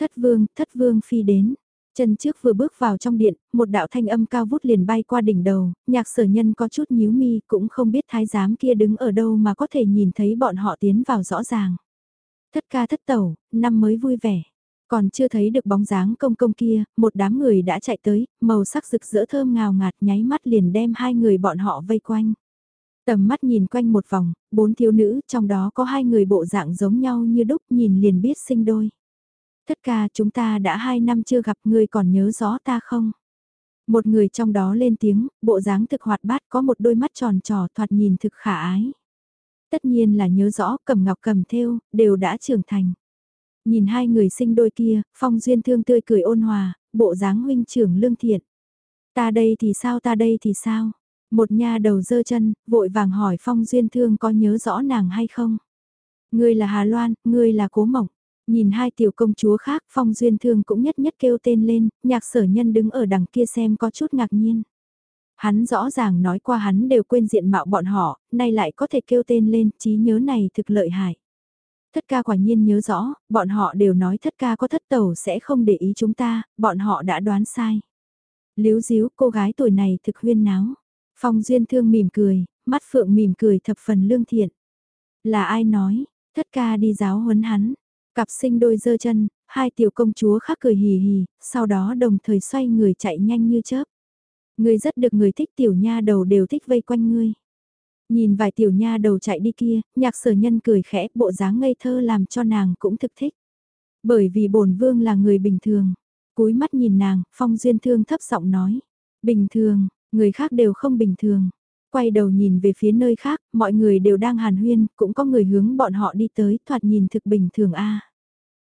Thất vương, thất vương phi đến. Chân trước vừa bước vào trong điện, một đạo thanh âm cao vút liền bay qua đỉnh đầu, nhạc sở nhân có chút nhíu mi cũng không biết thái giám kia đứng ở đâu mà có thể nhìn thấy bọn họ tiến vào rõ ràng. Thất ca thất tẩu, năm mới vui vẻ. Còn chưa thấy được bóng dáng công công kia, một đám người đã chạy tới, màu sắc rực rỡ thơm ngào ngạt nháy mắt liền đem hai người bọn họ vây quanh. Tầm mắt nhìn quanh một vòng, bốn thiếu nữ, trong đó có hai người bộ dạng giống nhau như đúc nhìn liền biết sinh đôi. Tất cả chúng ta đã hai năm chưa gặp người còn nhớ rõ ta không? Một người trong đó lên tiếng, bộ dáng thực hoạt bát có một đôi mắt tròn trò thoạt nhìn thực khả ái. Tất nhiên là nhớ rõ cầm ngọc cầm theo đều đã trưởng thành. Nhìn hai người sinh đôi kia, phong duyên thương tươi cười ôn hòa, bộ dáng huynh trưởng lương thiện. Ta đây thì sao ta đây thì sao? Một nha đầu dơ chân, vội vàng hỏi phong duyên thương có nhớ rõ nàng hay không? Ngươi là Hà Loan, ngươi là Cố Mộng. Nhìn hai tiểu công chúa khác phong duyên thương cũng nhất nhất kêu tên lên, nhạc sở nhân đứng ở đằng kia xem có chút ngạc nhiên. Hắn rõ ràng nói qua hắn đều quên diện mạo bọn họ, nay lại có thể kêu tên lên, trí nhớ này thực lợi hại. Thất ca quả nhiên nhớ rõ, bọn họ đều nói thất ca có thất tẩu sẽ không để ý chúng ta, bọn họ đã đoán sai. Liếu díu cô gái tuổi này thực huyên náo. Phong duyên thương mỉm cười, mắt phượng mỉm cười thập phần lương thiện. Là ai nói, thất ca đi giáo huấn hắn. Cặp sinh đôi dơ chân, hai tiểu công chúa khác cười hì hì, sau đó đồng thời xoay người chạy nhanh như chớp. Ngươi rất được người thích tiểu nha đầu đều thích vây quanh ngươi. Nhìn vài tiểu nha đầu chạy đi kia, nhạc sở nhân cười khẽ, bộ dáng ngây thơ làm cho nàng cũng thực thích. Bởi vì bổn vương là người bình thường. cúi mắt nhìn nàng, phong duyên thương thấp giọng nói. Bình thường, người khác đều không bình thường. Quay đầu nhìn về phía nơi khác, mọi người đều đang hàn huyên, cũng có người hướng bọn họ đi tới, thoạt nhìn thực bình thường a.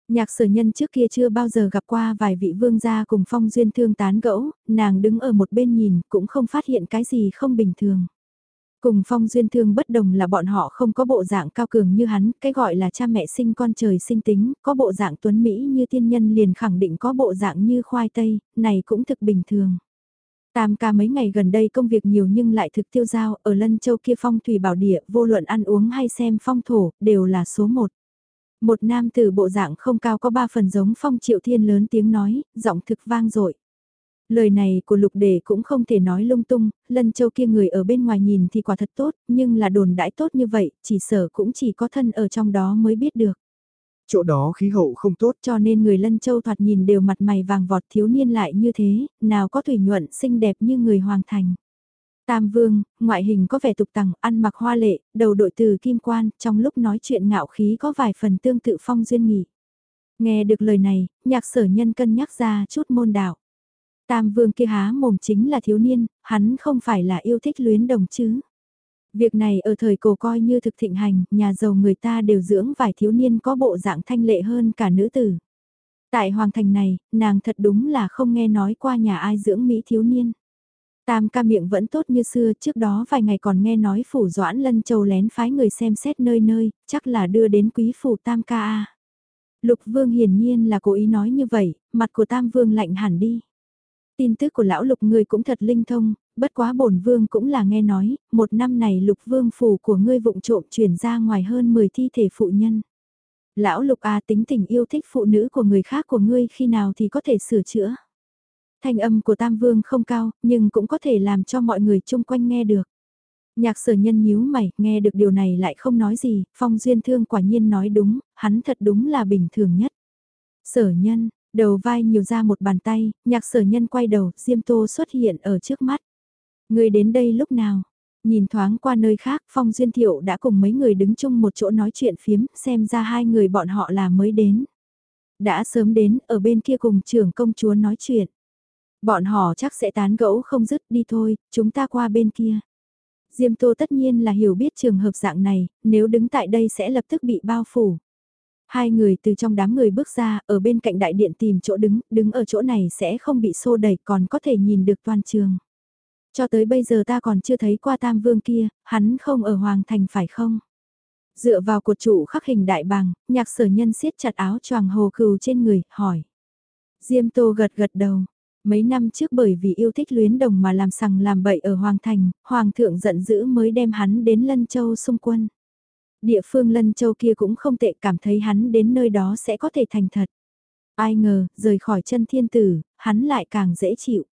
Nhạc sở nhân trước kia chưa bao giờ gặp qua vài vị vương gia cùng phong duyên thương tán gẫu, nàng đứng ở một bên nhìn cũng không phát hiện cái gì không bình thường. Cùng phong duyên thương bất đồng là bọn họ không có bộ dạng cao cường như hắn, cái gọi là cha mẹ sinh con trời sinh tính, có bộ dạng tuấn Mỹ như tiên nhân liền khẳng định có bộ dạng như khoai tây, này cũng thực bình thường. Tam ca mấy ngày gần đây công việc nhiều nhưng lại thực tiêu giao, ở lân châu kia phong thủy bảo địa, vô luận ăn uống hay xem phong thổ, đều là số một. Một nam tử bộ dạng không cao có ba phần giống phong triệu thiên lớn tiếng nói, giọng thực vang dội Lời này của lục đề cũng không thể nói lung tung, lân châu kia người ở bên ngoài nhìn thì quả thật tốt, nhưng là đồn đãi tốt như vậy, chỉ sở cũng chỉ có thân ở trong đó mới biết được. Chỗ đó khí hậu không tốt. Cho nên người lân châu thoạt nhìn đều mặt mày vàng vọt thiếu niên lại như thế, nào có thủy nhuận xinh đẹp như người hoàng thành. Tam vương, ngoại hình có vẻ tục tằng, ăn mặc hoa lệ, đầu đội từ kim quan, trong lúc nói chuyện ngạo khí có vài phần tương tự phong duyên nghị. Nghe được lời này, nhạc sở nhân cân nhắc ra chút môn đạo. Tam vương kia há mồm chính là thiếu niên, hắn không phải là yêu thích luyến đồng chứ. Việc này ở thời cổ coi như thực thịnh hành, nhà giàu người ta đều dưỡng vài thiếu niên có bộ dạng thanh lệ hơn cả nữ tử. Tại hoàng thành này, nàng thật đúng là không nghe nói qua nhà ai dưỡng Mỹ thiếu niên. Tam ca miệng vẫn tốt như xưa, trước đó vài ngày còn nghe nói phủ doãn lân châu lén phái người xem xét nơi nơi, chắc là đưa đến quý phủ tam ca a. Lục vương hiển nhiên là cố ý nói như vậy, mặt của tam vương lạnh hẳn đi. Tin tức của lão lục ngươi cũng thật linh thông, bất quá bổn vương cũng là nghe nói, một năm này lục vương phủ của ngươi vụng trộm chuyển ra ngoài hơn 10 thi thể phụ nhân. Lão lục a tính tình yêu thích phụ nữ của người khác của ngươi khi nào thì có thể sửa chữa. Thanh âm của tam vương không cao, nhưng cũng có thể làm cho mọi người chung quanh nghe được. Nhạc sở nhân nhíu mày, nghe được điều này lại không nói gì, phong duyên thương quả nhiên nói đúng, hắn thật đúng là bình thường nhất. Sở nhân, đầu vai nhiều ra một bàn tay, nhạc sở nhân quay đầu, Diêm Tô xuất hiện ở trước mắt. Người đến đây lúc nào? Nhìn thoáng qua nơi khác, Phong Duyên Thiệu đã cùng mấy người đứng chung một chỗ nói chuyện phiếm, xem ra hai người bọn họ là mới đến. Đã sớm đến, ở bên kia cùng trưởng công chúa nói chuyện. Bọn họ chắc sẽ tán gẫu không dứt đi thôi, chúng ta qua bên kia. Diêm Tô tất nhiên là hiểu biết trường hợp dạng này, nếu đứng tại đây sẽ lập tức bị bao phủ. Hai người từ trong đám người bước ra, ở bên cạnh đại điện tìm chỗ đứng, đứng ở chỗ này sẽ không bị xô đẩy còn có thể nhìn được toàn trường. Cho tới bây giờ ta còn chưa thấy qua tam vương kia, hắn không ở Hoàng Thành phải không? Dựa vào cột trụ khắc hình đại bàng, nhạc sở nhân siết chặt áo choàng hồ cừu trên người, hỏi. Diêm tô gật gật đầu. Mấy năm trước bởi vì yêu thích luyến đồng mà làm sằng làm bậy ở Hoàng Thành, Hoàng thượng giận dữ mới đem hắn đến Lân Châu xung quân. Địa phương Lân Châu kia cũng không tệ cảm thấy hắn đến nơi đó sẽ có thể thành thật. Ai ngờ, rời khỏi chân thiên tử, hắn lại càng dễ chịu.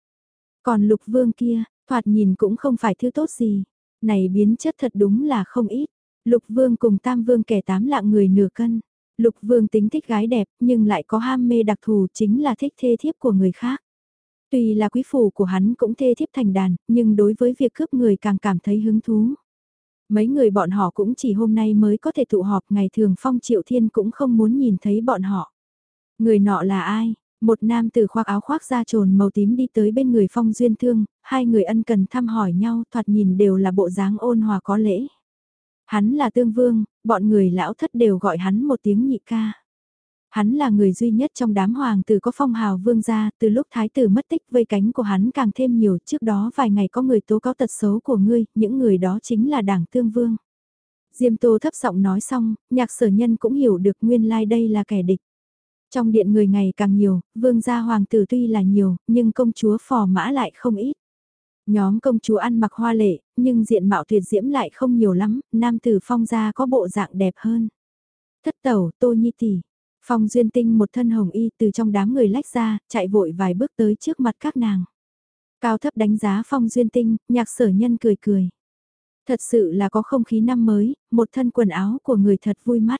Còn lục vương kia, thoạt nhìn cũng không phải thứ tốt gì. Này biến chất thật đúng là không ít. Lục vương cùng tam vương kẻ tám lạng người nửa cân. Lục vương tính thích gái đẹp nhưng lại có ham mê đặc thù chính là thích thê thiếp của người khác. Tuy là quý phủ của hắn cũng thê thiếp thành đàn, nhưng đối với việc cướp người càng cảm thấy hứng thú. Mấy người bọn họ cũng chỉ hôm nay mới có thể tụ họp ngày thường Phong Triệu Thiên cũng không muốn nhìn thấy bọn họ. Người nọ là ai? Một nam tử khoác áo khoác da trồn màu tím đi tới bên người Phong Duyên Thương, hai người ân cần thăm hỏi nhau thoạt nhìn đều là bộ dáng ôn hòa có lễ. Hắn là Tương Vương, bọn người lão thất đều gọi hắn một tiếng nhị ca. Hắn là người duy nhất trong đám hoàng tử có phong hào vương gia, từ lúc thái tử mất tích vây cánh của hắn càng thêm nhiều, trước đó vài ngày có người tố cáo tật xấu của ngươi, những người đó chính là đảng tương vương. Diêm Tô thấp giọng nói xong, nhạc sở nhân cũng hiểu được nguyên lai like đây là kẻ địch. Trong điện người ngày càng nhiều, vương gia hoàng tử tuy là nhiều, nhưng công chúa phò mã lại không ít. Nhóm công chúa ăn mặc hoa lệ, nhưng diện mạo tuyệt diễm lại không nhiều lắm, nam tử phong gia có bộ dạng đẹp hơn. Thất tẩu, tô nhi tỷ Phong Duyên Tinh một thân hồng y từ trong đám người lách ra, chạy vội vài bước tới trước mặt các nàng. Cao thấp đánh giá Phong Duyên Tinh, nhạc sở nhân cười cười. Thật sự là có không khí năm mới, một thân quần áo của người thật vui mắt.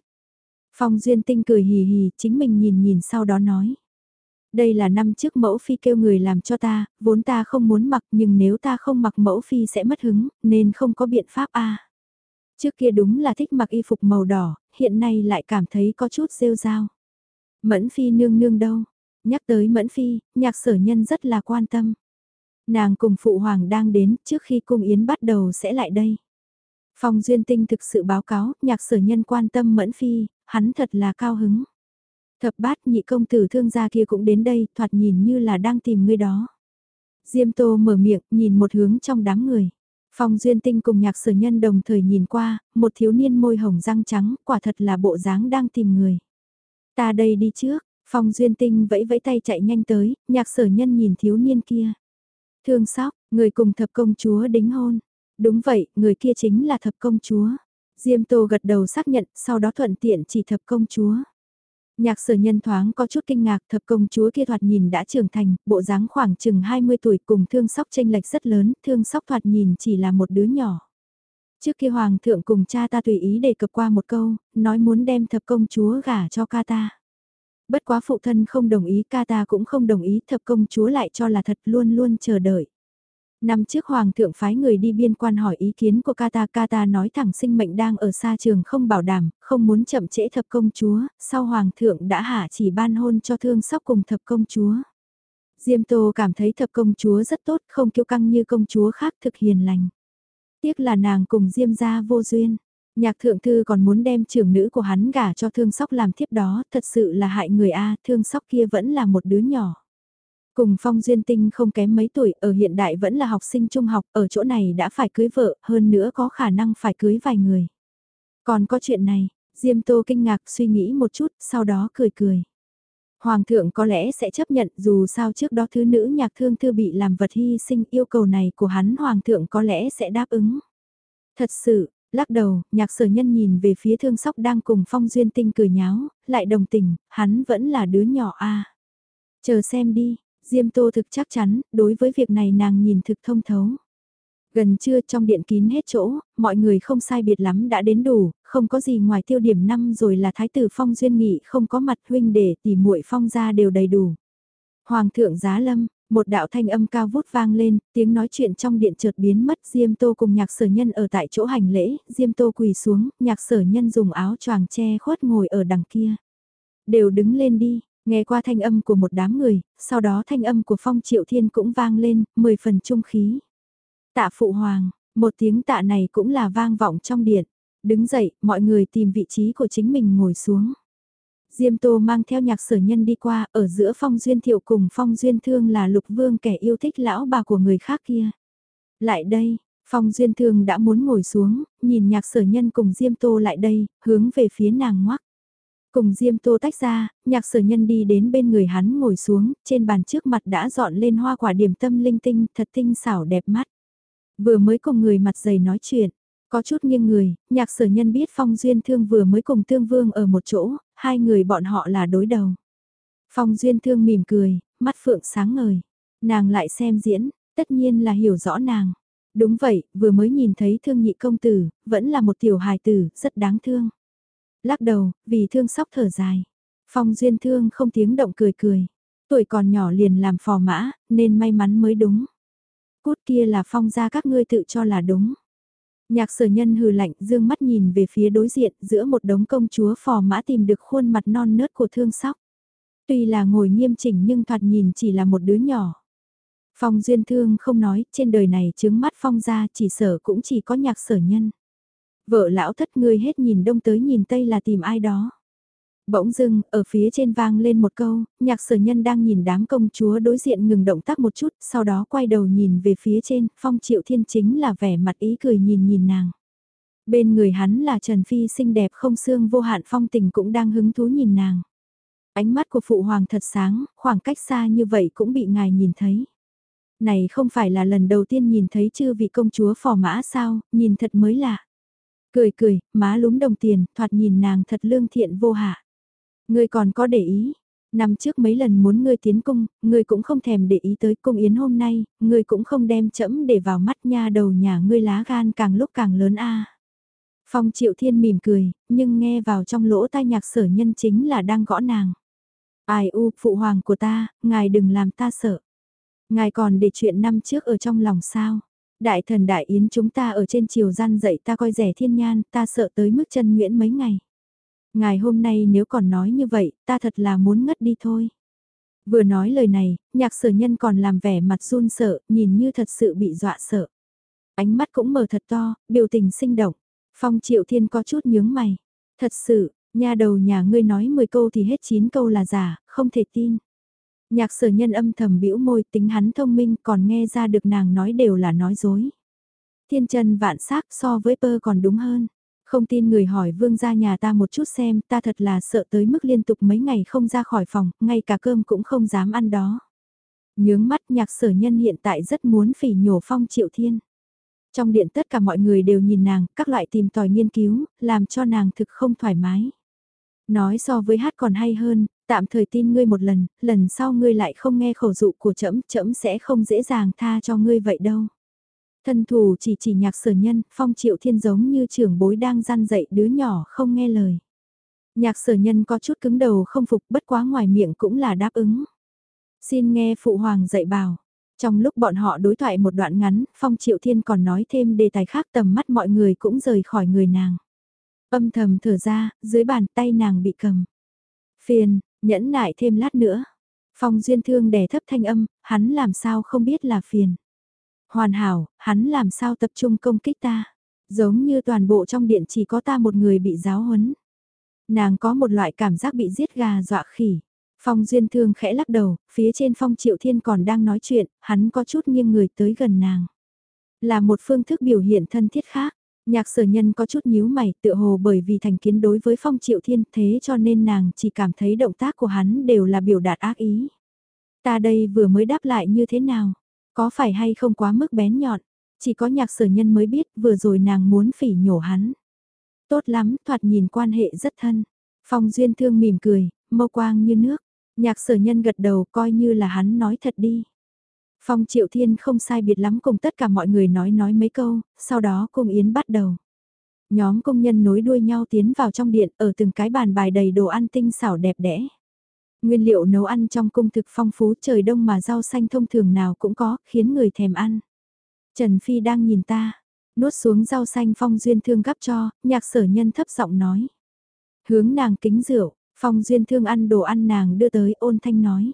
Phong Duyên Tinh cười hì hì, chính mình nhìn nhìn sau đó nói. Đây là năm trước mẫu phi kêu người làm cho ta, vốn ta không muốn mặc nhưng nếu ta không mặc mẫu phi sẽ mất hứng, nên không có biện pháp a. Trước kia đúng là thích mặc y phục màu đỏ, hiện nay lại cảm thấy có chút rêu rao. Mẫn phi nương nương đâu? Nhắc tới mẫn phi, nhạc sở nhân rất là quan tâm. Nàng cùng phụ hoàng đang đến trước khi cung yến bắt đầu sẽ lại đây. Phong Duyên Tinh thực sự báo cáo, nhạc sở nhân quan tâm mẫn phi, hắn thật là cao hứng. Thập bát nhị công tử thương gia kia cũng đến đây, thoạt nhìn như là đang tìm người đó. Diêm Tô mở miệng, nhìn một hướng trong đám người. Phong Duyên Tinh cùng nhạc sở nhân đồng thời nhìn qua, một thiếu niên môi hồng răng trắng, quả thật là bộ dáng đang tìm người. Ta đây đi trước, Phong Duyên Tinh vẫy vẫy tay chạy nhanh tới, nhạc sở nhân nhìn thiếu niên kia. Thương sóc, người cùng thập công chúa đính hôn. Đúng vậy, người kia chính là thập công chúa. Diêm Tô gật đầu xác nhận, sau đó thuận tiện chỉ thập công chúa. Nhạc sở nhân thoáng có chút kinh ngạc thập công chúa kia thoạt nhìn đã trưởng thành, bộ dáng khoảng chừng 20 tuổi cùng thương sóc tranh lệch rất lớn, thương sóc thoạt nhìn chỉ là một đứa nhỏ. Trước kia hoàng thượng cùng cha ta tùy ý đề cập qua một câu, nói muốn đem thập công chúa gả cho ca ta. Bất quá phụ thân không đồng ý ca ta cũng không đồng ý thập công chúa lại cho là thật luôn luôn chờ đợi. Năm trước Hoàng thượng phái người đi biên quan hỏi ý kiến của Kata Kata nói thẳng sinh mệnh đang ở xa trường không bảo đảm, không muốn chậm trễ thập công chúa, sau Hoàng thượng đã hạ chỉ ban hôn cho thương sóc cùng thập công chúa. Diêm Tô cảm thấy thập công chúa rất tốt, không kiêu căng như công chúa khác thực hiền lành. Tiếc là nàng cùng Diêm gia vô duyên. Nhạc thượng thư còn muốn đem trưởng nữ của hắn gả cho thương sóc làm thiếp đó, thật sự là hại người A, thương sóc kia vẫn là một đứa nhỏ. Cùng Phong Duyên Tinh không kém mấy tuổi, ở hiện đại vẫn là học sinh trung học, ở chỗ này đã phải cưới vợ, hơn nữa có khả năng phải cưới vài người. Còn có chuyện này, Diêm Tô kinh ngạc suy nghĩ một chút, sau đó cười cười. Hoàng thượng có lẽ sẽ chấp nhận dù sao trước đó thứ nữ nhạc thương thư bị làm vật hy sinh yêu cầu này của hắn Hoàng thượng có lẽ sẽ đáp ứng. Thật sự, lắc đầu, nhạc sở nhân nhìn về phía thương sóc đang cùng phong duyên tinh cười nháo, lại đồng tình, hắn vẫn là đứa nhỏ a Chờ xem đi, Diêm Tô thực chắc chắn, đối với việc này nàng nhìn thực thông thấu. Gần trưa trong điện kín hết chỗ, mọi người không sai biệt lắm đã đến đủ, không có gì ngoài tiêu điểm năm rồi là Thái tử Phong Duyên Nghị không có mặt huynh để tỉ muội Phong ra đều đầy đủ. Hoàng thượng giá lâm, một đạo thanh âm cao vút vang lên, tiếng nói chuyện trong điện chợt biến mất Diêm Tô cùng nhạc sở nhân ở tại chỗ hành lễ, Diêm Tô quỳ xuống, nhạc sở nhân dùng áo choàng che khuất ngồi ở đằng kia. Đều đứng lên đi, Nghe qua thanh âm của một đám người, sau đó thanh âm của Phong Triệu Thiên cũng vang lên, mười phần trung khí. Tạ Phụ Hoàng, một tiếng tạ này cũng là vang vọng trong điện. Đứng dậy, mọi người tìm vị trí của chính mình ngồi xuống. Diêm Tô mang theo nhạc sở nhân đi qua, ở giữa Phong Duyên Thiệu cùng Phong Duyên Thương là lục vương kẻ yêu thích lão bà của người khác kia. Lại đây, Phong Duyên Thương đã muốn ngồi xuống, nhìn nhạc sở nhân cùng Diêm Tô lại đây, hướng về phía nàng ngoắc. Cùng Diêm Tô tách ra, nhạc sở nhân đi đến bên người hắn ngồi xuống, trên bàn trước mặt đã dọn lên hoa quả điểm tâm linh tinh, thật tinh xảo đẹp mắt. Vừa mới cùng người mặt dày nói chuyện, có chút nghiêng người, nhạc sở nhân biết Phong Duyên Thương vừa mới cùng Tương Vương ở một chỗ, hai người bọn họ là đối đầu. Phong Duyên Thương mỉm cười, mắt phượng sáng ngời. Nàng lại xem diễn, tất nhiên là hiểu rõ nàng. Đúng vậy, vừa mới nhìn thấy thương nhị công tử, vẫn là một tiểu hài tử, rất đáng thương lắc đầu, vì thương sóc thở dài. Phong duyên thương không tiếng động cười cười. Tuổi còn nhỏ liền làm phò mã, nên may mắn mới đúng. Cút kia là phong ra các ngươi tự cho là đúng. Nhạc sở nhân hừ lạnh dương mắt nhìn về phía đối diện giữa một đống công chúa phò mã tìm được khuôn mặt non nớt của thương sóc. Tuy là ngồi nghiêm chỉnh nhưng thoạt nhìn chỉ là một đứa nhỏ. Phong duyên thương không nói, trên đời này chứng mắt phong ra chỉ sở cũng chỉ có nhạc sở nhân. Vợ lão thất ngươi hết nhìn đông tới nhìn tây là tìm ai đó. Bỗng dưng, ở phía trên vang lên một câu, nhạc sở nhân đang nhìn đám công chúa đối diện ngừng động tác một chút, sau đó quay đầu nhìn về phía trên, phong triệu thiên chính là vẻ mặt ý cười nhìn nhìn nàng. Bên người hắn là Trần Phi xinh đẹp không xương vô hạn phong tình cũng đang hứng thú nhìn nàng. Ánh mắt của phụ hoàng thật sáng, khoảng cách xa như vậy cũng bị ngài nhìn thấy. Này không phải là lần đầu tiên nhìn thấy chư vị công chúa phò mã sao, nhìn thật mới lạ. Cười cười, má lúm đồng tiền, thoạt nhìn nàng thật lương thiện vô hạ. Ngươi còn có để ý, năm trước mấy lần muốn ngươi tiến cung, ngươi cũng không thèm để ý tới cung yến hôm nay, ngươi cũng không đem chẫm để vào mắt nha đầu nhà ngươi lá gan càng lúc càng lớn a. Phong Triệu Thiên mỉm cười, nhưng nghe vào trong lỗ tai nhạc sở nhân chính là đang gõ nàng. Ai u, phụ hoàng của ta, ngài đừng làm ta sợ. Ngài còn để chuyện năm trước ở trong lòng sao? Đại thần đại yến chúng ta ở trên chiều gian dậy ta coi rẻ thiên nhan, ta sợ tới mức chân nguyễn mấy ngày. Ngài hôm nay nếu còn nói như vậy, ta thật là muốn ngất đi thôi. Vừa nói lời này, nhạc sở nhân còn làm vẻ mặt run sợ, nhìn như thật sự bị dọa sợ. Ánh mắt cũng mở thật to, biểu tình sinh động. Phong triệu thiên có chút nhướng mày. Thật sự, nhà đầu nhà ngươi nói 10 câu thì hết 9 câu là giả, không thể tin. Nhạc sở nhân âm thầm bĩu môi tính hắn thông minh còn nghe ra được nàng nói đều là nói dối. Thiên chân vạn sắc so với pơ còn đúng hơn. Không tin người hỏi vương ra nhà ta một chút xem ta thật là sợ tới mức liên tục mấy ngày không ra khỏi phòng, ngay cả cơm cũng không dám ăn đó. Nhướng mắt nhạc sở nhân hiện tại rất muốn phỉ nhổ phong triệu thiên. Trong điện tất cả mọi người đều nhìn nàng, các loại tìm tòi nghiên cứu, làm cho nàng thực không thoải mái. Nói so với hát còn hay hơn, tạm thời tin ngươi một lần, lần sau ngươi lại không nghe khẩu dụ của trẫm, trẫm sẽ không dễ dàng tha cho ngươi vậy đâu. Thân thủ chỉ chỉ nhạc sở nhân, phong triệu thiên giống như trưởng bối đang gian dạy đứa nhỏ không nghe lời. Nhạc sở nhân có chút cứng đầu không phục bất quá ngoài miệng cũng là đáp ứng. Xin nghe phụ hoàng dạy bảo. Trong lúc bọn họ đối thoại một đoạn ngắn, Phong Triệu Thiên còn nói thêm đề tài khác tầm mắt mọi người cũng rời khỏi người nàng. Âm thầm thở ra, dưới bàn tay nàng bị cầm. Phiền, nhẫn nại thêm lát nữa. Phong Duyên Thương đè thấp thanh âm, hắn làm sao không biết là phiền. Hoàn hảo, hắn làm sao tập trung công kích ta. Giống như toàn bộ trong điện chỉ có ta một người bị giáo huấn. Nàng có một loại cảm giác bị giết gà dọa khỉ. Phong Duyên Thương khẽ lắc đầu, phía trên Phong Triệu Thiên còn đang nói chuyện, hắn có chút nghiêng người tới gần nàng. Là một phương thức biểu hiện thân thiết khác. Nhạc sở nhân có chút nhíu mày tựa hồ bởi vì thành kiến đối với Phong Triệu Thiên thế cho nên nàng chỉ cảm thấy động tác của hắn đều là biểu đạt ác ý. Ta đây vừa mới đáp lại như thế nào? Có phải hay không quá mức bén nhọn? Chỉ có nhạc sở nhân mới biết vừa rồi nàng muốn phỉ nhổ hắn. Tốt lắm, thoạt nhìn quan hệ rất thân. Phong Duyên Thương mỉm cười, mâu quang như nước. Nhạc sở nhân gật đầu coi như là hắn nói thật đi. Phong Triệu Thiên không sai biệt lắm cùng tất cả mọi người nói nói mấy câu, sau đó cung yến bắt đầu. Nhóm công nhân nối đuôi nhau tiến vào trong điện ở từng cái bàn bài đầy đồ ăn tinh xảo đẹp đẽ. Nguyên liệu nấu ăn trong cung thực phong phú trời đông mà rau xanh thông thường nào cũng có, khiến người thèm ăn. Trần Phi đang nhìn ta, nuốt xuống rau xanh phong duyên thương gắp cho, nhạc sở nhân thấp giọng nói. Hướng nàng kính rượu, phong duyên thương ăn đồ ăn nàng đưa tới ôn thanh nói.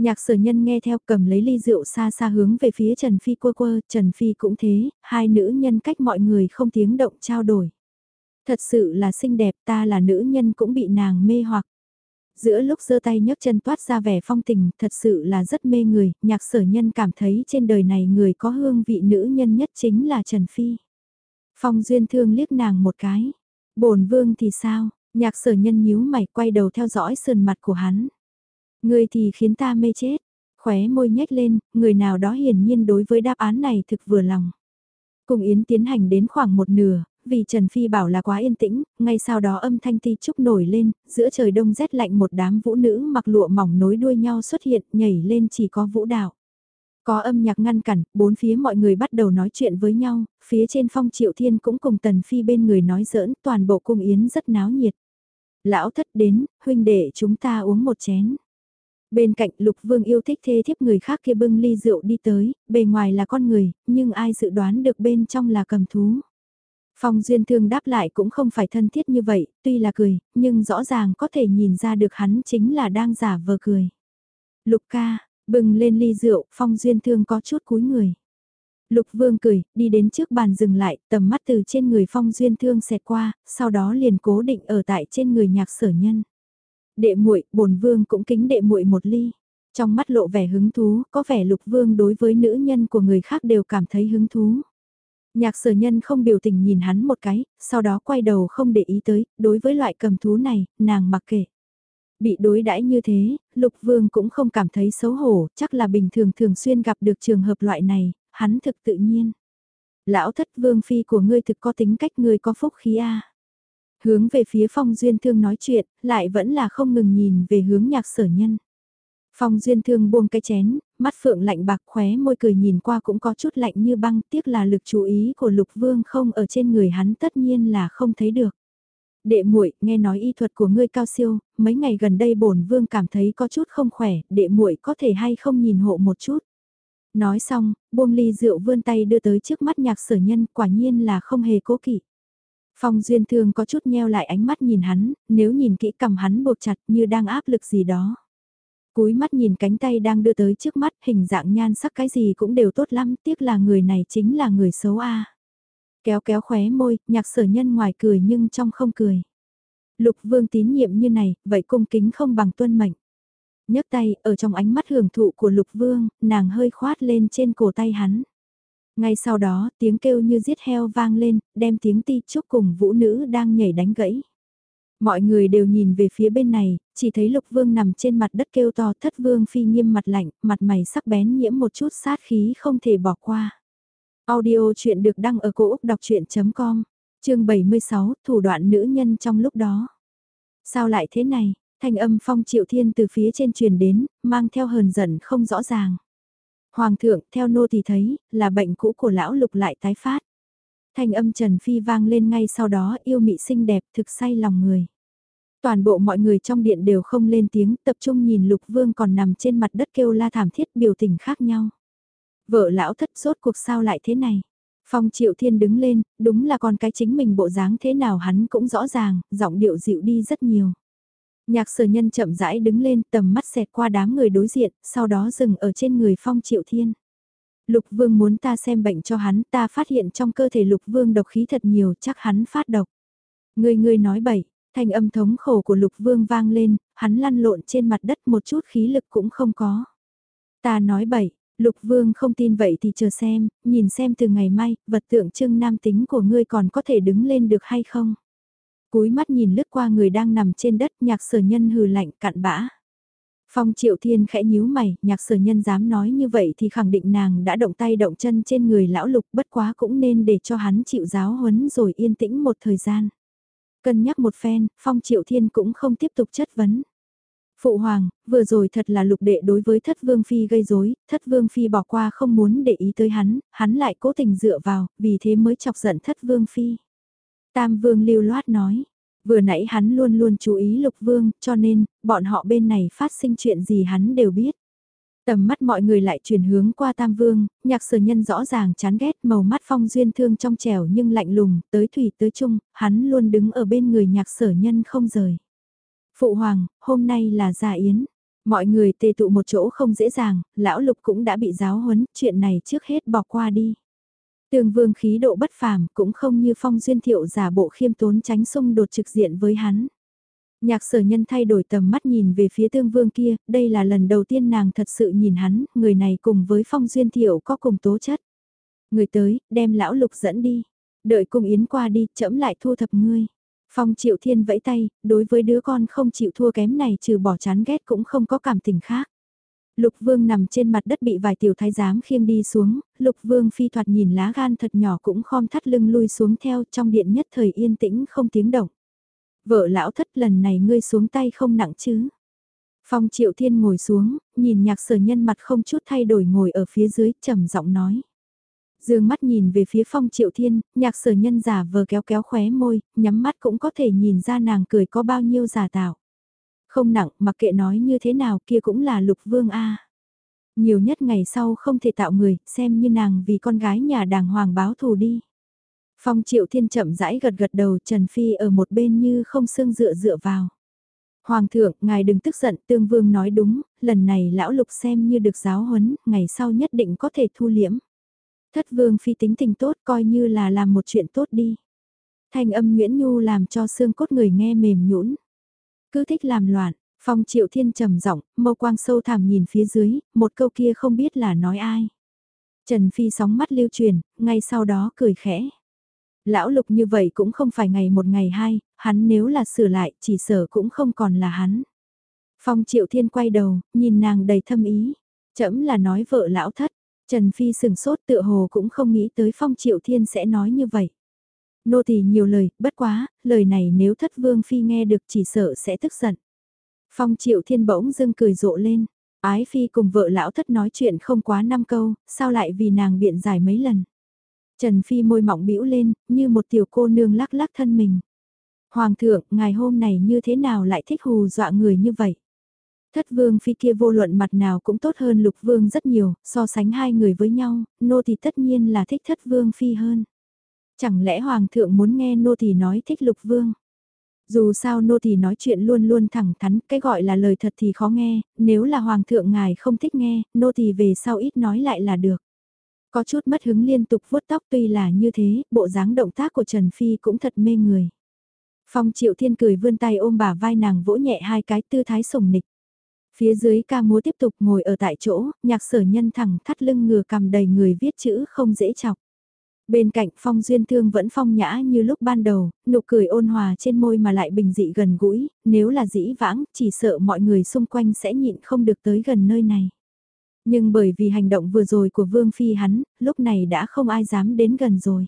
Nhạc sở nhân nghe theo cầm lấy ly rượu xa xa hướng về phía Trần Phi quơ quơ, Trần Phi cũng thế, hai nữ nhân cách mọi người không tiếng động trao đổi. Thật sự là xinh đẹp ta là nữ nhân cũng bị nàng mê hoặc. Giữa lúc giơ tay nhấc chân toát ra vẻ phong tình thật sự là rất mê người, nhạc sở nhân cảm thấy trên đời này người có hương vị nữ nhân nhất chính là Trần Phi. Phong duyên thương liếc nàng một cái. bổn vương thì sao, nhạc sở nhân nhíu mày quay đầu theo dõi sườn mặt của hắn. Người thì khiến ta mê chết. Khóe môi nhếch lên, người nào đó hiển nhiên đối với đáp án này thực vừa lòng. Cùng Yến tiến hành đến khoảng một nửa, vì Trần Phi bảo là quá yên tĩnh, ngay sau đó âm thanh ti trúc nổi lên, giữa trời đông rét lạnh một đám vũ nữ mặc lụa mỏng nối đuôi nhau xuất hiện, nhảy lên chỉ có vũ đạo. Có âm nhạc ngăn cản, bốn phía mọi người bắt đầu nói chuyện với nhau, phía trên phong triệu thiên cũng cùng Tần Phi bên người nói giỡn, toàn bộ cung yến rất náo nhiệt. Lão thất đến, huynh đệ chúng ta uống một chén. Bên cạnh lục vương yêu thích thê thiếp người khác kia bưng ly rượu đi tới, bề ngoài là con người, nhưng ai dự đoán được bên trong là cầm thú. Phong Duyên Thương đáp lại cũng không phải thân thiết như vậy, tuy là cười, nhưng rõ ràng có thể nhìn ra được hắn chính là đang giả vờ cười. Lục ca, bừng lên ly rượu, Phong Duyên Thương có chút cúi người. Lục Vương cười, đi đến trước bàn dừng lại, tầm mắt từ trên người Phong Duyên Thương xẹt qua, sau đó liền cố định ở tại trên người nhạc sở nhân. Đệ muội, bổn vương cũng kính đệ muội một ly. Trong mắt lộ vẻ hứng thú, có vẻ Lục Vương đối với nữ nhân của người khác đều cảm thấy hứng thú. Nhạc sở nhân không biểu tình nhìn hắn một cái, sau đó quay đầu không để ý tới, đối với loại cầm thú này, nàng mặc kệ. Bị đối đãi như thế, Lục Vương cũng không cảm thấy xấu hổ, chắc là bình thường thường xuyên gặp được trường hợp loại này, hắn thực tự nhiên. Lão thất vương phi của ngươi thực có tính cách ngươi có phúc khí a. Hướng về phía phong duyên thương nói chuyện, lại vẫn là không ngừng nhìn về hướng nhạc sở nhân. Phong duyên thương buông cái chén, mắt phượng lạnh bạc khóe môi cười nhìn qua cũng có chút lạnh như băng, tiếc là lực chú ý của lục vương không ở trên người hắn tất nhiên là không thấy được. Đệ muội, nghe nói y thuật của ngươi cao siêu, mấy ngày gần đây bổn vương cảm thấy có chút không khỏe, đệ muội có thể hay không nhìn hộ một chút. Nói xong, buông ly rượu vươn tay đưa tới trước mắt nhạc sở nhân, quả nhiên là không hề cố kỵ. Phong Duyên Thương có chút nheo lại ánh mắt nhìn hắn, nếu nhìn kỹ cầm hắn buộc chặt như đang áp lực gì đó. Cúi mắt nhìn cánh tay đang đưa tới trước mắt, hình dạng nhan sắc cái gì cũng đều tốt lắm, tiếc là người này chính là người xấu a. Kéo kéo khóe môi, nhạc sở nhân ngoài cười nhưng trong không cười. Lục vương tín nhiệm như này, vậy cung kính không bằng tuân mệnh. nhấc tay, ở trong ánh mắt hưởng thụ của lục vương, nàng hơi khoát lên trên cổ tay hắn. Ngay sau đó, tiếng kêu như giết heo vang lên, đem tiếng ti chúc cùng vũ nữ đang nhảy đánh gãy. Mọi người đều nhìn về phía bên này, chỉ thấy lục vương nằm trên mặt đất kêu to thất vương phi nghiêm mặt lạnh, mặt mày sắc bén nhiễm một chút sát khí không thể bỏ qua. Audio chuyện được đăng ở cổ Úc đọc chuyện.com, chương 76, thủ đoạn nữ nhân trong lúc đó. Sao lại thế này? Thanh âm phong triệu thiên từ phía trên truyền đến, mang theo hờn giận không rõ ràng. Hoàng thượng, theo nô thì thấy, là bệnh cũ của lão lục lại tái phát. Thanh âm Trần Phi vang lên ngay sau đó yêu mị xinh đẹp thực say lòng người. Toàn bộ mọi người trong điện đều không lên tiếng, tập trung nhìn Lục Vương còn nằm trên mặt đất kêu la thảm thiết biểu tình khác nhau. Vợ lão thất sốt cuộc sao lại thế này? Phong Triệu Thiên đứng lên, đúng là con cái chính mình bộ dáng thế nào hắn cũng rõ ràng, giọng điệu dịu đi rất nhiều. Nhạc sở nhân chậm rãi đứng lên tầm mắt xẹt qua đám người đối diện, sau đó dừng ở trên người Phong Triệu Thiên. Lục Vương muốn ta xem bệnh cho hắn, ta phát hiện trong cơ thể Lục Vương độc khí thật nhiều, chắc hắn phát độc. Người người nói bậy, thanh âm thống khổ của Lục Vương vang lên, hắn lăn lộn trên mặt đất một chút khí lực cũng không có. Ta nói bậy, Lục Vương không tin vậy thì chờ xem, nhìn xem từ ngày mai, vật tượng trưng nam tính của ngươi còn có thể đứng lên được hay không. Cúi mắt nhìn lướt qua người đang nằm trên đất nhạc sở nhân hừ lạnh cạn bã. Phong Triệu Thiên khẽ nhíu mày, nhạc sở nhân dám nói như vậy thì khẳng định nàng đã động tay động chân trên người lão lục bất quá cũng nên để cho hắn chịu giáo huấn rồi yên tĩnh một thời gian. Cân nhắc một phen, Phong Triệu Thiên cũng không tiếp tục chất vấn. Phụ hoàng, vừa rồi thật là lục đệ đối với thất vương phi gây rối, thất vương phi bỏ qua không muốn để ý tới hắn, hắn lại cố tình dựa vào, vì thế mới chọc giận thất vương phi. Tam vương lưu loát nói, vừa nãy hắn luôn luôn chú ý lục vương, cho nên, bọn họ bên này phát sinh chuyện gì hắn đều biết. Tầm mắt mọi người lại chuyển hướng qua Tam Vương, nhạc sở nhân rõ ràng chán ghét màu mắt phong duyên thương trong trẻo nhưng lạnh lùng, tới thủy tới chung, hắn luôn đứng ở bên người nhạc sở nhân không rời. Phụ hoàng, hôm nay là gia yến. Mọi người tề tụ một chỗ không dễ dàng, lão lục cũng đã bị giáo huấn, chuyện này trước hết bỏ qua đi. Tương vương khí độ bất phàm cũng không như phong duyên thiệu giả bộ khiêm tốn tránh xung đột trực diện với hắn. Nhạc sở nhân thay đổi tầm mắt nhìn về phía tương vương kia, đây là lần đầu tiên nàng thật sự nhìn hắn, người này cùng với phong duyên thiệu có cùng tố chất. Người tới, đem lão lục dẫn đi. Đợi cung yến qua đi, chậm lại thu thập ngươi. Phong Triệu Thiên vẫy tay, đối với đứa con không chịu thua kém này trừ bỏ chán ghét cũng không có cảm tình khác. Lục Vương nằm trên mặt đất bị vài tiểu thái giám khiêng đi xuống, Lục Vương phi thoạt nhìn lá gan thật nhỏ cũng khom thắt lưng lui xuống theo trong điện nhất thời yên tĩnh không tiếng động. Vợ lão thất lần này ngươi xuống tay không nặng chứ. Phong Triệu Thiên ngồi xuống, nhìn nhạc sở nhân mặt không chút thay đổi ngồi ở phía dưới, trầm giọng nói. Dương mắt nhìn về phía phong triệu thiên, nhạc sở nhân giả vờ kéo kéo khóe môi, nhắm mắt cũng có thể nhìn ra nàng cười có bao nhiêu giả tạo. Không nặng, mặc kệ nói như thế nào kia cũng là lục vương A. Nhiều nhất ngày sau không thể tạo người, xem như nàng vì con gái nhà đàng hoàng báo thù đi. Phong triệu thiên chậm rãi gật gật đầu Trần Phi ở một bên như không xương dựa dựa vào. Hoàng thượng, ngài đừng tức giận, tương vương nói đúng, lần này lão lục xem như được giáo huấn, ngày sau nhất định có thể thu liễm. Thất vương phi tính tình tốt coi như là làm một chuyện tốt đi. Thanh âm Nguyễn Nhu làm cho xương cốt người nghe mềm nhũn. Cứ thích làm loạn, phong triệu thiên trầm giọng, mâu quang sâu thẳm nhìn phía dưới, một câu kia không biết là nói ai. Trần Phi sóng mắt lưu truyền, ngay sau đó cười khẽ. Lão lục như vậy cũng không phải ngày một ngày hai, hắn nếu là sửa lại chỉ sở cũng không còn là hắn. Phong triệu thiên quay đầu, nhìn nàng đầy thâm ý. Chấm là nói vợ lão thất, Trần Phi sừng sốt tựa hồ cũng không nghĩ tới Phong Triệu Thiên sẽ nói như vậy. Nô tỳ nhiều lời, bất quá, lời này nếu thất vương phi nghe được chỉ sợ sẽ tức giận. Phong Triệu Thiên bỗng dưng cười rộ lên. Ái phi cùng vợ lão thất nói chuyện không quá năm câu, sao lại vì nàng biện giải mấy lần. Trần Phi môi mỏng bĩu lên, như một tiểu cô nương lắc lắc thân mình. Hoàng thượng, ngày hôm này như thế nào lại thích hù dọa người như vậy? Thất vương phi kia vô luận mặt nào cũng tốt hơn lục vương rất nhiều, so sánh hai người với nhau, nô thì tất nhiên là thích thất vương phi hơn. Chẳng lẽ hoàng thượng muốn nghe nô thì nói thích lục vương? Dù sao nô thì nói chuyện luôn luôn thẳng thắn, cái gọi là lời thật thì khó nghe, nếu là hoàng thượng ngài không thích nghe, nô thì về sau ít nói lại là được. Có chút mất hứng liên tục vuốt tóc tuy là như thế, bộ dáng động tác của Trần Phi cũng thật mê người. Phong Triệu Thiên cười vươn tay ôm bà vai nàng vỗ nhẹ hai cái tư thái sủng nịch. Phía dưới ca múa tiếp tục ngồi ở tại chỗ, nhạc sở nhân thẳng thắt lưng ngừa cầm đầy người viết chữ không dễ chọc. Bên cạnh phong duyên thương vẫn phong nhã như lúc ban đầu, nụ cười ôn hòa trên môi mà lại bình dị gần gũi, nếu là dĩ vãng, chỉ sợ mọi người xung quanh sẽ nhịn không được tới gần nơi này. Nhưng bởi vì hành động vừa rồi của Vương Phi hắn, lúc này đã không ai dám đến gần rồi.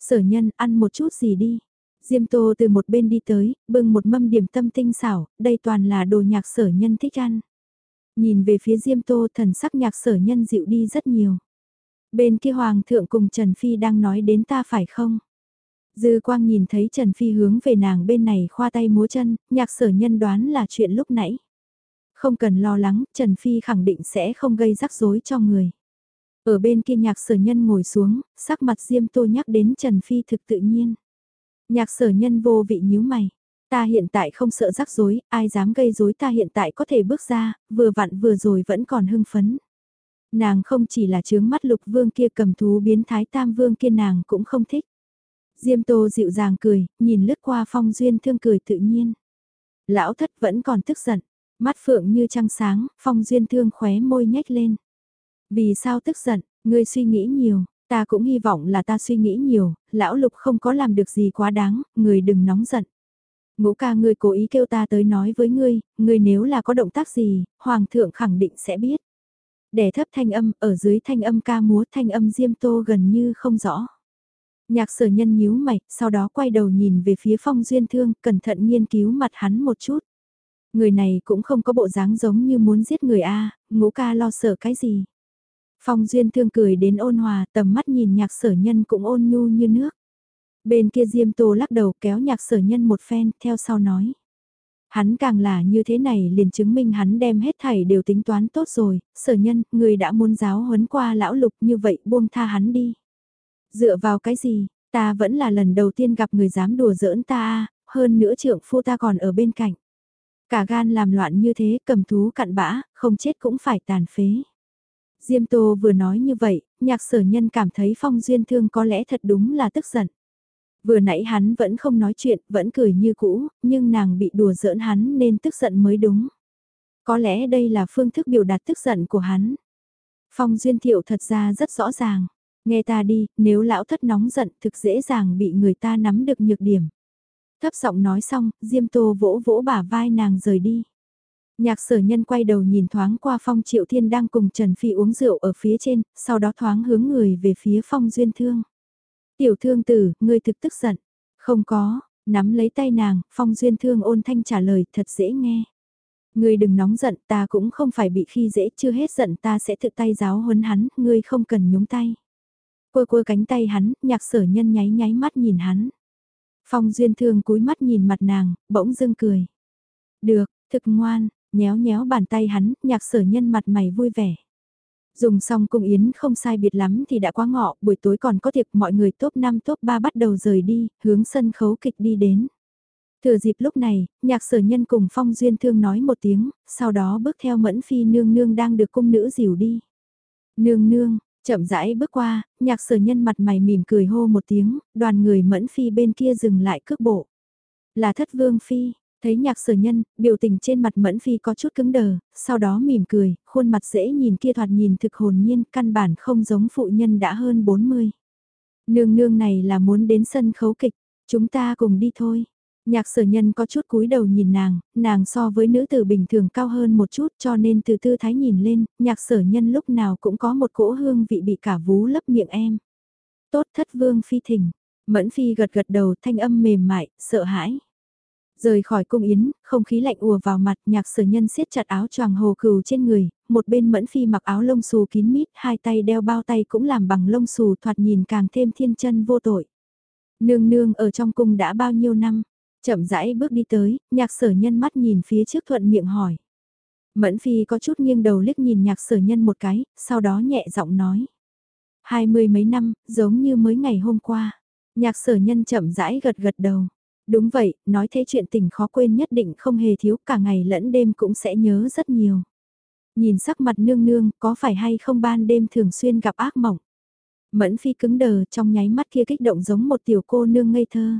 Sở nhân ăn một chút gì đi. Diêm Tô từ một bên đi tới, bưng một mâm điểm tâm tinh xảo, đây toàn là đồ nhạc sở nhân thích ăn. Nhìn về phía Diêm Tô thần sắc nhạc sở nhân dịu đi rất nhiều. Bên kia Hoàng thượng cùng Trần Phi đang nói đến ta phải không? Dư quang nhìn thấy Trần Phi hướng về nàng bên này khoa tay múa chân, nhạc sở nhân đoán là chuyện lúc nãy. Không cần lo lắng, Trần Phi khẳng định sẽ không gây rắc rối cho người. Ở bên kia nhạc sở nhân ngồi xuống, sắc mặt Diêm Tô nhắc đến Trần Phi thực tự nhiên. Nhạc sở nhân vô vị nhíu mày. Ta hiện tại không sợ rắc rối, ai dám gây rối ta hiện tại có thể bước ra, vừa vặn vừa rồi vẫn còn hưng phấn. Nàng không chỉ là chướng mắt lục vương kia cầm thú biến thái tam vương kia nàng cũng không thích. Diêm tô dịu dàng cười, nhìn lướt qua phong duyên thương cười tự nhiên. Lão thất vẫn còn tức giận, mắt phượng như trăng sáng, phong duyên thương khóe môi nhếch lên. Vì sao tức giận, ngươi suy nghĩ nhiều, ta cũng hy vọng là ta suy nghĩ nhiều, lão lục không có làm được gì quá đáng, người đừng nóng giận. Ngũ ca ngươi cố ý kêu ta tới nói với ngươi, ngươi nếu là có động tác gì, hoàng thượng khẳng định sẽ biết. Đè thấp thanh âm, ở dưới thanh âm ca múa thanh âm diêm tô gần như không rõ. Nhạc sở nhân nhíu mày, sau đó quay đầu nhìn về phía phong duyên thương, cẩn thận nghiên cứu mặt hắn một chút. Người này cũng không có bộ dáng giống như muốn giết người A, ngũ ca lo sợ cái gì. Phong duyên thương cười đến ôn hòa, tầm mắt nhìn nhạc sở nhân cũng ôn nhu như nước. Bên kia Diêm Tô lắc đầu kéo nhạc sở nhân một phen, theo sau nói. Hắn càng là như thế này liền chứng minh hắn đem hết thảy đều tính toán tốt rồi, sở nhân, người đã muốn giáo huấn qua lão lục như vậy buông tha hắn đi. Dựa vào cái gì, ta vẫn là lần đầu tiên gặp người dám đùa giỡn ta, hơn nữa trưởng phu ta còn ở bên cạnh. Cả gan làm loạn như thế cầm thú cặn bã, không chết cũng phải tàn phế. Diêm Tô vừa nói như vậy, nhạc sở nhân cảm thấy phong duyên thương có lẽ thật đúng là tức giận. Vừa nãy hắn vẫn không nói chuyện, vẫn cười như cũ, nhưng nàng bị đùa giỡn hắn nên tức giận mới đúng. Có lẽ đây là phương thức biểu đạt tức giận của hắn. Phong duyên thiệu thật ra rất rõ ràng. Nghe ta đi, nếu lão thất nóng giận thực dễ dàng bị người ta nắm được nhược điểm. Thấp giọng nói xong, Diêm Tô vỗ vỗ bả vai nàng rời đi. Nhạc sở nhân quay đầu nhìn thoáng qua phong triệu thiên đang cùng Trần Phi uống rượu ở phía trên, sau đó thoáng hướng người về phía phong duyên thương. Tiểu thương tử, ngươi thực tức giận. Không có, nắm lấy tay nàng, phong duyên thương ôn thanh trả lời thật dễ nghe. Ngươi đừng nóng giận, ta cũng không phải bị khi dễ, chưa hết giận ta sẽ tự tay giáo huấn hắn, ngươi không cần nhúng tay. Quơ quơ cánh tay hắn, nhạc sở nhân nháy nháy mắt nhìn hắn. Phong duyên thương cúi mắt nhìn mặt nàng, bỗng dưng cười. Được, thực ngoan, nhéo nhéo bàn tay hắn, nhạc sở nhân mặt mày vui vẻ. Dùng xong cung yến không sai biệt lắm thì đã quá ngọ, buổi tối còn có tiệc mọi người top 5 top 3 bắt đầu rời đi, hướng sân khấu kịch đi đến. Thừa dịp lúc này, nhạc sở nhân cùng phong duyên thương nói một tiếng, sau đó bước theo mẫn phi nương nương đang được cung nữ dìu đi. Nương nương, chậm rãi bước qua, nhạc sở nhân mặt mày mỉm cười hô một tiếng, đoàn người mẫn phi bên kia dừng lại cước bộ. Là thất vương phi, Thấy nhạc sở nhân, biểu tình trên mặt mẫn phi có chút cứng đờ, sau đó mỉm cười, khuôn mặt dễ nhìn kia thoạt nhìn thực hồn nhiên, căn bản không giống phụ nhân đã hơn 40. Nương nương này là muốn đến sân khấu kịch, chúng ta cùng đi thôi. Nhạc sở nhân có chút cúi đầu nhìn nàng, nàng so với nữ tử bình thường cao hơn một chút cho nên từ tư thái nhìn lên, nhạc sở nhân lúc nào cũng có một cỗ hương vị bị cả vú lấp miệng em. Tốt thất vương phi thỉnh, mẫn phi gật gật đầu thanh âm mềm mại, sợ hãi. Rời khỏi cung yến, không khí lạnh ùa vào mặt nhạc sở nhân siết chặt áo choàng hồ cừu trên người, một bên mẫn phi mặc áo lông xù kín mít, hai tay đeo bao tay cũng làm bằng lông xù thoạt nhìn càng thêm thiên chân vô tội. Nương nương ở trong cung đã bao nhiêu năm, chậm rãi bước đi tới, nhạc sở nhân mắt nhìn phía trước thuận miệng hỏi. Mẫn phi có chút nghiêng đầu liếc nhìn nhạc sở nhân một cái, sau đó nhẹ giọng nói. Hai mươi mấy năm, giống như mới ngày hôm qua. Nhạc sở nhân chậm rãi gật gật đầu. Đúng vậy, nói thế chuyện tình khó quên nhất định không hề thiếu cả ngày lẫn đêm cũng sẽ nhớ rất nhiều. Nhìn sắc mặt nương nương, có phải hay không ban đêm thường xuyên gặp ác mộng. Mẫn phi cứng đờ trong nháy mắt kia kích động giống một tiểu cô nương ngây thơ.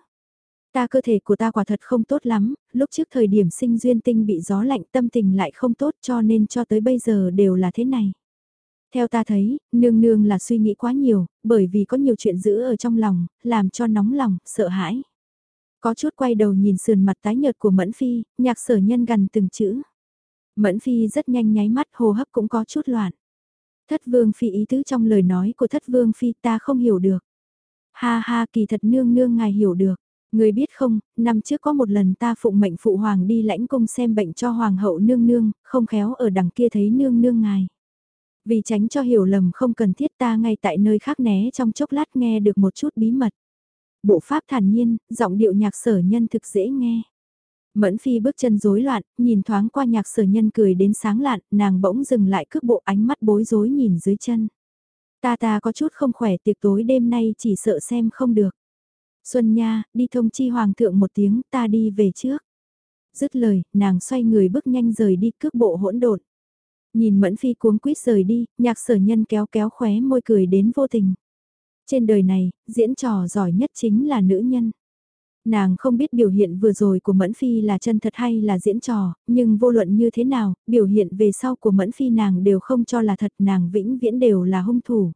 Ta cơ thể của ta quả thật không tốt lắm, lúc trước thời điểm sinh duyên tinh bị gió lạnh tâm tình lại không tốt cho nên cho tới bây giờ đều là thế này. Theo ta thấy, nương nương là suy nghĩ quá nhiều, bởi vì có nhiều chuyện giữ ở trong lòng, làm cho nóng lòng, sợ hãi. Có chút quay đầu nhìn sườn mặt tái nhợt của Mẫn Phi, nhạc sở nhân gần từng chữ. Mẫn Phi rất nhanh nháy mắt hô hấp cũng có chút loạn. Thất vương phi ý tứ trong lời nói của thất vương phi ta không hiểu được. Ha ha kỳ thật nương nương ngài hiểu được. Người biết không, năm trước có một lần ta phụng mệnh phụ hoàng đi lãnh cung xem bệnh cho hoàng hậu nương nương, không khéo ở đằng kia thấy nương nương ngài. Vì tránh cho hiểu lầm không cần thiết ta ngay tại nơi khác né trong chốc lát nghe được một chút bí mật. Bộ pháp thản nhiên, giọng điệu nhạc sở nhân thực dễ nghe. Mẫn phi bước chân rối loạn, nhìn thoáng qua nhạc sở nhân cười đến sáng lạn, nàng bỗng dừng lại cước bộ ánh mắt bối rối nhìn dưới chân. Ta ta có chút không khỏe tiệc tối đêm nay chỉ sợ xem không được. Xuân Nha, đi thông chi hoàng thượng một tiếng, ta đi về trước. Dứt lời, nàng xoay người bước nhanh rời đi cước bộ hỗn độn. Nhìn Mẫn Phi cuống quýt rời đi, nhạc sở nhân kéo kéo khóe môi cười đến vô tình. Trên đời này, diễn trò giỏi nhất chính là nữ nhân. Nàng không biết biểu hiện vừa rồi của Mẫn Phi là chân thật hay là diễn trò, nhưng vô luận như thế nào, biểu hiện về sau của Mẫn Phi nàng đều không cho là thật nàng vĩnh viễn đều là hung thủ.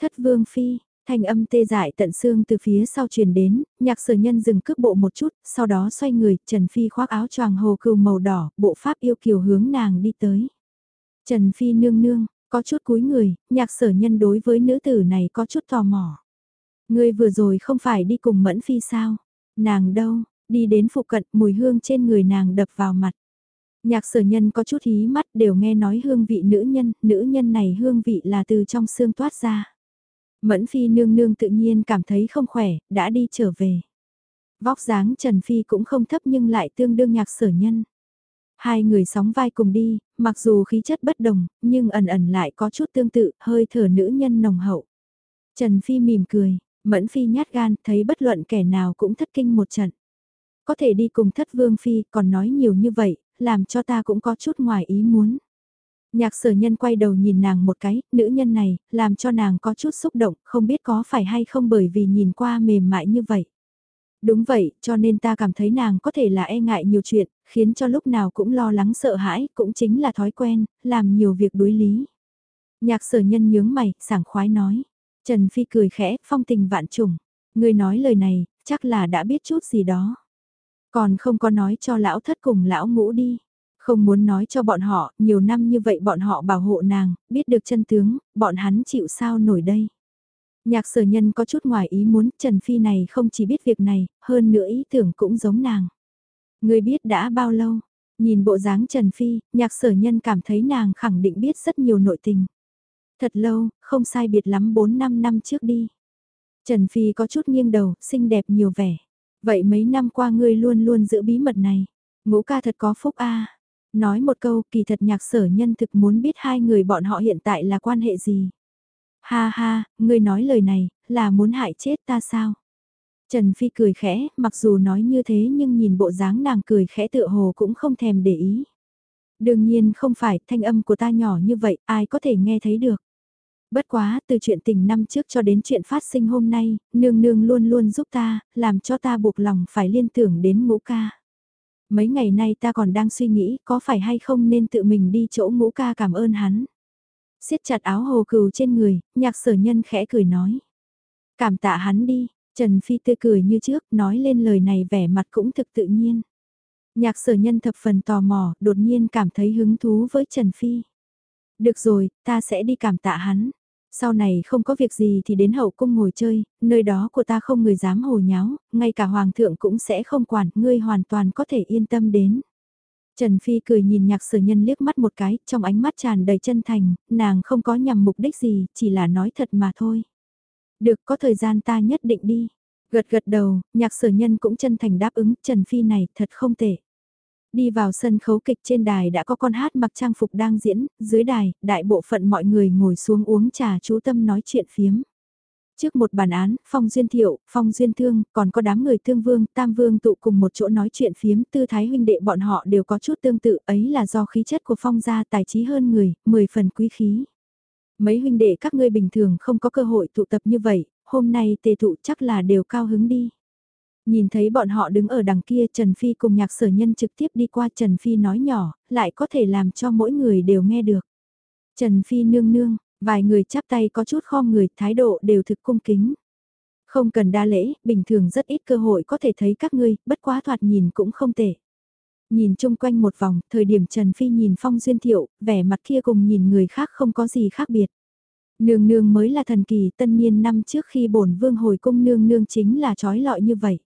Thất Vương Phi, thanh âm tê dại tận xương từ phía sau truyền đến, nhạc sở nhân dừng cước bộ một chút, sau đó xoay người, Trần Phi khoác áo choàng hồ cừu màu đỏ, bộ pháp yêu kiều hướng nàng đi tới. Trần Phi nương nương, có chút cúi người, nhạc sở nhân đối với nữ tử này có chút tò mò. Người vừa rồi không phải đi cùng Mẫn Phi sao? Nàng đâu, đi đến phụ cận mùi hương trên người nàng đập vào mặt. Nhạc sở nhân có chút hí mắt đều nghe nói hương vị nữ nhân, nữ nhân này hương vị là từ trong xương toát ra. Mẫn phi nương nương tự nhiên cảm thấy không khỏe, đã đi trở về. Vóc dáng Trần Phi cũng không thấp nhưng lại tương đương nhạc sở nhân. Hai người sóng vai cùng đi, mặc dù khí chất bất đồng, nhưng ẩn ẩn lại có chút tương tự, hơi thở nữ nhân nồng hậu. Trần Phi mỉm cười, Mẫn Phi nhát gan, thấy bất luận kẻ nào cũng thất kinh một trận. Có thể đi cùng thất vương Phi, còn nói nhiều như vậy, làm cho ta cũng có chút ngoài ý muốn. Nhạc sở nhân quay đầu nhìn nàng một cái, nữ nhân này, làm cho nàng có chút xúc động, không biết có phải hay không bởi vì nhìn qua mềm mại như vậy. Đúng vậy, cho nên ta cảm thấy nàng có thể là e ngại nhiều chuyện, khiến cho lúc nào cũng lo lắng sợ hãi, cũng chính là thói quen, làm nhiều việc đối lý. Nhạc sở nhân nhướng mày, sảng khoái nói. Trần Phi cười khẽ, phong tình vạn trùng. Người nói lời này, chắc là đã biết chút gì đó. Còn không có nói cho lão thất cùng lão ngũ đi. Không muốn nói cho bọn họ, nhiều năm như vậy bọn họ bảo hộ nàng, biết được chân tướng, bọn hắn chịu sao nổi đây. Nhạc sở nhân có chút ngoài ý muốn Trần Phi này không chỉ biết việc này, hơn nữa ý tưởng cũng giống nàng. Người biết đã bao lâu, nhìn bộ dáng Trần Phi, nhạc sở nhân cảm thấy nàng khẳng định biết rất nhiều nội tình. Thật lâu, không sai biệt lắm 4-5 năm trước đi. Trần Phi có chút nghiêng đầu, xinh đẹp nhiều vẻ. Vậy mấy năm qua ngươi luôn luôn giữ bí mật này. Ngũ ca thật có phúc a Nói một câu kỳ thật nhạc sở nhân thực muốn biết hai người bọn họ hiện tại là quan hệ gì. Ha ha, ngươi nói lời này, là muốn hại chết ta sao? Trần Phi cười khẽ, mặc dù nói như thế nhưng nhìn bộ dáng nàng cười khẽ tựa hồ cũng không thèm để ý. Đương nhiên không phải, thanh âm của ta nhỏ như vậy, ai có thể nghe thấy được. Bất quá, từ chuyện tình năm trước cho đến chuyện phát sinh hôm nay, nương nương luôn luôn giúp ta, làm cho ta buộc lòng phải liên tưởng đến ngũ ca. Mấy ngày nay ta còn đang suy nghĩ có phải hay không nên tự mình đi chỗ ngũ ca cảm ơn hắn. siết chặt áo hồ cừu trên người, nhạc sở nhân khẽ cười nói. Cảm tạ hắn đi, Trần Phi tươi cười như trước, nói lên lời này vẻ mặt cũng thực tự nhiên. Nhạc sở nhân thập phần tò mò, đột nhiên cảm thấy hứng thú với Trần Phi. Được rồi, ta sẽ đi cảm tạ hắn. Sau này không có việc gì thì đến hậu cung ngồi chơi, nơi đó của ta không người dám hồ nháo, ngay cả hoàng thượng cũng sẽ không quản, ngươi hoàn toàn có thể yên tâm đến. Trần Phi cười nhìn nhạc sở nhân liếc mắt một cái, trong ánh mắt tràn đầy chân thành, nàng không có nhằm mục đích gì, chỉ là nói thật mà thôi. Được có thời gian ta nhất định đi. Gật gật đầu, nhạc sở nhân cũng chân thành đáp ứng, Trần Phi này thật không tệ. Đi vào sân khấu kịch trên đài đã có con hát mặc trang phục đang diễn, dưới đài, đại bộ phận mọi người ngồi xuống uống trà chú tâm nói chuyện phiếm. Trước một bản án, Phong Duyên Thiệu, Phong Duyên Thương, còn có đám người Thương Vương, Tam Vương tụ cùng một chỗ nói chuyện phiếm, tư thái huynh đệ bọn họ đều có chút tương tự, ấy là do khí chất của Phong gia tài trí hơn người, mười phần quý khí. Mấy huynh đệ các ngươi bình thường không có cơ hội tụ tập như vậy, hôm nay tề thụ chắc là đều cao hứng đi. Nhìn thấy bọn họ đứng ở đằng kia Trần Phi cùng nhạc sở nhân trực tiếp đi qua Trần Phi nói nhỏ, lại có thể làm cho mỗi người đều nghe được. Trần Phi nương nương, vài người chắp tay có chút khom người, thái độ đều thực cung kính. Không cần đa lễ, bình thường rất ít cơ hội có thể thấy các ngươi, bất quá thoạt nhìn cũng không tệ. Nhìn chung quanh một vòng, thời điểm Trần Phi nhìn Phong Duyên Thiệu, vẻ mặt kia cùng nhìn người khác không có gì khác biệt. Nương nương mới là thần kỳ tân niên năm trước khi bổn vương hồi cung nương nương chính là trói lọi như vậy.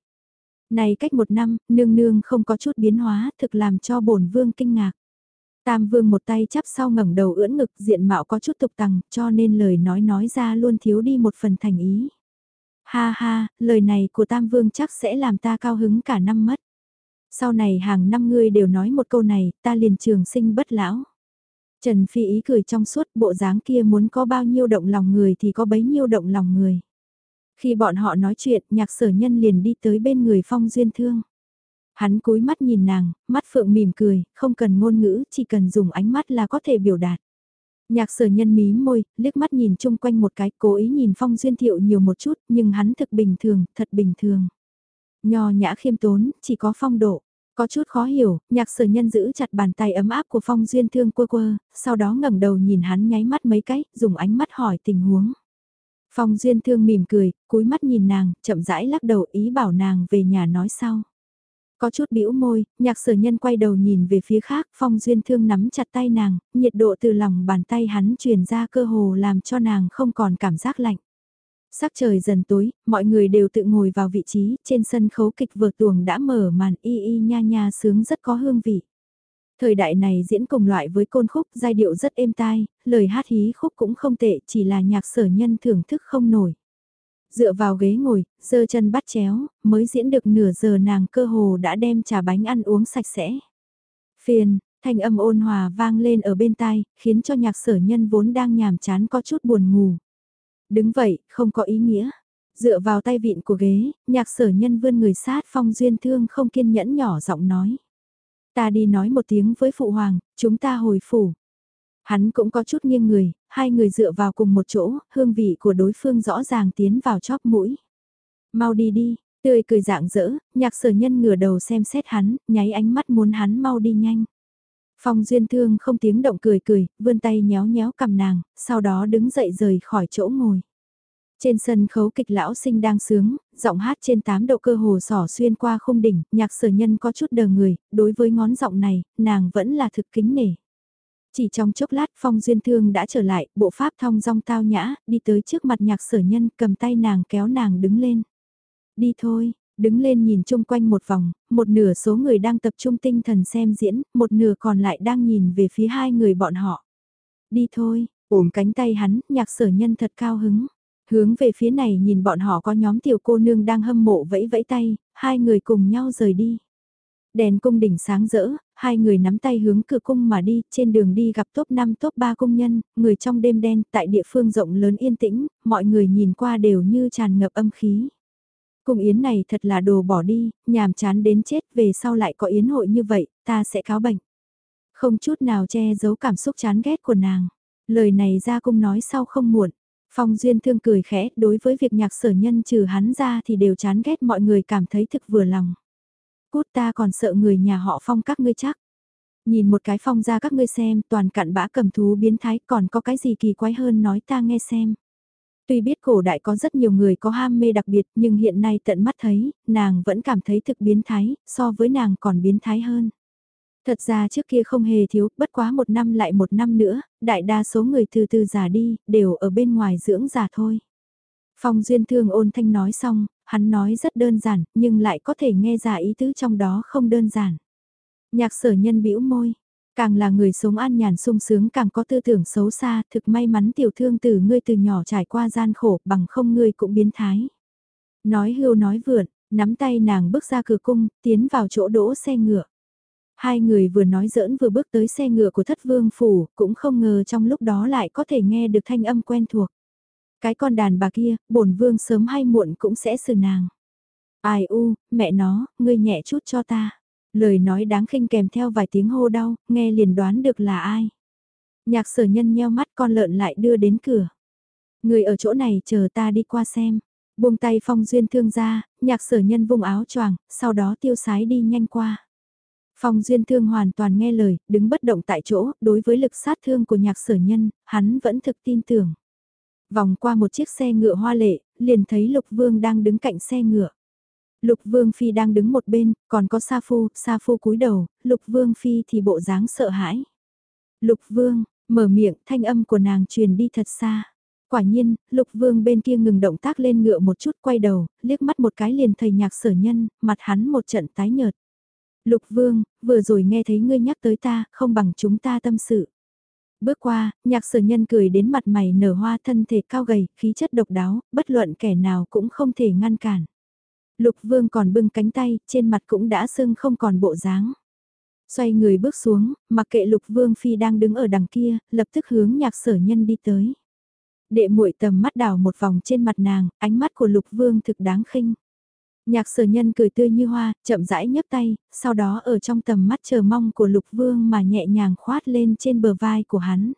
Này cách một năm, nương nương không có chút biến hóa, thực làm cho bổn vương kinh ngạc. Tam vương một tay chắp sau ngẩng đầu ưỡn ngực diện mạo có chút tục tằng, cho nên lời nói nói ra luôn thiếu đi một phần thành ý. Ha ha, lời này của Tam vương chắc sẽ làm ta cao hứng cả năm mất. Sau này hàng năm ngươi đều nói một câu này, ta liền trường sinh bất lão. Trần Phi ý cười trong suốt bộ dáng kia muốn có bao nhiêu động lòng người thì có bấy nhiêu động lòng người. Khi bọn họ nói chuyện, nhạc sở nhân liền đi tới bên người phong duyên thương. Hắn cúi mắt nhìn nàng, mắt phượng mỉm cười, không cần ngôn ngữ, chỉ cần dùng ánh mắt là có thể biểu đạt. Nhạc sở nhân mí môi, liếc mắt nhìn chung quanh một cái, cố ý nhìn phong duyên thiệu nhiều một chút, nhưng hắn thực bình thường, thật bình thường. Nho nhã khiêm tốn, chỉ có phong độ. Có chút khó hiểu, nhạc sở nhân giữ chặt bàn tay ấm áp của phong duyên thương quơ quơ, sau đó ngẩng đầu nhìn hắn nháy mắt mấy cái, dùng ánh mắt hỏi tình huống. Phong duyên thương mỉm cười, cúi mắt nhìn nàng, chậm rãi lắc đầu ý bảo nàng về nhà nói sau. Có chút bĩu môi, nhạc sở nhân quay đầu nhìn về phía khác, phong duyên thương nắm chặt tay nàng, nhiệt độ từ lòng bàn tay hắn truyền ra cơ hồ làm cho nàng không còn cảm giác lạnh. Sắc trời dần tối, mọi người đều tự ngồi vào vị trí, trên sân khấu kịch vở tuồng đã mở màn y y nha nha sướng rất có hương vị. Thời đại này diễn cùng loại với côn khúc, giai điệu rất êm tai, lời hát hí khúc cũng không tệ, chỉ là nhạc sở nhân thưởng thức không nổi. Dựa vào ghế ngồi, giơ chân bắt chéo, mới diễn được nửa giờ nàng cơ hồ đã đem trà bánh ăn uống sạch sẽ. Phiền, thanh âm ôn hòa vang lên ở bên tai, khiến cho nhạc sở nhân vốn đang nhàm chán có chút buồn ngủ. Đứng vậy, không có ý nghĩa. Dựa vào tay vịn của ghế, nhạc sở nhân vươn người sát phong duyên thương không kiên nhẫn nhỏ giọng nói. Ta đi nói một tiếng với phụ hoàng, chúng ta hồi phủ. Hắn cũng có chút nghiêng người, hai người dựa vào cùng một chỗ, hương vị của đối phương rõ ràng tiến vào chóp mũi. Mau đi đi, tươi cười dạng dỡ, nhạc sở nhân ngửa đầu xem xét hắn, nháy ánh mắt muốn hắn mau đi nhanh. Phong duyên thương không tiếng động cười cười, vươn tay nhéo nhéo cầm nàng, sau đó đứng dậy rời khỏi chỗ ngồi. Trên sân khấu kịch lão sinh đang sướng, giọng hát trên tám độ cơ hồ sỏ xuyên qua khung đỉnh, nhạc sở nhân có chút đờ người, đối với ngón giọng này, nàng vẫn là thực kính nể. Chỉ trong chốc lát phong duyên thương đã trở lại, bộ pháp thong dong tao nhã, đi tới trước mặt nhạc sở nhân cầm tay nàng kéo nàng đứng lên. Đi thôi, đứng lên nhìn chung quanh một vòng, một nửa số người đang tập trung tinh thần xem diễn, một nửa còn lại đang nhìn về phía hai người bọn họ. Đi thôi, ôm cánh tay hắn, nhạc sở nhân thật cao hứng. Hướng về phía này nhìn bọn họ có nhóm tiểu cô nương đang hâm mộ vẫy vẫy tay, hai người cùng nhau rời đi. Đèn cung đỉnh sáng rỡ, hai người nắm tay hướng cửa cung mà đi, trên đường đi gặp top 5 top 3 công nhân, người trong đêm đen, tại địa phương rộng lớn yên tĩnh, mọi người nhìn qua đều như tràn ngập âm khí. Cung yến này thật là đồ bỏ đi, nhàm chán đến chết về sau lại có yến hội như vậy, ta sẽ cáo bệnh. Không chút nào che giấu cảm xúc chán ghét của nàng. Lời này ra cung nói sau không muộn. Phong Duyên thương cười khẽ, đối với việc nhạc sở nhân trừ hắn ra thì đều chán ghét mọi người cảm thấy thực vừa lòng. Cút ta còn sợ người nhà họ Phong các ngươi chắc. Nhìn một cái Phong ra các ngươi xem, toàn cặn bã cầm thú biến thái còn có cái gì kỳ quái hơn nói ta nghe xem. Tuy biết cổ đại có rất nhiều người có ham mê đặc biệt nhưng hiện nay tận mắt thấy, nàng vẫn cảm thấy thực biến thái, so với nàng còn biến thái hơn. Thật ra trước kia không hề thiếu, bất quá một năm lại một năm nữa, đại đa số người từ từ già đi, đều ở bên ngoài dưỡng già thôi. Phong Duyên Thương ôn thanh nói xong, hắn nói rất đơn giản, nhưng lại có thể nghe ra ý tứ trong đó không đơn giản. Nhạc sở nhân bĩu môi, càng là người sống an nhàn sung sướng càng có tư tưởng xấu xa, thực may mắn tiểu thương từ ngươi từ nhỏ trải qua gian khổ, bằng không ngươi cũng biến thái. Nói hưu nói vượn, nắm tay nàng bước ra cửa cung, tiến vào chỗ đỗ xe ngựa. Hai người vừa nói giỡn vừa bước tới xe ngựa của thất vương phủ, cũng không ngờ trong lúc đó lại có thể nghe được thanh âm quen thuộc. Cái con đàn bà kia, bổn vương sớm hay muộn cũng sẽ xử nàng. Ai u, mẹ nó, ngươi nhẹ chút cho ta. Lời nói đáng khinh kèm theo vài tiếng hô đau, nghe liền đoán được là ai. Nhạc sở nhân nheo mắt con lợn lại đưa đến cửa. Người ở chỗ này chờ ta đi qua xem. Buông tay phong duyên thương ra, nhạc sở nhân vung áo choàng, sau đó tiêu sái đi nhanh qua. Phong Duyên Thương hoàn toàn nghe lời, đứng bất động tại chỗ, đối với lực sát thương của nhạc sở nhân, hắn vẫn thực tin tưởng. Vòng qua một chiếc xe ngựa hoa lệ, liền thấy Lục Vương đang đứng cạnh xe ngựa. Lục Vương Phi đang đứng một bên, còn có Sa Phu, Sa Phu cúi đầu, Lục Vương Phi thì bộ dáng sợ hãi. Lục Vương, mở miệng, thanh âm của nàng truyền đi thật xa. Quả nhiên, lục vương bên kia ngừng động tác lên ngựa một chút quay đầu, liếc mắt một cái liền thầy nhạc sở nhân, mặt hắn một trận tái nhợt. Lục vương, vừa rồi nghe thấy ngươi nhắc tới ta, không bằng chúng ta tâm sự. Bước qua, nhạc sở nhân cười đến mặt mày nở hoa thân thể cao gầy, khí chất độc đáo, bất luận kẻ nào cũng không thể ngăn cản. Lục vương còn bưng cánh tay, trên mặt cũng đã sưng không còn bộ dáng. Xoay người bước xuống, mặc kệ lục vương phi đang đứng ở đằng kia, lập tức hướng nhạc sở nhân đi tới. Đệ muội tầm mắt đảo một vòng trên mặt nàng, ánh mắt của lục vương thực đáng khinh. Nhạc sở nhân cười tươi như hoa, chậm rãi nhấc tay, sau đó ở trong tầm mắt chờ mong của lục vương mà nhẹ nhàng khoát lên trên bờ vai của hắn.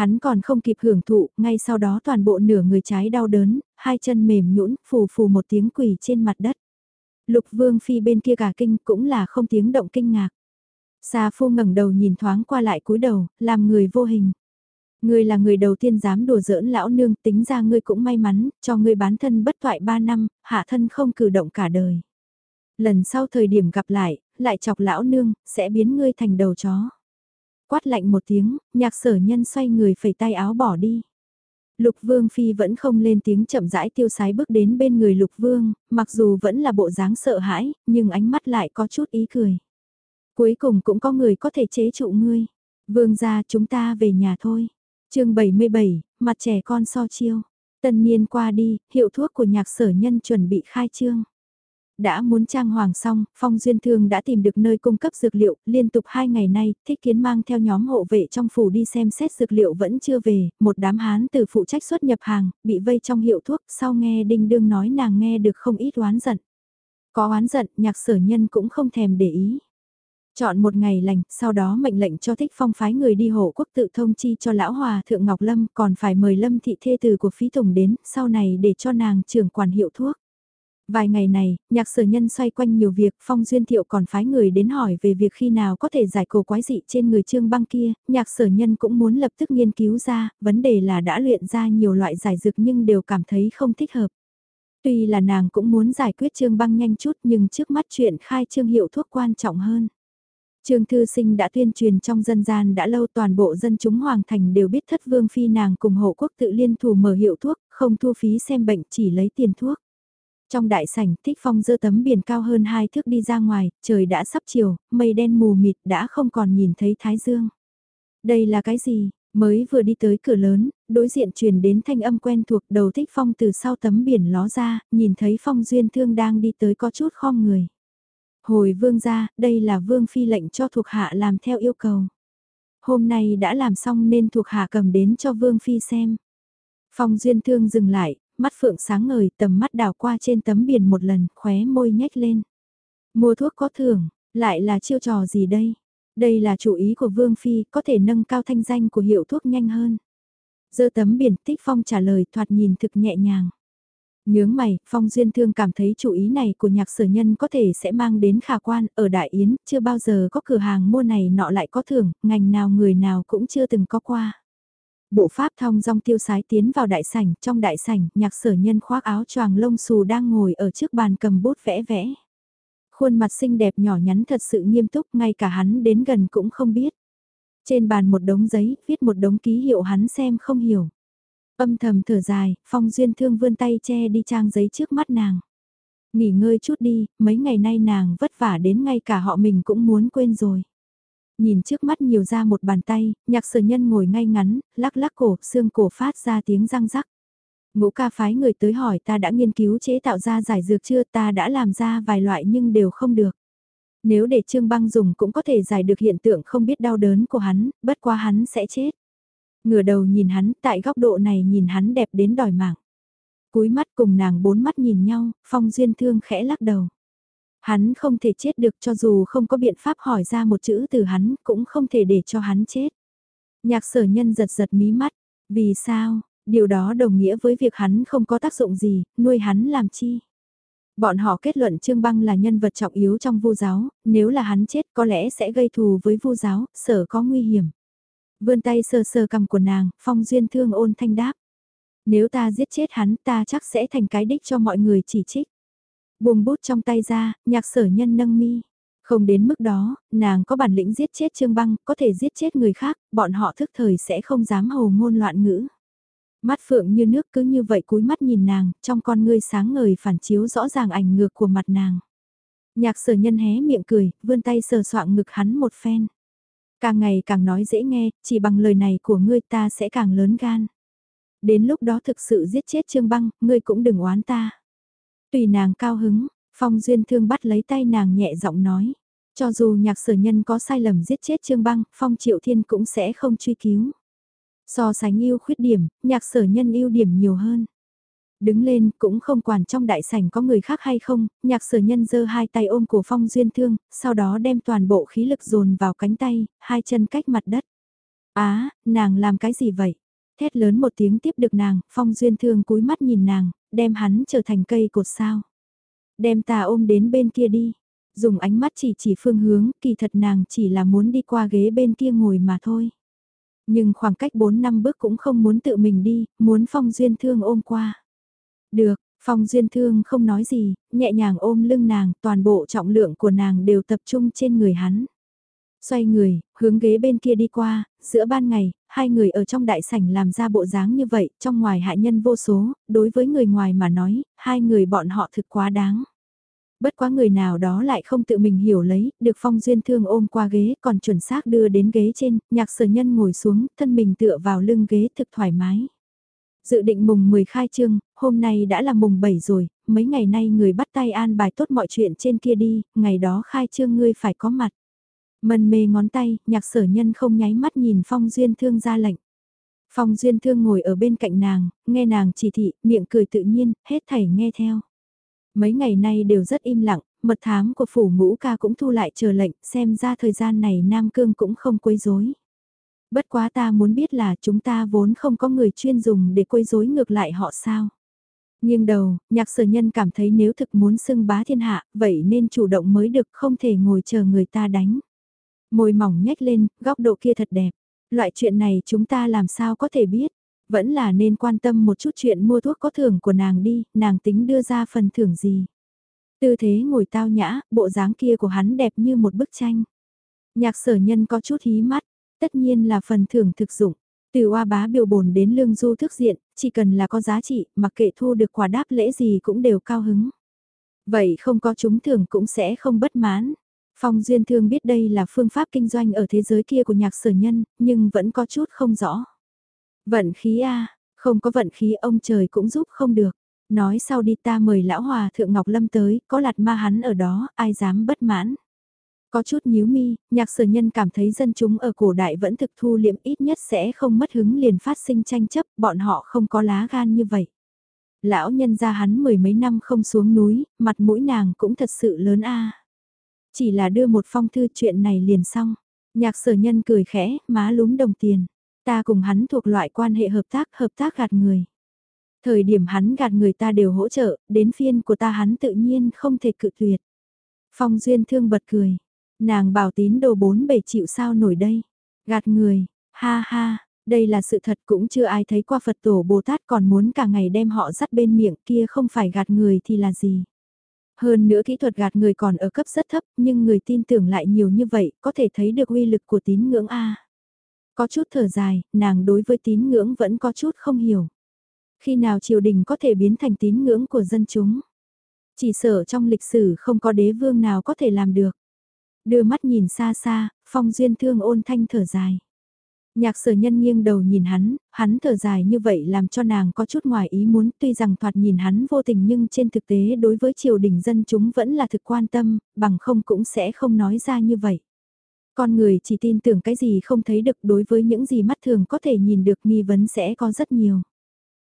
Hắn còn không kịp hưởng thụ, ngay sau đó toàn bộ nửa người trái đau đớn, hai chân mềm nhũn phù phù một tiếng quỷ trên mặt đất. Lục vương phi bên kia cả kinh cũng là không tiếng động kinh ngạc. Sa phu ngẩng đầu nhìn thoáng qua lại cúi đầu, làm người vô hình. Ngươi là người đầu tiên dám đùa giỡn lão nương, tính ra ngươi cũng may mắn, cho ngươi bán thân bất toại ba năm, hạ thân không cử động cả đời. Lần sau thời điểm gặp lại, lại chọc lão nương, sẽ biến ngươi thành đầu chó. Quát lạnh một tiếng, nhạc sở nhân xoay người phẩy tay áo bỏ đi. Lục Vương Phi vẫn không lên tiếng chậm rãi tiêu sái bước đến bên người Lục Vương, mặc dù vẫn là bộ dáng sợ hãi, nhưng ánh mắt lại có chút ý cười. Cuối cùng cũng có người có thể chế trụ ngươi. Vương gia chúng ta về nhà thôi chương 77, mặt trẻ con so chiêu. Tân niên qua đi, hiệu thuốc của nhạc sở nhân chuẩn bị khai trương. Đã muốn trang hoàng xong, Phong Duyên Thương đã tìm được nơi cung cấp dược liệu, liên tục hai ngày nay, Thích Kiến mang theo nhóm hộ vệ trong phủ đi xem xét dược liệu vẫn chưa về, một đám hán từ phụ trách xuất nhập hàng, bị vây trong hiệu thuốc, sau nghe Đinh Đương nói nàng nghe được không ít oán giận. Có oán giận, nhạc sở nhân cũng không thèm để ý. Chọn một ngày lành, sau đó mệnh lệnh cho thích phong phái người đi hộ quốc tự thông chi cho lão hòa thượng Ngọc Lâm, còn phải mời Lâm thị thê từ của phí tùng đến, sau này để cho nàng trưởng quản hiệu thuốc. Vài ngày này, nhạc sở nhân xoay quanh nhiều việc, Phong Duyên Thiệu còn phái người đến hỏi về việc khi nào có thể giải cổ quái dị trên người trương băng kia, nhạc sở nhân cũng muốn lập tức nghiên cứu ra, vấn đề là đã luyện ra nhiều loại giải dược nhưng đều cảm thấy không thích hợp. Tuy là nàng cũng muốn giải quyết trương băng nhanh chút nhưng trước mắt chuyện khai trương hiệu thuốc quan trọng hơn. Trương Thư Sinh đã tuyên truyền trong dân gian đã lâu toàn bộ dân chúng Hoàng Thành đều biết thất vương phi nàng cùng hộ quốc tự liên thủ mở hiệu thuốc, không thu phí xem bệnh chỉ lấy tiền thuốc. Trong đại sảnh, Thích Phong dơ tấm biển cao hơn hai thước đi ra ngoài, trời đã sắp chiều, mây đen mù mịt đã không còn nhìn thấy Thái Dương. Đây là cái gì? Mới vừa đi tới cửa lớn, đối diện truyền đến thanh âm quen thuộc đầu Thích Phong từ sau tấm biển ló ra, nhìn thấy Phong Duyên Thương đang đi tới có chút khom người. Hồi vương gia, đây là vương phi lệnh cho thuộc hạ làm theo yêu cầu. Hôm nay đã làm xong nên thuộc hạ cầm đến cho vương phi xem. Phong duyên thương dừng lại, mắt phượng sáng ngời tầm mắt đảo qua trên tấm biển một lần, khóe môi nhếch lên. Mua thuốc có thưởng, lại là chiêu trò gì đây? Đây là chủ ý của Vương Phi, có thể nâng cao thanh danh của hiệu thuốc nhanh hơn. Dơ tấm biển tích phong trả lời thoạt nhìn thực nhẹ nhàng. Nhướng mày, Phong Duyên Thương cảm thấy chủ ý này của nhạc sở nhân có thể sẽ mang đến khả quan, ở Đại Yến, chưa bao giờ có cửa hàng mua này nọ lại có thưởng, ngành nào người nào cũng chưa từng có qua. Bộ pháp thong dong tiêu sái tiến vào đại sảnh, trong đại sảnh, nhạc sở nhân khoác áo choàng lông xù đang ngồi ở trước bàn cầm bút vẽ vẽ. Khuôn mặt xinh đẹp nhỏ nhắn thật sự nghiêm túc, ngay cả hắn đến gần cũng không biết. Trên bàn một đống giấy, viết một đống ký hiệu hắn xem không hiểu. Âm thầm thở dài, Phong Duyên Thương vươn tay che đi trang giấy trước mắt nàng. Nghỉ ngơi chút đi, mấy ngày nay nàng vất vả đến ngay cả họ mình cũng muốn quên rồi. Nhìn trước mắt nhiều ra một bàn tay, nhạc sở nhân ngồi ngay ngắn, lắc lắc cổ, xương cổ phát ra tiếng răng rắc. Ngũ ca phái người tới hỏi ta đã nghiên cứu chế tạo ra giải dược chưa ta đã làm ra vài loại nhưng đều không được. Nếu để Trương Băng dùng cũng có thể giải được hiện tượng không biết đau đớn của hắn, bất quá hắn sẽ chết. Ngửa đầu nhìn hắn, tại góc độ này nhìn hắn đẹp đến đòi mạng. Cúi mắt cùng nàng bốn mắt nhìn nhau, phong duyên thương khẽ lắc đầu. Hắn không thể chết được cho dù không có biện pháp hỏi ra một chữ từ hắn, cũng không thể để cho hắn chết. Nhạc sở nhân giật giật mí mắt, vì sao, điều đó đồng nghĩa với việc hắn không có tác dụng gì, nuôi hắn làm chi. Bọn họ kết luận Trương Băng là nhân vật trọng yếu trong vu giáo, nếu là hắn chết có lẽ sẽ gây thù với vu giáo, sở có nguy hiểm. Vươn tay sờ sờ cầm của nàng, phong duyên thương ôn thanh đáp. Nếu ta giết chết hắn ta chắc sẽ thành cái đích cho mọi người chỉ trích. Buông bút trong tay ra, nhạc sở nhân nâng mi. Không đến mức đó, nàng có bản lĩnh giết chết Trương Băng, có thể giết chết người khác, bọn họ thức thời sẽ không dám hồ ngôn loạn ngữ. Mắt phượng như nước cứ như vậy cúi mắt nhìn nàng, trong con ngươi sáng ngời phản chiếu rõ ràng ảnh ngược của mặt nàng. Nhạc sở nhân hé miệng cười, vươn tay sờ soạng ngực hắn một phen. Càng ngày càng nói dễ nghe, chỉ bằng lời này của ngươi ta sẽ càng lớn gan. Đến lúc đó thực sự giết chết Trương Băng, ngươi cũng đừng oán ta. Tùy nàng cao hứng, Phong Duyên Thương bắt lấy tay nàng nhẹ giọng nói. Cho dù nhạc sở nhân có sai lầm giết chết Trương Băng, Phong Triệu Thiên cũng sẽ không truy cứu. So sánh yêu khuyết điểm, nhạc sở nhân ưu điểm nhiều hơn. Đứng lên cũng không quản trong đại sảnh có người khác hay không, nhạc sở nhân giơ hai tay ôm cổ phong duyên thương, sau đó đem toàn bộ khí lực dồn vào cánh tay, hai chân cách mặt đất. Á, nàng làm cái gì vậy? Thét lớn một tiếng tiếp được nàng, phong duyên thương cúi mắt nhìn nàng, đem hắn trở thành cây cột sao. Đem ta ôm đến bên kia đi. Dùng ánh mắt chỉ chỉ phương hướng, kỳ thật nàng chỉ là muốn đi qua ghế bên kia ngồi mà thôi. Nhưng khoảng cách 4 năm bước cũng không muốn tự mình đi, muốn Phong Duyên Thương ôm qua. Được, Phong Duyên Thương không nói gì, nhẹ nhàng ôm lưng nàng, toàn bộ trọng lượng của nàng đều tập trung trên người hắn. Xoay người, hướng ghế bên kia đi qua, giữa ban ngày, hai người ở trong đại sảnh làm ra bộ dáng như vậy, trong ngoài hại nhân vô số, đối với người ngoài mà nói, hai người bọn họ thực quá đáng. Bất quá người nào đó lại không tự mình hiểu lấy, được phong duyên thương ôm qua ghế còn chuẩn xác đưa đến ghế trên, nhạc sở nhân ngồi xuống, thân mình tựa vào lưng ghế thực thoải mái. Dự định mùng 10 khai trương, hôm nay đã là mùng 7 rồi, mấy ngày nay người bắt tay an bài tốt mọi chuyện trên kia đi, ngày đó khai trương ngươi phải có mặt. Mần mê ngón tay, nhạc sở nhân không nháy mắt nhìn Phong Duyên Thương ra lệnh. Phong Duyên Thương ngồi ở bên cạnh nàng, nghe nàng chỉ thị, miệng cười tự nhiên, hết thảy nghe theo. Mấy ngày nay đều rất im lặng, mật thám của phủ ngũ ca cũng thu lại chờ lệnh, xem ra thời gian này Nam Cương cũng không quấy rối. Bất quá ta muốn biết là chúng ta vốn không có người chuyên dùng để quấy rối ngược lại họ sao. Nhưng đầu, nhạc sở nhân cảm thấy nếu thực muốn xưng bá thiên hạ, vậy nên chủ động mới được không thể ngồi chờ người ta đánh. Môi mỏng nhếch lên, góc độ kia thật đẹp. Loại chuyện này chúng ta làm sao có thể biết. Vẫn là nên quan tâm một chút chuyện mua thuốc có thưởng của nàng đi, nàng tính đưa ra phần thưởng gì. Tư thế ngồi tao nhã, bộ dáng kia của hắn đẹp như một bức tranh. Nhạc sở nhân có chút hí mắt, tất nhiên là phần thưởng thực dụng. Từ oa bá biểu bồn đến lương du thức diện, chỉ cần là có giá trị, mặc kệ thu được quả đáp lễ gì cũng đều cao hứng. Vậy không có chúng thưởng cũng sẽ không bất mãn. Phong Duyên Thương biết đây là phương pháp kinh doanh ở thế giới kia của nhạc sở nhân, nhưng vẫn có chút không rõ. Vận khí a không có vận khí ông trời cũng giúp không được. Nói sau đi ta mời lão hòa thượng Ngọc Lâm tới, có lạt ma hắn ở đó, ai dám bất mãn. Có chút nhíu mi, nhạc sở nhân cảm thấy dân chúng ở cổ đại vẫn thực thu liệm ít nhất sẽ không mất hứng liền phát sinh tranh chấp, bọn họ không có lá gan như vậy. Lão nhân ra hắn mười mấy năm không xuống núi, mặt mũi nàng cũng thật sự lớn a chỉ là đưa một phong thư chuyện này liền xong. Nhạc sở nhân cười khẽ, má lúm đồng tiền. Ta cùng hắn thuộc loại quan hệ hợp tác, hợp tác gạt người. Thời điểm hắn gạt người ta đều hỗ trợ, đến phiên của ta hắn tự nhiên không thể cự tuyệt. Phong Duyên thương bật cười. Nàng bảo tín đồ bốn bảy chịu sao nổi đây. Gạt người, ha ha, đây là sự thật cũng chưa ai thấy qua Phật tổ Bồ Tát còn muốn cả ngày đem họ dắt bên miệng kia không phải gạt người thì là gì. Hơn nữa kỹ thuật gạt người còn ở cấp rất thấp nhưng người tin tưởng lại nhiều như vậy có thể thấy được uy lực của tín ngưỡng A. Có chút thở dài, nàng đối với tín ngưỡng vẫn có chút không hiểu. Khi nào triều đình có thể biến thành tín ngưỡng của dân chúng? Chỉ sợ trong lịch sử không có đế vương nào có thể làm được. Đưa mắt nhìn xa xa, phong duyên thương ôn thanh thở dài. Nhạc sở nhân nghiêng đầu nhìn hắn, hắn thở dài như vậy làm cho nàng có chút ngoài ý muốn tuy rằng thoạt nhìn hắn vô tình nhưng trên thực tế đối với triều đình dân chúng vẫn là thực quan tâm, bằng không cũng sẽ không nói ra như vậy. Con người chỉ tin tưởng cái gì không thấy được đối với những gì mắt thường có thể nhìn được nghi vấn sẽ có rất nhiều.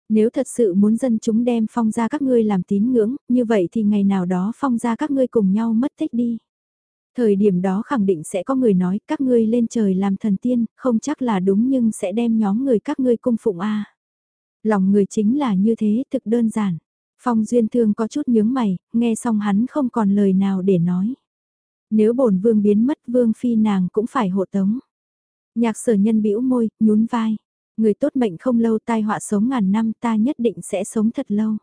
Nếu thật sự muốn dân chúng đem phong ra các ngươi làm tín ngưỡng, như vậy thì ngày nào đó phong ra các ngươi cùng nhau mất tích đi. Thời điểm đó khẳng định sẽ có người nói các ngươi lên trời làm thần tiên, không chắc là đúng nhưng sẽ đem nhóm người các ngươi cung phụng A. Lòng người chính là như thế thực đơn giản. Phong Duyên Thương có chút nhướng mày, nghe xong hắn không còn lời nào để nói. Nếu bổn vương biến mất vương phi nàng cũng phải hộ tống. Nhạc sở nhân bĩu môi, nhún vai. Người tốt mệnh không lâu tai họa sống ngàn năm ta nhất định sẽ sống thật lâu.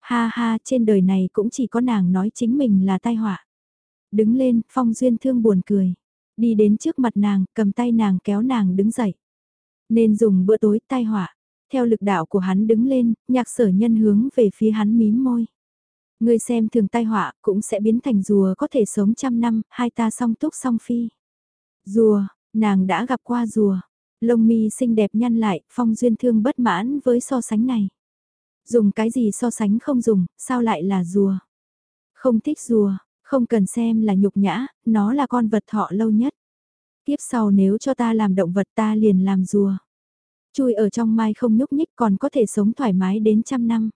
Ha ha, trên đời này cũng chỉ có nàng nói chính mình là tai họa. Đứng lên, phong duyên thương buồn cười. Đi đến trước mặt nàng, cầm tay nàng kéo nàng đứng dậy. Nên dùng bữa tối tai họa. Theo lực đạo của hắn đứng lên, nhạc sở nhân hướng về phía hắn mím môi. Ngươi xem thường tai họa cũng sẽ biến thành rùa có thể sống trăm năm, hai ta song túc song phi. Rùa, nàng đã gặp qua rùa. Lông mi xinh đẹp nhăn lại, phong duyên thương bất mãn với so sánh này. Dùng cái gì so sánh không dùng, sao lại là rùa? Không thích rùa, không cần xem là nhục nhã, nó là con vật thọ lâu nhất. Tiếp sau nếu cho ta làm động vật ta liền làm rùa. Chui ở trong mai không nhúc nhích còn có thể sống thoải mái đến trăm năm.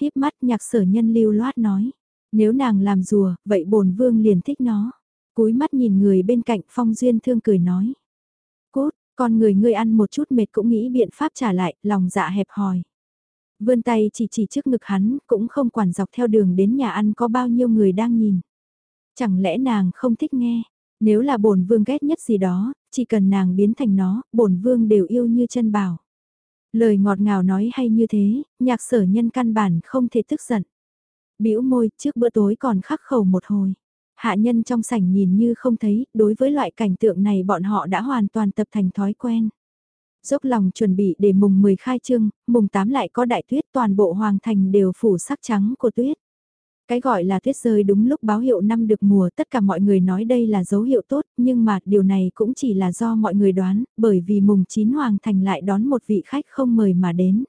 hiếp mắt nhạc sở nhân lưu loát nói. Nếu nàng làm rùa, vậy bổn vương liền thích nó. Cúi mắt nhìn người bên cạnh phong duyên thương cười nói. Cốt, con người ngươi ăn một chút mệt cũng nghĩ biện pháp trả lại, lòng dạ hẹp hòi. Vươn tay chỉ chỉ trước ngực hắn, cũng không quản dọc theo đường đến nhà ăn có bao nhiêu người đang nhìn. Chẳng lẽ nàng không thích nghe, nếu là bổn vương ghét nhất gì đó, chỉ cần nàng biến thành nó, bổn vương đều yêu như chân bảo. Lời ngọt ngào nói hay như thế, nhạc sở nhân căn bản không thể tức giận. bĩu môi trước bữa tối còn khắc khẩu một hồi. Hạ nhân trong sảnh nhìn như không thấy, đối với loại cảnh tượng này bọn họ đã hoàn toàn tập thành thói quen. Dốc lòng chuẩn bị để mùng 10 khai trương, mùng 8 lại có đại tuyết toàn bộ hoàng thành đều phủ sắc trắng của tuyết. Cái gọi là tuyết rơi đúng lúc báo hiệu năm được mùa tất cả mọi người nói đây là dấu hiệu tốt nhưng mà điều này cũng chỉ là do mọi người đoán bởi vì mùng 9 Hoàng Thành lại đón một vị khách không mời mà đến.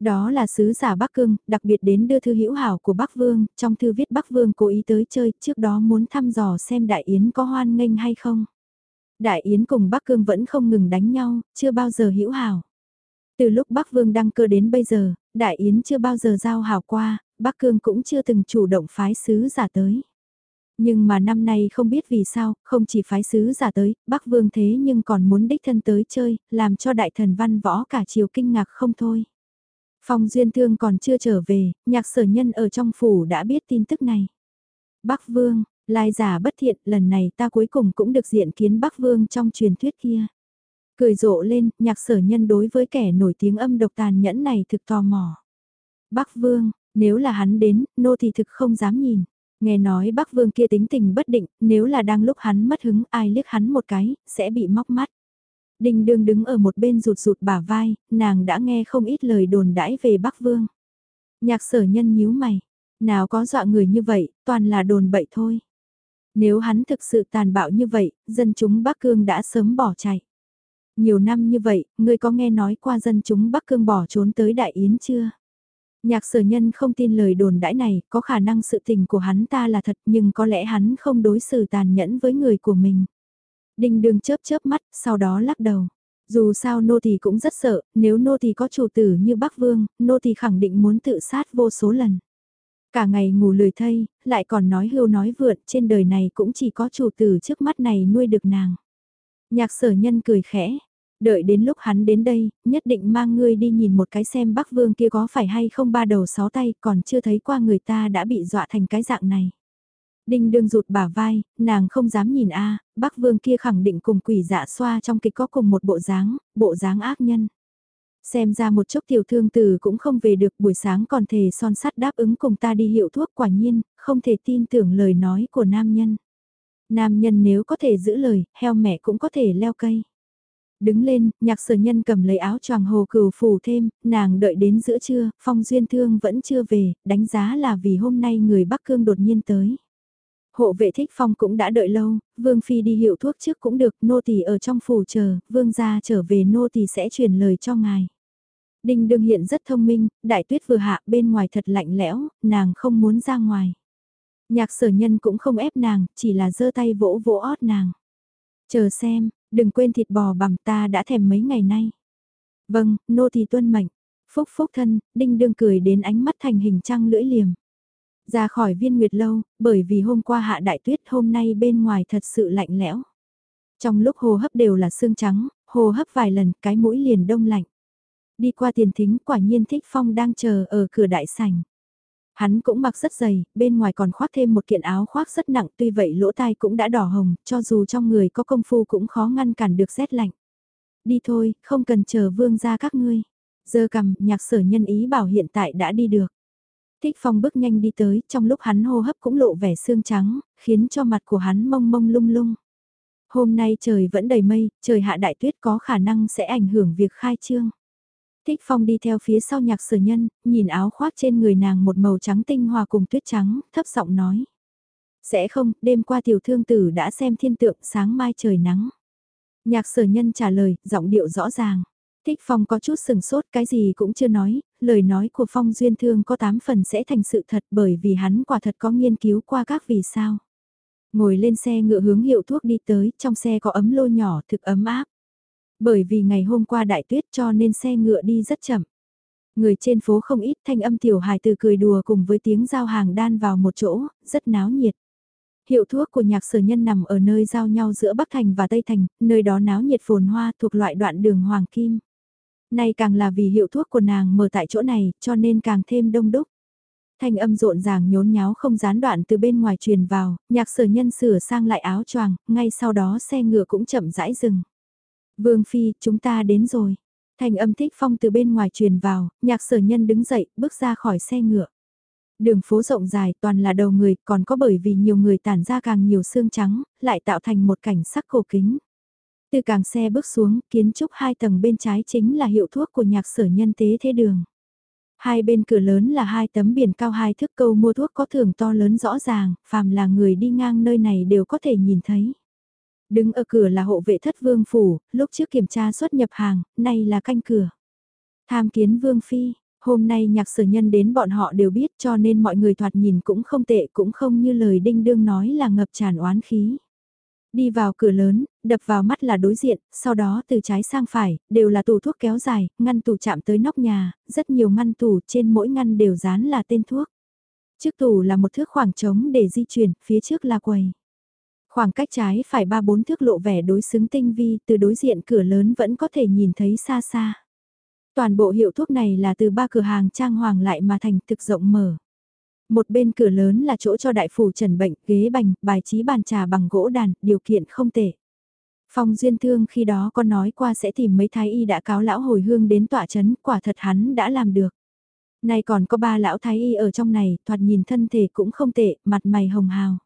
Đó là sứ giả Bắc Cương, đặc biệt đến đưa thư hữu hảo của Bắc Vương, trong thư viết Bắc Vương cố ý tới chơi, trước đó muốn thăm dò xem Đại Yến có hoan nghênh hay không. Đại Yến cùng Bắc Cương vẫn không ngừng đánh nhau, chưa bao giờ hữu hảo. Từ lúc Bắc Vương đăng cơ đến bây giờ, Đại Yến chưa bao giờ giao hảo qua, Bắc Cương cũng chưa từng chủ động phái sứ giả tới. Nhưng mà năm nay không biết vì sao, không chỉ phái sứ giả tới, Bắc Vương thế nhưng còn muốn đích thân tới chơi, làm cho đại thần văn võ cả chiều kinh ngạc không thôi. Phong Duyên Thương còn chưa trở về, nhạc sở nhân ở trong phủ đã biết tin tức này. Bắc Vương, lai giả bất thiện, lần này ta cuối cùng cũng được diện kiến Bắc Vương trong truyền thuyết kia. Cười rộ lên, nhạc sở nhân đối với kẻ nổi tiếng âm độc tàn nhẫn này thực tò mò. Bắc Vương, nếu là hắn đến, nô thì thực không dám nhìn. Nghe nói Bắc Vương kia tính tình bất định, nếu là đang lúc hắn mất hứng ai liếc hắn một cái, sẽ bị móc mắt. Đình đường đứng ở một bên rụt rụt bả vai, nàng đã nghe không ít lời đồn đãi về Bắc Vương. Nhạc sở nhân nhíu mày, nào có dọa người như vậy, toàn là đồn bậy thôi. Nếu hắn thực sự tàn bạo như vậy, dân chúng Bắc Cương đã sớm bỏ chạy. Nhiều năm như vậy, ngươi có nghe nói qua dân chúng Bắc Cương bỏ trốn tới Đại Yến chưa? Nhạc sở nhân không tin lời đồn đãi này, có khả năng sự tình của hắn ta là thật nhưng có lẽ hắn không đối xử tàn nhẫn với người của mình. Đinh đường chớp chớp mắt, sau đó lắc đầu. Dù sao nô thì cũng rất sợ, nếu nô thì có chủ tử như Bắc Vương, nô thì khẳng định muốn tự sát vô số lần. Cả ngày ngủ lười thay, lại còn nói hưu nói vượn, trên đời này cũng chỉ có chủ tử trước mắt này nuôi được nàng. Nhạc sở nhân cười khẽ, Đợi đến lúc hắn đến đây, nhất định mang ngươi đi nhìn một cái xem Bắc Vương kia có phải hay không ba đầu sáu tay còn chưa thấy qua người ta đã bị dọa thành cái dạng này. Đinh đương rụt bả vai, nàng không dám nhìn a Bắc Vương kia khẳng định cùng quỷ dạ xoa trong kịch có cùng một bộ dáng, bộ dáng ác nhân. Xem ra một chốc tiểu thương tử cũng không về được buổi sáng còn thề son sắt đáp ứng cùng ta đi hiệu thuốc quả nhiên, không thể tin tưởng lời nói của nam nhân. Nam nhân nếu có thể giữ lời, heo mẹ cũng có thể leo cây. Đứng lên, nhạc sở nhân cầm lấy áo choàng hồ cừu phủ thêm, nàng đợi đến giữa trưa, phong duyên thương vẫn chưa về, đánh giá là vì hôm nay người Bắc Cương đột nhiên tới. Hộ vệ thích phong cũng đã đợi lâu, vương phi đi hiệu thuốc trước cũng được, nô tỳ ở trong phủ chờ, vương gia trở về nô tỳ sẽ truyền lời cho ngài. Đinh đương hiện rất thông minh, đại tuyết vừa hạ bên ngoài thật lạnh lẽo, nàng không muốn ra ngoài. Nhạc sở nhân cũng không ép nàng, chỉ là giơ tay vỗ vỗ ót nàng. Chờ xem, Đừng quên thịt bò bằm ta đã thèm mấy ngày nay. Vâng, nô thì tuân mệnh. Phúc phúc thân, đinh đương cười đến ánh mắt thành hình trăng lưỡi liềm. Ra khỏi viên nguyệt lâu, bởi vì hôm qua hạ đại tuyết hôm nay bên ngoài thật sự lạnh lẽo. Trong lúc hô hấp đều là xương trắng, hô hấp vài lần cái mũi liền đông lạnh. Đi qua tiền thính quả nhiên thích phong đang chờ ở cửa đại sảnh. Hắn cũng mặc rất dày, bên ngoài còn khoác thêm một kiện áo khoác rất nặng tuy vậy lỗ tai cũng đã đỏ hồng, cho dù trong người có công phu cũng khó ngăn cản được rét lạnh. Đi thôi, không cần chờ vương ra các ngươi. Giờ cầm, nhạc sở nhân ý bảo hiện tại đã đi được. Thích phong bước nhanh đi tới, trong lúc hắn hô hấp cũng lộ vẻ xương trắng, khiến cho mặt của hắn mông mông lung lung. Hôm nay trời vẫn đầy mây, trời hạ đại tuyết có khả năng sẽ ảnh hưởng việc khai trương. Thích Phong đi theo phía sau nhạc sở nhân, nhìn áo khoác trên người nàng một màu trắng tinh hòa cùng tuyết trắng, thấp giọng nói. Sẽ không, đêm qua tiểu thương tử đã xem thiên tượng sáng mai trời nắng. Nhạc sở nhân trả lời, giọng điệu rõ ràng. Thích Phong có chút sừng sốt cái gì cũng chưa nói, lời nói của Phong Duyên Thương có 8 phần sẽ thành sự thật bởi vì hắn quả thật có nghiên cứu qua các vì sao. Ngồi lên xe ngựa hướng hiệu thuốc đi tới, trong xe có ấm lô nhỏ thực ấm áp. Bởi vì ngày hôm qua đại tuyết cho nên xe ngựa đi rất chậm. Người trên phố không ít thanh âm tiểu hài từ cười đùa cùng với tiếng giao hàng đan vào một chỗ, rất náo nhiệt. Hiệu thuốc của nhạc sở nhân nằm ở nơi giao nhau giữa Bắc Thành và Tây Thành, nơi đó náo nhiệt phồn hoa thuộc loại đoạn đường Hoàng Kim. Nay càng là vì hiệu thuốc của nàng mở tại chỗ này, cho nên càng thêm đông đúc. Thanh âm rộn ràng nhốn nháo không gián đoạn từ bên ngoài truyền vào, nhạc sở nhân sửa sang lại áo choàng, ngay sau đó xe ngựa cũng chậm rãi dừng. Vương Phi, chúng ta đến rồi. Thành âm thích phong từ bên ngoài truyền vào, nhạc sở nhân đứng dậy, bước ra khỏi xe ngựa. Đường phố rộng dài toàn là đầu người, còn có bởi vì nhiều người tản ra càng nhiều xương trắng, lại tạo thành một cảnh sắc cổ kính. Từ càng xe bước xuống, kiến trúc hai tầng bên trái chính là hiệu thuốc của nhạc sở nhân tế thế đường. Hai bên cửa lớn là hai tấm biển cao hai thước câu mua thuốc có thưởng to lớn rõ ràng, phàm là người đi ngang nơi này đều có thể nhìn thấy. Đứng ở cửa là hộ vệ thất vương phủ, lúc trước kiểm tra xuất nhập hàng, nay là canh cửa. Tham kiến vương phi, hôm nay nhạc sở nhân đến bọn họ đều biết cho nên mọi người thoạt nhìn cũng không tệ cũng không như lời đinh đương nói là ngập tràn oán khí. Đi vào cửa lớn, đập vào mắt là đối diện, sau đó từ trái sang phải, đều là tủ thuốc kéo dài, ngăn tủ chạm tới nóc nhà, rất nhiều ngăn tủ trên mỗi ngăn đều dán là tên thuốc. Trước tủ là một thước khoảng trống để di chuyển, phía trước là quầy. Khoảng cách trái phải ba bốn thước lộ vẻ đối xứng tinh vi, từ đối diện cửa lớn vẫn có thể nhìn thấy xa xa. Toàn bộ hiệu thuốc này là từ ba cửa hàng trang hoàng lại mà thành thực rộng mở. Một bên cửa lớn là chỗ cho đại phủ trần bệnh, ghế bành, bài trí bàn trà bằng gỗ đàn, điều kiện không tệ. Phong Duyên Thương khi đó có nói qua sẽ tìm mấy thái y đã cáo lão hồi hương đến tỏa chấn, quả thật hắn đã làm được. Nay còn có ba lão thái y ở trong này, thoạt nhìn thân thể cũng không tệ, mặt mày hồng hào.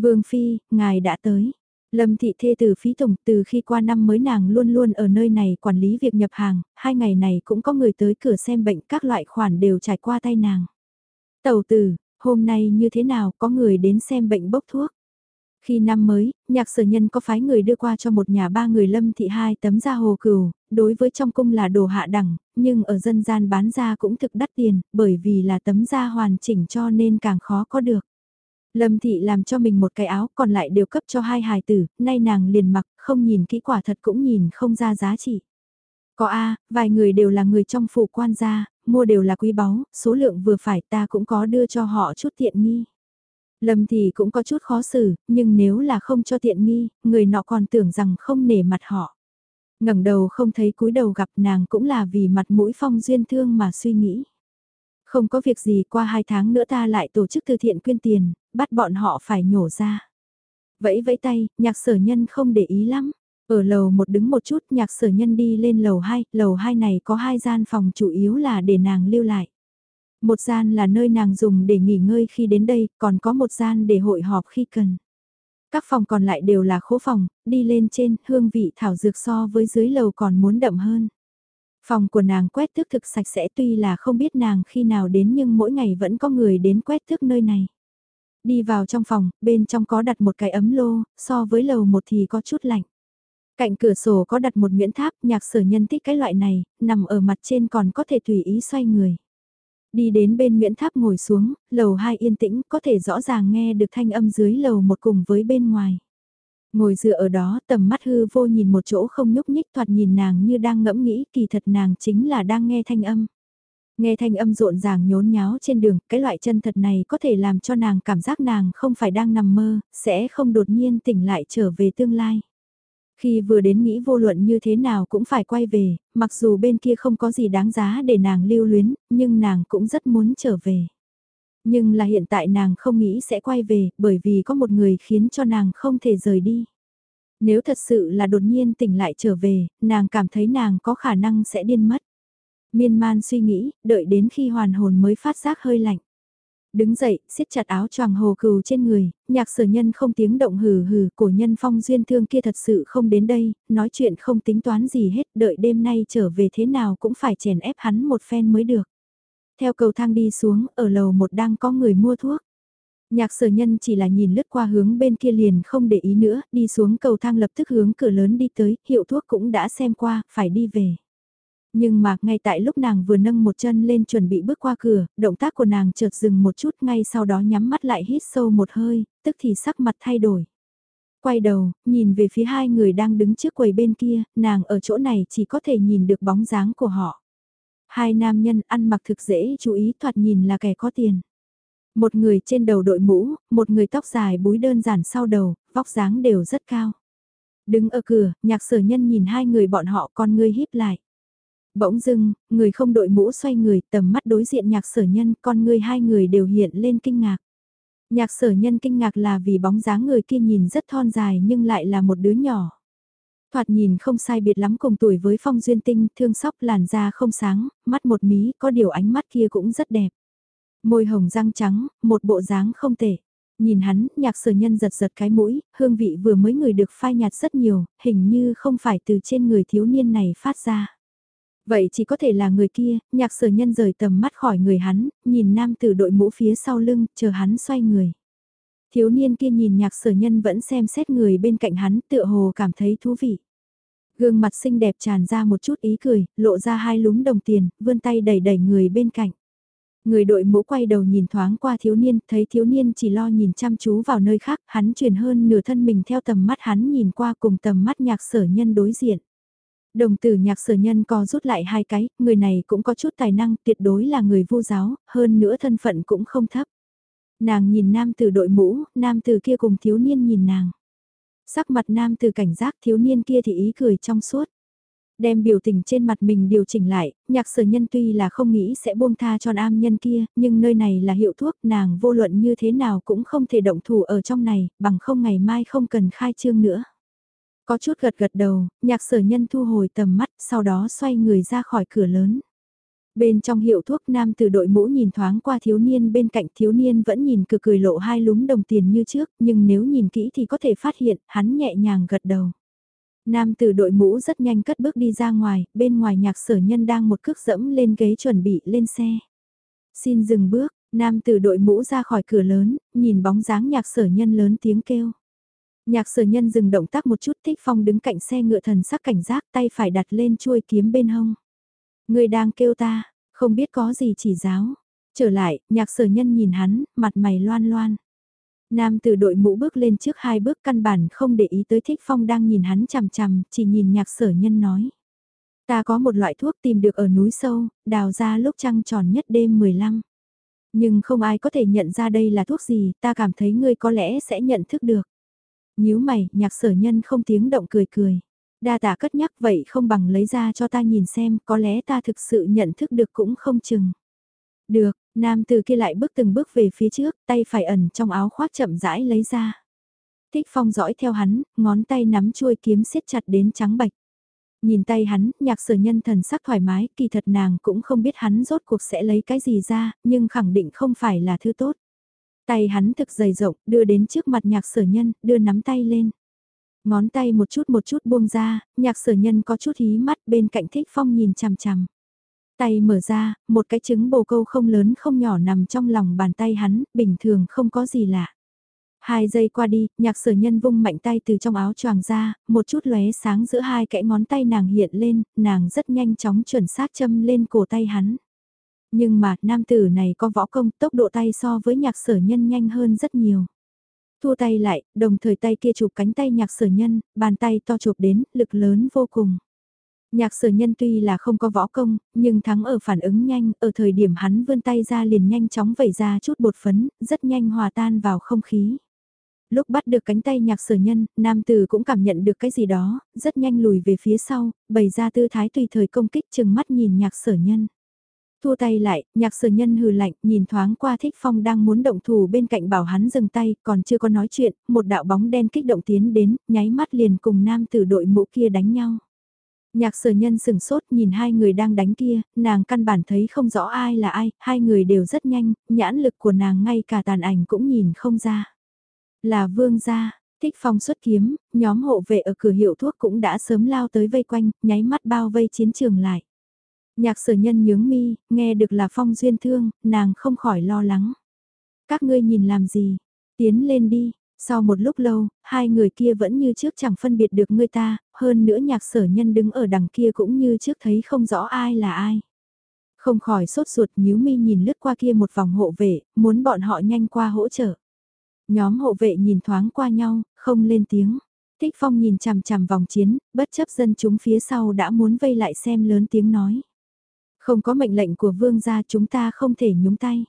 Vương Phi, ngài đã tới. Lâm thị thê từ phí tổng từ khi qua năm mới nàng luôn luôn ở nơi này quản lý việc nhập hàng, hai ngày này cũng có người tới cửa xem bệnh các loại khoản đều trải qua tay nàng. Tầu tử, hôm nay như thế nào có người đến xem bệnh bốc thuốc. Khi năm mới, nhạc sở nhân có phái người đưa qua cho một nhà ba người lâm thị hai tấm da hồ cừu, đối với trong cung là đồ hạ đẳng, nhưng ở dân gian bán ra cũng thực đắt tiền, bởi vì là tấm da hoàn chỉnh cho nên càng khó có được. Lâm thị làm cho mình một cái áo còn lại đều cấp cho hai hài tử, nay nàng liền mặc, không nhìn kỹ quả thật cũng nhìn không ra giá trị. Có A, vài người đều là người trong phủ quan gia, mua đều là quý báu, số lượng vừa phải ta cũng có đưa cho họ chút tiện nghi. Lâm Thị cũng có chút khó xử, nhưng nếu là không cho tiện nghi, người nọ còn tưởng rằng không nể mặt họ. ngẩng đầu không thấy cúi đầu gặp nàng cũng là vì mặt mũi phong duyên thương mà suy nghĩ. Không có việc gì qua hai tháng nữa ta lại tổ chức từ thiện quyên tiền, bắt bọn họ phải nhổ ra. Vẫy vẫy tay, nhạc sở nhân không để ý lắm. Ở lầu một đứng một chút nhạc sở nhân đi lên lầu 2, lầu 2 này có hai gian phòng chủ yếu là để nàng lưu lại. Một gian là nơi nàng dùng để nghỉ ngơi khi đến đây, còn có một gian để hội họp khi cần. Các phòng còn lại đều là khố phòng, đi lên trên, hương vị thảo dược so với dưới lầu còn muốn đậm hơn. Phòng của nàng quét tước thực sạch sẽ tuy là không biết nàng khi nào đến nhưng mỗi ngày vẫn có người đến quét tước nơi này. Đi vào trong phòng, bên trong có đặt một cái ấm lô, so với lầu một thì có chút lạnh. Cạnh cửa sổ có đặt một nguyễn tháp, nhạc sở nhân thích cái loại này, nằm ở mặt trên còn có thể tùy ý xoay người. Đi đến bên nguyễn tháp ngồi xuống, lầu 2 yên tĩnh, có thể rõ ràng nghe được thanh âm dưới lầu một cùng với bên ngoài. Ngồi dựa ở đó tầm mắt hư vô nhìn một chỗ không nhúc nhích thoạt nhìn nàng như đang ngẫm nghĩ kỳ thật nàng chính là đang nghe thanh âm. Nghe thanh âm rộn ràng nhốn nháo trên đường, cái loại chân thật này có thể làm cho nàng cảm giác nàng không phải đang nằm mơ, sẽ không đột nhiên tỉnh lại trở về tương lai. Khi vừa đến nghĩ vô luận như thế nào cũng phải quay về, mặc dù bên kia không có gì đáng giá để nàng lưu luyến, nhưng nàng cũng rất muốn trở về. Nhưng là hiện tại nàng không nghĩ sẽ quay về, bởi vì có một người khiến cho nàng không thể rời đi. Nếu thật sự là đột nhiên tỉnh lại trở về, nàng cảm thấy nàng có khả năng sẽ điên mất. Miên man suy nghĩ, đợi đến khi hoàn hồn mới phát giác hơi lạnh. Đứng dậy, siết chặt áo choàng hồ cừu trên người, nhạc sở nhân không tiếng động hừ hừ, cổ nhân phong duyên thương kia thật sự không đến đây, nói chuyện không tính toán gì hết, đợi đêm nay trở về thế nào cũng phải chèn ép hắn một phen mới được. Theo cầu thang đi xuống, ở lầu một đang có người mua thuốc. Nhạc sở nhân chỉ là nhìn lướt qua hướng bên kia liền không để ý nữa, đi xuống cầu thang lập tức hướng cửa lớn đi tới, hiệu thuốc cũng đã xem qua, phải đi về. Nhưng mà ngay tại lúc nàng vừa nâng một chân lên chuẩn bị bước qua cửa, động tác của nàng chợt dừng một chút ngay sau đó nhắm mắt lại hít sâu một hơi, tức thì sắc mặt thay đổi. Quay đầu, nhìn về phía hai người đang đứng trước quầy bên kia, nàng ở chỗ này chỉ có thể nhìn được bóng dáng của họ. Hai nam nhân ăn mặc thực dễ chú ý thoạt nhìn là kẻ có tiền. Một người trên đầu đội mũ, một người tóc dài búi đơn giản sau đầu, vóc dáng đều rất cao. Đứng ở cửa, nhạc sở nhân nhìn hai người bọn họ con ngươi híp lại. Bỗng dưng, người không đội mũ xoay người, tầm mắt đối diện nhạc sở nhân, con ngươi hai người đều hiện lên kinh ngạc. Nhạc sở nhân kinh ngạc là vì bóng dáng người kia nhìn rất thon dài nhưng lại là một đứa nhỏ. Thoạt nhìn không sai biệt lắm cùng tuổi với phong duyên tinh, thương sóc làn da không sáng, mắt một mí, có điều ánh mắt kia cũng rất đẹp. Môi hồng răng trắng, một bộ dáng không tệ. Nhìn hắn, nhạc sở nhân giật giật cái mũi, hương vị vừa mới người được phai nhạt rất nhiều, hình như không phải từ trên người thiếu niên này phát ra. Vậy chỉ có thể là người kia, nhạc sở nhân rời tầm mắt khỏi người hắn, nhìn nam tử đội mũ phía sau lưng, chờ hắn xoay người. Thiếu niên kia nhìn nhạc sở nhân vẫn xem xét người bên cạnh hắn tựa hồ cảm thấy thú vị. Gương mặt xinh đẹp tràn ra một chút ý cười, lộ ra hai lúm đồng tiền, vươn tay đẩy đẩy người bên cạnh. Người đội mũ quay đầu nhìn thoáng qua thiếu niên, thấy thiếu niên chỉ lo nhìn chăm chú vào nơi khác, hắn chuyển hơn nửa thân mình theo tầm mắt hắn nhìn qua cùng tầm mắt nhạc sở nhân đối diện. Đồng tử nhạc sở nhân co rút lại hai cái, người này cũng có chút tài năng, tuyệt đối là người vô giáo, hơn nữa thân phận cũng không thấp. Nàng nhìn nam từ đội mũ, nam từ kia cùng thiếu niên nhìn nàng. Sắc mặt nam từ cảnh giác thiếu niên kia thì ý cười trong suốt. Đem biểu tình trên mặt mình điều chỉnh lại, nhạc sở nhân tuy là không nghĩ sẽ buông tha cho nam nhân kia, nhưng nơi này là hiệu thuốc nàng vô luận như thế nào cũng không thể động thủ ở trong này, bằng không ngày mai không cần khai trương nữa. Có chút gật gật đầu, nhạc sở nhân thu hồi tầm mắt, sau đó xoay người ra khỏi cửa lớn. Bên trong hiệu thuốc nam từ đội mũ nhìn thoáng qua thiếu niên bên cạnh thiếu niên vẫn nhìn cực cười lộ hai lúm đồng tiền như trước, nhưng nếu nhìn kỹ thì có thể phát hiện, hắn nhẹ nhàng gật đầu. Nam từ đội mũ rất nhanh cất bước đi ra ngoài, bên ngoài nhạc sở nhân đang một cước dẫm lên ghế chuẩn bị lên xe. Xin dừng bước, nam từ đội mũ ra khỏi cửa lớn, nhìn bóng dáng nhạc sở nhân lớn tiếng kêu. Nhạc sở nhân dừng động tác một chút thích phong đứng cạnh xe ngựa thần sắc cảnh giác tay phải đặt lên chuôi kiếm bên hông. Người đang kêu ta, không biết có gì chỉ giáo. Trở lại, nhạc sở nhân nhìn hắn, mặt mày loan loan. Nam tử đội mũ bước lên trước hai bước căn bản không để ý tới thích phong đang nhìn hắn chằm chằm, chỉ nhìn nhạc sở nhân nói. Ta có một loại thuốc tìm được ở núi sâu, đào ra lúc trăng tròn nhất đêm 15. Nhưng không ai có thể nhận ra đây là thuốc gì, ta cảm thấy ngươi có lẽ sẽ nhận thức được nhíu mày, nhạc sở nhân không tiếng động cười cười. Đa tạ cất nhắc vậy không bằng lấy ra cho ta nhìn xem, có lẽ ta thực sự nhận thức được cũng không chừng. Được, nam từ kia lại bước từng bước về phía trước, tay phải ẩn trong áo khoác chậm rãi lấy ra. Thích phong dõi theo hắn, ngón tay nắm chuôi kiếm siết chặt đến trắng bạch. Nhìn tay hắn, nhạc sở nhân thần sắc thoải mái, kỳ thật nàng cũng không biết hắn rốt cuộc sẽ lấy cái gì ra, nhưng khẳng định không phải là thứ tốt. Tay hắn thực dày rộng, đưa đến trước mặt nhạc sở nhân, đưa nắm tay lên. Ngón tay một chút một chút buông ra, nhạc sở nhân có chút hí mắt bên cạnh thích phong nhìn chằm chằm. Tay mở ra, một cái trứng bồ câu không lớn không nhỏ nằm trong lòng bàn tay hắn, bình thường không có gì lạ. Hai giây qua đi, nhạc sở nhân vung mạnh tay từ trong áo choàng ra, một chút lóe sáng giữa hai kẽ ngón tay nàng hiện lên, nàng rất nhanh chóng chuẩn xác châm lên cổ tay hắn. Nhưng mà, nam tử này có võ công, tốc độ tay so với nhạc sở nhân nhanh hơn rất nhiều. Thua tay lại, đồng thời tay kia chụp cánh tay nhạc sở nhân, bàn tay to chụp đến, lực lớn vô cùng. Nhạc sở nhân tuy là không có võ công, nhưng thắng ở phản ứng nhanh, ở thời điểm hắn vươn tay ra liền nhanh chóng vẩy ra chút bột phấn, rất nhanh hòa tan vào không khí. Lúc bắt được cánh tay nhạc sở nhân, nam tử cũng cảm nhận được cái gì đó, rất nhanh lùi về phía sau, bày ra tư thái tùy thời công kích chừng mắt nhìn nhạc sở nhân. Thua tay lại, nhạc sở nhân hừ lạnh, nhìn thoáng qua thích phong đang muốn động thủ bên cạnh bảo hắn dừng tay, còn chưa có nói chuyện, một đạo bóng đen kích động tiến đến, nháy mắt liền cùng nam tử đội mũ kia đánh nhau. Nhạc sở nhân sừng sốt nhìn hai người đang đánh kia, nàng căn bản thấy không rõ ai là ai, hai người đều rất nhanh, nhãn lực của nàng ngay cả tàn ảnh cũng nhìn không ra. Là vương gia, thích phong xuất kiếm, nhóm hộ vệ ở cửa hiệu thuốc cũng đã sớm lao tới vây quanh, nháy mắt bao vây chiến trường lại. Nhạc sở nhân nhướng mi, nghe được là phong duyên thương, nàng không khỏi lo lắng. Các ngươi nhìn làm gì? Tiến lên đi, sau một lúc lâu, hai người kia vẫn như trước chẳng phân biệt được người ta, hơn nữa nhạc sở nhân đứng ở đằng kia cũng như trước thấy không rõ ai là ai. Không khỏi sốt ruột nhíu mi nhìn lướt qua kia một vòng hộ vệ, muốn bọn họ nhanh qua hỗ trợ. Nhóm hộ vệ nhìn thoáng qua nhau, không lên tiếng. Thích Phong nhìn chằm chằm vòng chiến, bất chấp dân chúng phía sau đã muốn vây lại xem lớn tiếng nói. Không có mệnh lệnh của vương gia chúng ta không thể nhúng tay.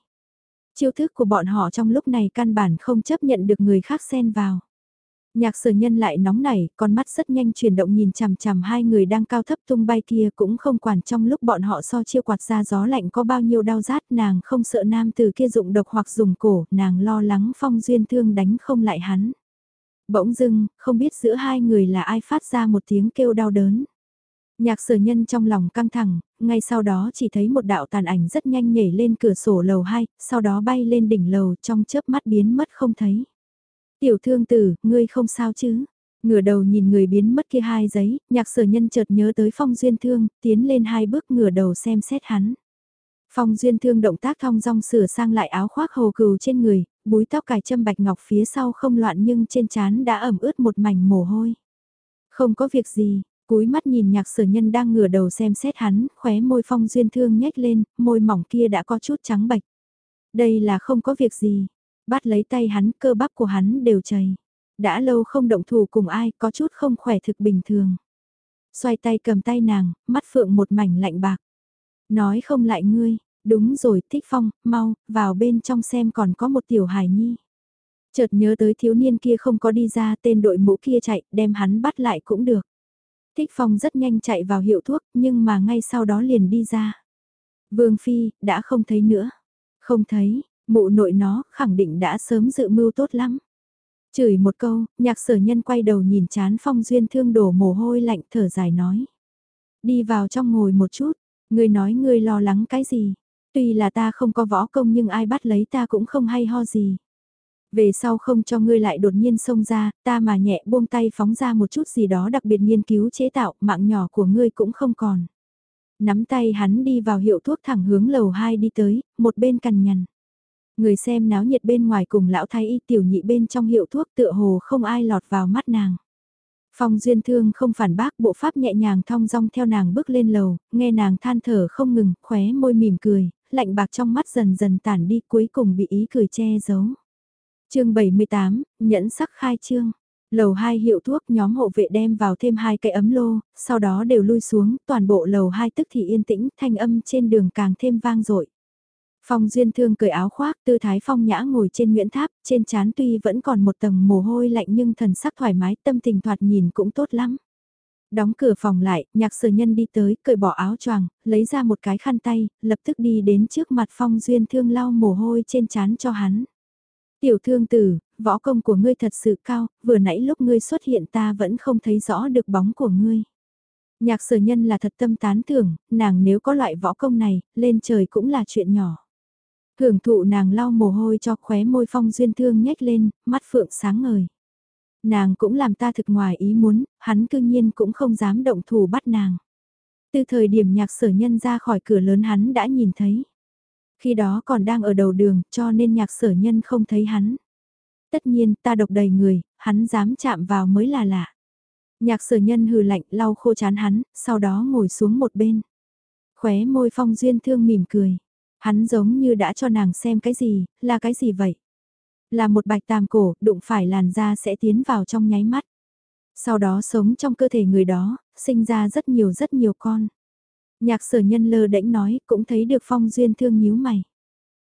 Chiêu thức của bọn họ trong lúc này căn bản không chấp nhận được người khác xen vào. Nhạc sở nhân lại nóng nảy, con mắt rất nhanh chuyển động nhìn chằm chằm hai người đang cao thấp tung bay kia cũng không quản trong lúc bọn họ so chiêu quạt ra gió lạnh có bao nhiêu đau rát nàng không sợ nam từ kia dụng độc hoặc dùng cổ, nàng lo lắng phong duyên thương đánh không lại hắn. Bỗng dưng, không biết giữa hai người là ai phát ra một tiếng kêu đau đớn. Nhạc sở nhân trong lòng căng thẳng, ngay sau đó chỉ thấy một đạo tàn ảnh rất nhanh nhảy lên cửa sổ lầu 2, sau đó bay lên đỉnh lầu trong chớp mắt biến mất không thấy. Tiểu thương tử, ngươi không sao chứ? Ngửa đầu nhìn người biến mất kia hai giấy, nhạc sở nhân chợt nhớ tới phong duyên thương, tiến lên hai bước ngửa đầu xem xét hắn. Phong duyên thương động tác thong dong sửa sang lại áo khoác hồ cừu trên người, búi tóc cài châm bạch ngọc phía sau không loạn nhưng trên trán đã ẩm ướt một mảnh mồ hôi. Không có việc gì, cúi mắt nhìn nhạc sở nhân đang ngửa đầu xem xét hắn, khóe môi phong duyên thương nhếch lên, môi mỏng kia đã có chút trắng bạch. Đây là không có việc gì, bắt lấy tay hắn cơ bắp của hắn đều chảy. Đã lâu không động thủ cùng ai có chút không khỏe thực bình thường. Xoay tay cầm tay nàng, mắt phượng một mảnh lạnh bạc. Nói không lại ngươi, đúng rồi thích phong, mau, vào bên trong xem còn có một tiểu hài nhi. Chợt nhớ tới thiếu niên kia không có đi ra tên đội mũ kia chạy, đem hắn bắt lại cũng được. Thích Phong rất nhanh chạy vào hiệu thuốc, nhưng mà ngay sau đó liền đi ra. Vương Phi, đã không thấy nữa. Không thấy, mụ nội nó, khẳng định đã sớm dự mưu tốt lắm. Chửi một câu, nhạc sở nhân quay đầu nhìn chán Phong Duyên thương đổ mồ hôi lạnh thở dài nói. Đi vào trong ngồi một chút, ngươi nói ngươi lo lắng cái gì. Tuy là ta không có võ công nhưng ai bắt lấy ta cũng không hay ho gì. Về sau không cho ngươi lại đột nhiên xông ra, ta mà nhẹ buông tay phóng ra một chút gì đó đặc biệt nghiên cứu chế tạo, mạng nhỏ của ngươi cũng không còn. Nắm tay hắn đi vào hiệu thuốc thẳng hướng lầu 2 đi tới, một bên cằn nhằn. Người xem náo nhiệt bên ngoài cùng lão thái y tiểu nhị bên trong hiệu thuốc tựa hồ không ai lọt vào mắt nàng. Phong duyên thương không phản bác bộ pháp nhẹ nhàng thong dong theo nàng bước lên lầu, nghe nàng than thở không ngừng, khóe môi mỉm cười, lạnh bạc trong mắt dần dần tản đi cuối cùng bị ý cười che giấu chương 78, nhẫn sắc khai trương. Lầu 2 hiệu thuốc nhóm hộ vệ đem vào thêm hai cây ấm lô, sau đó đều lui xuống, toàn bộ lầu 2 tức thì yên tĩnh, thanh âm trên đường càng thêm vang dội. Phong Duyên Thương cởi áo khoác, tư thái phong nhã ngồi trên Nguyễn Tháp, trên trán tuy vẫn còn một tầng mồ hôi lạnh nhưng thần sắc thoải mái, tâm tình thoạt nhìn cũng tốt lắm. Đóng cửa phòng lại, nhạc sở nhân đi tới, cởi bỏ áo choàng, lấy ra một cái khăn tay, lập tức đi đến trước mặt Phong Duyên Thương lau mồ hôi trên trán cho hắn. Tiểu thương tử, võ công của ngươi thật sự cao, vừa nãy lúc ngươi xuất hiện ta vẫn không thấy rõ được bóng của ngươi. Nhạc sở nhân là thật tâm tán thưởng, nàng nếu có loại võ công này, lên trời cũng là chuyện nhỏ. Hưởng thụ nàng lau mồ hôi cho khóe môi phong duyên thương nhếch lên, mắt phượng sáng ngời. Nàng cũng làm ta thực ngoài ý muốn, hắn cương nhiên cũng không dám động thủ bắt nàng. Từ thời điểm nhạc sở nhân ra khỏi cửa lớn hắn đã nhìn thấy. Khi đó còn đang ở đầu đường cho nên nhạc sở nhân không thấy hắn. Tất nhiên ta độc đầy người, hắn dám chạm vào mới là lạ. Nhạc sở nhân hừ lạnh lau khô chán hắn, sau đó ngồi xuống một bên. Khóe môi phong duyên thương mỉm cười. Hắn giống như đã cho nàng xem cái gì, là cái gì vậy? Là một bạch tam cổ, đụng phải làn da sẽ tiến vào trong nháy mắt. Sau đó sống trong cơ thể người đó, sinh ra rất nhiều rất nhiều con. Nhạc sở nhân lơ đễnh nói cũng thấy được phong duyên thương nhíu mày.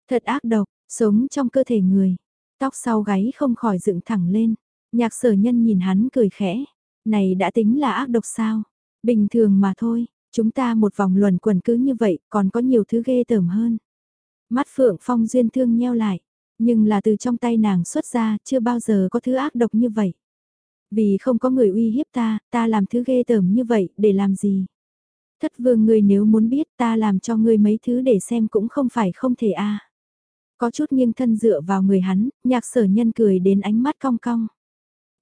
Thật ác độc, sống trong cơ thể người. Tóc sau gáy không khỏi dựng thẳng lên. Nhạc sở nhân nhìn hắn cười khẽ. Này đã tính là ác độc sao? Bình thường mà thôi, chúng ta một vòng luẩn quẩn cứ như vậy còn có nhiều thứ ghê tởm hơn. Mắt phượng phong duyên thương nheo lại. Nhưng là từ trong tay nàng xuất ra chưa bao giờ có thứ ác độc như vậy. Vì không có người uy hiếp ta, ta làm thứ ghê tởm như vậy, để làm gì? Thất vương ngươi nếu muốn biết ta làm cho ngươi mấy thứ để xem cũng không phải không thể a. Có chút nghiêng thân dựa vào người hắn, nhạc sở nhân cười đến ánh mắt cong cong.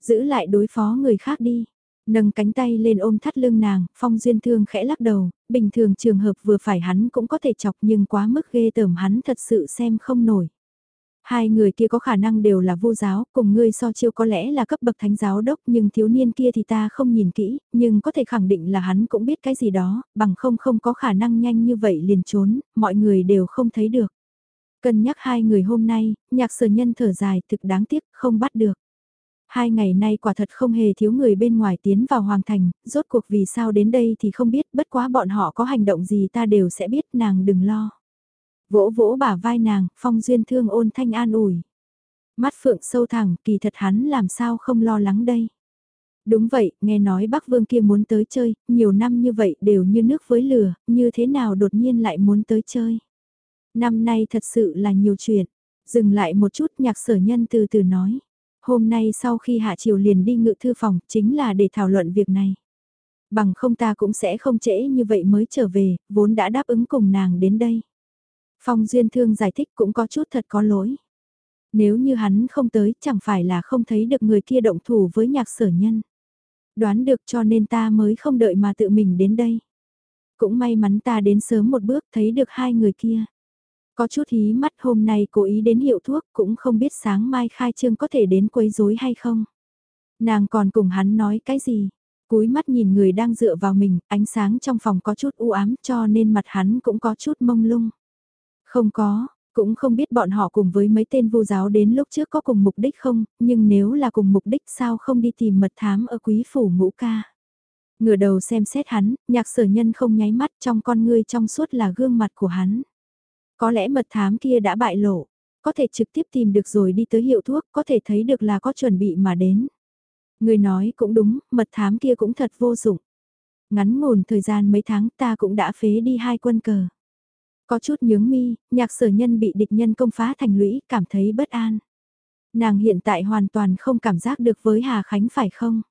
Giữ lại đối phó người khác đi. Nâng cánh tay lên ôm thắt lưng nàng, phong duyên thương khẽ lắc đầu, bình thường trường hợp vừa phải hắn cũng có thể chọc nhưng quá mức ghê tởm hắn thật sự xem không nổi. Hai người kia có khả năng đều là vô giáo, cùng ngươi so chiêu có lẽ là cấp bậc thánh giáo đốc nhưng thiếu niên kia thì ta không nhìn kỹ, nhưng có thể khẳng định là hắn cũng biết cái gì đó, bằng không không có khả năng nhanh như vậy liền trốn, mọi người đều không thấy được. Cân nhắc hai người hôm nay, nhạc sở nhân thở dài thực đáng tiếc không bắt được. Hai ngày nay quả thật không hề thiếu người bên ngoài tiến vào hoàng thành, rốt cuộc vì sao đến đây thì không biết, bất quá bọn họ có hành động gì ta đều sẽ biết, nàng đừng lo. Vỗ vỗ bả vai nàng, phong duyên thương ôn thanh an ủi. Mắt phượng sâu thẳng, kỳ thật hắn làm sao không lo lắng đây. Đúng vậy, nghe nói Bắc Vương kia muốn tới chơi, nhiều năm như vậy đều như nước với lửa, như thế nào đột nhiên lại muốn tới chơi. Năm nay thật sự là nhiều chuyện. Dừng lại một chút nhạc sở nhân từ từ nói. Hôm nay sau khi hạ triều liền đi ngự thư phòng chính là để thảo luận việc này. Bằng không ta cũng sẽ không trễ như vậy mới trở về, vốn đã đáp ứng cùng nàng đến đây. Phong Duyên Thương giải thích cũng có chút thật có lỗi. Nếu như hắn không tới chẳng phải là không thấy được người kia động thủ với nhạc sở nhân. Đoán được cho nên ta mới không đợi mà tự mình đến đây. Cũng may mắn ta đến sớm một bước thấy được hai người kia. Có chút hí mắt hôm nay cố ý đến hiệu thuốc cũng không biết sáng mai khai trương có thể đến quấy rối hay không. Nàng còn cùng hắn nói cái gì? Cúi mắt nhìn người đang dựa vào mình, ánh sáng trong phòng có chút u ám cho nên mặt hắn cũng có chút mông lung. Không có, cũng không biết bọn họ cùng với mấy tên vô giáo đến lúc trước có cùng mục đích không, nhưng nếu là cùng mục đích sao không đi tìm mật thám ở quý phủ ngũ ca. Ngửa đầu xem xét hắn, nhạc sở nhân không nháy mắt trong con ngươi trong suốt là gương mặt của hắn. Có lẽ mật thám kia đã bại lộ, có thể trực tiếp tìm được rồi đi tới hiệu thuốc, có thể thấy được là có chuẩn bị mà đến. Người nói cũng đúng, mật thám kia cũng thật vô dụng. Ngắn ngủn thời gian mấy tháng ta cũng đã phế đi hai quân cờ. Có chút nhướng mi, nhạc sở nhân bị địch nhân công phá thành lũy, cảm thấy bất an. Nàng hiện tại hoàn toàn không cảm giác được với Hà Khánh phải không?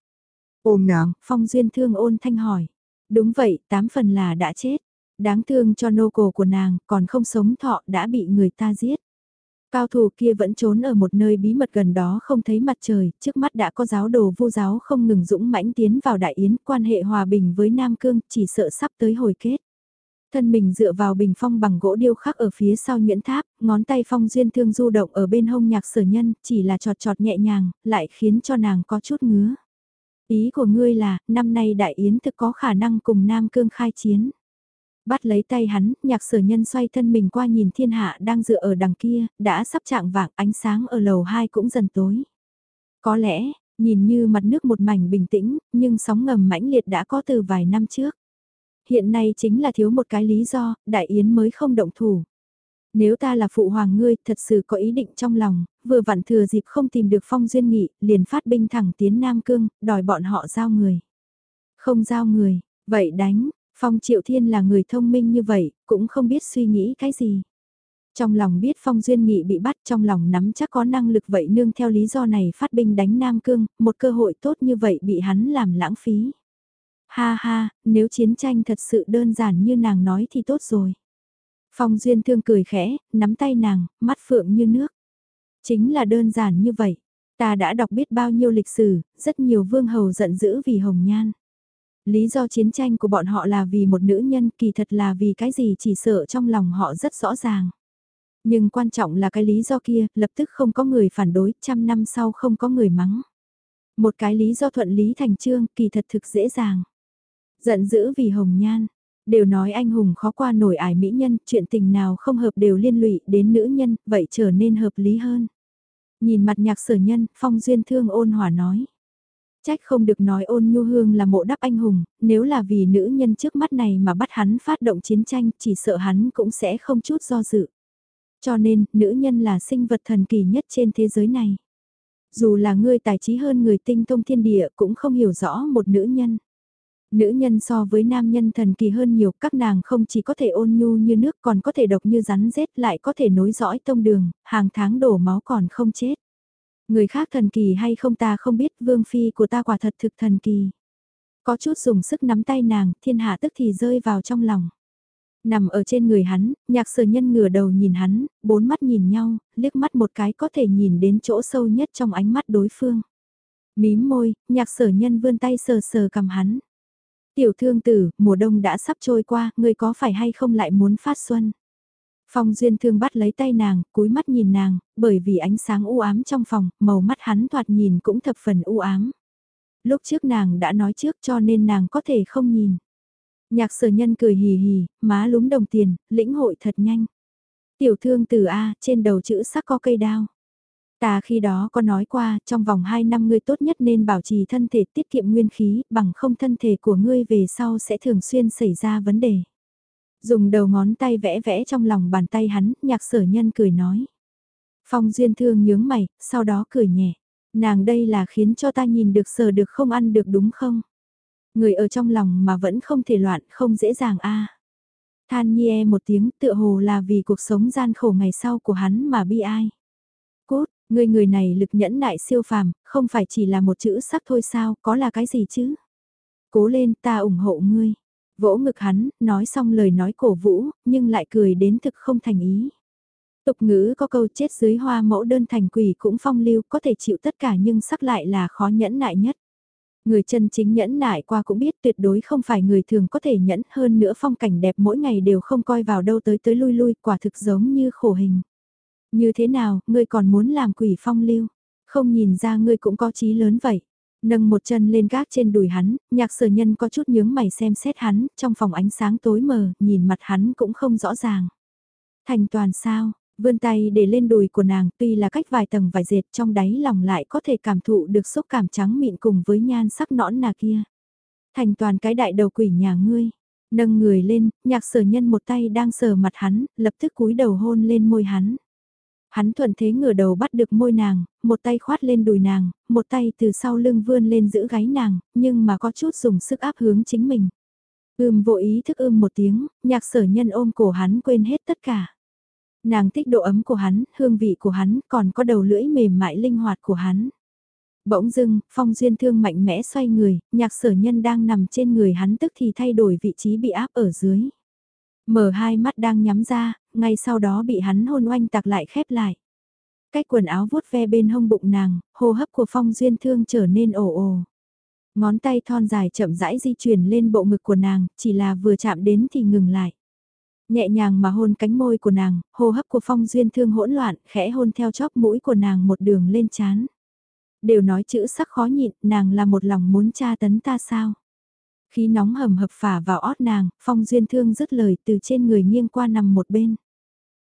Ôm nàng, Phong Duyên Thương ôn thanh hỏi. Đúng vậy, tám phần là đã chết. Đáng thương cho nô cổ của nàng, còn không sống thọ đã bị người ta giết. Cao thủ kia vẫn trốn ở một nơi bí mật gần đó không thấy mặt trời, trước mắt đã có giáo đồ vô giáo không ngừng dũng mãnh tiến vào đại yến, quan hệ hòa bình với Nam Cương, chỉ sợ sắp tới hồi kết. Thân mình dựa vào bình phong bằng gỗ điêu khắc ở phía sau Nguyễn Tháp, ngón tay phong duyên thương du động ở bên hông nhạc sở nhân, chỉ là trọt trọt nhẹ nhàng, lại khiến cho nàng có chút ngứa. Ý của ngươi là, năm nay đại yến thực có khả năng cùng Nam Cương khai chiến. Bắt lấy tay hắn, nhạc sở nhân xoay thân mình qua nhìn thiên hạ đang dựa ở đằng kia, đã sắp trạng vạng ánh sáng ở lầu 2 cũng dần tối. Có lẽ, nhìn như mặt nước một mảnh bình tĩnh, nhưng sóng ngầm mãnh liệt đã có từ vài năm trước hiện nay chính là thiếu một cái lý do, đại yến mới không động thủ. Nếu ta là phụ hoàng ngươi, thật sự có ý định trong lòng, vừa vặn thừa dịp không tìm được phong duyên nghị, liền phát binh thẳng tiến Nam Cương, đòi bọn họ giao người. Không giao người, vậy đánh, phong triệu thiên là người thông minh như vậy, cũng không biết suy nghĩ cái gì. Trong lòng biết Phong Duyên Nghị bị bắt trong lòng nắm chắc có năng lực vậy nương theo lý do này phát binh đánh Nam Cương, một cơ hội tốt như vậy bị hắn làm lãng phí. Ha ha, nếu chiến tranh thật sự đơn giản như nàng nói thì tốt rồi. Phong Duyên Thương cười khẽ, nắm tay nàng, mắt phượng như nước. Chính là đơn giản như vậy. Ta đã đọc biết bao nhiêu lịch sử, rất nhiều vương hầu giận dữ vì hồng nhan. Lý do chiến tranh của bọn họ là vì một nữ nhân kỳ thật là vì cái gì chỉ sợ trong lòng họ rất rõ ràng. Nhưng quan trọng là cái lý do kia, lập tức không có người phản đối, trăm năm sau không có người mắng. Một cái lý do thuận lý thành trương, kỳ thật thực dễ dàng. Giận dữ vì hồng nhan, đều nói anh hùng khó qua nổi ải mỹ nhân, chuyện tình nào không hợp đều liên lụy đến nữ nhân, vậy trở nên hợp lý hơn. Nhìn mặt nhạc sở nhân, phong duyên thương ôn hòa nói. Trách không được nói ôn nhu hương là mộ đắp anh hùng, nếu là vì nữ nhân trước mắt này mà bắt hắn phát động chiến tranh, chỉ sợ hắn cũng sẽ không chút do dự. Cho nên, nữ nhân là sinh vật thần kỳ nhất trên thế giới này. Dù là người tài trí hơn người tinh thông thiên địa cũng không hiểu rõ một nữ nhân. Nữ nhân so với nam nhân thần kỳ hơn nhiều, các nàng không chỉ có thể ôn nhu như nước còn có thể độc như rắn rết lại có thể nối dõi tông đường, hàng tháng đổ máu còn không chết. Người khác thần kỳ hay không ta không biết vương phi của ta quả thật thực thần kỳ. Có chút dùng sức nắm tay nàng, thiên hạ tức thì rơi vào trong lòng. Nằm ở trên người hắn, nhạc sở nhân ngửa đầu nhìn hắn, bốn mắt nhìn nhau, liếc mắt một cái có thể nhìn đến chỗ sâu nhất trong ánh mắt đối phương. Mím môi, nhạc sở nhân vươn tay sờ sờ cầm hắn. Tiểu thương tử, mùa đông đã sắp trôi qua, ngươi có phải hay không lại muốn phát xuân? Phong Duyên Thương bắt lấy tay nàng, cúi mắt nhìn nàng, bởi vì ánh sáng u ám trong phòng, màu mắt hắn thoạt nhìn cũng thập phần u ám. Lúc trước nàng đã nói trước cho nên nàng có thể không nhìn. Nhạc sở nhân cười hì hì, má lúm đồng tiền, lĩnh hội thật nhanh. Tiểu thương từ A, trên đầu chữ sắc có cây đao. Ta khi đó có nói qua, trong vòng 2 năm ngươi tốt nhất nên bảo trì thân thể tiết kiệm nguyên khí, bằng không thân thể của ngươi về sau sẽ thường xuyên xảy ra vấn đề. Dùng đầu ngón tay vẽ vẽ trong lòng bàn tay hắn, nhạc sở nhân cười nói. Phong duyên thương nhướng mày, sau đó cười nhẹ. Nàng đây là khiến cho ta nhìn được sờ được không ăn được đúng không? Người ở trong lòng mà vẫn không thể loạn, không dễ dàng a. Than nhi e một tiếng tựa hồ là vì cuộc sống gian khổ ngày sau của hắn mà bi ai. Người người này lực nhẫn nại siêu phàm, không phải chỉ là một chữ sắc thôi sao, có là cái gì chứ? Cố lên ta ủng hộ ngươi. Vỗ ngực hắn, nói xong lời nói cổ vũ, nhưng lại cười đến thực không thành ý. Tục ngữ có câu chết dưới hoa mẫu đơn thành quỷ cũng phong lưu có thể chịu tất cả nhưng sắc lại là khó nhẫn nại nhất. Người chân chính nhẫn nại qua cũng biết tuyệt đối không phải người thường có thể nhẫn hơn nữa phong cảnh đẹp mỗi ngày đều không coi vào đâu tới tới lui lui quả thực giống như khổ hình. Như thế nào, ngươi còn muốn làm quỷ phong lưu? Không nhìn ra ngươi cũng có chí lớn vậy. Nâng một chân lên gác trên đùi hắn, nhạc sở nhân có chút nhướng mày xem xét hắn, trong phòng ánh sáng tối mờ, nhìn mặt hắn cũng không rõ ràng. Thành toàn sao, vươn tay để lên đùi của nàng tuy là cách vài tầng vài dệt trong đáy lòng lại có thể cảm thụ được xúc cảm trắng mịn cùng với nhan sắc nõn nà kia. Thành toàn cái đại đầu quỷ nhà ngươi, nâng người lên, nhạc sở nhân một tay đang sờ mặt hắn, lập tức cúi đầu hôn lên môi hắn. Hắn thuận thế ngửa đầu bắt được môi nàng, một tay khoát lên đùi nàng, một tay từ sau lưng vươn lên giữ gáy nàng, nhưng mà có chút dùng sức áp hướng chính mình. Ưm vô ý thức ưm một tiếng, nhạc sở nhân ôm cổ hắn quên hết tất cả. Nàng thích độ ấm của hắn, hương vị của hắn, còn có đầu lưỡi mềm mại linh hoạt của hắn. Bỗng dưng, phong duyên thương mạnh mẽ xoay người, nhạc sở nhân đang nằm trên người hắn tức thì thay đổi vị trí bị áp ở dưới. Mở hai mắt đang nhắm ra, ngay sau đó bị hắn hôn oanh tạc lại khép lại. Cách quần áo vuốt ve bên hông bụng nàng, hô hấp của phong duyên thương trở nên ồ ồ. Ngón tay thon dài chậm rãi di chuyển lên bộ ngực của nàng, chỉ là vừa chạm đến thì ngừng lại. Nhẹ nhàng mà hôn cánh môi của nàng, hô hấp của phong duyên thương hỗn loạn, khẽ hôn theo chóp mũi của nàng một đường lên chán. Đều nói chữ sắc khó nhịn, nàng là một lòng muốn tra tấn ta sao? Khí nóng hầm hập phả vào ót nàng, phong duyên thương dứt lời từ trên người nghiêng qua nằm một bên.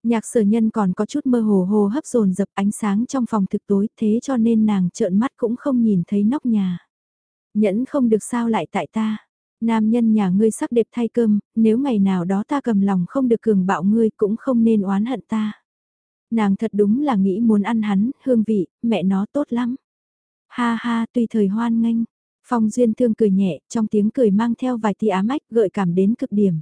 Nhạc sở nhân còn có chút mơ hồ hồ hấp dồn dập ánh sáng trong phòng thực tối thế cho nên nàng trợn mắt cũng không nhìn thấy nóc nhà. Nhẫn không được sao lại tại ta. Nam nhân nhà ngươi sắc đẹp thay cơm, nếu ngày nào đó ta cầm lòng không được cường bạo ngươi cũng không nên oán hận ta. Nàng thật đúng là nghĩ muốn ăn hắn, hương vị, mẹ nó tốt lắm. Ha ha, tùy thời hoan nghênh. Phong Duyên Thương cười nhẹ, trong tiếng cười mang theo vài tia ám ách gợi cảm đến cực điểm.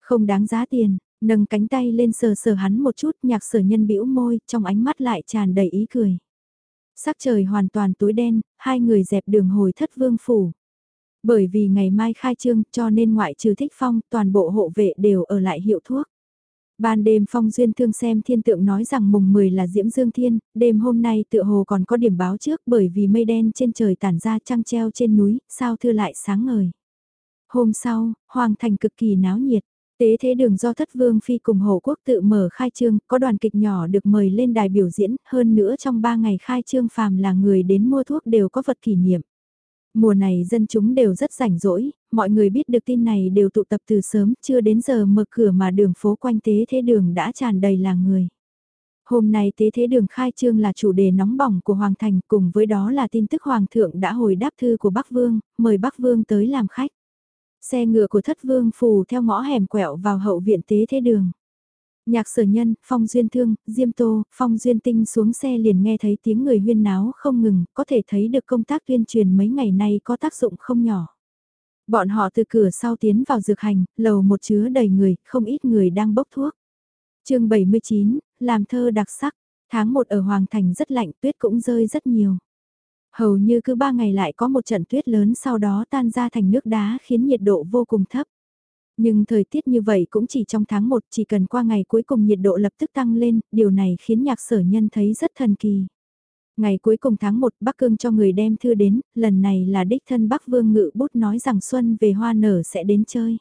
Không đáng giá tiền, nâng cánh tay lên sờ sờ hắn một chút nhạc sở nhân bĩu môi, trong ánh mắt lại tràn đầy ý cười. Sắc trời hoàn toàn tối đen, hai người dẹp đường hồi thất vương phủ. Bởi vì ngày mai khai trương cho nên ngoại trừ thích phong toàn bộ hộ vệ đều ở lại hiệu thuốc. Ban đêm Phong Duyên Thương xem thiên tượng nói rằng mùng 10 là Diễm Dương Thiên, đêm hôm nay tựa hồ còn có điểm báo trước bởi vì mây đen trên trời tản ra trăng treo trên núi, sao thưa lại sáng ngời. Hôm sau, Hoàng Thành cực kỳ náo nhiệt, tế thế đường do thất vương phi cùng Hồ Quốc tự mở khai trương, có đoàn kịch nhỏ được mời lên đài biểu diễn, hơn nữa trong 3 ngày khai trương phàm là người đến mua thuốc đều có vật kỷ niệm. Mùa này dân chúng đều rất rảnh rỗi, mọi người biết được tin này đều tụ tập từ sớm, chưa đến giờ mở cửa mà đường phố quanh tế thế đường đã tràn đầy là người. Hôm nay tế thế đường khai trương là chủ đề nóng bỏng của Hoàng Thành cùng với đó là tin tức Hoàng thượng đã hồi đáp thư của Bắc Vương, mời Bắc Vương tới làm khách. Xe ngựa của thất vương phù theo ngõ hẻm quẹo vào hậu viện tế thế đường. Nhạc sở nhân, phong duyên thương, diêm tô, phong duyên tinh xuống xe liền nghe thấy tiếng người huyên náo không ngừng, có thể thấy được công tác tuyên truyền mấy ngày nay có tác dụng không nhỏ. Bọn họ từ cửa sau tiến vào dược hành, lầu một chứa đầy người, không ít người đang bốc thuốc. chương 79, làm thơ đặc sắc, Tháng 1 ở Hoàng Thành rất lạnh tuyết cũng rơi rất nhiều. Hầu như cứ 3 ngày lại có một trận tuyết lớn sau đó tan ra thành nước đá khiến nhiệt độ vô cùng thấp. Nhưng thời tiết như vậy cũng chỉ trong tháng 1 chỉ cần qua ngày cuối cùng nhiệt độ lập tức tăng lên, điều này khiến nhạc sở nhân thấy rất thần kỳ. Ngày cuối cùng tháng 1 Bắc Cương cho người đem thư đến, lần này là đích thân Bắc Vương Ngự Bút nói rằng Xuân về hoa nở sẽ đến chơi.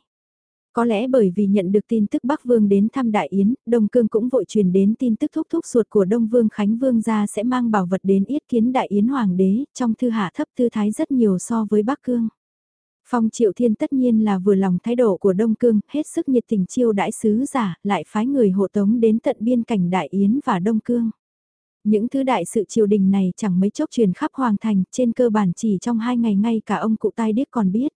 Có lẽ bởi vì nhận được tin tức Bắc Vương đến thăm Đại Yến, Đông Cương cũng vội truyền đến tin tức thúc thúc ruột của Đông Vương Khánh Vương ra sẽ mang bảo vật đến yết kiến Đại Yến Hoàng đế, trong thư hạ thấp thư thái rất nhiều so với Bắc Cương. Phong Triệu Thiên tất nhiên là vừa lòng thái độ của Đông Cương, hết sức nhiệt tình chiêu đãi sứ giả, lại phái người hộ tống đến tận biên cảnh Đại Yến và Đông Cương. Những thứ đại sự triều đình này chẳng mấy chốc truyền khắp hoàng thành, trên cơ bản chỉ trong hai ngày ngay cả ông cụ tai điếc còn biết.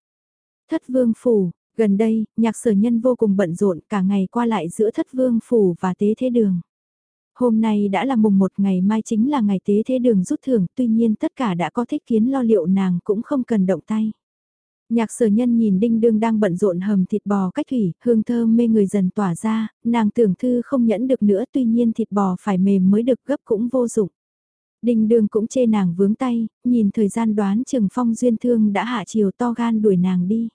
Thất vương phủ, gần đây, nhạc sở nhân vô cùng bận rộn cả ngày qua lại giữa thất vương phủ và tế thế đường. Hôm nay đã là mùng một ngày mai chính là ngày tế thế đường rút thưởng, tuy nhiên tất cả đã có thích kiến lo liệu nàng cũng không cần động tay. Nhạc sở nhân nhìn đinh đương đang bận rộn hầm thịt bò cách thủy, hương thơm mê người dần tỏa ra, nàng tưởng thư không nhẫn được nữa tuy nhiên thịt bò phải mềm mới được gấp cũng vô dụng. Đinh đương cũng chê nàng vướng tay, nhìn thời gian đoán chừng phong duyên thương đã hạ chiều to gan đuổi nàng đi.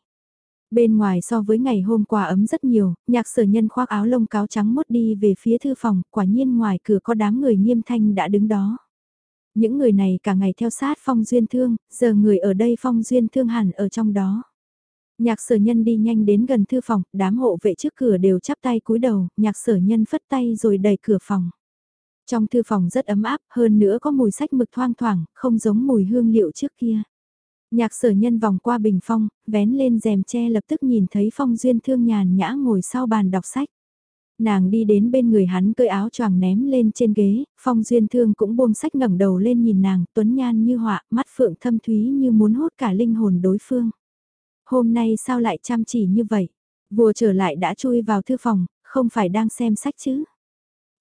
Bên ngoài so với ngày hôm qua ấm rất nhiều, nhạc sở nhân khoác áo lông cáo trắng mốt đi về phía thư phòng, quả nhiên ngoài cửa có đám người nghiêm thanh đã đứng đó. Những người này cả ngày theo sát phong duyên thương, giờ người ở đây phong duyên thương hẳn ở trong đó. Nhạc sở nhân đi nhanh đến gần thư phòng, đám hộ vệ trước cửa đều chắp tay cúi đầu, nhạc sở nhân phất tay rồi đẩy cửa phòng. Trong thư phòng rất ấm áp, hơn nữa có mùi sách mực thoang thoảng, không giống mùi hương liệu trước kia. Nhạc sở nhân vòng qua bình phong, vén lên rèm che lập tức nhìn thấy phong duyên thương nhàn nhã ngồi sau bàn đọc sách. Nàng đi đến bên người hắn cởi áo choàng ném lên trên ghế, phong duyên thương cũng buông sách ngẩng đầu lên nhìn nàng, tuấn nhan như họa, mắt phượng thâm thúy như muốn hút cả linh hồn đối phương. Hôm nay sao lại chăm chỉ như vậy? Vua trở lại đã chui vào thư phòng, không phải đang xem sách chứ?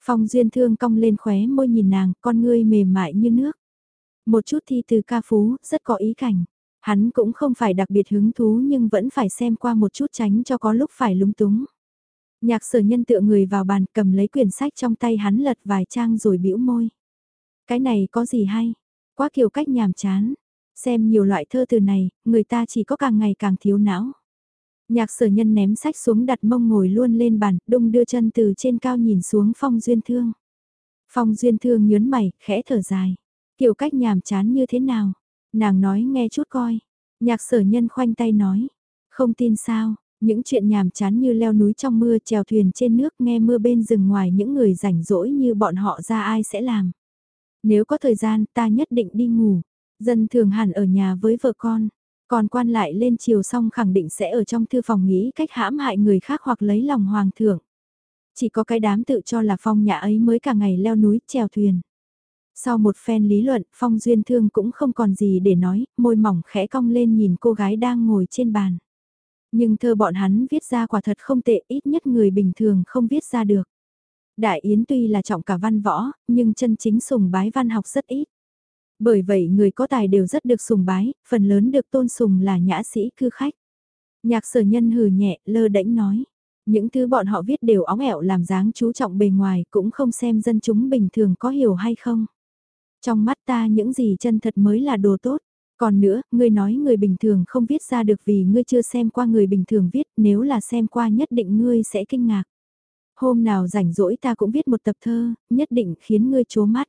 Phong duyên thương cong lên khóe môi nhìn nàng, con ngươi mềm mại như nước. Một chút thi từ ca phú, rất có ý cảnh. Hắn cũng không phải đặc biệt hứng thú nhưng vẫn phải xem qua một chút tránh cho có lúc phải lúng túng. Nhạc sở nhân tựa người vào bàn cầm lấy quyển sách trong tay hắn lật vài trang rồi bĩu môi. Cái này có gì hay? Quá kiểu cách nhàm chán. Xem nhiều loại thơ từ này, người ta chỉ có càng ngày càng thiếu não. Nhạc sở nhân ném sách xuống đặt mông ngồi luôn lên bàn, đung đưa chân từ trên cao nhìn xuống phong duyên thương. Phong duyên thương nhớn mày, khẽ thở dài. Kiểu cách nhàm chán như thế nào? Nàng nói nghe chút coi. Nhạc sở nhân khoanh tay nói. Không tin sao, những chuyện nhàm chán như leo núi trong mưa chèo thuyền trên nước nghe mưa bên rừng ngoài những người rảnh rỗi như bọn họ ra ai sẽ làm. Nếu có thời gian ta nhất định đi ngủ. Dân thường hẳn ở nhà với vợ con. Còn quan lại lên chiều xong khẳng định sẽ ở trong thư phòng nghĩ cách hãm hại người khác hoặc lấy lòng hoàng thượng. Chỉ có cái đám tự cho là phong nhà ấy mới cả ngày leo núi chèo thuyền. Sau một phen lý luận, Phong Duyên Thương cũng không còn gì để nói, môi mỏng khẽ cong lên nhìn cô gái đang ngồi trên bàn. Nhưng thơ bọn hắn viết ra quả thật không tệ, ít nhất người bình thường không viết ra được. Đại Yến tuy là trọng cả văn võ, nhưng chân chính sùng bái văn học rất ít. Bởi vậy người có tài đều rất được sùng bái, phần lớn được tôn sùng là nhã sĩ cư khách. Nhạc sở nhân hừ nhẹ, lơ đễnh nói. Những thứ bọn họ viết đều óng ẻo làm dáng chú trọng bề ngoài cũng không xem dân chúng bình thường có hiểu hay không. Trong mắt ta những gì chân thật mới là đồ tốt. Còn nữa, ngươi nói người bình thường không viết ra được vì ngươi chưa xem qua người bình thường viết, nếu là xem qua nhất định ngươi sẽ kinh ngạc. Hôm nào rảnh rỗi ta cũng viết một tập thơ, nhất định khiến ngươi chố mắt.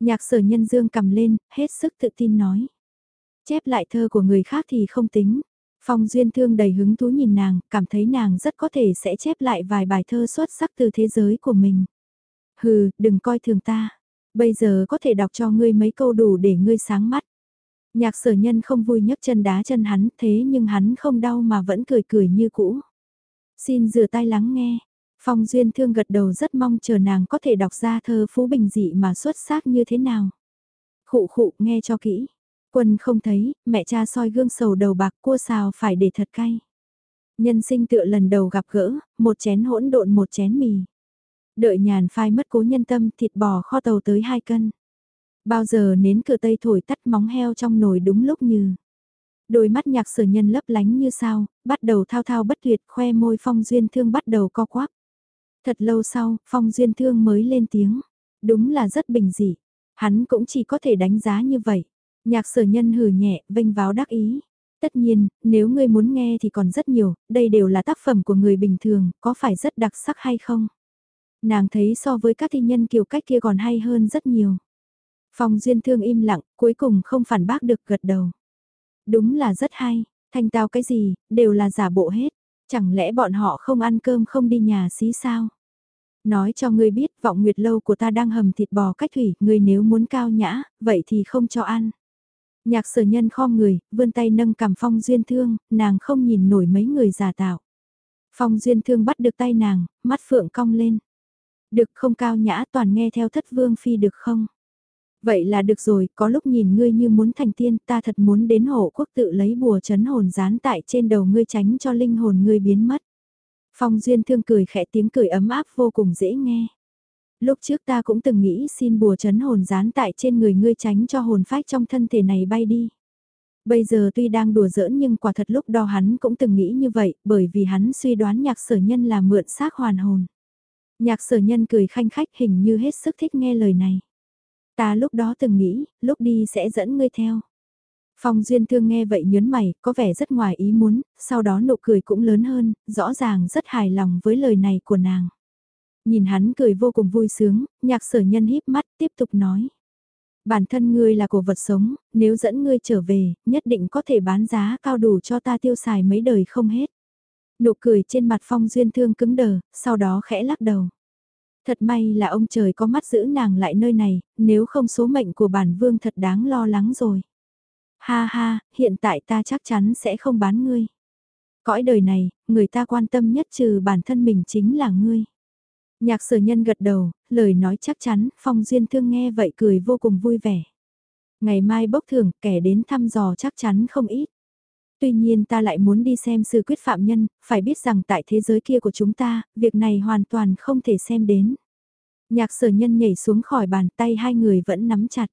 Nhạc sở nhân dương cầm lên, hết sức tự tin nói. Chép lại thơ của người khác thì không tính. Phong duyên thương đầy hứng thú nhìn nàng, cảm thấy nàng rất có thể sẽ chép lại vài bài thơ xuất sắc từ thế giới của mình. Hừ, đừng coi thường ta. Bây giờ có thể đọc cho ngươi mấy câu đủ để ngươi sáng mắt. Nhạc sở nhân không vui nhấc chân đá chân hắn thế nhưng hắn không đau mà vẫn cười cười như cũ. Xin rửa tay lắng nghe. Phong Duyên Thương gật đầu rất mong chờ nàng có thể đọc ra thơ phú bình dị mà xuất sắc như thế nào. Khụ khụ nghe cho kỹ. Quân không thấy, mẹ cha soi gương sầu đầu bạc cua xào phải để thật cay. Nhân sinh tựa lần đầu gặp gỡ, một chén hỗn độn một chén mì. Đợi nhàn phai mất cố nhân tâm thịt bò kho tàu tới hai cân. Bao giờ nến cửa tây thổi tắt móng heo trong nồi đúng lúc như. Đôi mắt nhạc sở nhân lấp lánh như sao, bắt đầu thao thao bất tuyệt khoe môi phong duyên thương bắt đầu co quắp. Thật lâu sau, phong duyên thương mới lên tiếng. Đúng là rất bình dị. Hắn cũng chỉ có thể đánh giá như vậy. Nhạc sở nhân hừ nhẹ, vênh váo đắc ý. Tất nhiên, nếu ngươi muốn nghe thì còn rất nhiều, đây đều là tác phẩm của người bình thường, có phải rất đặc sắc hay không? Nàng thấy so với các thi nhân kiểu cách kia còn hay hơn rất nhiều. Phong Duyên Thương im lặng, cuối cùng không phản bác được gật đầu. Đúng là rất hay, thanh tao cái gì, đều là giả bộ hết. Chẳng lẽ bọn họ không ăn cơm không đi nhà xí sao? Nói cho ngươi biết vọng nguyệt lâu của ta đang hầm thịt bò cách thủy, ngươi nếu muốn cao nhã, vậy thì không cho ăn. Nhạc sở nhân khom người, vươn tay nâng cầm phong duyên thương, nàng không nhìn nổi mấy người giả tạo. Phong duyên thương bắt được tay nàng, mắt phượng cong lên. Được không cao nhã toàn nghe theo thất vương phi được không? Vậy là được rồi, có lúc nhìn ngươi như muốn thành tiên, ta thật muốn đến hộ quốc tự lấy bùa chấn hồn dán tại trên đầu ngươi tránh cho linh hồn ngươi biến mất. Phong Duyên Thương cười khẽ tiếng cười ấm áp vô cùng dễ nghe. Lúc trước ta cũng từng nghĩ xin bùa chấn hồn dán tại trên người ngươi tránh cho hồn phách trong thân thể này bay đi. Bây giờ tuy đang đùa giỡn nhưng quả thật lúc đó hắn cũng từng nghĩ như vậy bởi vì hắn suy đoán nhạc sở nhân là mượn xác hoàn hồn. Nhạc sở nhân cười khanh khách hình như hết sức thích nghe lời này. Ta lúc đó từng nghĩ, lúc đi sẽ dẫn ngươi theo. Phong Duyên Thương nghe vậy nhớn mày, có vẻ rất ngoài ý muốn, sau đó nụ cười cũng lớn hơn, rõ ràng rất hài lòng với lời này của nàng. Nhìn hắn cười vô cùng vui sướng, nhạc sở nhân híp mắt tiếp tục nói. Bản thân ngươi là cổ vật sống, nếu dẫn ngươi trở về, nhất định có thể bán giá cao đủ cho ta tiêu xài mấy đời không hết. Nụ cười trên mặt Phong Duyên Thương cứng đờ, sau đó khẽ lắc đầu. Thật may là ông trời có mắt giữ nàng lại nơi này, nếu không số mệnh của bản vương thật đáng lo lắng rồi. Ha ha, hiện tại ta chắc chắn sẽ không bán ngươi. Cõi đời này, người ta quan tâm nhất trừ bản thân mình chính là ngươi. Nhạc sở nhân gật đầu, lời nói chắc chắn, Phong Duyên Thương nghe vậy cười vô cùng vui vẻ. Ngày mai bốc thưởng, kẻ đến thăm dò chắc chắn không ít. Tuy nhiên ta lại muốn đi xem sự quyết phạm nhân, phải biết rằng tại thế giới kia của chúng ta, việc này hoàn toàn không thể xem đến. Nhạc sở nhân nhảy xuống khỏi bàn tay hai người vẫn nắm chặt.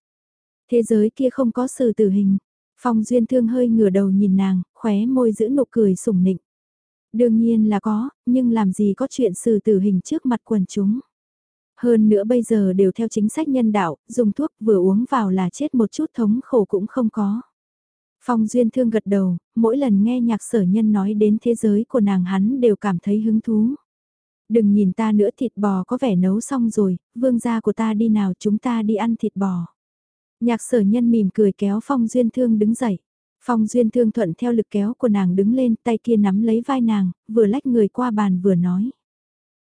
Thế giới kia không có sự tử hình. Phong Duyên Thương hơi ngửa đầu nhìn nàng, khóe môi giữ nụ cười sủng nịnh. Đương nhiên là có, nhưng làm gì có chuyện xử tử hình trước mặt quần chúng. Hơn nữa bây giờ đều theo chính sách nhân đạo, dùng thuốc vừa uống vào là chết một chút thống khổ cũng không có. Phong Duyên Thương gật đầu, mỗi lần nghe nhạc sở nhân nói đến thế giới của nàng hắn đều cảm thấy hứng thú. Đừng nhìn ta nữa thịt bò có vẻ nấu xong rồi, vương gia của ta đi nào chúng ta đi ăn thịt bò. Nhạc sở nhân mỉm cười kéo Phong Duyên Thương đứng dậy. Phong Duyên Thương thuận theo lực kéo của nàng đứng lên tay kia nắm lấy vai nàng, vừa lách người qua bàn vừa nói.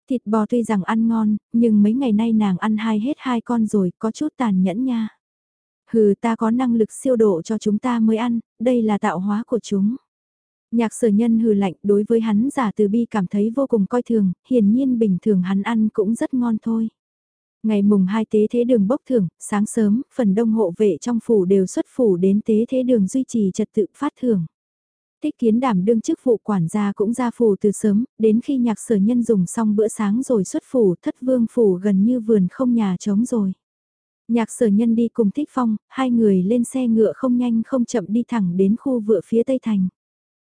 Thịt bò tuy rằng ăn ngon, nhưng mấy ngày nay nàng ăn hai hết hai con rồi, có chút tàn nhẫn nha. Hừ ta có năng lực siêu độ cho chúng ta mới ăn, đây là tạo hóa của chúng. Nhạc sở nhân hừ lạnh đối với hắn giả từ bi cảm thấy vô cùng coi thường, hiển nhiên bình thường hắn ăn cũng rất ngon thôi. Ngày mùng 2 tế thế đường bốc thưởng, sáng sớm, phần đông hộ vệ trong phủ đều xuất phủ đến tế thế đường duy trì trật tự phát thưởng. Thích kiến đảm đương chức vụ quản gia cũng ra phủ từ sớm, đến khi nhạc sở nhân dùng xong bữa sáng rồi xuất phủ thất vương phủ gần như vườn không nhà trống rồi. Nhạc sở nhân đi cùng thích phong, hai người lên xe ngựa không nhanh không chậm đi thẳng đến khu vựa phía tây thành.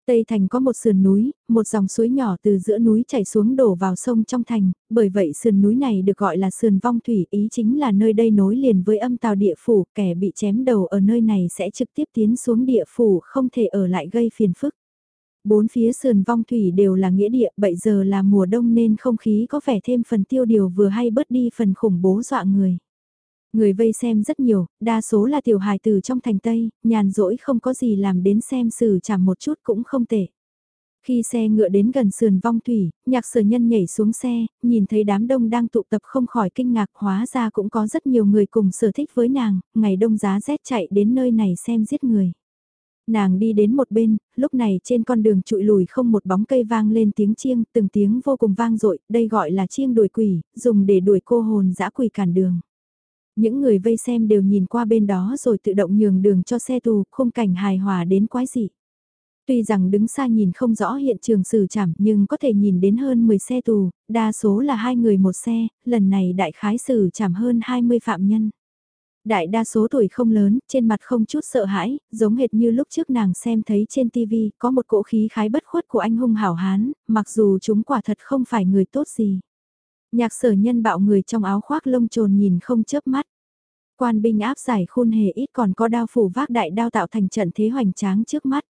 Tây thành có một sườn núi, một dòng suối nhỏ từ giữa núi chảy xuống đổ vào sông trong thành, bởi vậy sườn núi này được gọi là sườn vong thủy ý chính là nơi đây nối liền với âm tàu địa phủ, kẻ bị chém đầu ở nơi này sẽ trực tiếp tiến xuống địa phủ không thể ở lại gây phiền phức. Bốn phía sườn vong thủy đều là nghĩa địa, bây giờ là mùa đông nên không khí có vẻ thêm phần tiêu điều vừa hay bớt đi phần khủng bố dọa người. Người vây xem rất nhiều, đa số là tiểu hài từ trong thành Tây, nhàn rỗi không có gì làm đến xem xử chảm một chút cũng không tệ. Khi xe ngựa đến gần sườn vong thủy, nhạc sở nhân nhảy xuống xe, nhìn thấy đám đông đang tụ tập không khỏi kinh ngạc hóa ra cũng có rất nhiều người cùng sở thích với nàng, ngày đông giá rét chạy đến nơi này xem giết người. Nàng đi đến một bên, lúc này trên con đường trụi lùi không một bóng cây vang lên tiếng chiêng, từng tiếng vô cùng vang dội đây gọi là chiêng đuổi quỷ, dùng để đuổi cô hồn dã quỷ cản đường. Những người vây xem đều nhìn qua bên đó rồi tự động nhường đường cho xe tù, khung cảnh hài hòa đến quái dị. Tuy rằng đứng xa nhìn không rõ hiện trường xử trảm nhưng có thể nhìn đến hơn 10 xe tù, đa số là hai người một xe, lần này đại khái xử trảm hơn 20 phạm nhân. Đại đa số tuổi không lớn, trên mặt không chút sợ hãi, giống hệt như lúc trước nàng xem thấy trên TV, có một cỗ khí khái bất khuất của anh hung hảo hán, mặc dù chúng quả thật không phải người tốt gì. Nhạc sở nhân bạo người trong áo khoác lông trồn nhìn không chớp mắt. Quan binh áp giải khôn hề ít còn có đao phủ vác đại đao tạo thành trận thế hoành tráng trước mắt.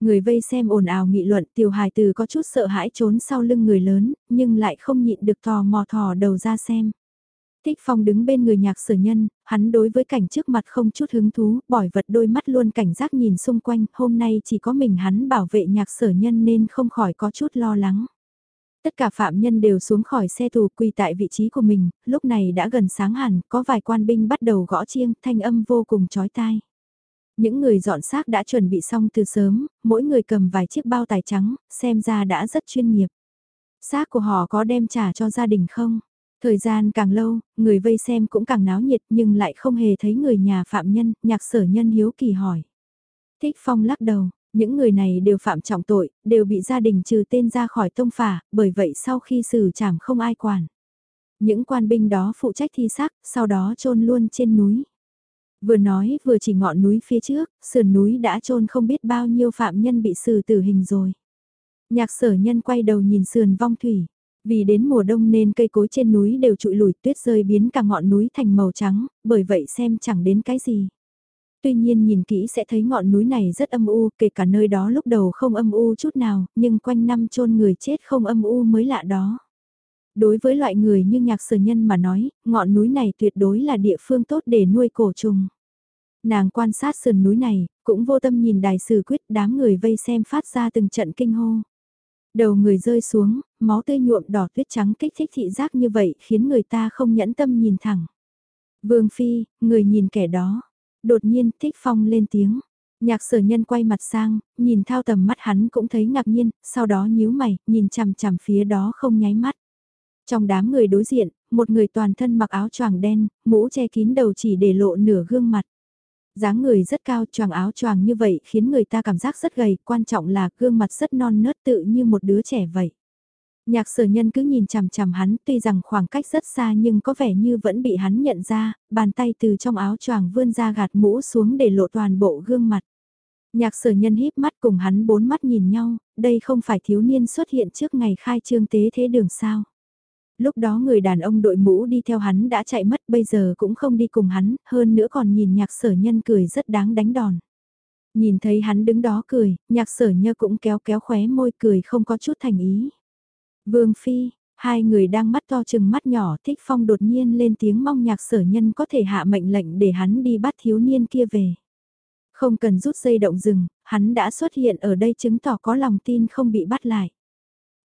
Người vây xem ồn ào nghị luận tiểu hài từ có chút sợ hãi trốn sau lưng người lớn, nhưng lại không nhịn được tò mò thò đầu ra xem. Thích Phong đứng bên người nhạc sở nhân, hắn đối với cảnh trước mặt không chút hứng thú, bỏi vật đôi mắt luôn cảnh giác nhìn xung quanh, hôm nay chỉ có mình hắn bảo vệ nhạc sở nhân nên không khỏi có chút lo lắng. Tất cả phạm nhân đều xuống khỏi xe tù quỳ tại vị trí của mình, lúc này đã gần sáng hẳn, có vài quan binh bắt đầu gõ chiêng, thanh âm vô cùng chói tai. Những người dọn xác đã chuẩn bị xong từ sớm, mỗi người cầm vài chiếc bao tài trắng, xem ra đã rất chuyên nghiệp. Xác của họ có đem trả cho gia đình không? Thời gian càng lâu, người vây xem cũng càng náo nhiệt nhưng lại không hề thấy người nhà phạm nhân, nhạc sở nhân hiếu kỳ hỏi. Thích Phong lắc đầu, những người này đều phạm trọng tội, đều bị gia đình trừ tên ra khỏi tông phả, bởi vậy sau khi xử trảm không ai quản. Những quan binh đó phụ trách thi xác, sau đó chôn luôn trên núi. Vừa nói vừa chỉ ngọn núi phía trước, sườn núi đã chôn không biết bao nhiêu phạm nhân bị xử tử hình rồi. Nhạc sở nhân quay đầu nhìn sườn vong thủy. Vì đến mùa đông nên cây cối trên núi đều trụi lùi tuyết rơi biến cả ngọn núi thành màu trắng, bởi vậy xem chẳng đến cái gì. Tuy nhiên nhìn kỹ sẽ thấy ngọn núi này rất âm u, kể cả nơi đó lúc đầu không âm u chút nào, nhưng quanh năm chôn người chết không âm u mới lạ đó. Đối với loại người như nhạc sở nhân mà nói, ngọn núi này tuyệt đối là địa phương tốt để nuôi cổ trùng. Nàng quan sát sườn núi này, cũng vô tâm nhìn đài sử quyết đám người vây xem phát ra từng trận kinh hô. Đầu người rơi xuống, máu tươi nhuộm đỏ tuyết trắng kích thích thị giác như vậy khiến người ta không nhẫn tâm nhìn thẳng. Vương Phi, người nhìn kẻ đó. Đột nhiên thích phong lên tiếng. Nhạc sở nhân quay mặt sang, nhìn thao tầm mắt hắn cũng thấy ngạc nhiên, sau đó nhíu mày, nhìn chằm chằm phía đó không nháy mắt. Trong đám người đối diện, một người toàn thân mặc áo choàng đen, mũ che kín đầu chỉ để lộ nửa gương mặt dáng người rất cao choàng áo choàng như vậy khiến người ta cảm giác rất gầy, quan trọng là gương mặt rất non nớt tự như một đứa trẻ vậy. Nhạc sở nhân cứ nhìn chằm chằm hắn tuy rằng khoảng cách rất xa nhưng có vẻ như vẫn bị hắn nhận ra, bàn tay từ trong áo choàng vươn ra gạt mũ xuống để lộ toàn bộ gương mặt. Nhạc sở nhân híp mắt cùng hắn bốn mắt nhìn nhau, đây không phải thiếu niên xuất hiện trước ngày khai trương tế thế đường sao lúc đó người đàn ông đội mũ đi theo hắn đã chạy mất bây giờ cũng không đi cùng hắn, hơn nữa còn nhìn nhạc sở nhân cười rất đáng đánh đòn. Nhìn thấy hắn đứng đó cười, nhạc sở nhơ cũng kéo kéo khóe môi cười không có chút thành ý. Vương Phi, hai người đang mắt to chừng mắt nhỏ thích phong đột nhiên lên tiếng mong nhạc sở nhân có thể hạ mệnh lệnh để hắn đi bắt thiếu niên kia về. Không cần rút dây động rừng, hắn đã xuất hiện ở đây chứng tỏ có lòng tin không bị bắt lại.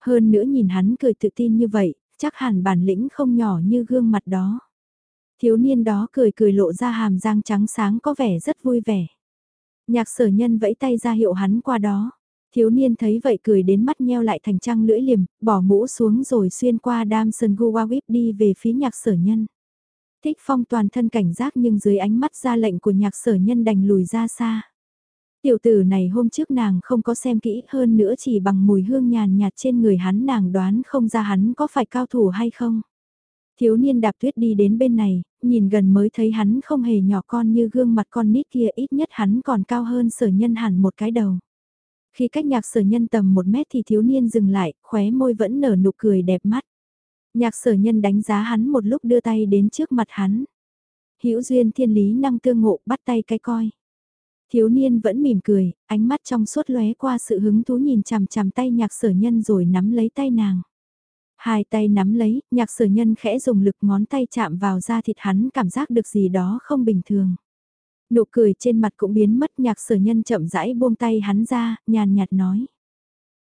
Hơn nữa nhìn hắn cười tự tin như vậy, chắc hẳn bản lĩnh không nhỏ như gương mặt đó. Thiếu niên đó cười cười lộ ra hàm răng trắng sáng có vẻ rất vui vẻ. Nhạc sở nhân vẫy tay ra hiệu hắn qua đó. Thiếu niên thấy vậy cười đến mắt nheo lại thành trăng lưỡi liềm, bỏ mũ xuống rồi xuyên qua đam sơn Guwawip đi về phía nhạc sở nhân. Thích phong toàn thân cảnh giác nhưng dưới ánh mắt ra lệnh của nhạc sở nhân đành lùi ra xa. Tiểu tử này hôm trước nàng không có xem kỹ hơn nữa chỉ bằng mùi hương nhàn nhạt trên người hắn nàng đoán không ra hắn có phải cao thủ hay không. Thiếu niên đạp tuyết đi đến bên này, nhìn gần mới thấy hắn không hề nhỏ con như gương mặt con nít kia ít nhất hắn còn cao hơn sở nhân hẳn một cái đầu. Khi cách nhạc sở nhân tầm một mét thì thiếu niên dừng lại, khóe môi vẫn nở nụ cười đẹp mắt. Nhạc sở nhân đánh giá hắn một lúc đưa tay đến trước mặt hắn. hữu duyên thiên lý năng tương ngộ bắt tay cái coi. Thiếu niên vẫn mỉm cười, ánh mắt trong suốt lóe qua sự hứng thú nhìn chằm chằm tay nhạc sở nhân rồi nắm lấy tay nàng. Hai tay nắm lấy, nhạc sở nhân khẽ dùng lực ngón tay chạm vào da thịt hắn cảm giác được gì đó không bình thường. Nụ cười trên mặt cũng biến mất nhạc sở nhân chậm rãi buông tay hắn ra, nhàn nhạt nói.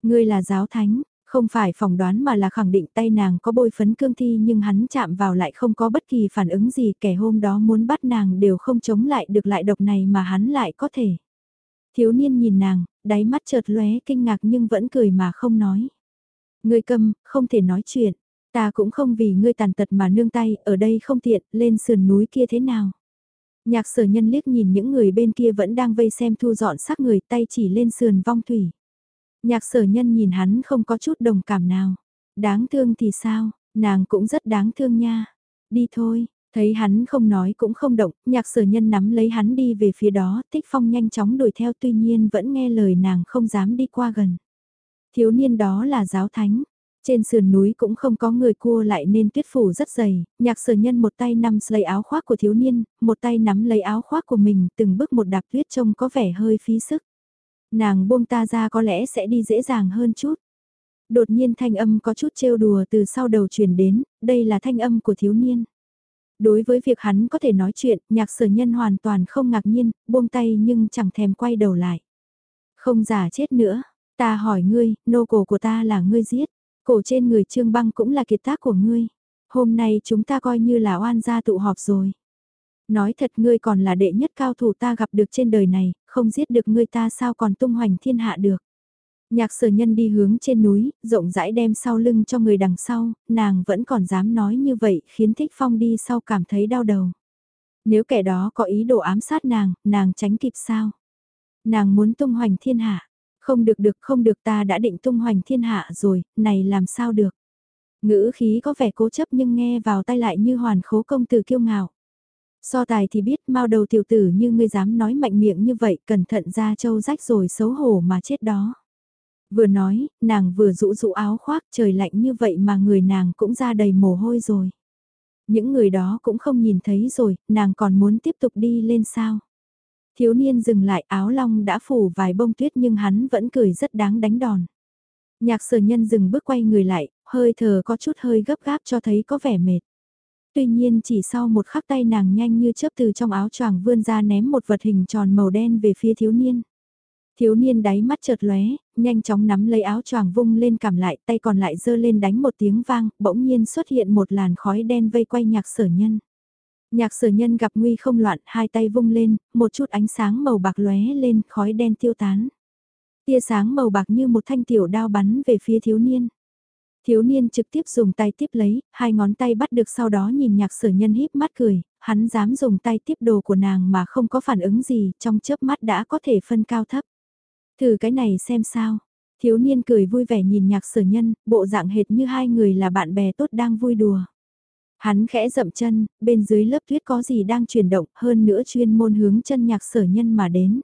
Ngươi là giáo thánh, không phải phỏng đoán mà là khẳng định tay nàng có bôi phấn cương thi nhưng hắn chạm vào lại không có bất kỳ phản ứng gì kẻ hôm đó muốn bắt nàng đều không chống lại được lại độc này mà hắn lại có thể. Thiếu niên nhìn nàng, đáy mắt chợt lóe kinh ngạc nhưng vẫn cười mà không nói. Ngươi câm, không thể nói chuyện. Ta cũng không vì ngươi tàn tật mà nương tay, ở đây không tiện, lên sườn núi kia thế nào. Nhạc sở nhân liếc nhìn những người bên kia vẫn đang vây xem thu dọn xác người tay chỉ lên sườn vong thủy. Nhạc sở nhân nhìn hắn không có chút đồng cảm nào. Đáng thương thì sao, nàng cũng rất đáng thương nha. Đi thôi, thấy hắn không nói cũng không động, nhạc sở nhân nắm lấy hắn đi về phía đó, tích phong nhanh chóng đuổi theo tuy nhiên vẫn nghe lời nàng không dám đi qua gần. Thiếu niên đó là giáo thánh, trên sườn núi cũng không có người cua lại nên tuyết phủ rất dày, nhạc sở nhân một tay nắm lấy áo khoác của thiếu niên, một tay nắm lấy áo khoác của mình từng bước một đạp tuyết trông có vẻ hơi phí sức. Nàng buông ta ra có lẽ sẽ đi dễ dàng hơn chút. Đột nhiên thanh âm có chút trêu đùa từ sau đầu truyền đến, đây là thanh âm của thiếu niên. Đối với việc hắn có thể nói chuyện, nhạc sở nhân hoàn toàn không ngạc nhiên, buông tay nhưng chẳng thèm quay đầu lại. Không giả chết nữa, ta hỏi ngươi, nô cổ của ta là ngươi giết, cổ trên người trương băng cũng là kiệt tác của ngươi. Hôm nay chúng ta coi như là oan gia tụ họp rồi. Nói thật ngươi còn là đệ nhất cao thủ ta gặp được trên đời này, không giết được ngươi ta sao còn tung hoành thiên hạ được. Nhạc sở nhân đi hướng trên núi, rộng rãi đem sau lưng cho người đằng sau, nàng vẫn còn dám nói như vậy khiến thích phong đi sau cảm thấy đau đầu. Nếu kẻ đó có ý đồ ám sát nàng, nàng tránh kịp sao? Nàng muốn tung hoành thiên hạ. Không được được không được ta đã định tung hoành thiên hạ rồi, này làm sao được? Ngữ khí có vẻ cố chấp nhưng nghe vào tay lại như hoàn khố công tử kiêu ngạo. So tài thì biết mau đầu tiểu tử như ngươi dám nói mạnh miệng như vậy cẩn thận ra châu rách rồi xấu hổ mà chết đó. Vừa nói, nàng vừa rũ rũ áo khoác trời lạnh như vậy mà người nàng cũng ra đầy mồ hôi rồi. Những người đó cũng không nhìn thấy rồi, nàng còn muốn tiếp tục đi lên sao. Thiếu niên dừng lại áo long đã phủ vài bông tuyết nhưng hắn vẫn cười rất đáng đánh đòn. Nhạc sở nhân dừng bước quay người lại, hơi thở có chút hơi gấp gáp cho thấy có vẻ mệt. Tuy nhiên chỉ sau một khắc tay nàng nhanh như chớp từ trong áo choàng vươn ra ném một vật hình tròn màu đen về phía thiếu niên. Thiếu niên đáy mắt chợt lóe, nhanh chóng nắm lấy áo choàng vung lên cảm lại, tay còn lại giơ lên đánh một tiếng vang, bỗng nhiên xuất hiện một làn khói đen vây quay nhạc sở nhân. Nhạc sở nhân gặp nguy không loạn, hai tay vung lên, một chút ánh sáng màu bạc lóe lên, khói đen tiêu tán. Tia sáng màu bạc như một thanh tiểu đao bắn về phía thiếu niên. Thiếu niên trực tiếp dùng tay tiếp lấy, hai ngón tay bắt được sau đó nhìn nhạc sở nhân híp mắt cười, hắn dám dùng tay tiếp đồ của nàng mà không có phản ứng gì, trong chớp mắt đã có thể phân cao thấp. Thử cái này xem sao. Thiếu niên cười vui vẻ nhìn nhạc sở nhân, bộ dạng hệt như hai người là bạn bè tốt đang vui đùa. Hắn khẽ dậm chân, bên dưới lớp tuyết có gì đang chuyển động, hơn nữa chuyên môn hướng chân nhạc sở nhân mà đến.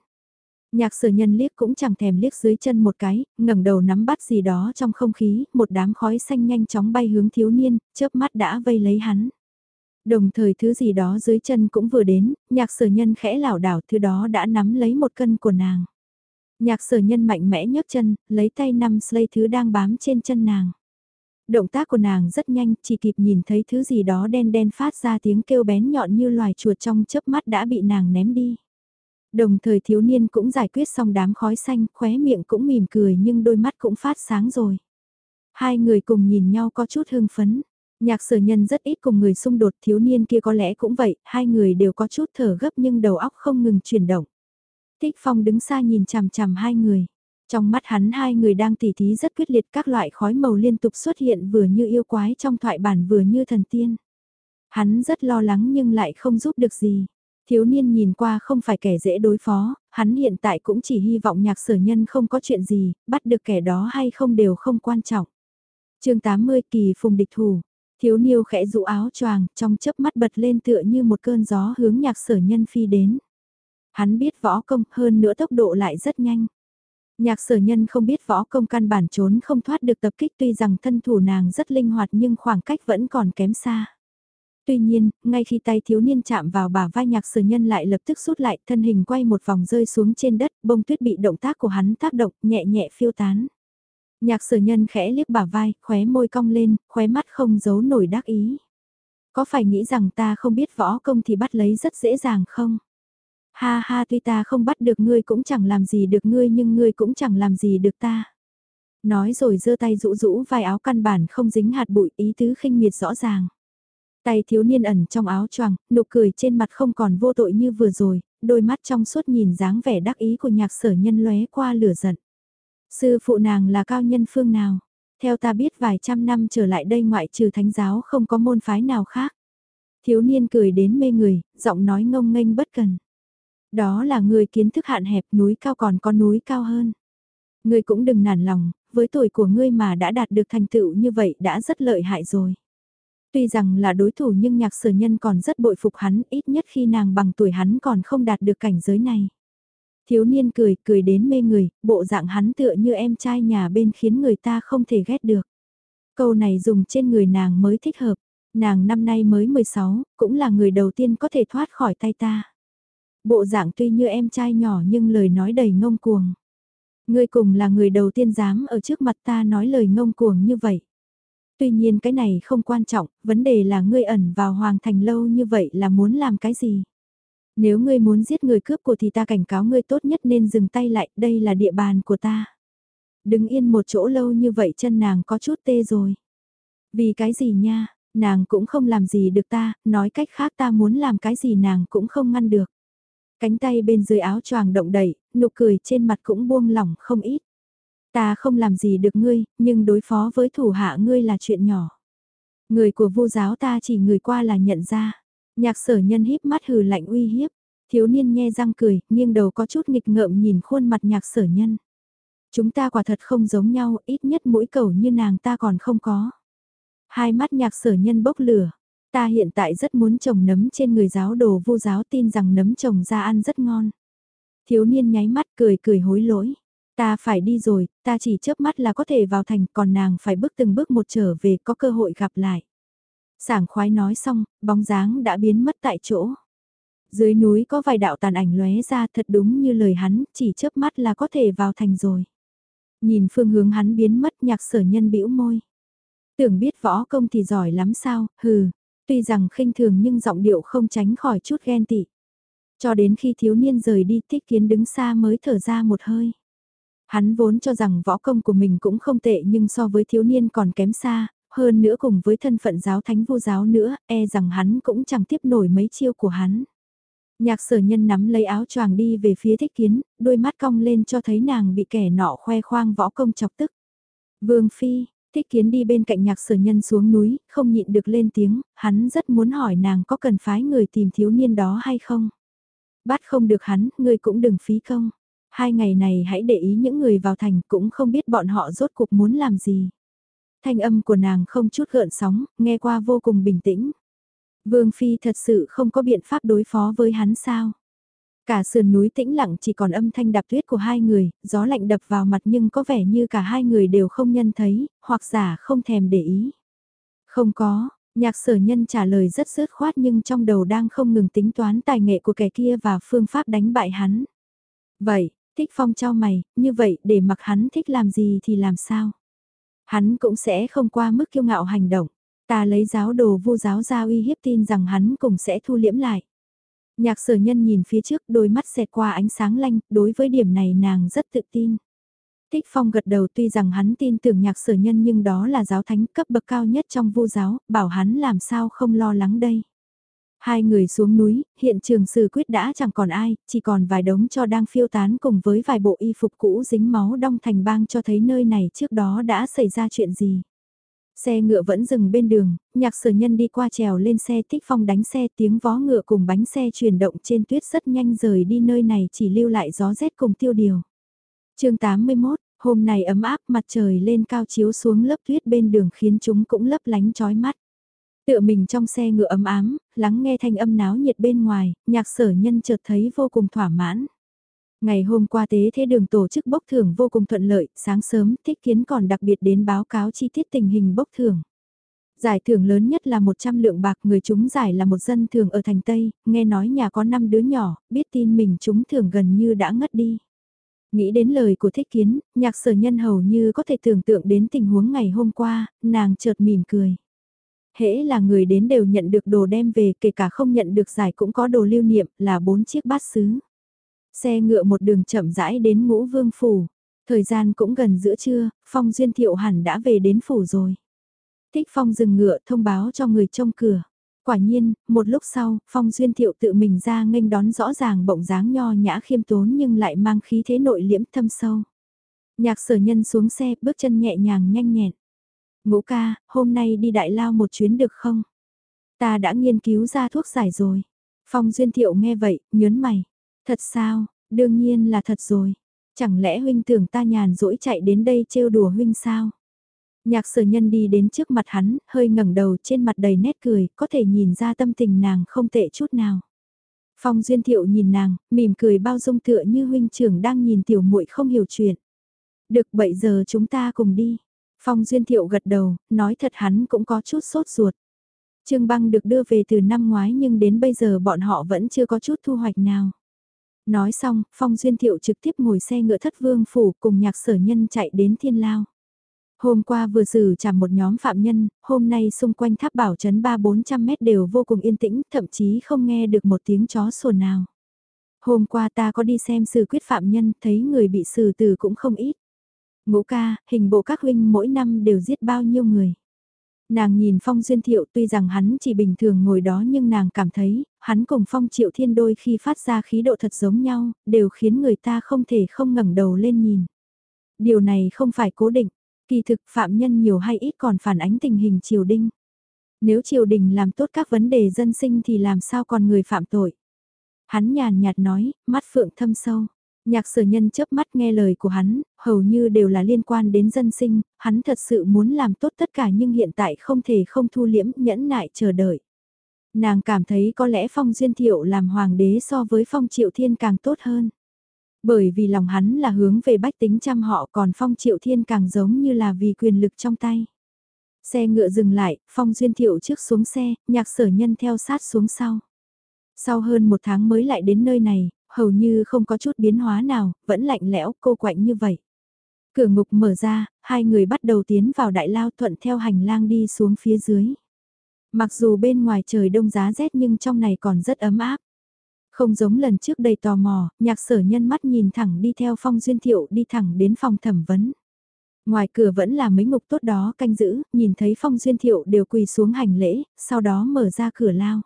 Nhạc sở nhân liếc cũng chẳng thèm liếc dưới chân một cái, ngẩng đầu nắm bắt gì đó trong không khí, một đám khói xanh nhanh chóng bay hướng thiếu niên, chớp mắt đã vây lấy hắn. Đồng thời thứ gì đó dưới chân cũng vừa đến, nhạc sở nhân khẽ lảo đảo thứ đó đã nắm lấy một cân của nàng. Nhạc sở nhân mạnh mẽ nhấc chân, lấy tay nắm lấy thứ đang bám trên chân nàng. Động tác của nàng rất nhanh, chỉ kịp nhìn thấy thứ gì đó đen đen phát ra tiếng kêu bén nhọn như loài chuột trong chớp mắt đã bị nàng ném đi. Đồng thời thiếu niên cũng giải quyết xong đám khói xanh, khóe miệng cũng mỉm cười nhưng đôi mắt cũng phát sáng rồi. Hai người cùng nhìn nhau có chút hưng phấn. Nhạc sở nhân rất ít cùng người xung đột thiếu niên kia có lẽ cũng vậy, hai người đều có chút thở gấp nhưng đầu óc không ngừng chuyển động. Tích Phong đứng xa nhìn chằm chằm hai người. Trong mắt hắn hai người đang tỉ thí rất quyết liệt các loại khói màu liên tục xuất hiện vừa như yêu quái trong thoại bản vừa như thần tiên. Hắn rất lo lắng nhưng lại không giúp được gì. Thiếu niên nhìn qua không phải kẻ dễ đối phó, hắn hiện tại cũng chỉ hy vọng nhạc sở nhân không có chuyện gì, bắt được kẻ đó hay không đều không quan trọng. chương 80 kỳ phùng địch thủ, thiếu niêu khẽ rũ áo choàng trong chớp mắt bật lên tựa như một cơn gió hướng nhạc sở nhân phi đến. Hắn biết võ công hơn nữa tốc độ lại rất nhanh. Nhạc sở nhân không biết võ công căn bản trốn không thoát được tập kích tuy rằng thân thủ nàng rất linh hoạt nhưng khoảng cách vẫn còn kém xa. Tuy nhiên, ngay khi tay thiếu niên chạm vào bả vai nhạc sở nhân lại lập tức rút lại thân hình quay một vòng rơi xuống trên đất, bông tuyết bị động tác của hắn tác động, nhẹ nhẹ phiêu tán. Nhạc sở nhân khẽ liếc bả vai, khóe môi cong lên, khóe mắt không giấu nổi đắc ý. Có phải nghĩ rằng ta không biết võ công thì bắt lấy rất dễ dàng không? Ha ha tuy ta không bắt được ngươi cũng chẳng làm gì được ngươi nhưng ngươi cũng chẳng làm gì được ta. Nói rồi giơ tay rũ rũ vai áo căn bản không dính hạt bụi ý tứ khinh miệt rõ ràng. Tay thiếu niên ẩn trong áo choàng, nụ cười trên mặt không còn vô tội như vừa rồi, đôi mắt trong suốt nhìn dáng vẻ đắc ý của nhạc sở nhân lóe qua lửa giận. Sư phụ nàng là cao nhân phương nào? Theo ta biết vài trăm năm trở lại đây ngoại trừ thánh giáo không có môn phái nào khác. Thiếu niên cười đến mê người, giọng nói ngông nghênh bất cần. Đó là người kiến thức hạn hẹp núi cao còn có núi cao hơn. Ngươi cũng đừng nản lòng, với tuổi của ngươi mà đã đạt được thành tựu như vậy đã rất lợi hại rồi. Tuy rằng là đối thủ nhưng nhạc sở nhân còn rất bội phục hắn ít nhất khi nàng bằng tuổi hắn còn không đạt được cảnh giới này. Thiếu niên cười, cười đến mê người, bộ dạng hắn tựa như em trai nhà bên khiến người ta không thể ghét được. Câu này dùng trên người nàng mới thích hợp. Nàng năm nay mới 16, cũng là người đầu tiên có thể thoát khỏi tay ta. Bộ dạng tuy như em trai nhỏ nhưng lời nói đầy ngông cuồng. Ngươi cùng là người đầu tiên dám ở trước mặt ta nói lời ngông cuồng như vậy. Tuy nhiên cái này không quan trọng, vấn đề là ngươi ẩn vào hoàng thành lâu như vậy là muốn làm cái gì? Nếu ngươi muốn giết người cướp của thì ta cảnh cáo ngươi tốt nhất nên dừng tay lại, đây là địa bàn của ta. Đứng yên một chỗ lâu như vậy chân nàng có chút tê rồi. Vì cái gì nha, nàng cũng không làm gì được ta, nói cách khác ta muốn làm cái gì nàng cũng không ngăn được. Cánh tay bên dưới áo choàng động đẩy, nụ cười trên mặt cũng buông lỏng không ít. Ta không làm gì được ngươi, nhưng đối phó với thủ hạ ngươi là chuyện nhỏ. Người của vô giáo ta chỉ người qua là nhận ra. Nhạc sở nhân híp mắt hừ lạnh uy hiếp. Thiếu niên nhe răng cười, nghiêng đầu có chút nghịch ngợm nhìn khuôn mặt nhạc sở nhân. Chúng ta quả thật không giống nhau, ít nhất mũi cầu như nàng ta còn không có. Hai mắt nhạc sở nhân bốc lửa. Ta hiện tại rất muốn trồng nấm trên người giáo đồ vô giáo tin rằng nấm trồng ra ăn rất ngon. Thiếu niên nháy mắt cười cười hối lỗi. Ta phải đi rồi, ta chỉ chớp mắt là có thể vào thành còn nàng phải bước từng bước một trở về có cơ hội gặp lại. Sảng khoái nói xong, bóng dáng đã biến mất tại chỗ. Dưới núi có vài đạo tàn ảnh lóe ra thật đúng như lời hắn, chỉ chớp mắt là có thể vào thành rồi. Nhìn phương hướng hắn biến mất nhạc sở nhân bĩu môi. Tưởng biết võ công thì giỏi lắm sao, hừ, tuy rằng khinh thường nhưng giọng điệu không tránh khỏi chút ghen tị. Cho đến khi thiếu niên rời đi tích kiến đứng xa mới thở ra một hơi. Hắn vốn cho rằng võ công của mình cũng không tệ nhưng so với thiếu niên còn kém xa, hơn nữa cùng với thân phận giáo thánh vô giáo nữa, e rằng hắn cũng chẳng tiếp nổi mấy chiêu của hắn. Nhạc sở nhân nắm lấy áo choàng đi về phía thích kiến, đôi mắt cong lên cho thấy nàng bị kẻ nọ khoe khoang võ công chọc tức. Vương Phi, thích kiến đi bên cạnh nhạc sở nhân xuống núi, không nhịn được lên tiếng, hắn rất muốn hỏi nàng có cần phái người tìm thiếu niên đó hay không. Bắt không được hắn, ngươi cũng đừng phí công. Hai ngày này hãy để ý những người vào thành cũng không biết bọn họ rốt cuộc muốn làm gì. Thanh âm của nàng không chút gợn sóng, nghe qua vô cùng bình tĩnh. Vương Phi thật sự không có biện pháp đối phó với hắn sao. Cả sườn núi tĩnh lặng chỉ còn âm thanh đạp tuyết của hai người, gió lạnh đập vào mặt nhưng có vẻ như cả hai người đều không nhân thấy, hoặc giả không thèm để ý. Không có, nhạc sở nhân trả lời rất sớt khoát nhưng trong đầu đang không ngừng tính toán tài nghệ của kẻ kia và phương pháp đánh bại hắn. Vậy, thích phong trao mày, như vậy để mặc hắn thích làm gì thì làm sao? Hắn cũng sẽ không qua mức kiêu ngạo hành động. Ta lấy giáo đồ vu giáo ra uy hiếp tin rằng hắn cũng sẽ thu liễm lại. Nhạc sở nhân nhìn phía trước đôi mắt xẹt qua ánh sáng lanh, đối với điểm này nàng rất tự tin. Thích Phong gật đầu tuy rằng hắn tin tưởng nhạc sở nhân nhưng đó là giáo thánh cấp bậc cao nhất trong vu giáo, bảo hắn làm sao không lo lắng đây. Hai người xuống núi, hiện trường sư quyết đã chẳng còn ai, chỉ còn vài đống cho đang phiêu tán cùng với vài bộ y phục cũ dính máu đong thành bang cho thấy nơi này trước đó đã xảy ra chuyện gì. Xe ngựa vẫn dừng bên đường, nhạc sở nhân đi qua trèo lên xe tích phong đánh xe tiếng vó ngựa cùng bánh xe chuyển động trên tuyết rất nhanh rời đi nơi này chỉ lưu lại gió rét cùng tiêu điều. chương 81, hôm nay ấm áp mặt trời lên cao chiếu xuống lớp tuyết bên đường khiến chúng cũng lấp lánh chói mắt. Tựa mình trong xe ngựa ấm ám, lắng nghe thanh âm náo nhiệt bên ngoài, nhạc sở nhân chợt thấy vô cùng thỏa mãn. Ngày hôm qua tế thế đường tổ chức bốc thưởng vô cùng thuận lợi, sáng sớm thích kiến còn đặc biệt đến báo cáo chi tiết tình hình bốc thưởng. Giải thưởng lớn nhất là 100 lượng bạc người chúng giải là một dân thường ở thành Tây, nghe nói nhà có 5 đứa nhỏ, biết tin mình chúng thường gần như đã ngất đi. Nghĩ đến lời của thích kiến, nhạc sở nhân hầu như có thể tưởng tượng đến tình huống ngày hôm qua, nàng chợt mỉm cười hễ là người đến đều nhận được đồ đem về kể cả không nhận được giải cũng có đồ lưu niệm là bốn chiếc bát sứ. Xe ngựa một đường chậm rãi đến ngũ vương phủ. Thời gian cũng gần giữa trưa, Phong Duyên Thiệu hẳn đã về đến phủ rồi. Thích Phong dừng ngựa thông báo cho người trông cửa. Quả nhiên, một lúc sau, Phong Duyên Thiệu tự mình ra nghênh đón rõ ràng bỗng dáng nho nhã khiêm tốn nhưng lại mang khí thế nội liễm thâm sâu. Nhạc sở nhân xuống xe, bước chân nhẹ nhàng nhanh nhẹn. Ngũ ca, hôm nay đi đại lao một chuyến được không? Ta đã nghiên cứu ra thuốc giải rồi. Phong Duyên Thiệu nghe vậy, nhớn mày. Thật sao, đương nhiên là thật rồi. Chẳng lẽ huynh tưởng ta nhàn rỗi chạy đến đây trêu đùa huynh sao? Nhạc sở nhân đi đến trước mặt hắn, hơi ngẩng đầu trên mặt đầy nét cười, có thể nhìn ra tâm tình nàng không tệ chút nào. Phong Duyên Thiệu nhìn nàng, mỉm cười bao dung tựa như huynh trưởng đang nhìn tiểu muội không hiểu chuyện. Được bảy giờ chúng ta cùng đi. Phong Duyên Thiệu gật đầu, nói thật hắn cũng có chút sốt ruột. Trương Băng được đưa về từ năm ngoái nhưng đến bây giờ bọn họ vẫn chưa có chút thu hoạch nào. Nói xong, Phong Duyên Thiệu trực tiếp ngồi xe ngựa thất vương phủ cùng nhạc sở nhân chạy đến thiên lao. Hôm qua vừa xử trả một nhóm phạm nhân, hôm nay xung quanh tháp bảo trấn 3-400 mét đều vô cùng yên tĩnh, thậm chí không nghe được một tiếng chó sồn nào. Hôm qua ta có đi xem xử quyết phạm nhân, thấy người bị xử tử cũng không ít. Ngũ ca, hình bộ các huynh mỗi năm đều giết bao nhiêu người. Nàng nhìn Phong Duyên Thiệu tuy rằng hắn chỉ bình thường ngồi đó nhưng nàng cảm thấy, hắn cùng Phong Triệu Thiên đôi khi phát ra khí độ thật giống nhau, đều khiến người ta không thể không ngẩng đầu lên nhìn. Điều này không phải cố định, kỳ thực phạm nhân nhiều hay ít còn phản ánh tình hình triều đình. Nếu triều đình làm tốt các vấn đề dân sinh thì làm sao còn người phạm tội. Hắn nhàn nhạt nói, mắt phượng thâm sâu. Nhạc sở nhân chớp mắt nghe lời của hắn, hầu như đều là liên quan đến dân sinh, hắn thật sự muốn làm tốt tất cả nhưng hiện tại không thể không thu liễm nhẫn nại chờ đợi. Nàng cảm thấy có lẽ phong duyên thiệu làm hoàng đế so với phong triệu thiên càng tốt hơn. Bởi vì lòng hắn là hướng về bách tính chăm họ còn phong triệu thiên càng giống như là vì quyền lực trong tay. Xe ngựa dừng lại, phong duyên thiệu trước xuống xe, nhạc sở nhân theo sát xuống sau. Sau hơn một tháng mới lại đến nơi này, hầu như không có chút biến hóa nào, vẫn lạnh lẽo cô quạnh như vậy. Cửa ngục mở ra, hai người bắt đầu tiến vào đại lao thuận theo hành lang đi xuống phía dưới. Mặc dù bên ngoài trời đông giá rét nhưng trong này còn rất ấm áp. Không giống lần trước đầy tò mò, nhạc sở nhân mắt nhìn thẳng đi theo phong duyên thiệu đi thẳng đến phòng thẩm vấn. Ngoài cửa vẫn là mấy ngục tốt đó canh giữ, nhìn thấy phong duyên thiệu đều quỳ xuống hành lễ, sau đó mở ra cửa lao.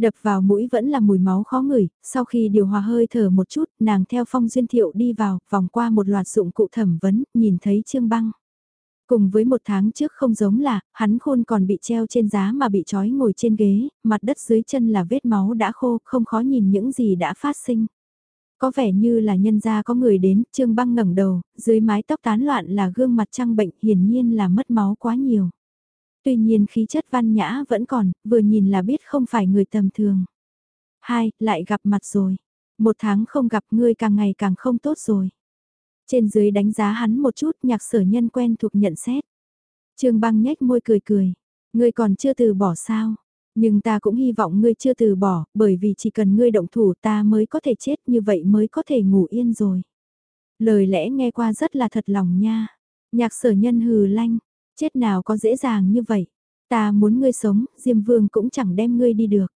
Đập vào mũi vẫn là mùi máu khó ngửi, sau khi điều hòa hơi thở một chút, nàng theo phong duyên thiệu đi vào, vòng qua một loạt dụng cụ thẩm vấn, nhìn thấy trương băng. Cùng với một tháng trước không giống là, hắn khôn còn bị treo trên giá mà bị trói ngồi trên ghế, mặt đất dưới chân là vết máu đã khô, không khó nhìn những gì đã phát sinh. Có vẻ như là nhân gia có người đến, trương băng ngẩng đầu, dưới mái tóc tán loạn là gương mặt trăng bệnh hiển nhiên là mất máu quá nhiều tuy nhiên khí chất văn nhã vẫn còn, vừa nhìn là biết không phải người tầm thường. Hai, lại gặp mặt rồi. Một tháng không gặp ngươi càng ngày càng không tốt rồi. Trên dưới đánh giá hắn một chút nhạc sở nhân quen thuộc nhận xét. Trương băng nhếch môi cười cười. Ngươi còn chưa từ bỏ sao. Nhưng ta cũng hy vọng ngươi chưa từ bỏ, bởi vì chỉ cần ngươi động thủ ta mới có thể chết như vậy mới có thể ngủ yên rồi. Lời lẽ nghe qua rất là thật lòng nha. Nhạc sở nhân hừ lanh, Chết nào có dễ dàng như vậy. Ta muốn ngươi sống, Diêm Vương cũng chẳng đem ngươi đi được.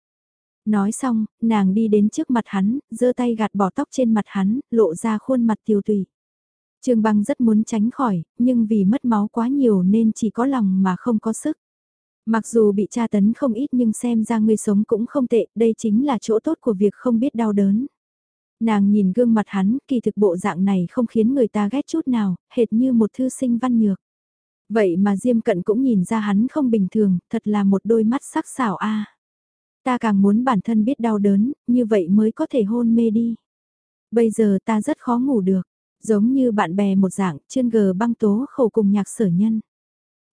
Nói xong, nàng đi đến trước mặt hắn, giơ tay gạt bỏ tóc trên mặt hắn, lộ ra khuôn mặt tiêu tùy. Trương băng rất muốn tránh khỏi, nhưng vì mất máu quá nhiều nên chỉ có lòng mà không có sức. Mặc dù bị tra tấn không ít nhưng xem ra ngươi sống cũng không tệ, đây chính là chỗ tốt của việc không biết đau đớn. Nàng nhìn gương mặt hắn, kỳ thực bộ dạng này không khiến người ta ghét chút nào, hệt như một thư sinh văn nhược. Vậy mà Diêm Cận cũng nhìn ra hắn không bình thường, thật là một đôi mắt sắc sảo a. Ta càng muốn bản thân biết đau đớn, như vậy mới có thể hôn mê đi. Bây giờ ta rất khó ngủ được, giống như bạn bè một dạng, chuyên gờ băng tố khổ cùng nhạc sở nhân.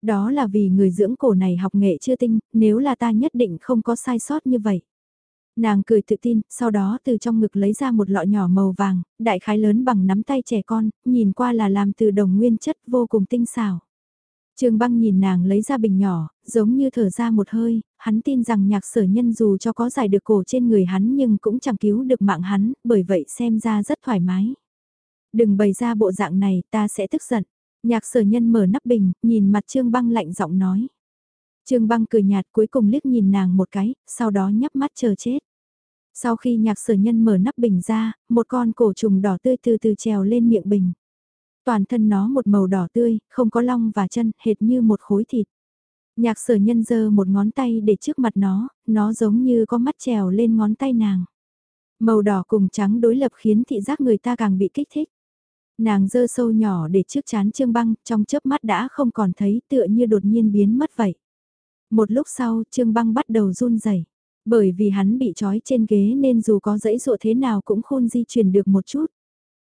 Đó là vì người dưỡng cổ này học nghệ chưa tinh, nếu là ta nhất định không có sai sót như vậy. Nàng cười tự tin, sau đó từ trong ngực lấy ra một lọ nhỏ màu vàng, đại khái lớn bằng nắm tay trẻ con, nhìn qua là làm từ đồng nguyên chất vô cùng tinh xảo. Trương băng nhìn nàng lấy ra bình nhỏ, giống như thở ra một hơi, hắn tin rằng nhạc sở nhân dù cho có giải được cổ trên người hắn nhưng cũng chẳng cứu được mạng hắn, bởi vậy xem ra rất thoải mái. Đừng bày ra bộ dạng này, ta sẽ tức giận. Nhạc sở nhân mở nắp bình, nhìn mặt trương băng lạnh giọng nói. Trương băng cười nhạt cuối cùng liếc nhìn nàng một cái, sau đó nhắm mắt chờ chết. Sau khi nhạc sở nhân mở nắp bình ra, một con cổ trùng đỏ tươi từ từ trèo lên miệng bình toàn thân nó một màu đỏ tươi, không có long và chân, hệt như một khối thịt. Nhạc sở nhân giơ một ngón tay để trước mặt nó, nó giống như có mắt trèo lên ngón tay nàng. Màu đỏ cùng trắng đối lập khiến thị giác người ta càng bị kích thích. Nàng giơ sâu nhỏ để trước chán trương băng, trong chớp mắt đã không còn thấy tựa như đột nhiên biến mất vậy. Một lúc sau, trương băng bắt đầu run rẩy Bởi vì hắn bị trói trên ghế nên dù có dãy dụa thế nào cũng khôn di chuyển được một chút.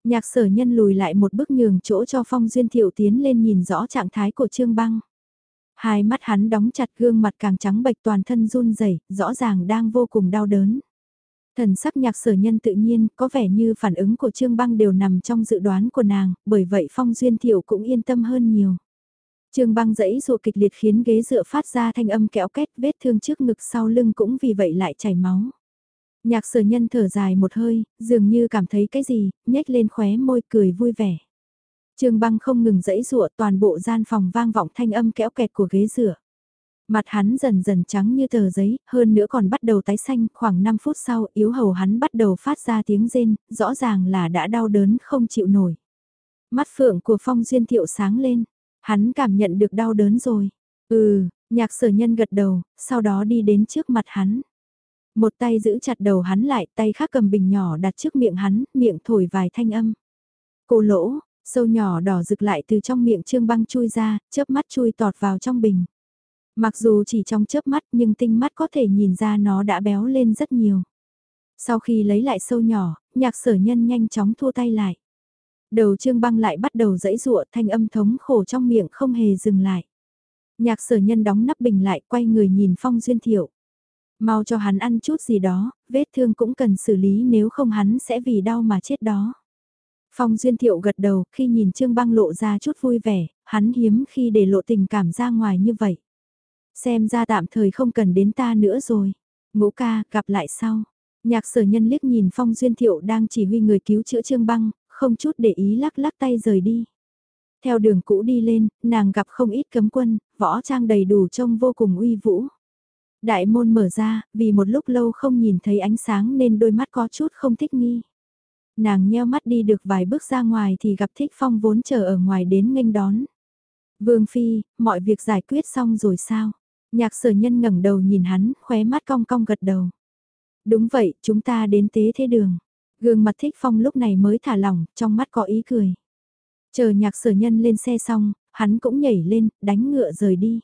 Nhạc sở nhân lùi lại một bước nhường chỗ cho Phong Duyên Thiệu tiến lên nhìn rõ trạng thái của Trương Băng. Hai mắt hắn đóng chặt gương mặt càng trắng bệch toàn thân run rẩy, rõ ràng đang vô cùng đau đớn. Thần sắc nhạc sở nhân tự nhiên, có vẻ như phản ứng của Trương Băng đều nằm trong dự đoán của nàng, bởi vậy Phong Duyên Thiệu cũng yên tâm hơn nhiều. Trương băng dẫy dụ kịch liệt khiến ghế dựa phát ra thanh âm kẽo két vết thương trước ngực sau lưng cũng vì vậy lại chảy máu. Nhạc sở nhân thở dài một hơi, dường như cảm thấy cái gì, nhếch lên khóe môi cười vui vẻ. Trương băng không ngừng dẫy rụa toàn bộ gian phòng vang vọng thanh âm kéo kẹt của ghế dựa. Mặt hắn dần dần trắng như tờ giấy, hơn nữa còn bắt đầu tái xanh, khoảng 5 phút sau yếu hầu hắn bắt đầu phát ra tiếng rên, rõ ràng là đã đau đớn không chịu nổi. Mắt phượng của phong duyên thiệu sáng lên, hắn cảm nhận được đau đớn rồi. Ừ, nhạc sở nhân gật đầu, sau đó đi đến trước mặt hắn. Một tay giữ chặt đầu hắn lại, tay khác cầm bình nhỏ đặt trước miệng hắn, miệng thổi vài thanh âm. Cô lỗ, sâu nhỏ đỏ rực lại từ trong miệng trương băng chui ra, chớp mắt chui tọt vào trong bình. Mặc dù chỉ trong chớp mắt nhưng tinh mắt có thể nhìn ra nó đã béo lên rất nhiều. Sau khi lấy lại sâu nhỏ, nhạc sở nhân nhanh chóng thua tay lại. Đầu trương băng lại bắt đầu dẫy dụa thanh âm thống khổ trong miệng không hề dừng lại. Nhạc sở nhân đóng nắp bình lại quay người nhìn phong duyên thiệu. Mau cho hắn ăn chút gì đó, vết thương cũng cần xử lý nếu không hắn sẽ vì đau mà chết đó. Phong Duyên Thiệu gật đầu khi nhìn Trương Băng lộ ra chút vui vẻ, hắn hiếm khi để lộ tình cảm ra ngoài như vậy. Xem ra tạm thời không cần đến ta nữa rồi. Ngũ ca, gặp lại sau. Nhạc sở nhân liếc nhìn Phong Duyên Thiệu đang chỉ huy người cứu chữa Trương Băng, không chút để ý lắc lắc tay rời đi. Theo đường cũ đi lên, nàng gặp không ít cấm quân, võ trang đầy đủ trông vô cùng uy vũ. Đại môn mở ra, vì một lúc lâu không nhìn thấy ánh sáng nên đôi mắt có chút không thích nghi. Nàng nheo mắt đi được vài bước ra ngoài thì gặp Thích Phong vốn chờ ở ngoài đến nghênh đón. Vương Phi, mọi việc giải quyết xong rồi sao? Nhạc sở nhân ngẩng đầu nhìn hắn, khóe mắt cong cong gật đầu. Đúng vậy, chúng ta đến tế thế đường. Gương mặt Thích Phong lúc này mới thả lỏng, trong mắt có ý cười. Chờ nhạc sở nhân lên xe xong, hắn cũng nhảy lên, đánh ngựa rời đi.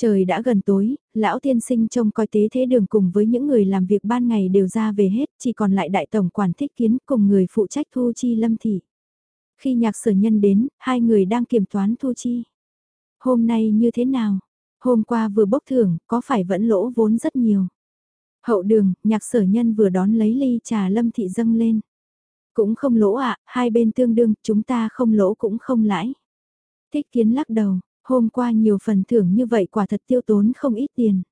Trời đã gần tối, lão tiên sinh trông coi tế thế đường cùng với những người làm việc ban ngày đều ra về hết, chỉ còn lại đại tổng quản thích kiến cùng người phụ trách thu chi lâm thị. Khi nhạc sở nhân đến, hai người đang kiểm toán thu chi. Hôm nay như thế nào? Hôm qua vừa bốc thưởng, có phải vẫn lỗ vốn rất nhiều? Hậu đường, nhạc sở nhân vừa đón lấy ly trà lâm thị dâng lên. Cũng không lỗ ạ, hai bên tương đương, chúng ta không lỗ cũng không lãi. Thích kiến lắc đầu, Hôm qua nhiều phần thưởng như vậy quả thật tiêu tốn không ít tiền.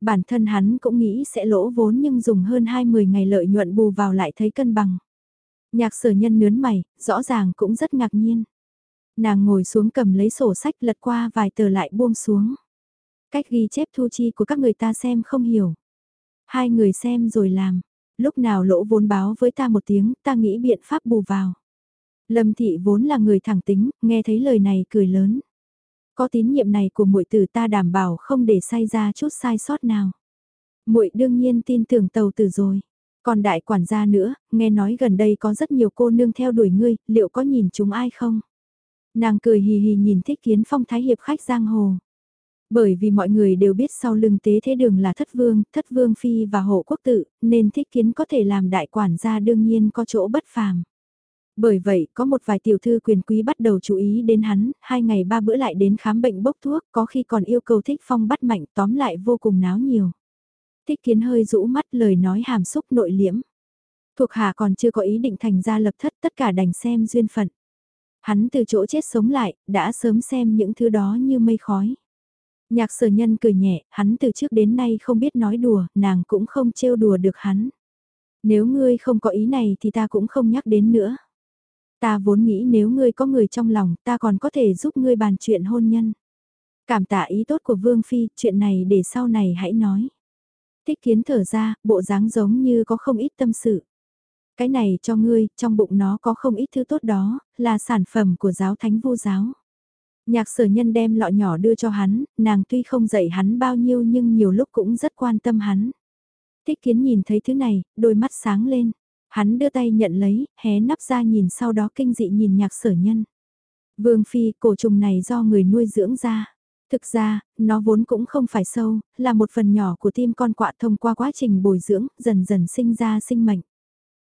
Bản thân hắn cũng nghĩ sẽ lỗ vốn nhưng dùng hơn 20 ngày lợi nhuận bù vào lại thấy cân bằng. Nhạc sở nhân nướn mày, rõ ràng cũng rất ngạc nhiên. Nàng ngồi xuống cầm lấy sổ sách lật qua vài tờ lại buông xuống. Cách ghi chép thu chi của các người ta xem không hiểu. Hai người xem rồi làm. Lúc nào lỗ vốn báo với ta một tiếng, ta nghĩ biện pháp bù vào. Lâm thị vốn là người thẳng tính, nghe thấy lời này cười lớn. Có tín nhiệm này của muội tử ta đảm bảo không để sai ra chút sai sót nào. Muội đương nhiên tin tưởng tàu tử rồi. Còn đại quản gia nữa, nghe nói gần đây có rất nhiều cô nương theo đuổi ngươi, liệu có nhìn chúng ai không? Nàng cười hì hì nhìn thích kiến phong thái hiệp khách giang hồ. Bởi vì mọi người đều biết sau lưng tế thế đường là thất vương, thất vương phi và hộ quốc tự, nên thích kiến có thể làm đại quản gia đương nhiên có chỗ bất phàm. Bởi vậy, có một vài tiểu thư quyền quý bắt đầu chú ý đến hắn, hai ngày ba bữa lại đến khám bệnh bốc thuốc, có khi còn yêu cầu thích phong bắt mạnh tóm lại vô cùng náo nhiều. Thích kiến hơi rũ mắt lời nói hàm xúc nội liễm. Thuộc hạ còn chưa có ý định thành ra lập thất tất cả đành xem duyên phận. Hắn từ chỗ chết sống lại, đã sớm xem những thứ đó như mây khói. Nhạc sở nhân cười nhẹ, hắn từ trước đến nay không biết nói đùa, nàng cũng không trêu đùa được hắn. Nếu ngươi không có ý này thì ta cũng không nhắc đến nữa. Ta vốn nghĩ nếu ngươi có người trong lòng ta còn có thể giúp ngươi bàn chuyện hôn nhân. Cảm tạ ý tốt của Vương Phi, chuyện này để sau này hãy nói. Thích kiến thở ra, bộ dáng giống như có không ít tâm sự. Cái này cho ngươi, trong bụng nó có không ít thứ tốt đó, là sản phẩm của giáo thánh vô giáo. Nhạc sở nhân đem lọ nhỏ đưa cho hắn, nàng tuy không dạy hắn bao nhiêu nhưng nhiều lúc cũng rất quan tâm hắn. Thích kiến nhìn thấy thứ này, đôi mắt sáng lên. Hắn đưa tay nhận lấy, hé nắp ra nhìn sau đó kinh dị nhìn nhạc sở nhân. Vương Phi, cổ trùng này do người nuôi dưỡng ra. Thực ra, nó vốn cũng không phải sâu, là một phần nhỏ của tim con quạ thông qua quá trình bồi dưỡng, dần dần sinh ra sinh mệnh.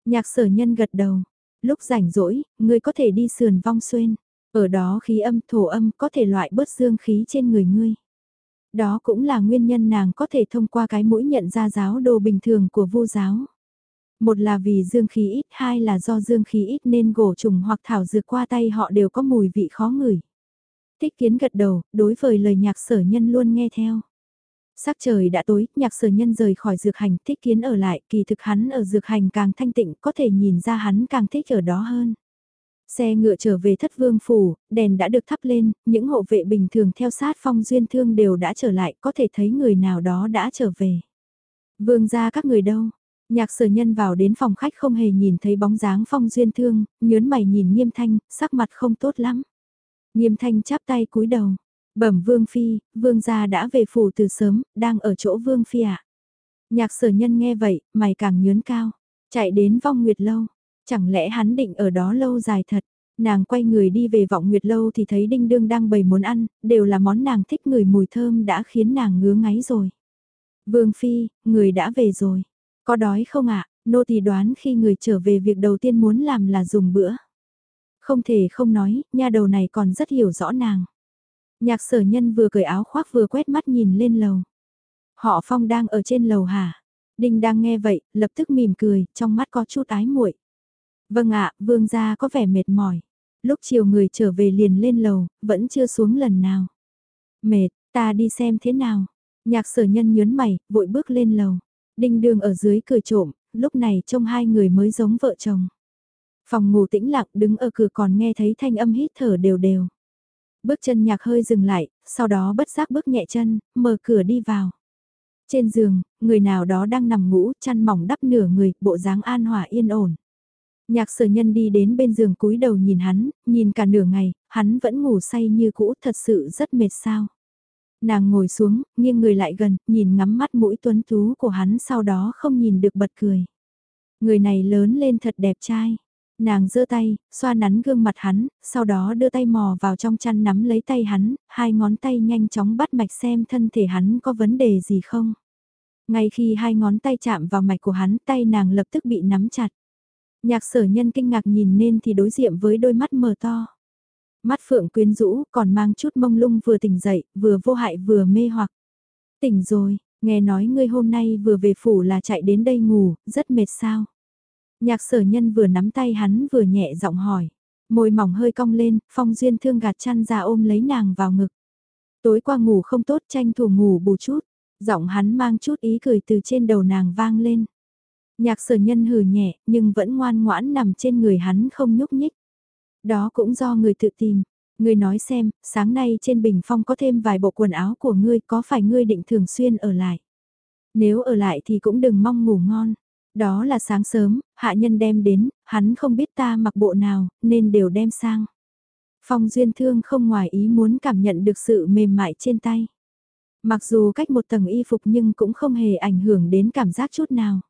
Nhạc sở nhân gật đầu. Lúc rảnh rỗi, ngươi có thể đi sườn vong xuyên. Ở đó khí âm thổ âm có thể loại bớt dương khí trên người ngươi. Đó cũng là nguyên nhân nàng có thể thông qua cái mũi nhận ra giáo đồ bình thường của vô giáo. Một là vì dương khí ít, hai là do dương khí ít nên gỗ trùng hoặc thảo dược qua tay họ đều có mùi vị khó ngửi. Thích kiến gật đầu, đối với lời nhạc sở nhân luôn nghe theo. Sắc trời đã tối, nhạc sở nhân rời khỏi dược hành, thích kiến ở lại, kỳ thực hắn ở dược hành càng thanh tịnh, có thể nhìn ra hắn càng thích ở đó hơn. Xe ngựa trở về thất vương phủ, đèn đã được thắp lên, những hộ vệ bình thường theo sát phong duyên thương đều đã trở lại, có thể thấy người nào đó đã trở về. Vương ra các người đâu? Nhạc sở nhân vào đến phòng khách không hề nhìn thấy bóng dáng phong duyên thương, nhớn mày nhìn nghiêm thanh, sắc mặt không tốt lắm. Nghiêm thanh chắp tay cúi đầu. Bẩm vương phi, vương gia đã về phủ từ sớm, đang ở chỗ vương phi ạ. Nhạc sở nhân nghe vậy, mày càng nhớn cao. Chạy đến vong nguyệt lâu. Chẳng lẽ hắn định ở đó lâu dài thật? Nàng quay người đi về vọng nguyệt lâu thì thấy đinh đương đang bày món ăn, đều là món nàng thích người mùi thơm đã khiến nàng ngứa ngáy rồi. Vương phi, người đã về rồi. Có đói không ạ? Nô tỳ đoán khi người trở về việc đầu tiên muốn làm là dùng bữa. Không thể không nói, nha đầu này còn rất hiểu rõ nàng. Nhạc sở nhân vừa cởi áo khoác vừa quét mắt nhìn lên lầu. Họ phong đang ở trên lầu hả? Đinh đang nghe vậy, lập tức mỉm cười, trong mắt có chút ái muội. Vâng ạ, vương gia có vẻ mệt mỏi. Lúc chiều người trở về liền lên lầu, vẫn chưa xuống lần nào. Mệt, ta đi xem thế nào. Nhạc sở nhân nhớn mày, vội bước lên lầu. Đinh đường ở dưới cười trộm, lúc này trông hai người mới giống vợ chồng. Phòng ngủ tĩnh lặng đứng ở cửa còn nghe thấy thanh âm hít thở đều đều. Bước chân nhạc hơi dừng lại, sau đó bất giác bước nhẹ chân, mở cửa đi vào. Trên giường, người nào đó đang nằm ngủ, chăn mỏng đắp nửa người, bộ dáng an hòa yên ổn. Nhạc sở nhân đi đến bên giường cúi đầu nhìn hắn, nhìn cả nửa ngày, hắn vẫn ngủ say như cũ thật sự rất mệt sao. Nàng ngồi xuống, nghiêng người lại gần, nhìn ngắm mắt mũi tuấn tú của hắn sau đó không nhìn được bật cười. Người này lớn lên thật đẹp trai. Nàng giơ tay, xoa nắn gương mặt hắn, sau đó đưa tay mò vào trong chăn nắm lấy tay hắn, hai ngón tay nhanh chóng bắt mạch xem thân thể hắn có vấn đề gì không. Ngay khi hai ngón tay chạm vào mạch của hắn, tay nàng lập tức bị nắm chặt. Nhạc sở nhân kinh ngạc nhìn nên thì đối diện với đôi mắt mờ to. Mắt phượng quyến rũ còn mang chút mông lung vừa tỉnh dậy, vừa vô hại vừa mê hoặc. Tỉnh rồi, nghe nói ngươi hôm nay vừa về phủ là chạy đến đây ngủ, rất mệt sao. Nhạc sở nhân vừa nắm tay hắn vừa nhẹ giọng hỏi. Môi mỏng hơi cong lên, phong duyên thương gạt chăn ra ôm lấy nàng vào ngực. Tối qua ngủ không tốt tranh thủ ngủ bù chút. Giọng hắn mang chút ý cười từ trên đầu nàng vang lên. Nhạc sở nhân hừ nhẹ, nhưng vẫn ngoan ngoãn nằm trên người hắn không nhúc nhích. Đó cũng do người tự tìm. Ngươi nói xem, sáng nay trên bình phong có thêm vài bộ quần áo của ngươi có phải ngươi định thường xuyên ở lại? Nếu ở lại thì cũng đừng mong ngủ ngon. Đó là sáng sớm, hạ nhân đem đến, hắn không biết ta mặc bộ nào, nên đều đem sang. Phong duyên thương không ngoài ý muốn cảm nhận được sự mềm mại trên tay. Mặc dù cách một tầng y phục nhưng cũng không hề ảnh hưởng đến cảm giác chút nào.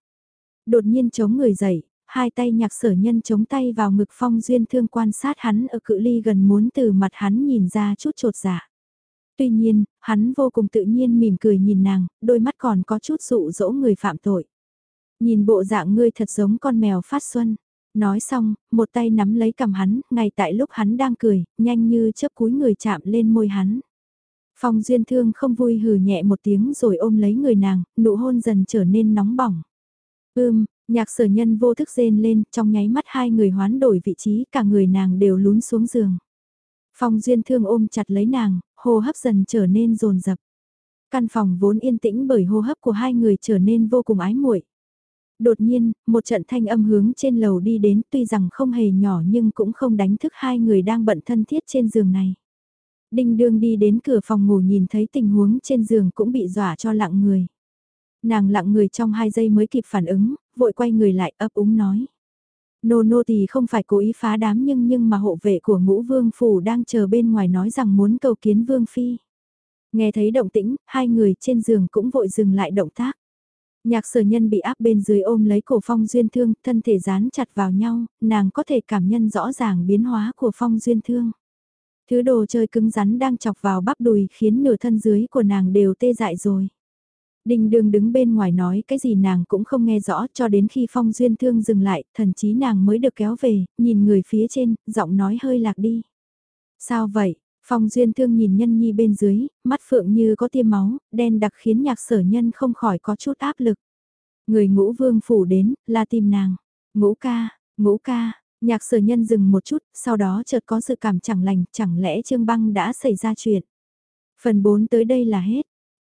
Đột nhiên chống người dậy, hai tay nhạc sở nhân chống tay vào ngực phong duyên thương quan sát hắn ở cự ly gần muốn từ mặt hắn nhìn ra chút trột dạ. Tuy nhiên, hắn vô cùng tự nhiên mỉm cười nhìn nàng, đôi mắt còn có chút dụ dỗ người phạm tội. Nhìn bộ dạng ngươi thật giống con mèo phát xuân. Nói xong, một tay nắm lấy cầm hắn, ngay tại lúc hắn đang cười, nhanh như chớp cúi người chạm lên môi hắn. Phong duyên thương không vui hừ nhẹ một tiếng rồi ôm lấy người nàng, nụ hôn dần trở nên nóng bỏng. Ưm, nhạc sở nhân vô thức rên lên, trong nháy mắt hai người hoán đổi vị trí, cả người nàng đều lún xuống giường. Phong duyên thương ôm chặt lấy nàng, hô hấp dần trở nên rồn rập. Căn phòng vốn yên tĩnh bởi hô hấp của hai người trở nên vô cùng ái muội. Đột nhiên, một trận thanh âm hướng trên lầu đi đến tuy rằng không hề nhỏ nhưng cũng không đánh thức hai người đang bận thân thiết trên giường này. Đinh đương đi đến cửa phòng ngủ nhìn thấy tình huống trên giường cũng bị dọa cho lặng người. Nàng lặng người trong hai giây mới kịp phản ứng, vội quay người lại ấp úng nói. Nô nô thì không phải cố ý phá đám nhưng nhưng mà hộ vệ của ngũ vương phủ đang chờ bên ngoài nói rằng muốn cầu kiến vương phi. Nghe thấy động tĩnh, hai người trên giường cũng vội dừng lại động tác. Nhạc sở nhân bị áp bên dưới ôm lấy cổ phong duyên thương, thân thể dán chặt vào nhau, nàng có thể cảm nhận rõ ràng biến hóa của phong duyên thương. Thứ đồ chơi cứng rắn đang chọc vào bắp đùi khiến nửa thân dưới của nàng đều tê dại rồi. Đình đường đứng bên ngoài nói cái gì nàng cũng không nghe rõ cho đến khi phong duyên thương dừng lại, thần chí nàng mới được kéo về, nhìn người phía trên, giọng nói hơi lạc đi. Sao vậy? Phong duyên thương nhìn nhân nhi bên dưới, mắt phượng như có tiêm máu, đen đặc khiến nhạc sở nhân không khỏi có chút áp lực. Người ngũ vương phủ đến, là tìm nàng. Ngũ ca, ngũ ca, Nhạc sở nhân dừng một chút, sau đó chợt có sự cảm chẳng lành, chẳng lẽ Trương Băng đã xảy ra chuyện. Phần 4 tới đây là hết.